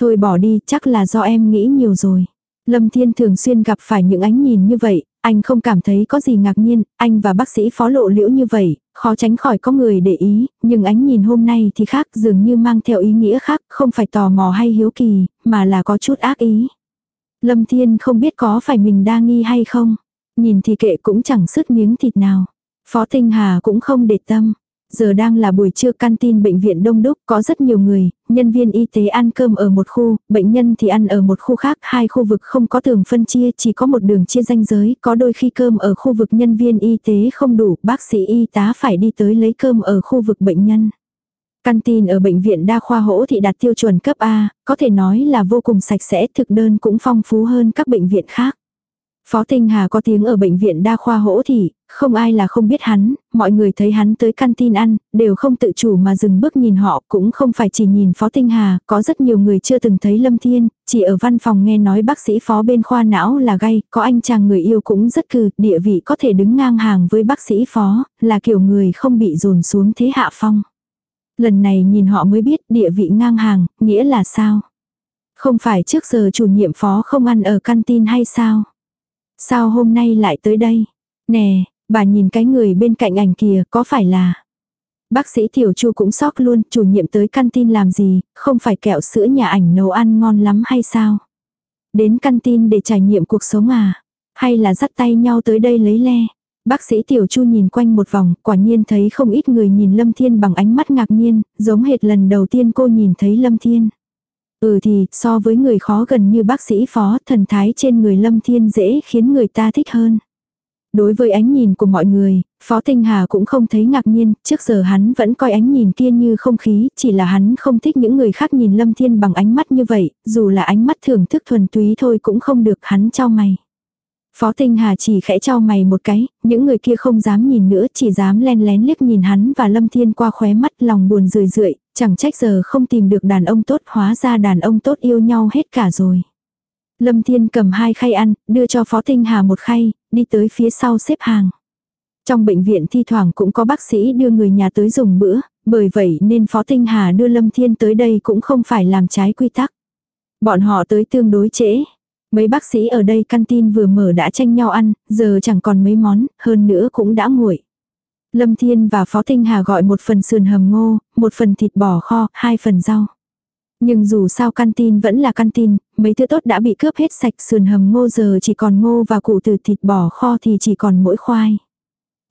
Thôi bỏ đi, chắc là do em nghĩ nhiều rồi. Lâm Thiên thường xuyên gặp phải những ánh nhìn như vậy, anh không cảm thấy có gì ngạc nhiên, anh và bác sĩ phó lộ liễu như vậy, khó tránh khỏi có người để ý, nhưng ánh nhìn hôm nay thì khác dường như mang theo ý nghĩa khác, không phải tò mò hay hiếu kỳ, mà là có chút ác ý. Lâm Thiên không biết có phải mình đa nghi hay không, nhìn thì kệ cũng chẳng sứt miếng thịt nào. Phó Tinh Hà cũng không để tâm. Giờ đang là buổi trưa tin bệnh viện đông đúc, có rất nhiều người, nhân viên y tế ăn cơm ở một khu, bệnh nhân thì ăn ở một khu khác, hai khu vực không có tường phân chia, chỉ có một đường chia ranh giới, có đôi khi cơm ở khu vực nhân viên y tế không đủ, bác sĩ y tá phải đi tới lấy cơm ở khu vực bệnh nhân. căn tin ở bệnh viện đa khoa hỗ thị đạt tiêu chuẩn cấp A, có thể nói là vô cùng sạch sẽ, thực đơn cũng phong phú hơn các bệnh viện khác. Phó Tinh Hà có tiếng ở bệnh viện đa khoa hỗ thị, không ai là không biết hắn, mọi người thấy hắn tới canteen ăn, đều không tự chủ mà dừng bước nhìn họ, cũng không phải chỉ nhìn Phó Tinh Hà, có rất nhiều người chưa từng thấy Lâm Thiên, chỉ ở văn phòng nghe nói bác sĩ phó bên khoa não là gay, có anh chàng người yêu cũng rất cừ, địa vị có thể đứng ngang hàng với bác sĩ phó, là kiểu người không bị dồn xuống thế hạ phong. Lần này nhìn họ mới biết địa vị ngang hàng, nghĩa là sao? Không phải trước giờ chủ nhiệm phó không ăn ở canteen hay sao? Sao hôm nay lại tới đây? Nè, bà nhìn cái người bên cạnh ảnh kìa, có phải là... Bác sĩ Tiểu Chu cũng sốc luôn, chủ nhiệm tới tin làm gì, không phải kẹo sữa nhà ảnh nấu ăn ngon lắm hay sao? Đến tin để trải nghiệm cuộc sống à? Hay là dắt tay nhau tới đây lấy le? Bác sĩ Tiểu Chu nhìn quanh một vòng, quả nhiên thấy không ít người nhìn Lâm Thiên bằng ánh mắt ngạc nhiên, giống hệt lần đầu tiên cô nhìn thấy Lâm Thiên. Ừ thì, so với người khó gần như bác sĩ phó, thần thái trên người Lâm Thiên dễ khiến người ta thích hơn. Đối với ánh nhìn của mọi người, Phó Tinh Hà cũng không thấy ngạc nhiên, trước giờ hắn vẫn coi ánh nhìn kia như không khí, chỉ là hắn không thích những người khác nhìn Lâm Thiên bằng ánh mắt như vậy, dù là ánh mắt thưởng thức thuần túy thôi cũng không được hắn cho mày. Phó Tinh Hà chỉ khẽ cho mày một cái, những người kia không dám nhìn nữa, chỉ dám len lén liếc nhìn hắn và Lâm Thiên qua khóe mắt lòng buồn rười rượi, chẳng trách giờ không tìm được đàn ông tốt hóa ra đàn ông tốt yêu nhau hết cả rồi. Lâm Thiên cầm hai khay ăn, đưa cho Phó Tinh Hà một khay, đi tới phía sau xếp hàng. Trong bệnh viện thi thoảng cũng có bác sĩ đưa người nhà tới dùng bữa, bởi vậy nên Phó Tinh Hà đưa Lâm Thiên tới đây cũng không phải làm trái quy tắc. Bọn họ tới tương đối trễ. Mấy bác sĩ ở đây canteen vừa mở đã tranh nhau ăn, giờ chẳng còn mấy món, hơn nữa cũng đã nguội. Lâm Thiên và Phó Tinh Hà gọi một phần sườn hầm ngô, một phần thịt bò kho, hai phần rau. Nhưng dù sao canteen vẫn là canteen, mấy thứ tốt đã bị cướp hết sạch sườn hầm ngô giờ chỉ còn ngô và cụ từ thịt bò kho thì chỉ còn mỗi khoai.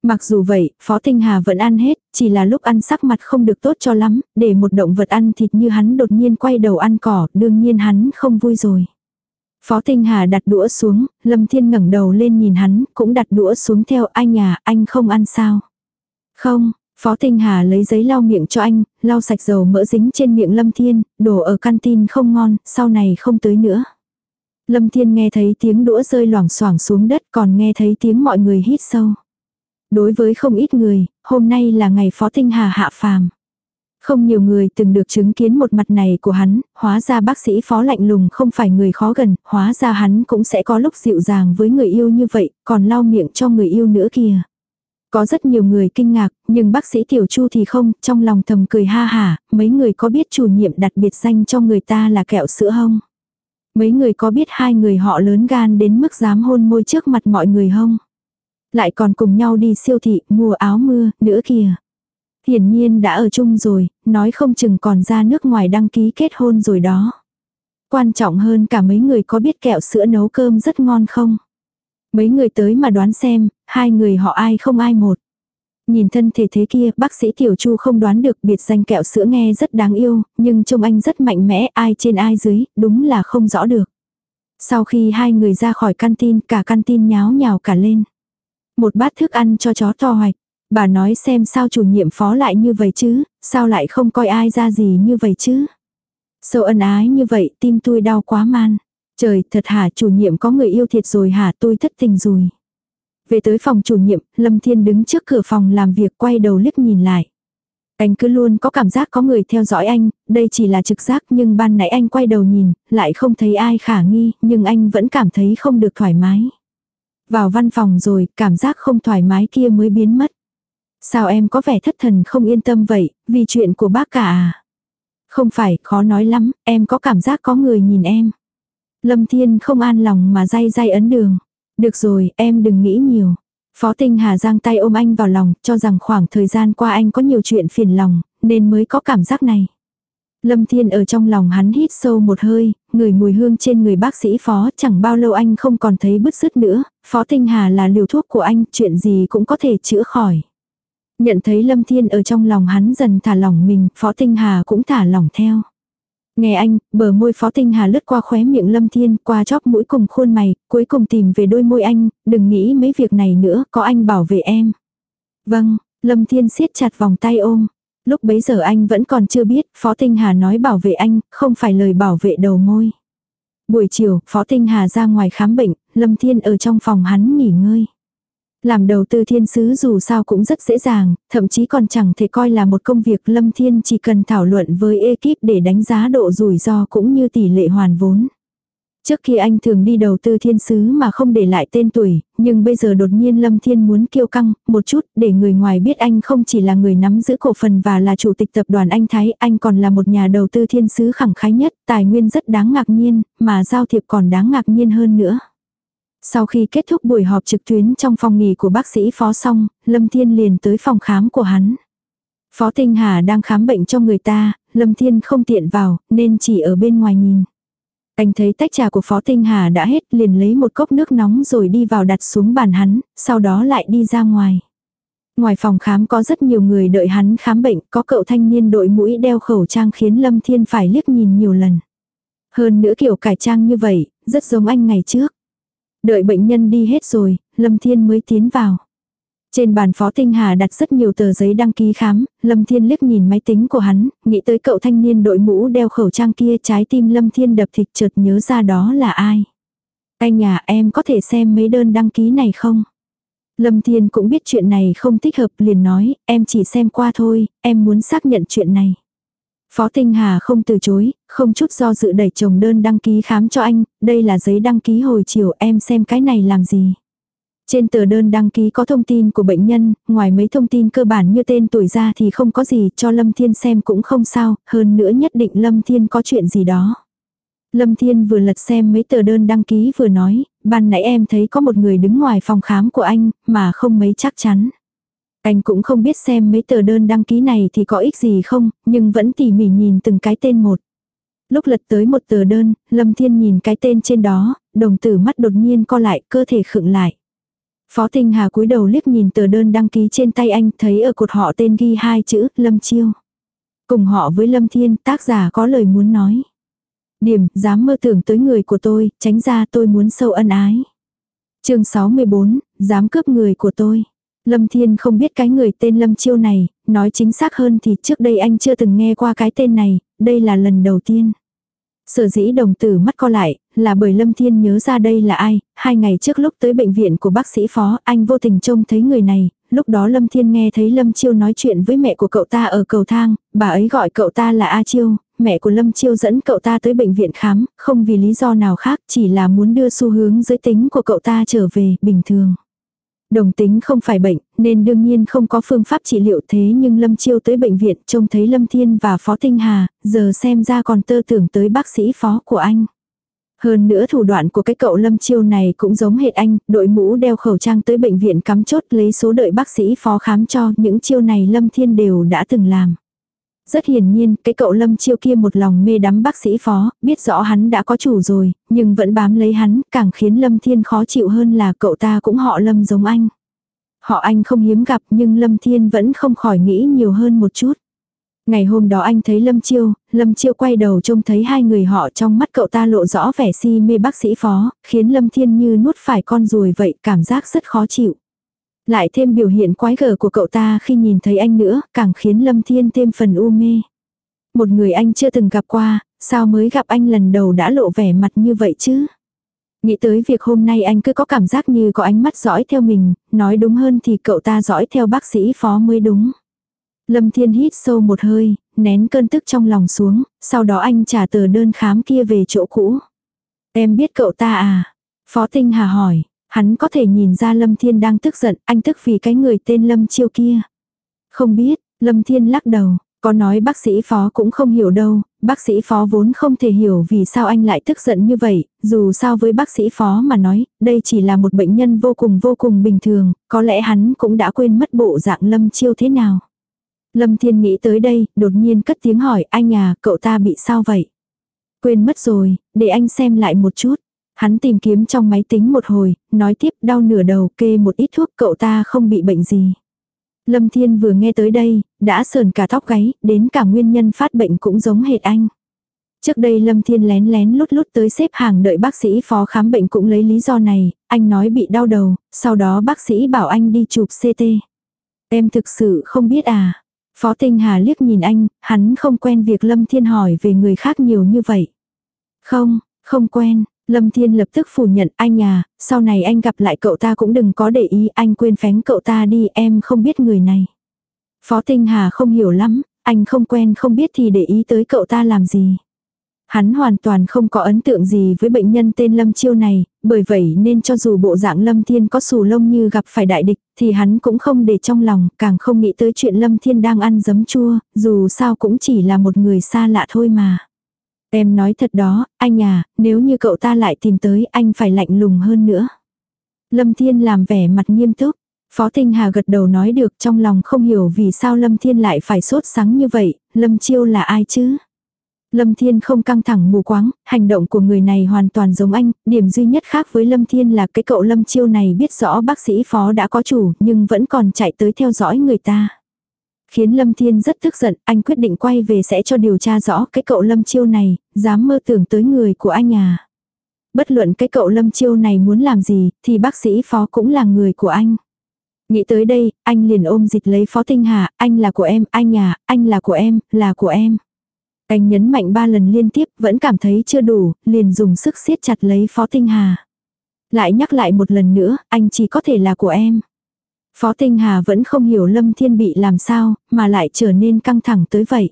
Mặc dù vậy, Phó Tinh Hà vẫn ăn hết, chỉ là lúc ăn sắc mặt không được tốt cho lắm, để một động vật ăn thịt như hắn đột nhiên quay đầu ăn cỏ, đương nhiên hắn không vui rồi. Phó Tinh Hà đặt đũa xuống, Lâm Thiên ngẩng đầu lên nhìn hắn, cũng đặt đũa xuống theo anh à, anh không ăn sao. Không, Phó Tinh Hà lấy giấy lau miệng cho anh, lau sạch dầu mỡ dính trên miệng Lâm Thiên, đồ ở canteen không ngon, sau này không tới nữa. Lâm Thiên nghe thấy tiếng đũa rơi loảng xoảng xuống đất còn nghe thấy tiếng mọi người hít sâu. Đối với không ít người, hôm nay là ngày Phó Tinh Hà hạ phàm. Không nhiều người từng được chứng kiến một mặt này của hắn, hóa ra bác sĩ phó lạnh lùng không phải người khó gần, hóa ra hắn cũng sẽ có lúc dịu dàng với người yêu như vậy, còn lau miệng cho người yêu nữa kìa. Có rất nhiều người kinh ngạc, nhưng bác sĩ Tiểu Chu thì không, trong lòng thầm cười ha hả, mấy người có biết chủ nhiệm đặt biệt danh cho người ta là kẹo sữa không? Mấy người có biết hai người họ lớn gan đến mức dám hôn môi trước mặt mọi người không? Lại còn cùng nhau đi siêu thị, mua áo mưa, nữa kìa. Hiển nhiên đã ở chung rồi, nói không chừng còn ra nước ngoài đăng ký kết hôn rồi đó. Quan trọng hơn cả mấy người có biết kẹo sữa nấu cơm rất ngon không? Mấy người tới mà đoán xem, hai người họ ai không ai một. Nhìn thân thể thế kia, bác sĩ Tiểu Chu không đoán được biệt danh kẹo sữa nghe rất đáng yêu, nhưng trông anh rất mạnh mẽ, ai trên ai dưới, đúng là không rõ được. Sau khi hai người ra khỏi căn tin, cả căn tin nháo nhào cả lên. Một bát thức ăn cho chó to hoạch. Bà nói xem sao chủ nhiệm phó lại như vậy chứ, sao lại không coi ai ra gì như vậy chứ. Sâu ân ái như vậy, tim tôi đau quá man. Trời, thật hả chủ nhiệm có người yêu thiệt rồi hả tôi thất tình rồi. Về tới phòng chủ nhiệm, Lâm Thiên đứng trước cửa phòng làm việc quay đầu liếc nhìn lại. Anh cứ luôn có cảm giác có người theo dõi anh, đây chỉ là trực giác nhưng ban nãy anh quay đầu nhìn, lại không thấy ai khả nghi, nhưng anh vẫn cảm thấy không được thoải mái. Vào văn phòng rồi, cảm giác không thoải mái kia mới biến mất. Sao em có vẻ thất thần không yên tâm vậy, vì chuyện của bác cả à? Không phải, khó nói lắm, em có cảm giác có người nhìn em. Lâm Thiên không an lòng mà day day ấn đường. Được rồi, em đừng nghĩ nhiều. Phó Tinh Hà giang tay ôm anh vào lòng, cho rằng khoảng thời gian qua anh có nhiều chuyện phiền lòng, nên mới có cảm giác này. Lâm Thiên ở trong lòng hắn hít sâu một hơi, người mùi hương trên người bác sĩ phó chẳng bao lâu anh không còn thấy bứt rứt nữa, phó tinh hà là liều thuốc của anh, chuyện gì cũng có thể chữa khỏi. Nhận thấy Lâm Thiên ở trong lòng hắn dần thả lỏng mình, phó tinh hà cũng thả lỏng theo. Nghe anh, bờ môi phó tinh hà lướt qua khóe miệng Lâm Thiên, qua chóp mũi cùng khuôn mày, cuối cùng tìm về đôi môi anh, đừng nghĩ mấy việc này nữa, có anh bảo vệ em. Vâng, Lâm Thiên siết chặt vòng tay ôm. Lúc bấy giờ anh vẫn còn chưa biết, Phó Tinh Hà nói bảo vệ anh, không phải lời bảo vệ đầu môi. Buổi chiều, Phó Tinh Hà ra ngoài khám bệnh, Lâm Thiên ở trong phòng hắn nghỉ ngơi. Làm đầu tư thiên sứ dù sao cũng rất dễ dàng, thậm chí còn chẳng thể coi là một công việc Lâm Thiên chỉ cần thảo luận với ekip để đánh giá độ rủi ro cũng như tỷ lệ hoàn vốn. Trước khi anh thường đi đầu tư thiên sứ mà không để lại tên tuổi, nhưng bây giờ đột nhiên Lâm Thiên muốn kiêu căng, một chút, để người ngoài biết anh không chỉ là người nắm giữ cổ phần và là chủ tịch tập đoàn Anh Thái, anh còn là một nhà đầu tư thiên sứ khẳng khái nhất, tài nguyên rất đáng ngạc nhiên, mà giao thiệp còn đáng ngạc nhiên hơn nữa. Sau khi kết thúc buổi họp trực tuyến trong phòng nghỉ của bác sĩ phó xong, Lâm Thiên liền tới phòng khám của hắn. Phó Tinh Hà đang khám bệnh cho người ta, Lâm Thiên không tiện vào, nên chỉ ở bên ngoài nhìn. Anh thấy tách trà của Phó Tinh Hà đã hết liền lấy một cốc nước nóng rồi đi vào đặt xuống bàn hắn, sau đó lại đi ra ngoài. Ngoài phòng khám có rất nhiều người đợi hắn khám bệnh, có cậu thanh niên đội mũi đeo khẩu trang khiến Lâm Thiên phải liếc nhìn nhiều lần. Hơn nữa kiểu cải trang như vậy, rất giống anh ngày trước. Đợi bệnh nhân đi hết rồi, Lâm Thiên mới tiến vào. Trên bàn Phó Tinh Hà đặt rất nhiều tờ giấy đăng ký khám, Lâm Thiên liếc nhìn máy tính của hắn, nghĩ tới cậu thanh niên đội mũ đeo khẩu trang kia trái tim Lâm Thiên đập thịt chợt nhớ ra đó là ai. Anh nhà em có thể xem mấy đơn đăng ký này không? Lâm Thiên cũng biết chuyện này không thích hợp liền nói, em chỉ xem qua thôi, em muốn xác nhận chuyện này. Phó Tinh Hà không từ chối, không chút do dự đẩy chồng đơn đăng ký khám cho anh, đây là giấy đăng ký hồi chiều em xem cái này làm gì. Trên tờ đơn đăng ký có thông tin của bệnh nhân, ngoài mấy thông tin cơ bản như tên tuổi ra thì không có gì cho Lâm Thiên xem cũng không sao, hơn nữa nhất định Lâm Thiên có chuyện gì đó. Lâm Thiên vừa lật xem mấy tờ đơn đăng ký vừa nói, ban nãy em thấy có một người đứng ngoài phòng khám của anh, mà không mấy chắc chắn. Anh cũng không biết xem mấy tờ đơn đăng ký này thì có ích gì không, nhưng vẫn tỉ mỉ nhìn từng cái tên một. Lúc lật tới một tờ đơn, Lâm Thiên nhìn cái tên trên đó, đồng tử mắt đột nhiên co lại, cơ thể khựng lại. Phó Tinh Hà cúi đầu liếc nhìn tờ đơn đăng ký trên tay anh, thấy ở cột họ tên ghi hai chữ, Lâm Chiêu. Cùng họ với Lâm Thiên, tác giả có lời muốn nói. Điểm, dám mơ tưởng tới người của tôi, tránh ra tôi muốn sâu ân ái. chương 64, dám cướp người của tôi. Lâm Thiên không biết cái người tên Lâm Chiêu này, nói chính xác hơn thì trước đây anh chưa từng nghe qua cái tên này, đây là lần đầu tiên. Sở dĩ đồng tử mắt co lại, là bởi Lâm Thiên nhớ ra đây là ai, hai ngày trước lúc tới bệnh viện của bác sĩ phó, anh vô tình trông thấy người này, lúc đó Lâm Thiên nghe thấy Lâm Chiêu nói chuyện với mẹ của cậu ta ở cầu thang, bà ấy gọi cậu ta là A Chiêu, mẹ của Lâm Chiêu dẫn cậu ta tới bệnh viện khám, không vì lý do nào khác, chỉ là muốn đưa xu hướng giới tính của cậu ta trở về bình thường. Đồng tính không phải bệnh, nên đương nhiên không có phương pháp trị liệu thế nhưng Lâm Chiêu tới bệnh viện trông thấy Lâm Thiên và Phó Tinh Hà, giờ xem ra còn tơ tưởng tới bác sĩ phó của anh. Hơn nữa thủ đoạn của cái cậu Lâm Chiêu này cũng giống hệt anh, đội mũ đeo khẩu trang tới bệnh viện cắm chốt lấy số đợi bác sĩ phó khám cho, những chiêu này Lâm Thiên đều đã từng làm. Rất hiển nhiên, cái cậu Lâm Chiêu kia một lòng mê đắm bác sĩ phó, biết rõ hắn đã có chủ rồi, nhưng vẫn bám lấy hắn, càng khiến Lâm Thiên khó chịu hơn là cậu ta cũng họ Lâm giống anh. Họ anh không hiếm gặp nhưng Lâm Thiên vẫn không khỏi nghĩ nhiều hơn một chút. Ngày hôm đó anh thấy Lâm Chiêu, Lâm Chiêu quay đầu trông thấy hai người họ trong mắt cậu ta lộ rõ vẻ si mê bác sĩ phó, khiến Lâm Thiên như nuốt phải con ruồi vậy, cảm giác rất khó chịu. Lại thêm biểu hiện quái gở của cậu ta khi nhìn thấy anh nữa, càng khiến Lâm Thiên thêm phần u mê. Một người anh chưa từng gặp qua, sao mới gặp anh lần đầu đã lộ vẻ mặt như vậy chứ? Nghĩ tới việc hôm nay anh cứ có cảm giác như có ánh mắt dõi theo mình, nói đúng hơn thì cậu ta dõi theo bác sĩ phó mới đúng. Lâm Thiên hít sâu một hơi, nén cơn tức trong lòng xuống, sau đó anh trả tờ đơn khám kia về chỗ cũ. Em biết cậu ta à? Phó Tinh Hà hỏi, hắn có thể nhìn ra Lâm Thiên đang tức giận, anh tức vì cái người tên Lâm Chiêu kia. Không biết, Lâm Thiên lắc đầu, có nói bác sĩ phó cũng không hiểu đâu, bác sĩ phó vốn không thể hiểu vì sao anh lại tức giận như vậy, dù sao với bác sĩ phó mà nói, đây chỉ là một bệnh nhân vô cùng vô cùng bình thường, có lẽ hắn cũng đã quên mất bộ dạng Lâm Chiêu thế nào. Lâm Thiên nghĩ tới đây, đột nhiên cất tiếng hỏi anh à, cậu ta bị sao vậy? Quên mất rồi, để anh xem lại một chút. Hắn tìm kiếm trong máy tính một hồi, nói tiếp đau nửa đầu kê một ít thuốc cậu ta không bị bệnh gì. Lâm Thiên vừa nghe tới đây, đã sờn cả tóc gáy, đến cả nguyên nhân phát bệnh cũng giống hệt anh. Trước đây Lâm Thiên lén lén lút lút tới xếp hàng đợi bác sĩ phó khám bệnh cũng lấy lý do này, anh nói bị đau đầu, sau đó bác sĩ bảo anh đi chụp CT. Em thực sự không biết à. Phó Tinh Hà liếc nhìn anh, hắn không quen việc Lâm Thiên hỏi về người khác nhiều như vậy. Không, không quen, Lâm Thiên lập tức phủ nhận anh à, sau này anh gặp lại cậu ta cũng đừng có để ý anh quên phén cậu ta đi em không biết người này. Phó Tinh Hà không hiểu lắm, anh không quen không biết thì để ý tới cậu ta làm gì. Hắn hoàn toàn không có ấn tượng gì với bệnh nhân tên Lâm Chiêu này, bởi vậy nên cho dù bộ dạng Lâm Thiên có xù lông như gặp phải đại địch, thì hắn cũng không để trong lòng, càng không nghĩ tới chuyện Lâm Thiên đang ăn giấm chua, dù sao cũng chỉ là một người xa lạ thôi mà. Em nói thật đó, anh à, nếu như cậu ta lại tìm tới anh phải lạnh lùng hơn nữa. Lâm Thiên làm vẻ mặt nghiêm túc. Phó Tinh Hà gật đầu nói được trong lòng không hiểu vì sao Lâm Thiên lại phải sốt sắng như vậy, Lâm Chiêu là ai chứ? Lâm Thiên không căng thẳng mù quáng, hành động của người này hoàn toàn giống anh, điểm duy nhất khác với Lâm Thiên là cái cậu Lâm Chiêu này biết rõ bác sĩ phó đã có chủ nhưng vẫn còn chạy tới theo dõi người ta. Khiến Lâm Thiên rất tức giận, anh quyết định quay về sẽ cho điều tra rõ cái cậu Lâm Chiêu này, dám mơ tưởng tới người của anh à. Bất luận cái cậu Lâm Chiêu này muốn làm gì, thì bác sĩ phó cũng là người của anh. Nghĩ tới đây, anh liền ôm dịch lấy Phó Tinh Hà, anh là của em, anh à, anh là của em, là của em. Anh nhấn mạnh ba lần liên tiếp, vẫn cảm thấy chưa đủ, liền dùng sức siết chặt lấy Phó Tinh Hà. Lại nhắc lại một lần nữa, anh chỉ có thể là của em. Phó Tinh Hà vẫn không hiểu Lâm Thiên bị làm sao, mà lại trở nên căng thẳng tới vậy.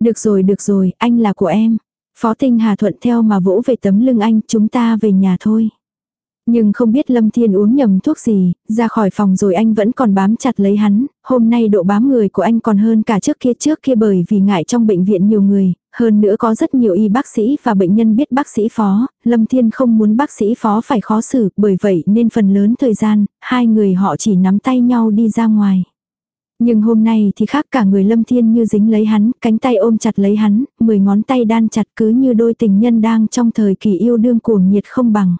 Được rồi, được rồi, anh là của em. Phó Tinh Hà thuận theo mà vỗ về tấm lưng anh, chúng ta về nhà thôi. Nhưng không biết Lâm Thiên uống nhầm thuốc gì, ra khỏi phòng rồi anh vẫn còn bám chặt lấy hắn, hôm nay độ bám người của anh còn hơn cả trước kia trước kia bởi vì ngại trong bệnh viện nhiều người, hơn nữa có rất nhiều y bác sĩ và bệnh nhân biết bác sĩ phó, Lâm Thiên không muốn bác sĩ phó phải khó xử, bởi vậy nên phần lớn thời gian, hai người họ chỉ nắm tay nhau đi ra ngoài. Nhưng hôm nay thì khác cả người Lâm Thiên như dính lấy hắn, cánh tay ôm chặt lấy hắn, mười ngón tay đan chặt cứ như đôi tình nhân đang trong thời kỳ yêu đương cuồng nhiệt không bằng.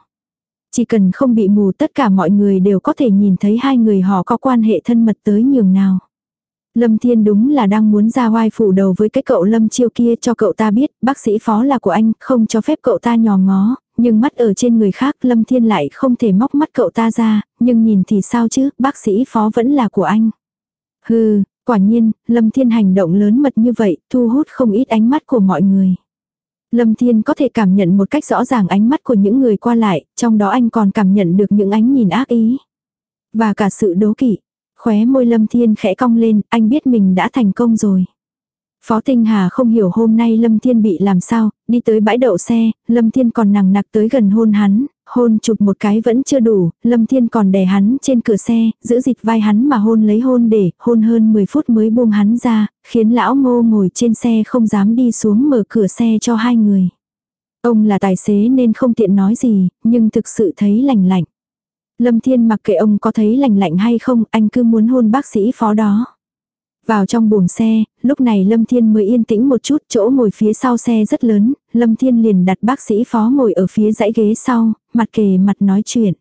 Chỉ cần không bị mù tất cả mọi người đều có thể nhìn thấy hai người họ có quan hệ thân mật tới nhường nào. Lâm Thiên đúng là đang muốn ra vai phủ đầu với cái cậu Lâm Chiêu kia cho cậu ta biết bác sĩ phó là của anh, không cho phép cậu ta nhò ngó, nhưng mắt ở trên người khác Lâm Thiên lại không thể móc mắt cậu ta ra, nhưng nhìn thì sao chứ, bác sĩ phó vẫn là của anh. Hừ, quả nhiên, Lâm Thiên hành động lớn mật như vậy, thu hút không ít ánh mắt của mọi người. Lâm Thiên có thể cảm nhận một cách rõ ràng ánh mắt của những người qua lại, trong đó anh còn cảm nhận được những ánh nhìn ác ý. Và cả sự đố kỵ. Khóe môi Lâm Thiên khẽ cong lên, anh biết mình đã thành công rồi. Phó Tinh Hà không hiểu hôm nay Lâm Thiên bị làm sao, đi tới bãi đậu xe, Lâm Thiên còn nằng nặc tới gần hôn hắn, hôn chụp một cái vẫn chưa đủ, Lâm Thiên còn đè hắn trên cửa xe, giữ dịch vai hắn mà hôn lấy hôn để, hôn hơn 10 phút mới buông hắn ra, khiến lão ngô ngồi trên xe không dám đi xuống mở cửa xe cho hai người. Ông là tài xế nên không tiện nói gì, nhưng thực sự thấy lành lạnh. Lâm Thiên mặc kệ ông có thấy lành lạnh hay không, anh cứ muốn hôn bác sĩ phó đó. Vào trong buồng xe, lúc này Lâm Thiên mới yên tĩnh một chút, chỗ ngồi phía sau xe rất lớn, Lâm Thiên liền đặt bác sĩ phó ngồi ở phía dãy ghế sau, mặt kề mặt nói chuyện.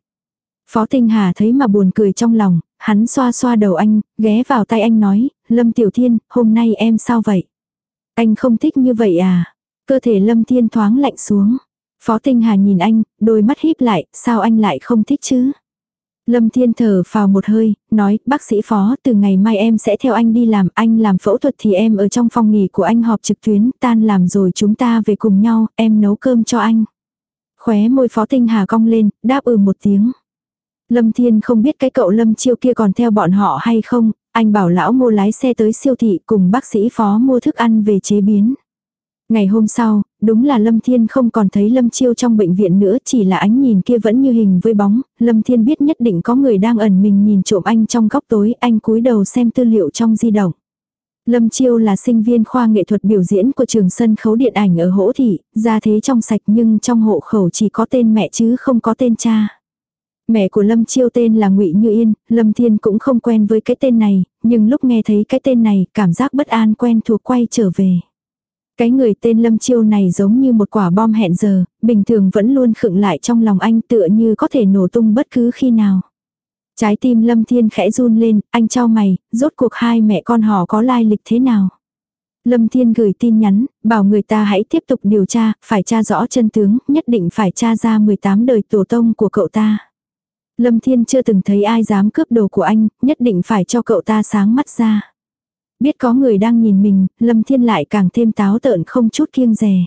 Phó Tinh Hà thấy mà buồn cười trong lòng, hắn xoa xoa đầu anh, ghé vào tay anh nói, Lâm Tiểu Thiên, hôm nay em sao vậy? Anh không thích như vậy à? Cơ thể Lâm Thiên thoáng lạnh xuống. Phó Tinh Hà nhìn anh, đôi mắt híp lại, sao anh lại không thích chứ? Lâm Thiên thở vào một hơi, nói, bác sĩ phó, từ ngày mai em sẽ theo anh đi làm, anh làm phẫu thuật thì em ở trong phòng nghỉ của anh họp trực tuyến, tan làm rồi chúng ta về cùng nhau, em nấu cơm cho anh. Khóe môi phó tinh hà cong lên, đáp ừ một tiếng. Lâm Thiên không biết cái cậu Lâm Chiêu kia còn theo bọn họ hay không, anh bảo lão mua lái xe tới siêu thị cùng bác sĩ phó mua thức ăn về chế biến. Ngày hôm sau, đúng là Lâm Thiên không còn thấy Lâm Chiêu trong bệnh viện nữa chỉ là ánh nhìn kia vẫn như hình với bóng, Lâm Thiên biết nhất định có người đang ẩn mình nhìn trộm anh trong góc tối, anh cúi đầu xem tư liệu trong di động. Lâm Chiêu là sinh viên khoa nghệ thuật biểu diễn của trường sân khấu điện ảnh ở Hỗ Thị, ra thế trong sạch nhưng trong hộ khẩu chỉ có tên mẹ chứ không có tên cha. Mẹ của Lâm Chiêu tên là Ngụy Như Yên, Lâm Thiên cũng không quen với cái tên này, nhưng lúc nghe thấy cái tên này, cảm giác bất an quen thuộc quay trở về. Cái người tên Lâm Chiêu này giống như một quả bom hẹn giờ, bình thường vẫn luôn khựng lại trong lòng anh tựa như có thể nổ tung bất cứ khi nào. Trái tim Lâm Thiên khẽ run lên, anh trao mày, rốt cuộc hai mẹ con họ có lai lịch thế nào. Lâm Thiên gửi tin nhắn, bảo người ta hãy tiếp tục điều tra, phải tra rõ chân tướng, nhất định phải tra ra 18 đời tổ tông của cậu ta. Lâm Thiên chưa từng thấy ai dám cướp đồ của anh, nhất định phải cho cậu ta sáng mắt ra. Biết có người đang nhìn mình, Lâm Thiên lại càng thêm táo tợn không chút kiêng rè.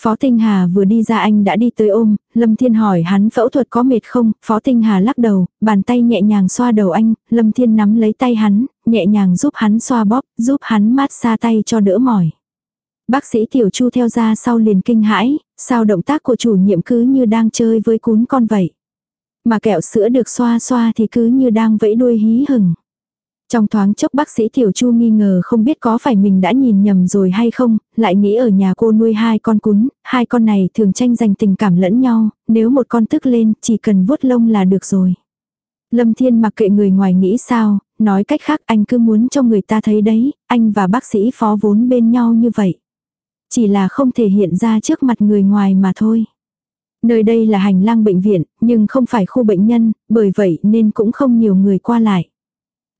Phó Tinh Hà vừa đi ra anh đã đi tới ôm, Lâm Thiên hỏi hắn phẫu thuật có mệt không, Phó Tinh Hà lắc đầu, bàn tay nhẹ nhàng xoa đầu anh, Lâm Thiên nắm lấy tay hắn, nhẹ nhàng giúp hắn xoa bóp, giúp hắn mát xa tay cho đỡ mỏi. Bác sĩ Tiểu Chu theo ra sau liền kinh hãi, sao động tác của chủ nhiệm cứ như đang chơi với cún con vậy. Mà kẹo sữa được xoa xoa thì cứ như đang vẫy đuôi hí hừng. Trong thoáng chốc bác sĩ Tiểu Chu nghi ngờ không biết có phải mình đã nhìn nhầm rồi hay không, lại nghĩ ở nhà cô nuôi hai con cún, hai con này thường tranh giành tình cảm lẫn nhau, nếu một con tức lên chỉ cần vuốt lông là được rồi. Lâm Thiên mặc kệ người ngoài nghĩ sao, nói cách khác anh cứ muốn cho người ta thấy đấy, anh và bác sĩ phó vốn bên nhau như vậy. Chỉ là không thể hiện ra trước mặt người ngoài mà thôi. Nơi đây là hành lang bệnh viện, nhưng không phải khu bệnh nhân, bởi vậy nên cũng không nhiều người qua lại.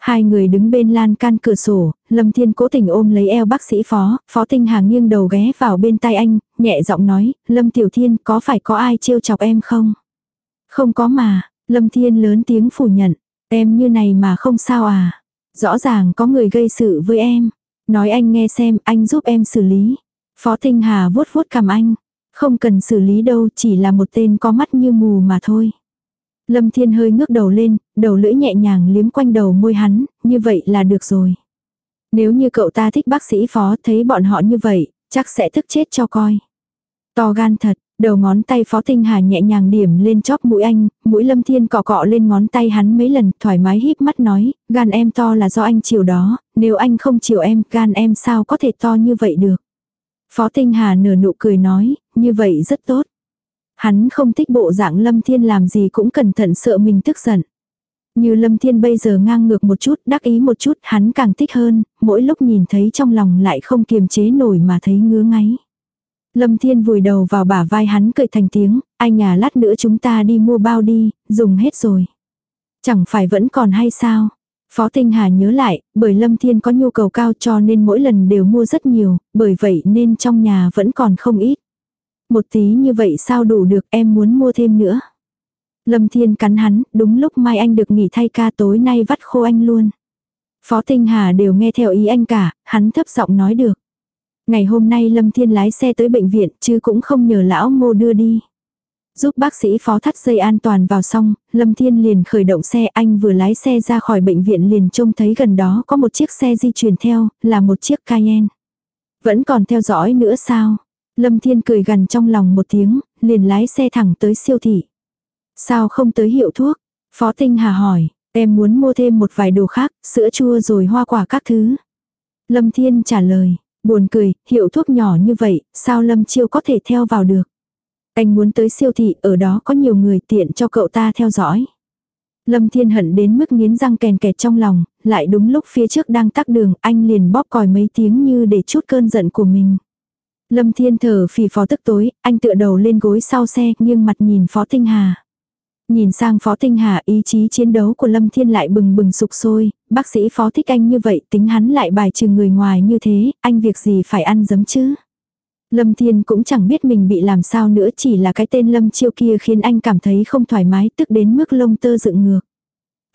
Hai người đứng bên lan can cửa sổ, Lâm Thiên cố tình ôm lấy eo bác sĩ phó, phó tinh hàng nghiêng đầu ghé vào bên tai anh, nhẹ giọng nói, Lâm Tiểu Thiên có phải có ai trêu chọc em không? Không có mà, Lâm Thiên lớn tiếng phủ nhận, em như này mà không sao à? Rõ ràng có người gây sự với em. Nói anh nghe xem, anh giúp em xử lý. Phó Tinh Hà vuốt vuốt cầm anh. Không cần xử lý đâu, chỉ là một tên có mắt như mù mà thôi. Lâm Thiên hơi ngước đầu lên, đầu lưỡi nhẹ nhàng liếm quanh đầu môi hắn, như vậy là được rồi. Nếu như cậu ta thích bác sĩ phó thấy bọn họ như vậy, chắc sẽ thức chết cho coi. To gan thật, đầu ngón tay phó tinh hà nhẹ nhàng điểm lên chóp mũi anh, mũi lâm thiên cọ cọ lên ngón tay hắn mấy lần, thoải mái híp mắt nói, gan em to là do anh chiều đó, nếu anh không chiều em, gan em sao có thể to như vậy được. Phó tinh hà nở nụ cười nói, như vậy rất tốt. Hắn không thích bộ dạng Lâm Thiên làm gì cũng cẩn thận sợ mình tức giận. Như Lâm Thiên bây giờ ngang ngược một chút, đắc ý một chút, hắn càng thích hơn, mỗi lúc nhìn thấy trong lòng lại không kiềm chế nổi mà thấy ngứa ngáy. Lâm Thiên vùi đầu vào bả vai hắn cười thành tiếng, anh nhà lát nữa chúng ta đi mua bao đi, dùng hết rồi. Chẳng phải vẫn còn hay sao? Phó Tinh Hà nhớ lại, bởi Lâm Thiên có nhu cầu cao cho nên mỗi lần đều mua rất nhiều, bởi vậy nên trong nhà vẫn còn không ít. Một tí như vậy sao đủ được em muốn mua thêm nữa. Lâm Thiên cắn hắn, đúng lúc mai anh được nghỉ thay ca tối nay vắt khô anh luôn. Phó Tinh Hà đều nghe theo ý anh cả, hắn thấp giọng nói được. Ngày hôm nay Lâm Thiên lái xe tới bệnh viện chứ cũng không nhờ lão ngô đưa đi. giúp bác sĩ phó thắt dây an toàn vào xong, Lâm Thiên liền khởi động xe anh vừa lái xe ra khỏi bệnh viện liền trông thấy gần đó có một chiếc xe di chuyển theo, là một chiếc Cayenne. Vẫn còn theo dõi nữa sao? Lâm Thiên cười gần trong lòng một tiếng, liền lái xe thẳng tới siêu thị. Sao không tới hiệu thuốc? Phó Tinh Hà hỏi, em muốn mua thêm một vài đồ khác, sữa chua rồi hoa quả các thứ. Lâm Thiên trả lời, buồn cười, hiệu thuốc nhỏ như vậy, sao Lâm Chiêu có thể theo vào được? Anh muốn tới siêu thị, ở đó có nhiều người tiện cho cậu ta theo dõi. Lâm Thiên hận đến mức nghiến răng kèn kẹt trong lòng, lại đúng lúc phía trước đang tắc đường, anh liền bóp còi mấy tiếng như để chút cơn giận của mình. Lâm Thiên thở phì phó tức tối, anh tựa đầu lên gối sau xe, nghiêng mặt nhìn Phó Tinh Hà. Nhìn sang Phó Tinh Hà ý chí chiến đấu của Lâm Thiên lại bừng bừng sục sôi, bác sĩ Phó thích anh như vậy tính hắn lại bài trừ người ngoài như thế, anh việc gì phải ăn dấm chứ. Lâm Thiên cũng chẳng biết mình bị làm sao nữa chỉ là cái tên Lâm Chiêu kia khiến anh cảm thấy không thoải mái tức đến mức lông tơ dựng ngược.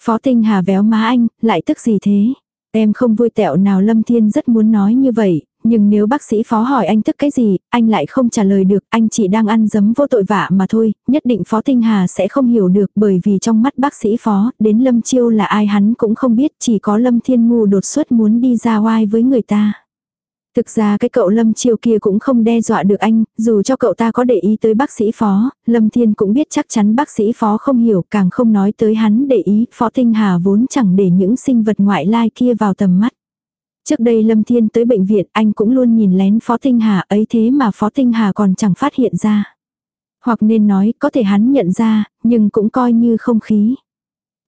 Phó Tinh Hà véo má anh, lại tức gì thế? Em không vui tẹo nào Lâm Thiên rất muốn nói như vậy, nhưng nếu bác sĩ phó hỏi anh tức cái gì, anh lại không trả lời được, anh chỉ đang ăn dấm vô tội vạ mà thôi, nhất định phó tinh hà sẽ không hiểu được bởi vì trong mắt bác sĩ phó, đến lâm chiêu là ai hắn cũng không biết, chỉ có lâm thiên ngu đột xuất muốn đi ra oai với người ta. Thực ra cái cậu Lâm Chiêu kia cũng không đe dọa được anh, dù cho cậu ta có để ý tới bác sĩ phó, Lâm Thiên cũng biết chắc chắn bác sĩ phó không hiểu, càng không nói tới hắn để ý, phó tinh hà vốn chẳng để những sinh vật ngoại lai kia vào tầm mắt. Trước đây Lâm Thiên tới bệnh viện anh cũng luôn nhìn lén Phó Tinh Hà ấy thế mà Phó Tinh Hà còn chẳng phát hiện ra. Hoặc nên nói có thể hắn nhận ra, nhưng cũng coi như không khí.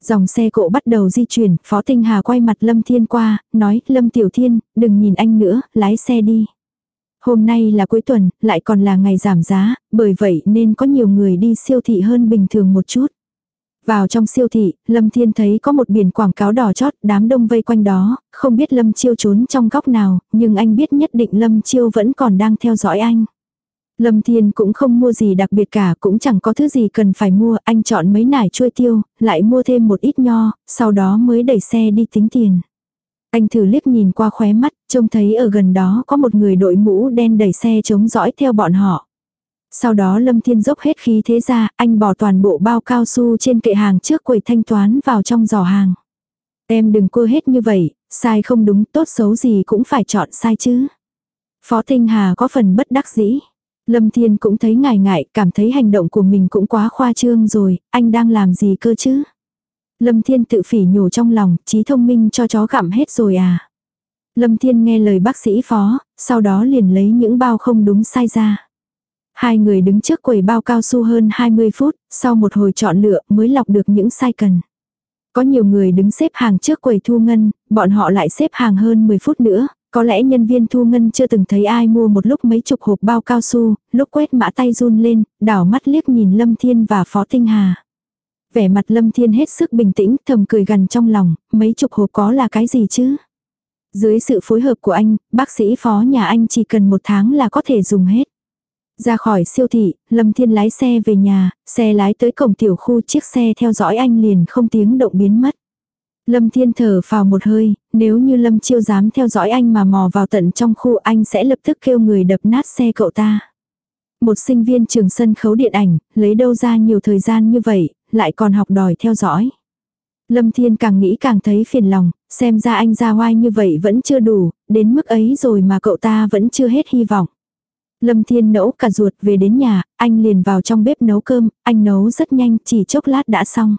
Dòng xe cộ bắt đầu di chuyển, Phó Tinh Hà quay mặt Lâm Thiên qua, nói Lâm Tiểu Thiên, đừng nhìn anh nữa, lái xe đi. Hôm nay là cuối tuần, lại còn là ngày giảm giá, bởi vậy nên có nhiều người đi siêu thị hơn bình thường một chút. Vào trong siêu thị, Lâm Thiên thấy có một biển quảng cáo đỏ chót, đám đông vây quanh đó, không biết Lâm Chiêu trốn trong góc nào, nhưng anh biết nhất định Lâm Chiêu vẫn còn đang theo dõi anh. Lâm Thiên cũng không mua gì đặc biệt cả, cũng chẳng có thứ gì cần phải mua, anh chọn mấy nải chuôi tiêu, lại mua thêm một ít nho, sau đó mới đẩy xe đi tính tiền. Anh thử liếc nhìn qua khóe mắt, trông thấy ở gần đó có một người đội mũ đen đẩy xe chống dõi theo bọn họ. Sau đó Lâm Thiên dốc hết khí thế ra, anh bỏ toàn bộ bao cao su trên kệ hàng trước quầy thanh toán vào trong giỏ hàng. Em đừng cua hết như vậy, sai không đúng tốt xấu gì cũng phải chọn sai chứ. Phó Tinh Hà có phần bất đắc dĩ. Lâm Thiên cũng thấy ngại ngại, cảm thấy hành động của mình cũng quá khoa trương rồi, anh đang làm gì cơ chứ? Lâm Thiên tự phỉ nhủ trong lòng, trí thông minh cho chó gặm hết rồi à? Lâm Thiên nghe lời bác sĩ phó, sau đó liền lấy những bao không đúng sai ra. Hai người đứng trước quầy bao cao su hơn 20 phút, sau một hồi chọn lựa mới lọc được những sai cần. Có nhiều người đứng xếp hàng trước quầy thu ngân, bọn họ lại xếp hàng hơn 10 phút nữa, có lẽ nhân viên thu ngân chưa từng thấy ai mua một lúc mấy chục hộp bao cao su, lúc quét mã tay run lên, đảo mắt liếc nhìn Lâm Thiên và Phó Tinh Hà. Vẻ mặt Lâm Thiên hết sức bình tĩnh, thầm cười gần trong lòng, mấy chục hộp có là cái gì chứ? Dưới sự phối hợp của anh, bác sĩ phó nhà anh chỉ cần một tháng là có thể dùng hết. Ra khỏi siêu thị, Lâm Thiên lái xe về nhà, xe lái tới cổng tiểu khu chiếc xe theo dõi anh liền không tiếng động biến mất. Lâm Thiên thở vào một hơi, nếu như Lâm Chiêu dám theo dõi anh mà mò vào tận trong khu anh sẽ lập tức kêu người đập nát xe cậu ta. Một sinh viên trường sân khấu điện ảnh, lấy đâu ra nhiều thời gian như vậy, lại còn học đòi theo dõi. Lâm Thiên càng nghĩ càng thấy phiền lòng, xem ra anh ra oai như vậy vẫn chưa đủ, đến mức ấy rồi mà cậu ta vẫn chưa hết hy vọng. Lâm Thiên nấu cả ruột về đến nhà, anh liền vào trong bếp nấu cơm, anh nấu rất nhanh, chỉ chốc lát đã xong.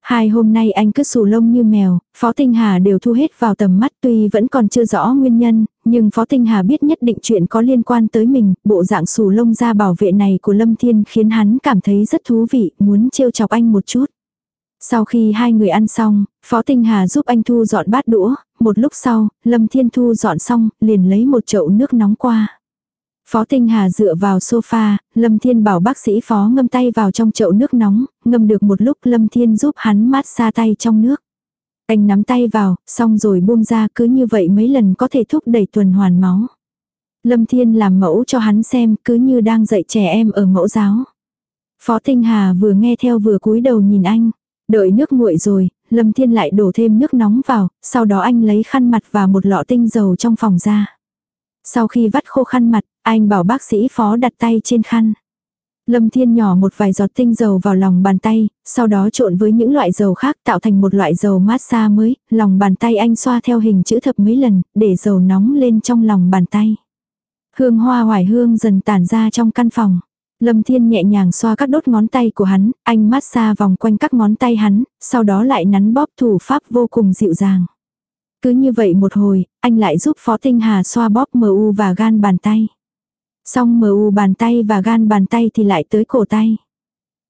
Hai hôm nay anh cứ sù lông như mèo, Phó Tinh Hà đều thu hết vào tầm mắt tuy vẫn còn chưa rõ nguyên nhân, nhưng Phó Tinh Hà biết nhất định chuyện có liên quan tới mình, bộ dạng sù lông ra bảo vệ này của Lâm Thiên khiến hắn cảm thấy rất thú vị, muốn trêu chọc anh một chút. Sau khi hai người ăn xong, Phó Tinh Hà giúp anh thu dọn bát đũa, một lúc sau, Lâm Thiên thu dọn xong, liền lấy một chậu nước nóng qua. Phó Tinh Hà dựa vào sofa, Lâm Thiên bảo bác sĩ phó ngâm tay vào trong chậu nước nóng, ngâm được một lúc Lâm Thiên giúp hắn mát xa tay trong nước. Anh nắm tay vào, xong rồi buông ra cứ như vậy mấy lần có thể thúc đẩy tuần hoàn máu. Lâm Thiên làm mẫu cho hắn xem cứ như đang dạy trẻ em ở mẫu giáo. Phó Tinh Hà vừa nghe theo vừa cúi đầu nhìn anh. Đợi nước nguội rồi, Lâm Thiên lại đổ thêm nước nóng vào, sau đó anh lấy khăn mặt và một lọ tinh dầu trong phòng ra. Sau khi vắt khô khăn mặt, anh bảo bác sĩ phó đặt tay trên khăn. Lâm Thiên nhỏ một vài giọt tinh dầu vào lòng bàn tay, sau đó trộn với những loại dầu khác tạo thành một loại dầu massage mới, lòng bàn tay anh xoa theo hình chữ thập mấy lần, để dầu nóng lên trong lòng bàn tay. Hương hoa hoài hương dần tản ra trong căn phòng. Lâm Thiên nhẹ nhàng xoa các đốt ngón tay của hắn, anh massage vòng quanh các ngón tay hắn, sau đó lại nắn bóp thủ pháp vô cùng dịu dàng. Cứ như vậy một hồi, anh lại giúp Phó Tinh Hà xoa bóp MU u và gan bàn tay. Xong mờ u bàn tay và gan bàn tay thì lại tới cổ tay.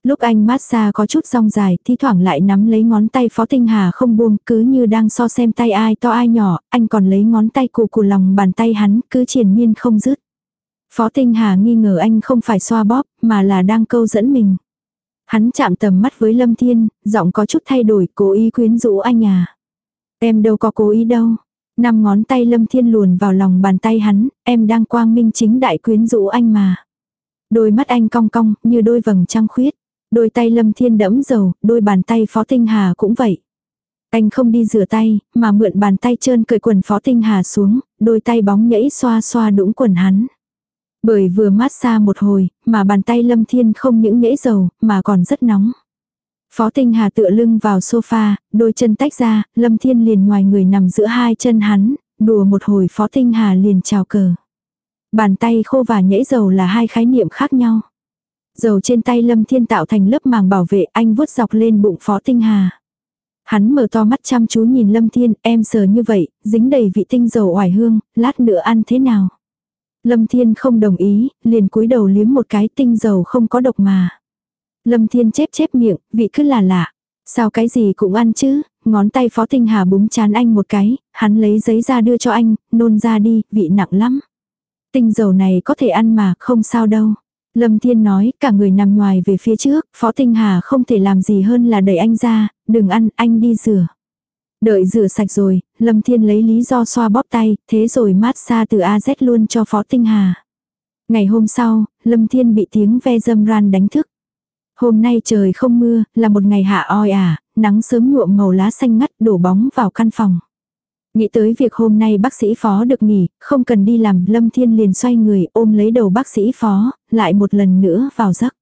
Lúc anh massage có chút rong dài, thi thoảng lại nắm lấy ngón tay Phó Tinh Hà không buông, cứ như đang so xem tay ai to ai nhỏ, anh còn lấy ngón tay cụ cụ lòng bàn tay hắn, cứ triền miên không dứt. Phó Tinh Hà nghi ngờ anh không phải xoa bóp, mà là đang câu dẫn mình. Hắn chạm tầm mắt với Lâm Thiên, giọng có chút thay đổi, cố ý quyến rũ anh à. Em đâu có cố ý đâu. Năm ngón tay Lâm Thiên luồn vào lòng bàn tay hắn, em đang quang minh chính đại quyến rũ anh mà. Đôi mắt anh cong cong, như đôi vầng trăng khuyết. Đôi tay Lâm Thiên đẫm dầu, đôi bàn tay Phó Tinh Hà cũng vậy. Anh không đi rửa tay, mà mượn bàn tay trơn cởi quần Phó Tinh Hà xuống, đôi tay bóng nhẫy xoa xoa đũng quần hắn. Bởi vừa mát xa một hồi, mà bàn tay Lâm Thiên không những nhễ dầu, mà còn rất nóng. Phó Tinh Hà tựa lưng vào sofa, đôi chân tách ra, Lâm Thiên liền ngoài người nằm giữa hai chân hắn, đùa một hồi Phó Tinh Hà liền chào cờ. Bàn tay khô và nhễ dầu là hai khái niệm khác nhau. Dầu trên tay Lâm Thiên tạo thành lớp màng bảo vệ anh vuốt dọc lên bụng Phó Tinh Hà. Hắn mở to mắt chăm chú nhìn Lâm Thiên, em sờ như vậy, dính đầy vị tinh dầu oải hương, lát nữa ăn thế nào? Lâm Thiên không đồng ý, liền cúi đầu liếm một cái tinh dầu không có độc mà. Lâm Thiên chép chép miệng, vị cứ là lạ. Sao cái gì cũng ăn chứ, ngón tay Phó Tinh Hà búng chán anh một cái, hắn lấy giấy ra đưa cho anh, nôn ra đi, vị nặng lắm. Tinh dầu này có thể ăn mà, không sao đâu. Lâm Thiên nói, cả người nằm ngoài về phía trước, Phó Tinh Hà không thể làm gì hơn là đẩy anh ra, đừng ăn, anh đi rửa. Đợi rửa sạch rồi, Lâm Thiên lấy lý do xoa bóp tay, thế rồi mát xa từ AZ luôn cho Phó Tinh Hà. Ngày hôm sau, Lâm Thiên bị tiếng ve dâm ran đánh thức. Hôm nay trời không mưa, là một ngày hạ oi ả, nắng sớm nhuộm màu lá xanh ngắt đổ bóng vào căn phòng. Nghĩ tới việc hôm nay bác sĩ phó được nghỉ, không cần đi làm, Lâm Thiên liền xoay người ôm lấy đầu bác sĩ phó, lại một lần nữa vào giấc.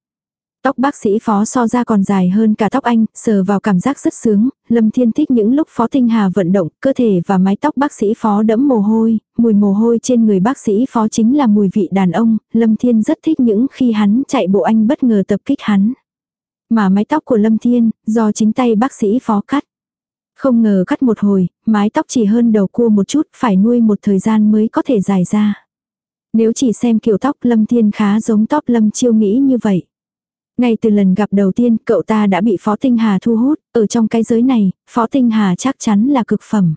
Tóc bác sĩ phó so ra còn dài hơn cả tóc anh, sờ vào cảm giác rất sướng, Lâm Thiên thích những lúc phó tinh hà vận động, cơ thể và mái tóc bác sĩ phó đẫm mồ hôi, mùi mồ hôi trên người bác sĩ phó chính là mùi vị đàn ông, Lâm Thiên rất thích những khi hắn chạy bộ anh bất ngờ tập kích hắn. Mà mái tóc của Lâm Thiên, do chính tay bác sĩ phó cắt. Không ngờ cắt một hồi, mái tóc chỉ hơn đầu cua một chút, phải nuôi một thời gian mới có thể dài ra. Nếu chỉ xem kiểu tóc Lâm Thiên khá giống tóc Lâm Chiêu nghĩ như vậy. Ngay từ lần gặp đầu tiên cậu ta đã bị Phó Tinh Hà thu hút, ở trong cái giới này, Phó Tinh Hà chắc chắn là cực phẩm.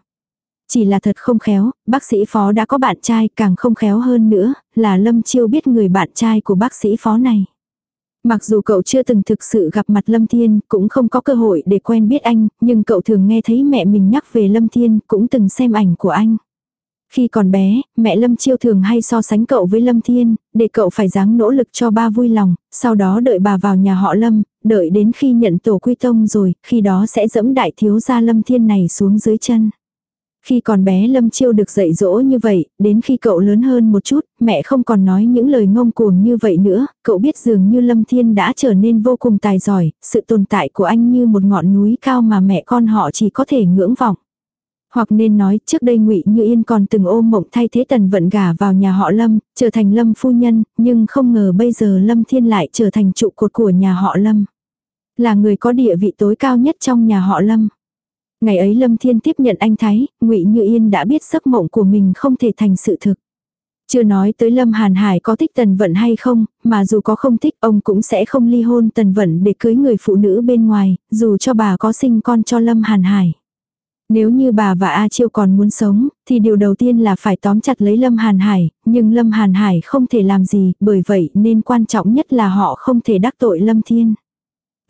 Chỉ là thật không khéo, bác sĩ Phó đã có bạn trai càng không khéo hơn nữa, là Lâm Chiêu biết người bạn trai của bác sĩ Phó này. Mặc dù cậu chưa từng thực sự gặp mặt Lâm Thiên, cũng không có cơ hội để quen biết anh, nhưng cậu thường nghe thấy mẹ mình nhắc về Lâm Thiên, cũng từng xem ảnh của anh. Khi còn bé, mẹ Lâm Chiêu thường hay so sánh cậu với Lâm Thiên, để cậu phải dáng nỗ lực cho ba vui lòng, sau đó đợi bà vào nhà họ Lâm, đợi đến khi nhận tổ quy tông rồi, khi đó sẽ dẫm đại thiếu gia Lâm Thiên này xuống dưới chân. Khi còn bé Lâm Chiêu được dạy dỗ như vậy, đến khi cậu lớn hơn một chút, mẹ không còn nói những lời ngông cuồng như vậy nữa, cậu biết dường như Lâm Thiên đã trở nên vô cùng tài giỏi, sự tồn tại của anh như một ngọn núi cao mà mẹ con họ chỉ có thể ngưỡng vọng. Hoặc nên nói trước đây ngụy Như Yên còn từng ôm mộng thay thế tần vận gả vào nhà họ Lâm, trở thành Lâm phu nhân, nhưng không ngờ bây giờ Lâm Thiên lại trở thành trụ cột của nhà họ Lâm. Là người có địa vị tối cao nhất trong nhà họ Lâm. Ngày ấy Lâm Thiên tiếp nhận anh Thái, ngụy Như Yên đã biết giấc mộng của mình không thể thành sự thực. Chưa nói tới Lâm Hàn Hải có thích Tần Vận hay không, mà dù có không thích ông cũng sẽ không ly hôn Tần Vận để cưới người phụ nữ bên ngoài, dù cho bà có sinh con cho Lâm Hàn Hải. Nếu như bà và A Chiêu còn muốn sống, thì điều đầu tiên là phải tóm chặt lấy Lâm Hàn Hải, nhưng Lâm Hàn Hải không thể làm gì, bởi vậy nên quan trọng nhất là họ không thể đắc tội Lâm Thiên.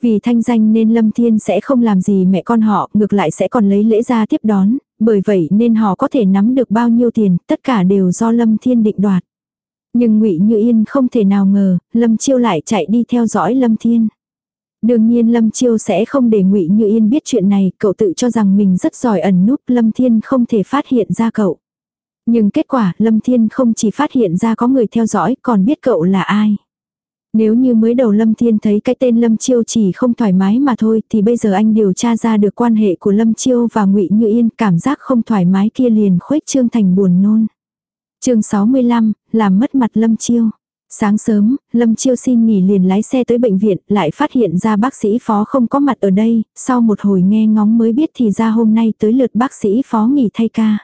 Vì thanh danh nên Lâm Thiên sẽ không làm gì mẹ con họ, ngược lại sẽ còn lấy lễ ra tiếp đón, bởi vậy nên họ có thể nắm được bao nhiêu tiền, tất cả đều do Lâm Thiên định đoạt. Nhưng ngụy Như Yên không thể nào ngờ, Lâm Chiêu lại chạy đi theo dõi Lâm Thiên. Đương nhiên Lâm Chiêu sẽ không để ngụy Như Yên biết chuyện này, cậu tự cho rằng mình rất giỏi ẩn núp, Lâm Thiên không thể phát hiện ra cậu. Nhưng kết quả, Lâm Thiên không chỉ phát hiện ra có người theo dõi, còn biết cậu là ai. Nếu như mới đầu Lâm Thiên thấy cái tên Lâm Chiêu chỉ không thoải mái mà thôi thì bây giờ anh điều tra ra được quan hệ của Lâm Chiêu và ngụy Như Yên cảm giác không thoải mái kia liền khuếch trương thành buồn nôn. chương 65, làm mất mặt Lâm Chiêu. Sáng sớm, Lâm Chiêu xin nghỉ liền lái xe tới bệnh viện, lại phát hiện ra bác sĩ phó không có mặt ở đây, sau một hồi nghe ngóng mới biết thì ra hôm nay tới lượt bác sĩ phó nghỉ thay ca.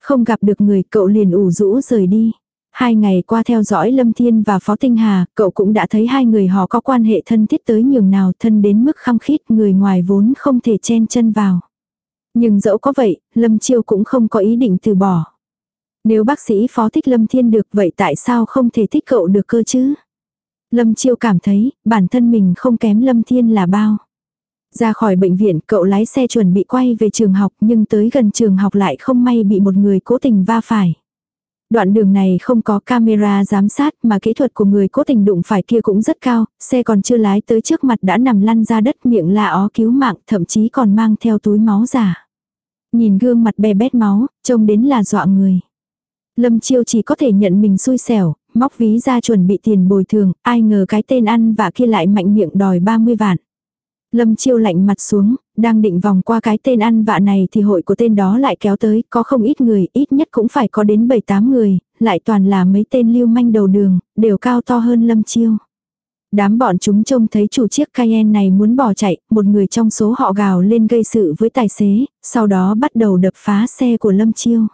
Không gặp được người cậu liền ủ rũ rời đi. Hai ngày qua theo dõi Lâm Thiên và Phó Tinh Hà, cậu cũng đã thấy hai người họ có quan hệ thân thiết tới nhường nào thân đến mức khăng khít người ngoài vốn không thể chen chân vào. Nhưng dẫu có vậy, Lâm Chiêu cũng không có ý định từ bỏ. Nếu bác sĩ Phó thích Lâm Thiên được vậy tại sao không thể thích cậu được cơ chứ? Lâm Chiêu cảm thấy bản thân mình không kém Lâm Thiên là bao. Ra khỏi bệnh viện cậu lái xe chuẩn bị quay về trường học nhưng tới gần trường học lại không may bị một người cố tình va phải. Đoạn đường này không có camera giám sát mà kỹ thuật của người cố tình đụng phải kia cũng rất cao, xe còn chưa lái tới trước mặt đã nằm lăn ra đất miệng la ó cứu mạng thậm chí còn mang theo túi máu giả. Nhìn gương mặt bè bét máu, trông đến là dọa người. Lâm Chiêu chỉ có thể nhận mình xui xẻo, móc ví ra chuẩn bị tiền bồi thường, ai ngờ cái tên ăn và kia lại mạnh miệng đòi 30 vạn. Lâm Chiêu lạnh mặt xuống, đang định vòng qua cái tên ăn vạ này thì hội của tên đó lại kéo tới, có không ít người, ít nhất cũng phải có đến 7-8 người, lại toàn là mấy tên lưu manh đầu đường, đều cao to hơn Lâm Chiêu. Đám bọn chúng trông thấy chủ chiếc Cayenne này muốn bỏ chạy, một người trong số họ gào lên gây sự với tài xế, sau đó bắt đầu đập phá xe của Lâm Chiêu.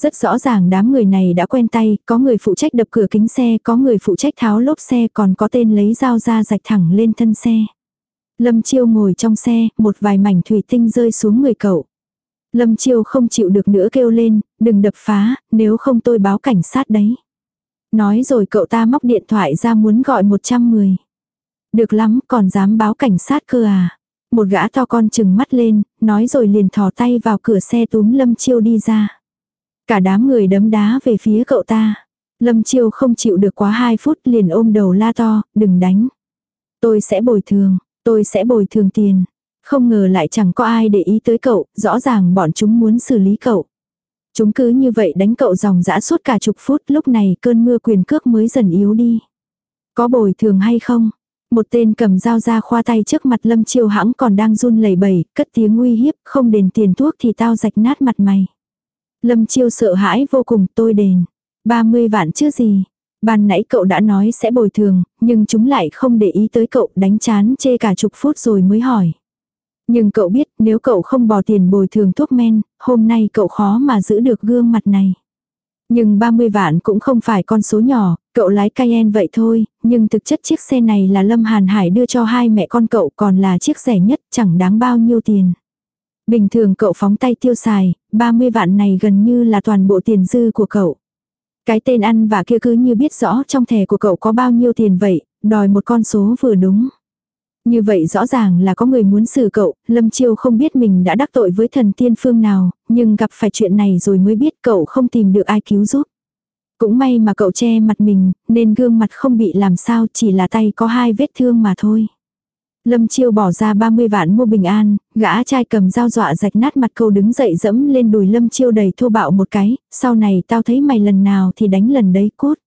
Rất rõ ràng đám người này đã quen tay, có người phụ trách đập cửa kính xe, có người phụ trách tháo lốp xe, còn có tên lấy dao ra rạch thẳng lên thân xe. Lâm Chiêu ngồi trong xe, một vài mảnh thủy tinh rơi xuống người cậu. Lâm Chiêu không chịu được nữa kêu lên, đừng đập phá, nếu không tôi báo cảnh sát đấy. Nói rồi cậu ta móc điện thoại ra muốn gọi 100 người. Được lắm, còn dám báo cảnh sát cơ à. Một gã to con chừng mắt lên, nói rồi liền thò tay vào cửa xe túm Lâm Chiêu đi ra. Cả đám người đấm đá về phía cậu ta. Lâm Chiêu không chịu được quá 2 phút liền ôm đầu la to, đừng đánh. Tôi sẽ bồi thường, tôi sẽ bồi thường tiền. Không ngờ lại chẳng có ai để ý tới cậu, rõ ràng bọn chúng muốn xử lý cậu. Chúng cứ như vậy đánh cậu dòng dã suốt cả chục phút lúc này cơn mưa quyền cước mới dần yếu đi. Có bồi thường hay không? Một tên cầm dao ra khoa tay trước mặt lâm chiêu hãng còn đang run lẩy bẩy, cất tiếng uy hiếp, không đền tiền thuốc thì tao rạch nát mặt mày. Lâm chiêu sợ hãi vô cùng tôi đền. 30 vạn chứ gì. Ban nãy cậu đã nói sẽ bồi thường, nhưng chúng lại không để ý tới cậu đánh chán chê cả chục phút rồi mới hỏi. Nhưng cậu biết nếu cậu không bỏ tiền bồi thường thuốc men, hôm nay cậu khó mà giữ được gương mặt này. Nhưng 30 vạn cũng không phải con số nhỏ, cậu lái Cayenne vậy thôi, nhưng thực chất chiếc xe này là Lâm Hàn Hải đưa cho hai mẹ con cậu còn là chiếc rẻ nhất chẳng đáng bao nhiêu tiền. Bình thường cậu phóng tay tiêu xài, 30 vạn này gần như là toàn bộ tiền dư của cậu. Cái tên ăn và kia cứ như biết rõ trong thẻ của cậu có bao nhiêu tiền vậy, đòi một con số vừa đúng. Như vậy rõ ràng là có người muốn xử cậu, Lâm Chiêu không biết mình đã đắc tội với thần tiên phương nào, nhưng gặp phải chuyện này rồi mới biết cậu không tìm được ai cứu giúp. Cũng may mà cậu che mặt mình, nên gương mặt không bị làm sao chỉ là tay có hai vết thương mà thôi. Lâm Chiêu bỏ ra 30 vạn mua bình an, gã trai cầm dao dọa rạch nát mặt câu đứng dậy dẫm lên đùi Lâm Chiêu đầy thô bạo một cái, sau này tao thấy mày lần nào thì đánh lần đấy cút.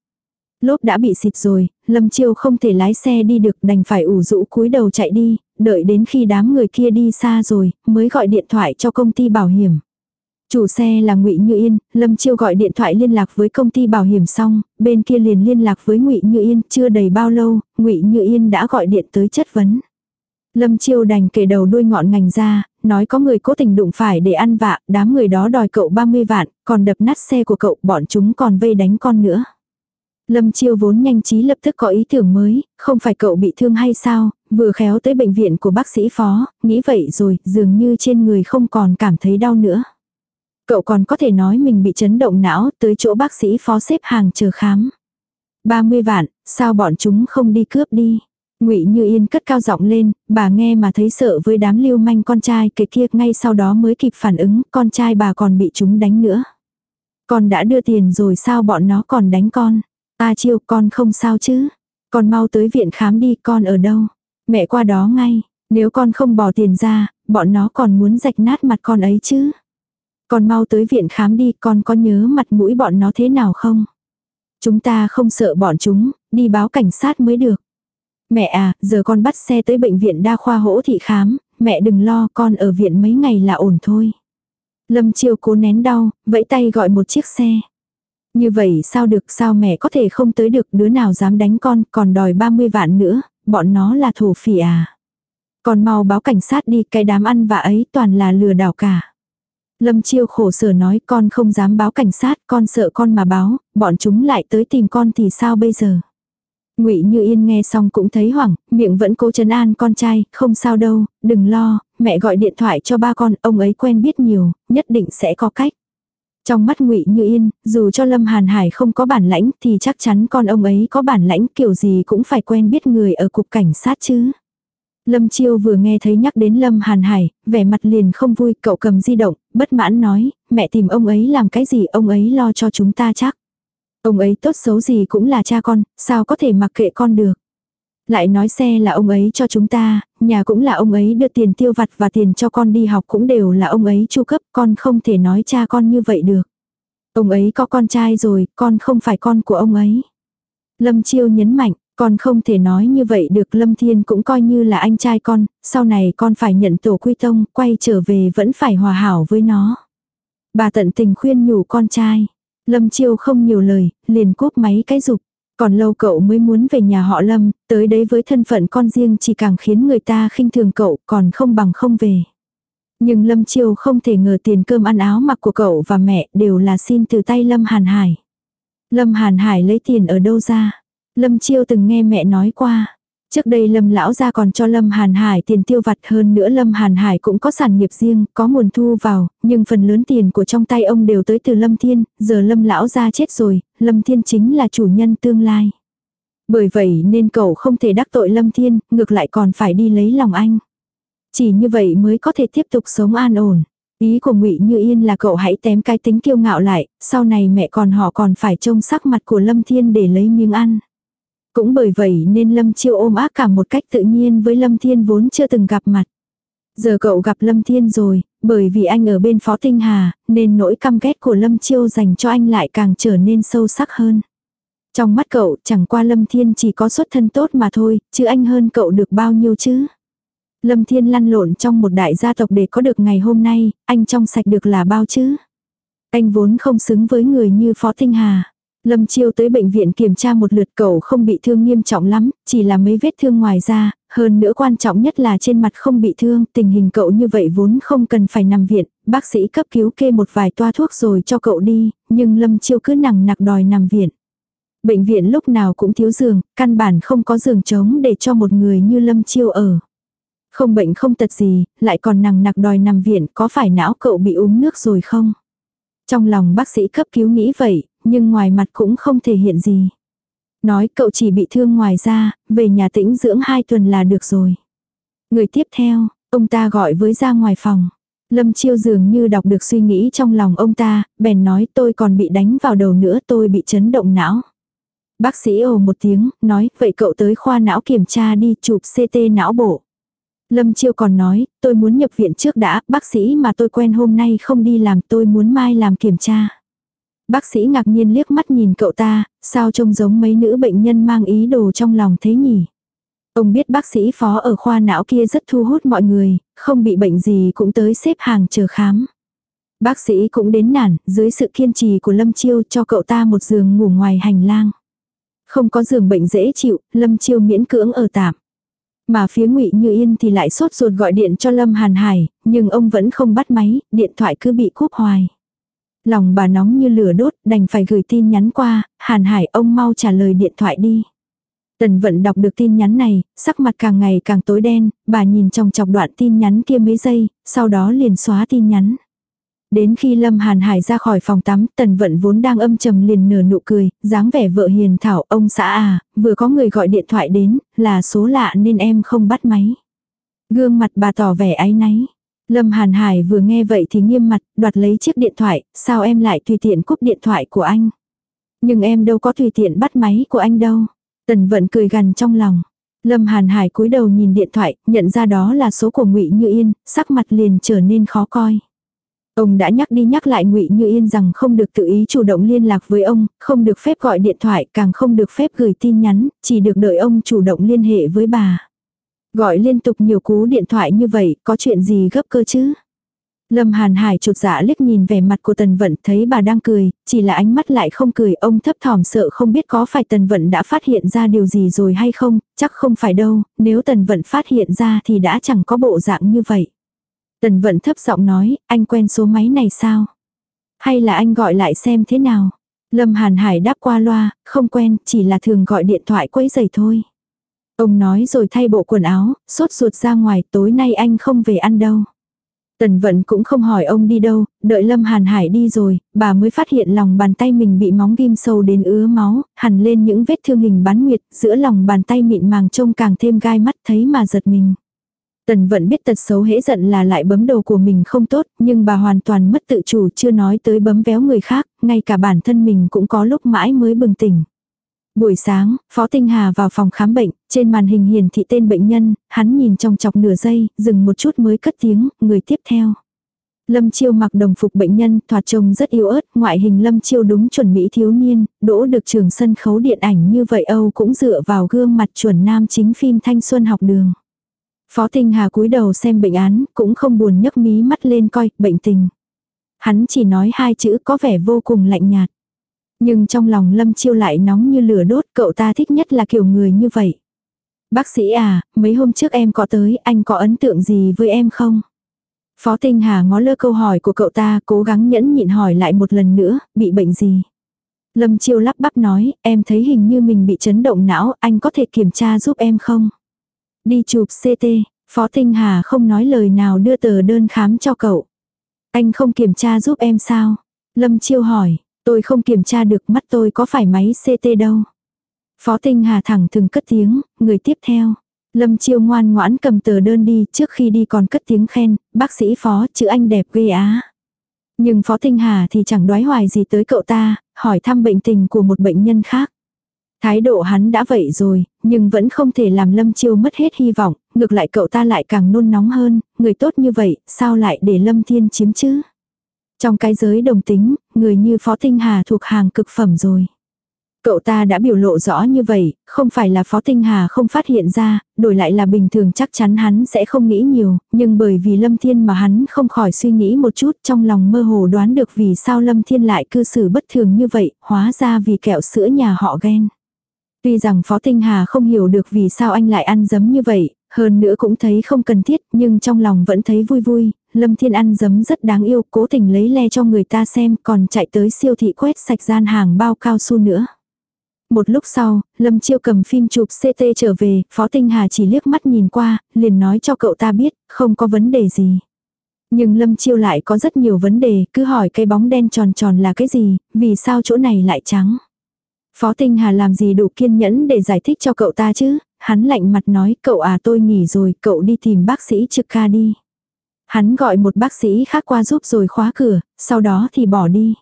Lốp đã bị xịt rồi, Lâm Chiêu không thể lái xe đi được đành phải ủ rũ cúi đầu chạy đi, đợi đến khi đám người kia đi xa rồi, mới gọi điện thoại cho công ty bảo hiểm. Chủ xe là Ngụy Như Yên, Lâm Chiêu gọi điện thoại liên lạc với công ty bảo hiểm xong, bên kia liền liên lạc với Ngụy Như Yên, chưa đầy bao lâu, Ngụy Như Yên đã gọi điện tới chất vấn. Lâm Chiêu đành kể đầu đuôi ngọn ngành ra, nói có người cố tình đụng phải để ăn vạ, đám người đó đòi cậu 30 vạn, còn đập nát xe của cậu, bọn chúng còn vây đánh con nữa. Lâm Chiêu vốn nhanh trí lập tức có ý tưởng mới, không phải cậu bị thương hay sao, vừa khéo tới bệnh viện của bác sĩ phó, nghĩ vậy rồi, dường như trên người không còn cảm thấy đau nữa. Cậu còn có thể nói mình bị chấn động não, tới chỗ bác sĩ phó xếp hàng chờ khám. 30 vạn, sao bọn chúng không đi cướp đi? Ngụy Như Yên cất cao giọng lên, bà nghe mà thấy sợ với đám lưu manh con trai kể kia ngay sau đó mới kịp phản ứng, con trai bà còn bị chúng đánh nữa. Con đã đưa tiền rồi sao bọn nó còn đánh con? Ta chiêu con không sao chứ? Con mau tới viện khám đi con ở đâu? Mẹ qua đó ngay, nếu con không bỏ tiền ra, bọn nó còn muốn rạch nát mặt con ấy chứ? Con mau tới viện khám đi con có nhớ mặt mũi bọn nó thế nào không? Chúng ta không sợ bọn chúng, đi báo cảnh sát mới được. Mẹ à, giờ con bắt xe tới bệnh viện đa khoa hỗ thị khám, mẹ đừng lo con ở viện mấy ngày là ổn thôi. Lâm Chiêu cố nén đau, vẫy tay gọi một chiếc xe. Như vậy sao được sao mẹ có thể không tới được đứa nào dám đánh con còn đòi 30 vạn nữa, bọn nó là thổ phỉ à. Còn mau báo cảnh sát đi cái đám ăn vạ ấy toàn là lừa đảo cả. Lâm Chiêu khổ sở nói con không dám báo cảnh sát con sợ con mà báo, bọn chúng lại tới tìm con thì sao bây giờ. Ngụy Như Yên nghe xong cũng thấy hoảng, miệng vẫn cố trấn an con trai, không sao đâu, đừng lo, mẹ gọi điện thoại cho ba con, ông ấy quen biết nhiều, nhất định sẽ có cách. Trong mắt Ngụy Như Yên, dù cho Lâm Hàn Hải không có bản lãnh thì chắc chắn con ông ấy có bản lãnh kiểu gì cũng phải quen biết người ở cục cảnh sát chứ. Lâm Chiêu vừa nghe thấy nhắc đến Lâm Hàn Hải, vẻ mặt liền không vui, cậu cầm di động, bất mãn nói, mẹ tìm ông ấy làm cái gì ông ấy lo cho chúng ta chắc. Ông ấy tốt xấu gì cũng là cha con, sao có thể mặc kệ con được. Lại nói xe là ông ấy cho chúng ta, nhà cũng là ông ấy đưa tiền tiêu vặt và tiền cho con đi học cũng đều là ông ấy chu cấp, con không thể nói cha con như vậy được. Ông ấy có con trai rồi, con không phải con của ông ấy. Lâm Chiêu nhấn mạnh, con không thể nói như vậy được Lâm Thiên cũng coi như là anh trai con, sau này con phải nhận tổ quy tông, quay trở về vẫn phải hòa hảo với nó. Bà tận tình khuyên nhủ con trai. Lâm Chiêu không nhiều lời, liền cúp máy cái dục. Còn lâu cậu mới muốn về nhà họ Lâm, tới đấy với thân phận con riêng chỉ càng khiến người ta khinh thường cậu còn không bằng không về. Nhưng Lâm Chiêu không thể ngờ tiền cơm ăn áo mặc của cậu và mẹ đều là xin từ tay Lâm Hàn Hải. Lâm Hàn Hải lấy tiền ở đâu ra? Lâm Chiêu từng nghe mẹ nói qua. Trước đây Lâm lão gia còn cho Lâm Hàn Hải tiền tiêu vặt hơn nữa Lâm Hàn Hải cũng có sản nghiệp riêng, có nguồn thu vào, nhưng phần lớn tiền của trong tay ông đều tới từ Lâm Thiên, giờ Lâm lão gia chết rồi, Lâm Thiên chính là chủ nhân tương lai. Bởi vậy nên cậu không thể đắc tội Lâm Thiên, ngược lại còn phải đi lấy lòng anh. Chỉ như vậy mới có thể tiếp tục sống an ổn. Ý của ngụy Như Yên là cậu hãy tém cái tính kiêu ngạo lại, sau này mẹ còn họ còn phải trông sắc mặt của Lâm Thiên để lấy miếng ăn. Cũng bởi vậy nên Lâm Chiêu ôm ác cảm một cách tự nhiên với Lâm Thiên vốn chưa từng gặp mặt. Giờ cậu gặp Lâm Thiên rồi, bởi vì anh ở bên Phó Tinh Hà, nên nỗi căm ghét của Lâm Chiêu dành cho anh lại càng trở nên sâu sắc hơn. Trong mắt cậu, chẳng qua Lâm Thiên chỉ có xuất thân tốt mà thôi, chứ anh hơn cậu được bao nhiêu chứ. Lâm Thiên lăn lộn trong một đại gia tộc để có được ngày hôm nay, anh trong sạch được là bao chứ. Anh vốn không xứng với người như Phó Tinh Hà. Lâm Chiêu tới bệnh viện kiểm tra một lượt cậu không bị thương nghiêm trọng lắm, chỉ là mấy vết thương ngoài da hơn nữa quan trọng nhất là trên mặt không bị thương, tình hình cậu như vậy vốn không cần phải nằm viện, bác sĩ cấp cứu kê một vài toa thuốc rồi cho cậu đi, nhưng Lâm Chiêu cứ nặng nặc đòi nằm viện. Bệnh viện lúc nào cũng thiếu giường, căn bản không có giường trống để cho một người như Lâm Chiêu ở. Không bệnh không tật gì, lại còn nặng nặc đòi nằm viện, có phải não cậu bị uống nước rồi không? Trong lòng bác sĩ cấp cứu nghĩ vậy, nhưng ngoài mặt cũng không thể hiện gì. Nói cậu chỉ bị thương ngoài ra, về nhà tĩnh dưỡng hai tuần là được rồi. Người tiếp theo, ông ta gọi với ra ngoài phòng. Lâm Chiêu dường như đọc được suy nghĩ trong lòng ông ta, bèn nói tôi còn bị đánh vào đầu nữa tôi bị chấn động não. Bác sĩ ồ một tiếng, nói vậy cậu tới khoa não kiểm tra đi chụp CT não bộ. Lâm Chiêu còn nói, tôi muốn nhập viện trước đã, bác sĩ mà tôi quen hôm nay không đi làm tôi muốn mai làm kiểm tra. Bác sĩ ngạc nhiên liếc mắt nhìn cậu ta, sao trông giống mấy nữ bệnh nhân mang ý đồ trong lòng thế nhỉ? Ông biết bác sĩ phó ở khoa não kia rất thu hút mọi người, không bị bệnh gì cũng tới xếp hàng chờ khám. Bác sĩ cũng đến nản, dưới sự kiên trì của Lâm Chiêu cho cậu ta một giường ngủ ngoài hành lang. Không có giường bệnh dễ chịu, Lâm Chiêu miễn cưỡng ở tạm. Mà phía ngụy Như Yên thì lại sốt ruột gọi điện cho Lâm Hàn Hải, nhưng ông vẫn không bắt máy, điện thoại cứ bị cúp hoài. Lòng bà nóng như lửa đốt, đành phải gửi tin nhắn qua, Hàn Hải ông mau trả lời điện thoại đi. Tần vận đọc được tin nhắn này, sắc mặt càng ngày càng tối đen, bà nhìn trong chọc đoạn tin nhắn kia mấy giây, sau đó liền xóa tin nhắn. Đến khi Lâm Hàn Hải ra khỏi phòng tắm, Tần Vận vốn đang âm trầm liền nở nụ cười, dáng vẻ vợ hiền thảo, ông xã à, vừa có người gọi điện thoại đến, là số lạ nên em không bắt máy. Gương mặt bà tỏ vẻ áy náy. Lâm Hàn Hải vừa nghe vậy thì nghiêm mặt, đoạt lấy chiếc điện thoại, sao em lại tùy tiện cúp điện thoại của anh. Nhưng em đâu có tùy tiện bắt máy của anh đâu. Tần Vận cười gần trong lòng. Lâm Hàn Hải cúi đầu nhìn điện thoại, nhận ra đó là số của Ngụy Như Yên, sắc mặt liền trở nên khó coi. Ông đã nhắc đi nhắc lại ngụy Như Yên rằng không được tự ý chủ động liên lạc với ông, không được phép gọi điện thoại, càng không được phép gửi tin nhắn, chỉ được đợi ông chủ động liên hệ với bà. Gọi liên tục nhiều cú điện thoại như vậy, có chuyện gì gấp cơ chứ? Lâm Hàn Hải chột dạ liếc nhìn vẻ mặt của Tần Vận thấy bà đang cười, chỉ là ánh mắt lại không cười, ông thấp thỏm sợ không biết có phải Tần Vận đã phát hiện ra điều gì rồi hay không, chắc không phải đâu, nếu Tần Vận phát hiện ra thì đã chẳng có bộ dạng như vậy. Tần Vận thấp giọng nói, anh quen số máy này sao? Hay là anh gọi lại xem thế nào? Lâm Hàn Hải đáp qua loa, không quen, chỉ là thường gọi điện thoại quấy giày thôi. Ông nói rồi thay bộ quần áo, sốt ruột ra ngoài, tối nay anh không về ăn đâu. Tần vận cũng không hỏi ông đi đâu, đợi Lâm Hàn Hải đi rồi, bà mới phát hiện lòng bàn tay mình bị móng ghim sâu đến ứa máu, hằn lên những vết thương hình bán nguyệt, giữa lòng bàn tay mịn màng trông càng thêm gai mắt thấy mà giật mình. Tần vận biết tật xấu hễ giận là lại bấm đầu của mình không tốt, nhưng bà hoàn toàn mất tự chủ chưa nói tới bấm véo người khác, ngay cả bản thân mình cũng có lúc mãi mới bừng tỉnh. Buổi sáng, Phó Tinh Hà vào phòng khám bệnh, trên màn hình hiển thị tên bệnh nhân, hắn nhìn trong chọc nửa giây, dừng một chút mới cất tiếng, người tiếp theo. Lâm Chiêu mặc đồng phục bệnh nhân, thoạt trông rất yếu ớt, ngoại hình Lâm Chiêu đúng chuẩn mỹ thiếu niên, đỗ được trường sân khấu điện ảnh như vậy Âu cũng dựa vào gương mặt chuẩn nam chính phim thanh xuân học đường. Phó Tinh Hà cúi đầu xem bệnh án, cũng không buồn nhấc mí mắt lên coi, bệnh tình. Hắn chỉ nói hai chữ có vẻ vô cùng lạnh nhạt. Nhưng trong lòng Lâm Chiêu lại nóng như lửa đốt, cậu ta thích nhất là kiểu người như vậy. Bác sĩ à, mấy hôm trước em có tới, anh có ấn tượng gì với em không? Phó Tinh Hà ngó lơ câu hỏi của cậu ta, cố gắng nhẫn nhịn hỏi lại một lần nữa, bị bệnh gì? Lâm Chiêu lắp bắp nói, em thấy hình như mình bị chấn động não, anh có thể kiểm tra giúp em không? Đi chụp CT, Phó Tinh Hà không nói lời nào đưa tờ đơn khám cho cậu. Anh không kiểm tra giúp em sao? Lâm Chiêu hỏi, Tôi không kiểm tra được mắt tôi có phải máy CT đâu. Phó Tinh Hà thẳng thừng cất tiếng, người tiếp theo. Lâm Chiêu ngoan ngoãn cầm tờ đơn đi, trước khi đi còn cất tiếng khen, bác sĩ Phó, chữ anh đẹp ghê á. Nhưng Phó Tinh Hà thì chẳng đoái hoài gì tới cậu ta, hỏi thăm bệnh tình của một bệnh nhân khác. Thái độ hắn đã vậy rồi, nhưng vẫn không thể làm Lâm Chiêu mất hết hy vọng, ngược lại cậu ta lại càng nôn nóng hơn, người tốt như vậy, sao lại để Lâm Thiên chiếm chứ? Trong cái giới đồng tính, người như Phó Tinh Hà thuộc hàng cực phẩm rồi. Cậu ta đã biểu lộ rõ như vậy, không phải là Phó Tinh Hà không phát hiện ra, đổi lại là bình thường chắc chắn hắn sẽ không nghĩ nhiều, nhưng bởi vì Lâm Thiên mà hắn không khỏi suy nghĩ một chút trong lòng mơ hồ đoán được vì sao Lâm Thiên lại cư xử bất thường như vậy, hóa ra vì kẹo sữa nhà họ ghen. Tuy rằng Phó Tinh Hà không hiểu được vì sao anh lại ăn dấm như vậy, hơn nữa cũng thấy không cần thiết, nhưng trong lòng vẫn thấy vui vui, Lâm Thiên ăn dấm rất đáng yêu, cố tình lấy le cho người ta xem, còn chạy tới siêu thị quét sạch gian hàng bao cao su nữa. Một lúc sau, Lâm Chiêu cầm phim chụp CT trở về, Phó Tinh Hà chỉ liếc mắt nhìn qua, liền nói cho cậu ta biết, không có vấn đề gì. Nhưng Lâm Chiêu lại có rất nhiều vấn đề, cứ hỏi cái bóng đen tròn tròn là cái gì, vì sao chỗ này lại trắng. Phó Tinh Hà làm gì đủ kiên nhẫn để giải thích cho cậu ta chứ, hắn lạnh mặt nói cậu à tôi nghỉ rồi, cậu đi tìm bác sĩ trực ca đi. Hắn gọi một bác sĩ khác qua giúp rồi khóa cửa, sau đó thì bỏ đi.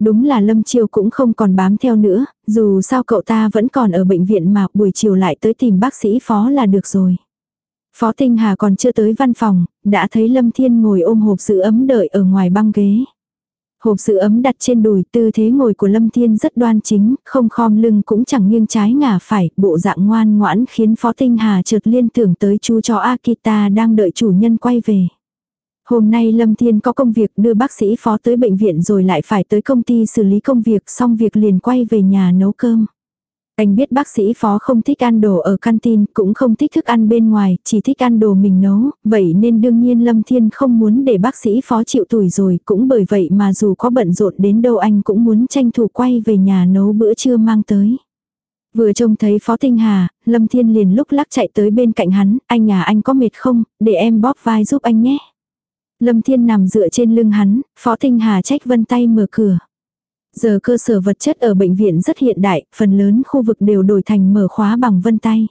Đúng là Lâm Chiêu cũng không còn bám theo nữa, dù sao cậu ta vẫn còn ở bệnh viện mà buổi chiều lại tới tìm bác sĩ phó là được rồi. Phó Tinh Hà còn chưa tới văn phòng, đã thấy Lâm Thiên ngồi ôm hộp sữa ấm đợi ở ngoài băng ghế. Hộp sữa ấm đặt trên đùi tư thế ngồi của Lâm Thiên rất đoan chính, không khom lưng cũng chẳng nghiêng trái ngả phải, bộ dạng ngoan ngoãn khiến Phó Tinh Hà chợt liên tưởng tới chú chó Akita đang đợi chủ nhân quay về. Hôm nay Lâm Thiên có công việc đưa bác sĩ phó tới bệnh viện rồi lại phải tới công ty xử lý công việc xong việc liền quay về nhà nấu cơm. Anh biết bác sĩ phó không thích ăn đồ ở canteen, cũng không thích thức ăn bên ngoài, chỉ thích ăn đồ mình nấu, vậy nên đương nhiên Lâm Thiên không muốn để bác sĩ phó chịu tuổi rồi, cũng bởi vậy mà dù có bận rộn đến đâu anh cũng muốn tranh thủ quay về nhà nấu bữa trưa mang tới. Vừa trông thấy Phó Tinh Hà, Lâm Thiên liền lúc lắc chạy tới bên cạnh hắn, anh nhà anh có mệt không, để em bóp vai giúp anh nhé. Lâm Thiên nằm dựa trên lưng hắn, Phó Tinh Hà trách vân tay mở cửa. Giờ cơ sở vật chất ở bệnh viện rất hiện đại, phần lớn khu vực đều đổi thành mở khóa bằng vân tay.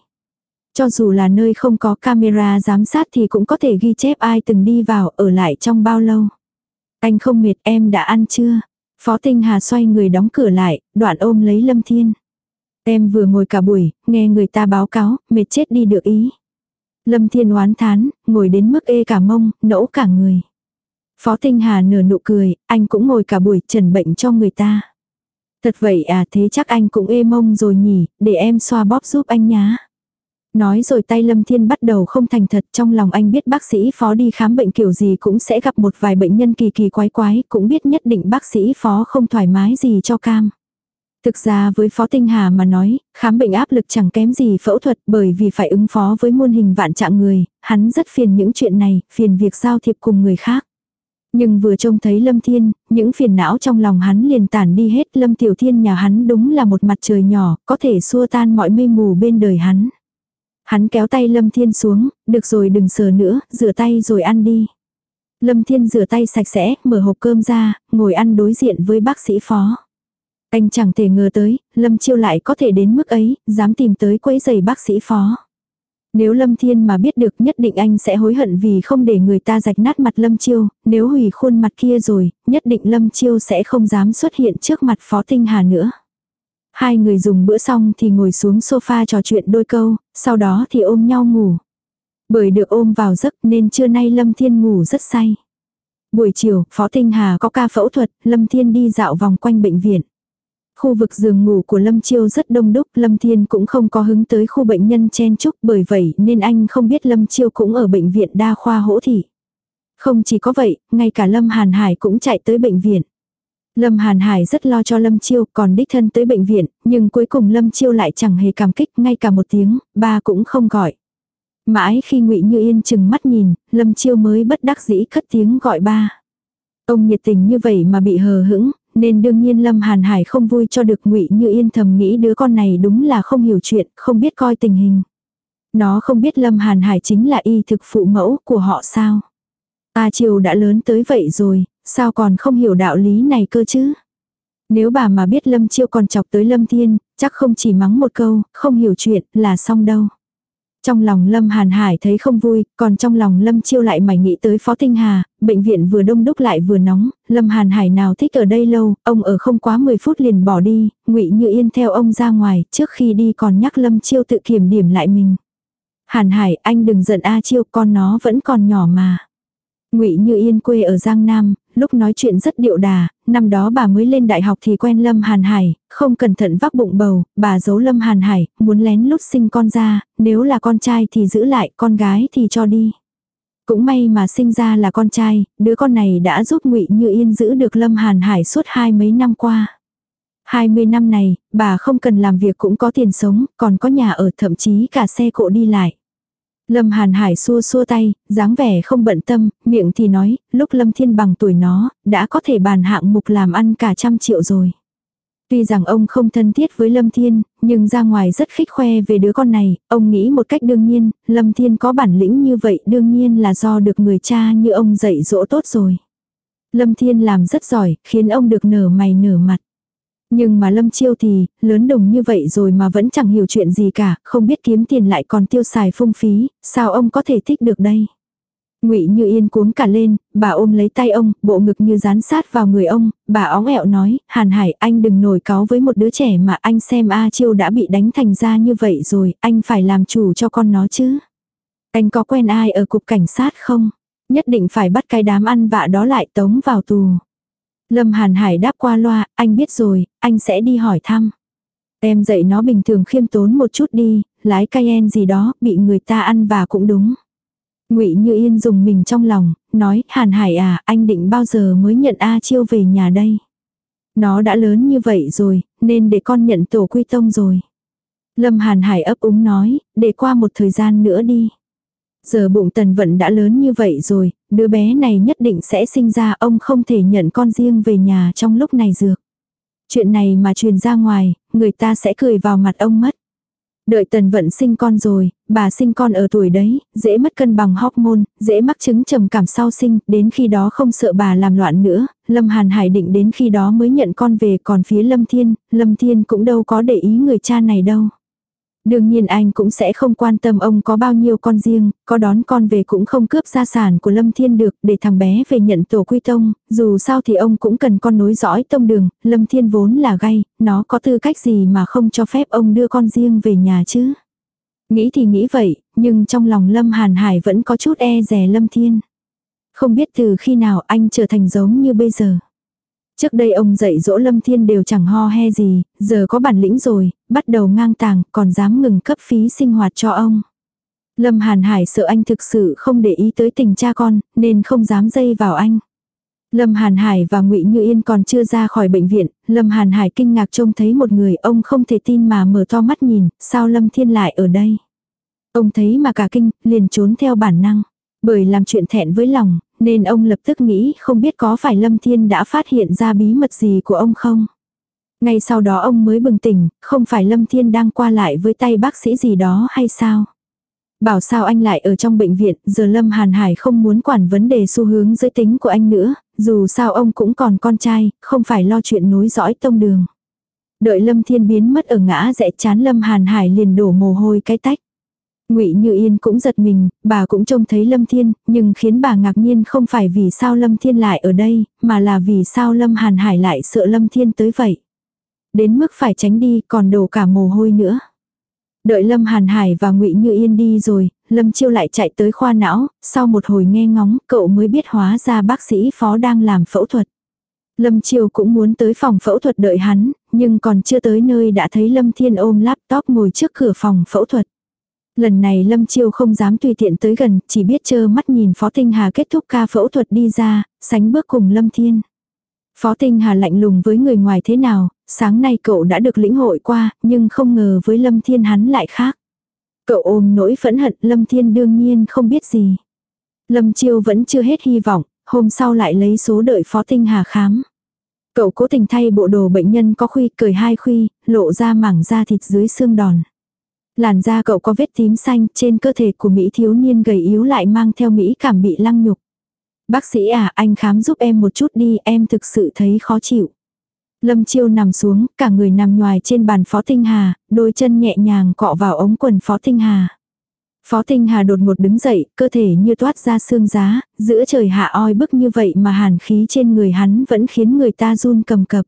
Cho dù là nơi không có camera giám sát thì cũng có thể ghi chép ai từng đi vào ở lại trong bao lâu. Anh không mệt em đã ăn chưa? Phó Tinh Hà xoay người đóng cửa lại, đoạn ôm lấy Lâm Thiên. Em vừa ngồi cả buổi, nghe người ta báo cáo, mệt chết đi được ý. Lâm Thiên oán thán, ngồi đến mức ê cả mông, nẫu cả người. Phó Tinh Hà nửa nụ cười, anh cũng ngồi cả buổi trần bệnh cho người ta. Thật vậy à thế chắc anh cũng ê mông rồi nhỉ, để em xoa bóp giúp anh nhá. Nói rồi tay Lâm Thiên bắt đầu không thành thật trong lòng anh biết bác sĩ phó đi khám bệnh kiểu gì cũng sẽ gặp một vài bệnh nhân kỳ kỳ quái quái, cũng biết nhất định bác sĩ phó không thoải mái gì cho cam. Thực ra với Phó Tinh Hà mà nói, khám bệnh áp lực chẳng kém gì phẫu thuật bởi vì phải ứng phó với muôn hình vạn trạng người, hắn rất phiền những chuyện này, phiền việc giao thiệp cùng người khác. Nhưng vừa trông thấy Lâm Thiên, những phiền não trong lòng hắn liền tản đi hết. Lâm Tiểu Thiên nhà hắn đúng là một mặt trời nhỏ, có thể xua tan mọi mây mù bên đời hắn. Hắn kéo tay Lâm Thiên xuống, được rồi đừng sờ nữa, rửa tay rồi ăn đi. Lâm Thiên rửa tay sạch sẽ, mở hộp cơm ra, ngồi ăn đối diện với bác sĩ phó. Anh chẳng thể ngờ tới, Lâm Chiêu lại có thể đến mức ấy, dám tìm tới quấy giày bác sĩ phó. Nếu Lâm Thiên mà biết được nhất định anh sẽ hối hận vì không để người ta rạch nát mặt Lâm Chiêu, nếu hủy khuôn mặt kia rồi, nhất định Lâm Chiêu sẽ không dám xuất hiện trước mặt Phó Tinh Hà nữa. Hai người dùng bữa xong thì ngồi xuống sofa trò chuyện đôi câu, sau đó thì ôm nhau ngủ. Bởi được ôm vào giấc nên trưa nay Lâm Thiên ngủ rất say. Buổi chiều, Phó Tinh Hà có ca phẫu thuật, Lâm Thiên đi dạo vòng quanh bệnh viện. Khu vực giường ngủ của Lâm Chiêu rất đông đúc, Lâm Thiên cũng không có hứng tới khu bệnh nhân chen chúc bởi vậy nên anh không biết Lâm Chiêu cũng ở bệnh viện đa khoa hỗ thị. Không chỉ có vậy, ngay cả Lâm Hàn Hải cũng chạy tới bệnh viện. Lâm Hàn Hải rất lo cho Lâm Chiêu còn đích thân tới bệnh viện, nhưng cuối cùng Lâm Chiêu lại chẳng hề cảm kích ngay cả một tiếng, ba cũng không gọi. Mãi khi ngụy Như Yên chừng mắt nhìn, Lâm Chiêu mới bất đắc dĩ cất tiếng gọi ba. Ông nhiệt tình như vậy mà bị hờ hững, nên đương nhiên Lâm Hàn Hải không vui cho được ngụy Như Yên thầm nghĩ đứa con này đúng là không hiểu chuyện, không biết coi tình hình. Nó không biết Lâm Hàn Hải chính là y thực phụ mẫu của họ sao. A Triều đã lớn tới vậy rồi, sao còn không hiểu đạo lý này cơ chứ? Nếu bà mà biết Lâm Chiêu còn chọc tới Lâm Thiên, chắc không chỉ mắng một câu, không hiểu chuyện, là xong đâu. Trong lòng Lâm Hàn Hải thấy không vui, còn trong lòng Lâm Chiêu lại mảnh nghĩ tới Phó Tinh Hà, bệnh viện vừa đông đúc lại vừa nóng, Lâm Hàn Hải nào thích ở đây lâu, ông ở không quá 10 phút liền bỏ đi, ngụy Như Yên theo ông ra ngoài, trước khi đi còn nhắc Lâm Chiêu tự kiểm điểm lại mình. Hàn Hải, anh đừng giận A Chiêu, con nó vẫn còn nhỏ mà. Ngụy Như Yên quê ở Giang Nam, lúc nói chuyện rất điệu đà, năm đó bà mới lên đại học thì quen Lâm Hàn Hải, không cẩn thận vác bụng bầu, bà giấu Lâm Hàn Hải, muốn lén lút sinh con ra, nếu là con trai thì giữ lại, con gái thì cho đi. Cũng may mà sinh ra là con trai, đứa con này đã giúp Ngụy Như Yên giữ được Lâm Hàn Hải suốt hai mấy năm qua. 20 năm này, bà không cần làm việc cũng có tiền sống, còn có nhà ở thậm chí cả xe cộ đi lại. Lâm Hàn Hải xua xua tay, dáng vẻ không bận tâm, miệng thì nói, lúc Lâm Thiên bằng tuổi nó, đã có thể bàn hạng mục làm ăn cả trăm triệu rồi. Tuy rằng ông không thân thiết với Lâm Thiên, nhưng ra ngoài rất khích khoe về đứa con này, ông nghĩ một cách đương nhiên, Lâm Thiên có bản lĩnh như vậy đương nhiên là do được người cha như ông dạy dỗ tốt rồi. Lâm Thiên làm rất giỏi, khiến ông được nở mày nở mặt. Nhưng mà Lâm Chiêu thì, lớn đồng như vậy rồi mà vẫn chẳng hiểu chuyện gì cả, không biết kiếm tiền lại còn tiêu xài phung phí, sao ông có thể thích được đây? Ngụy Như Yên cuống cả lên, bà ôm lấy tay ông, bộ ngực như dán sát vào người ông, bà óng ẹo nói, Hàn Hải anh đừng nổi cáo với một đứa trẻ mà anh xem A Chiêu đã bị đánh thành ra như vậy rồi, anh phải làm chủ cho con nó chứ. Anh có quen ai ở cục cảnh sát không? Nhất định phải bắt cái đám ăn vạ đó lại tống vào tù. Lâm Hàn Hải đáp qua loa, anh biết rồi, anh sẽ đi hỏi thăm. Em dạy nó bình thường khiêm tốn một chút đi, lái Cayenne gì đó, bị người ta ăn và cũng đúng. Ngụy Như Yên dùng mình trong lòng, nói, Hàn Hải à, anh định bao giờ mới nhận A Chiêu về nhà đây? Nó đã lớn như vậy rồi, nên để con nhận tổ quy tông rồi. Lâm Hàn Hải ấp úng nói, để qua một thời gian nữa đi. Giờ bụng tần vận đã lớn như vậy rồi, đứa bé này nhất định sẽ sinh ra ông không thể nhận con riêng về nhà trong lúc này dược. Chuyện này mà truyền ra ngoài, người ta sẽ cười vào mặt ông mất. Đợi tần vận sinh con rồi, bà sinh con ở tuổi đấy, dễ mất cân bằng hormone, dễ mắc chứng trầm cảm sau sinh, đến khi đó không sợ bà làm loạn nữa, Lâm Hàn Hải định đến khi đó mới nhận con về còn phía Lâm Thiên, Lâm Thiên cũng đâu có để ý người cha này đâu. Đương nhiên anh cũng sẽ không quan tâm ông có bao nhiêu con riêng, có đón con về cũng không cướp gia sản của Lâm Thiên được để thằng bé về nhận tổ quy tông, dù sao thì ông cũng cần con nối dõi tông đường, Lâm Thiên vốn là gay, nó có tư cách gì mà không cho phép ông đưa con riêng về nhà chứ. Nghĩ thì nghĩ vậy, nhưng trong lòng Lâm Hàn Hải vẫn có chút e rè Lâm Thiên. Không biết từ khi nào anh trở thành giống như bây giờ. Trước đây ông dạy dỗ Lâm Thiên đều chẳng ho he gì, giờ có bản lĩnh rồi, bắt đầu ngang tàng, còn dám ngừng cấp phí sinh hoạt cho ông. Lâm Hàn Hải sợ anh thực sự không để ý tới tình cha con, nên không dám dây vào anh. Lâm Hàn Hải và Ngụy Như Yên còn chưa ra khỏi bệnh viện, Lâm Hàn Hải kinh ngạc trông thấy một người ông không thể tin mà mở to mắt nhìn, sao Lâm Thiên lại ở đây. Ông thấy mà cả kinh, liền trốn theo bản năng. Bởi làm chuyện thẹn với lòng, nên ông lập tức nghĩ không biết có phải Lâm Thiên đã phát hiện ra bí mật gì của ông không. Ngay sau đó ông mới bừng tỉnh, không phải Lâm Thiên đang qua lại với tay bác sĩ gì đó hay sao. Bảo sao anh lại ở trong bệnh viện, giờ Lâm Hàn Hải không muốn quản vấn đề xu hướng giới tính của anh nữa, dù sao ông cũng còn con trai, không phải lo chuyện nối dõi tông đường. Đợi Lâm Thiên biến mất ở ngã rẽ chán Lâm Hàn Hải liền đổ mồ hôi cái tách. Ngụy Như Yên cũng giật mình, bà cũng trông thấy Lâm Thiên, nhưng khiến bà ngạc nhiên không phải vì sao Lâm Thiên lại ở đây, mà là vì sao Lâm Hàn Hải lại sợ Lâm Thiên tới vậy. Đến mức phải tránh đi còn đổ cả mồ hôi nữa. Đợi Lâm Hàn Hải và Ngụy Như Yên đi rồi, Lâm Chiêu lại chạy tới khoa não, sau một hồi nghe ngóng, cậu mới biết hóa ra bác sĩ phó đang làm phẫu thuật. Lâm Chiêu cũng muốn tới phòng phẫu thuật đợi hắn, nhưng còn chưa tới nơi đã thấy Lâm Thiên ôm laptop ngồi trước cửa phòng phẫu thuật. Lần này Lâm Chiêu không dám tùy tiện tới gần, chỉ biết trơ mắt nhìn Phó Tinh Hà kết thúc ca phẫu thuật đi ra, sánh bước cùng Lâm Thiên. Phó Tinh Hà lạnh lùng với người ngoài thế nào, sáng nay cậu đã được lĩnh hội qua, nhưng không ngờ với Lâm Thiên hắn lại khác. Cậu ôm nỗi phẫn hận Lâm Thiên đương nhiên không biết gì. Lâm Chiêu vẫn chưa hết hy vọng, hôm sau lại lấy số đợi Phó Tinh Hà khám. Cậu cố tình thay bộ đồ bệnh nhân có khuy cười hai khuy, lộ ra mảng da thịt dưới xương đòn. Làn da cậu có vết tím xanh trên cơ thể của Mỹ thiếu niên gầy yếu lại mang theo Mỹ cảm bị lăng nhục. Bác sĩ à, anh khám giúp em một chút đi, em thực sự thấy khó chịu. Lâm Chiêu nằm xuống, cả người nằm ngoài trên bàn Phó Tinh Hà, đôi chân nhẹ nhàng cọ vào ống quần Phó Tinh Hà. Phó Tinh Hà đột ngột đứng dậy, cơ thể như toát ra xương giá, giữa trời hạ oi bức như vậy mà hàn khí trên người hắn vẫn khiến người ta run cầm cập.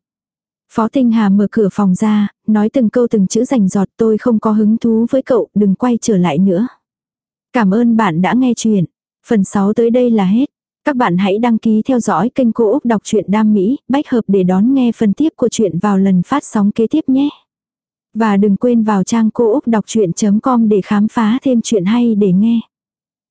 Phó Tinh Hà mở cửa phòng ra, nói từng câu từng chữ rành giọt tôi không có hứng thú với cậu, đừng quay trở lại nữa. Cảm ơn bạn đã nghe chuyện. Phần 6 tới đây là hết. Các bạn hãy đăng ký theo dõi kênh Cô Úc Đọc truyện Đam Mỹ, bách hợp để đón nghe phần tiếp của chuyện vào lần phát sóng kế tiếp nhé. Và đừng quên vào trang cô úc đọc chuyện.com để khám phá thêm chuyện hay để nghe.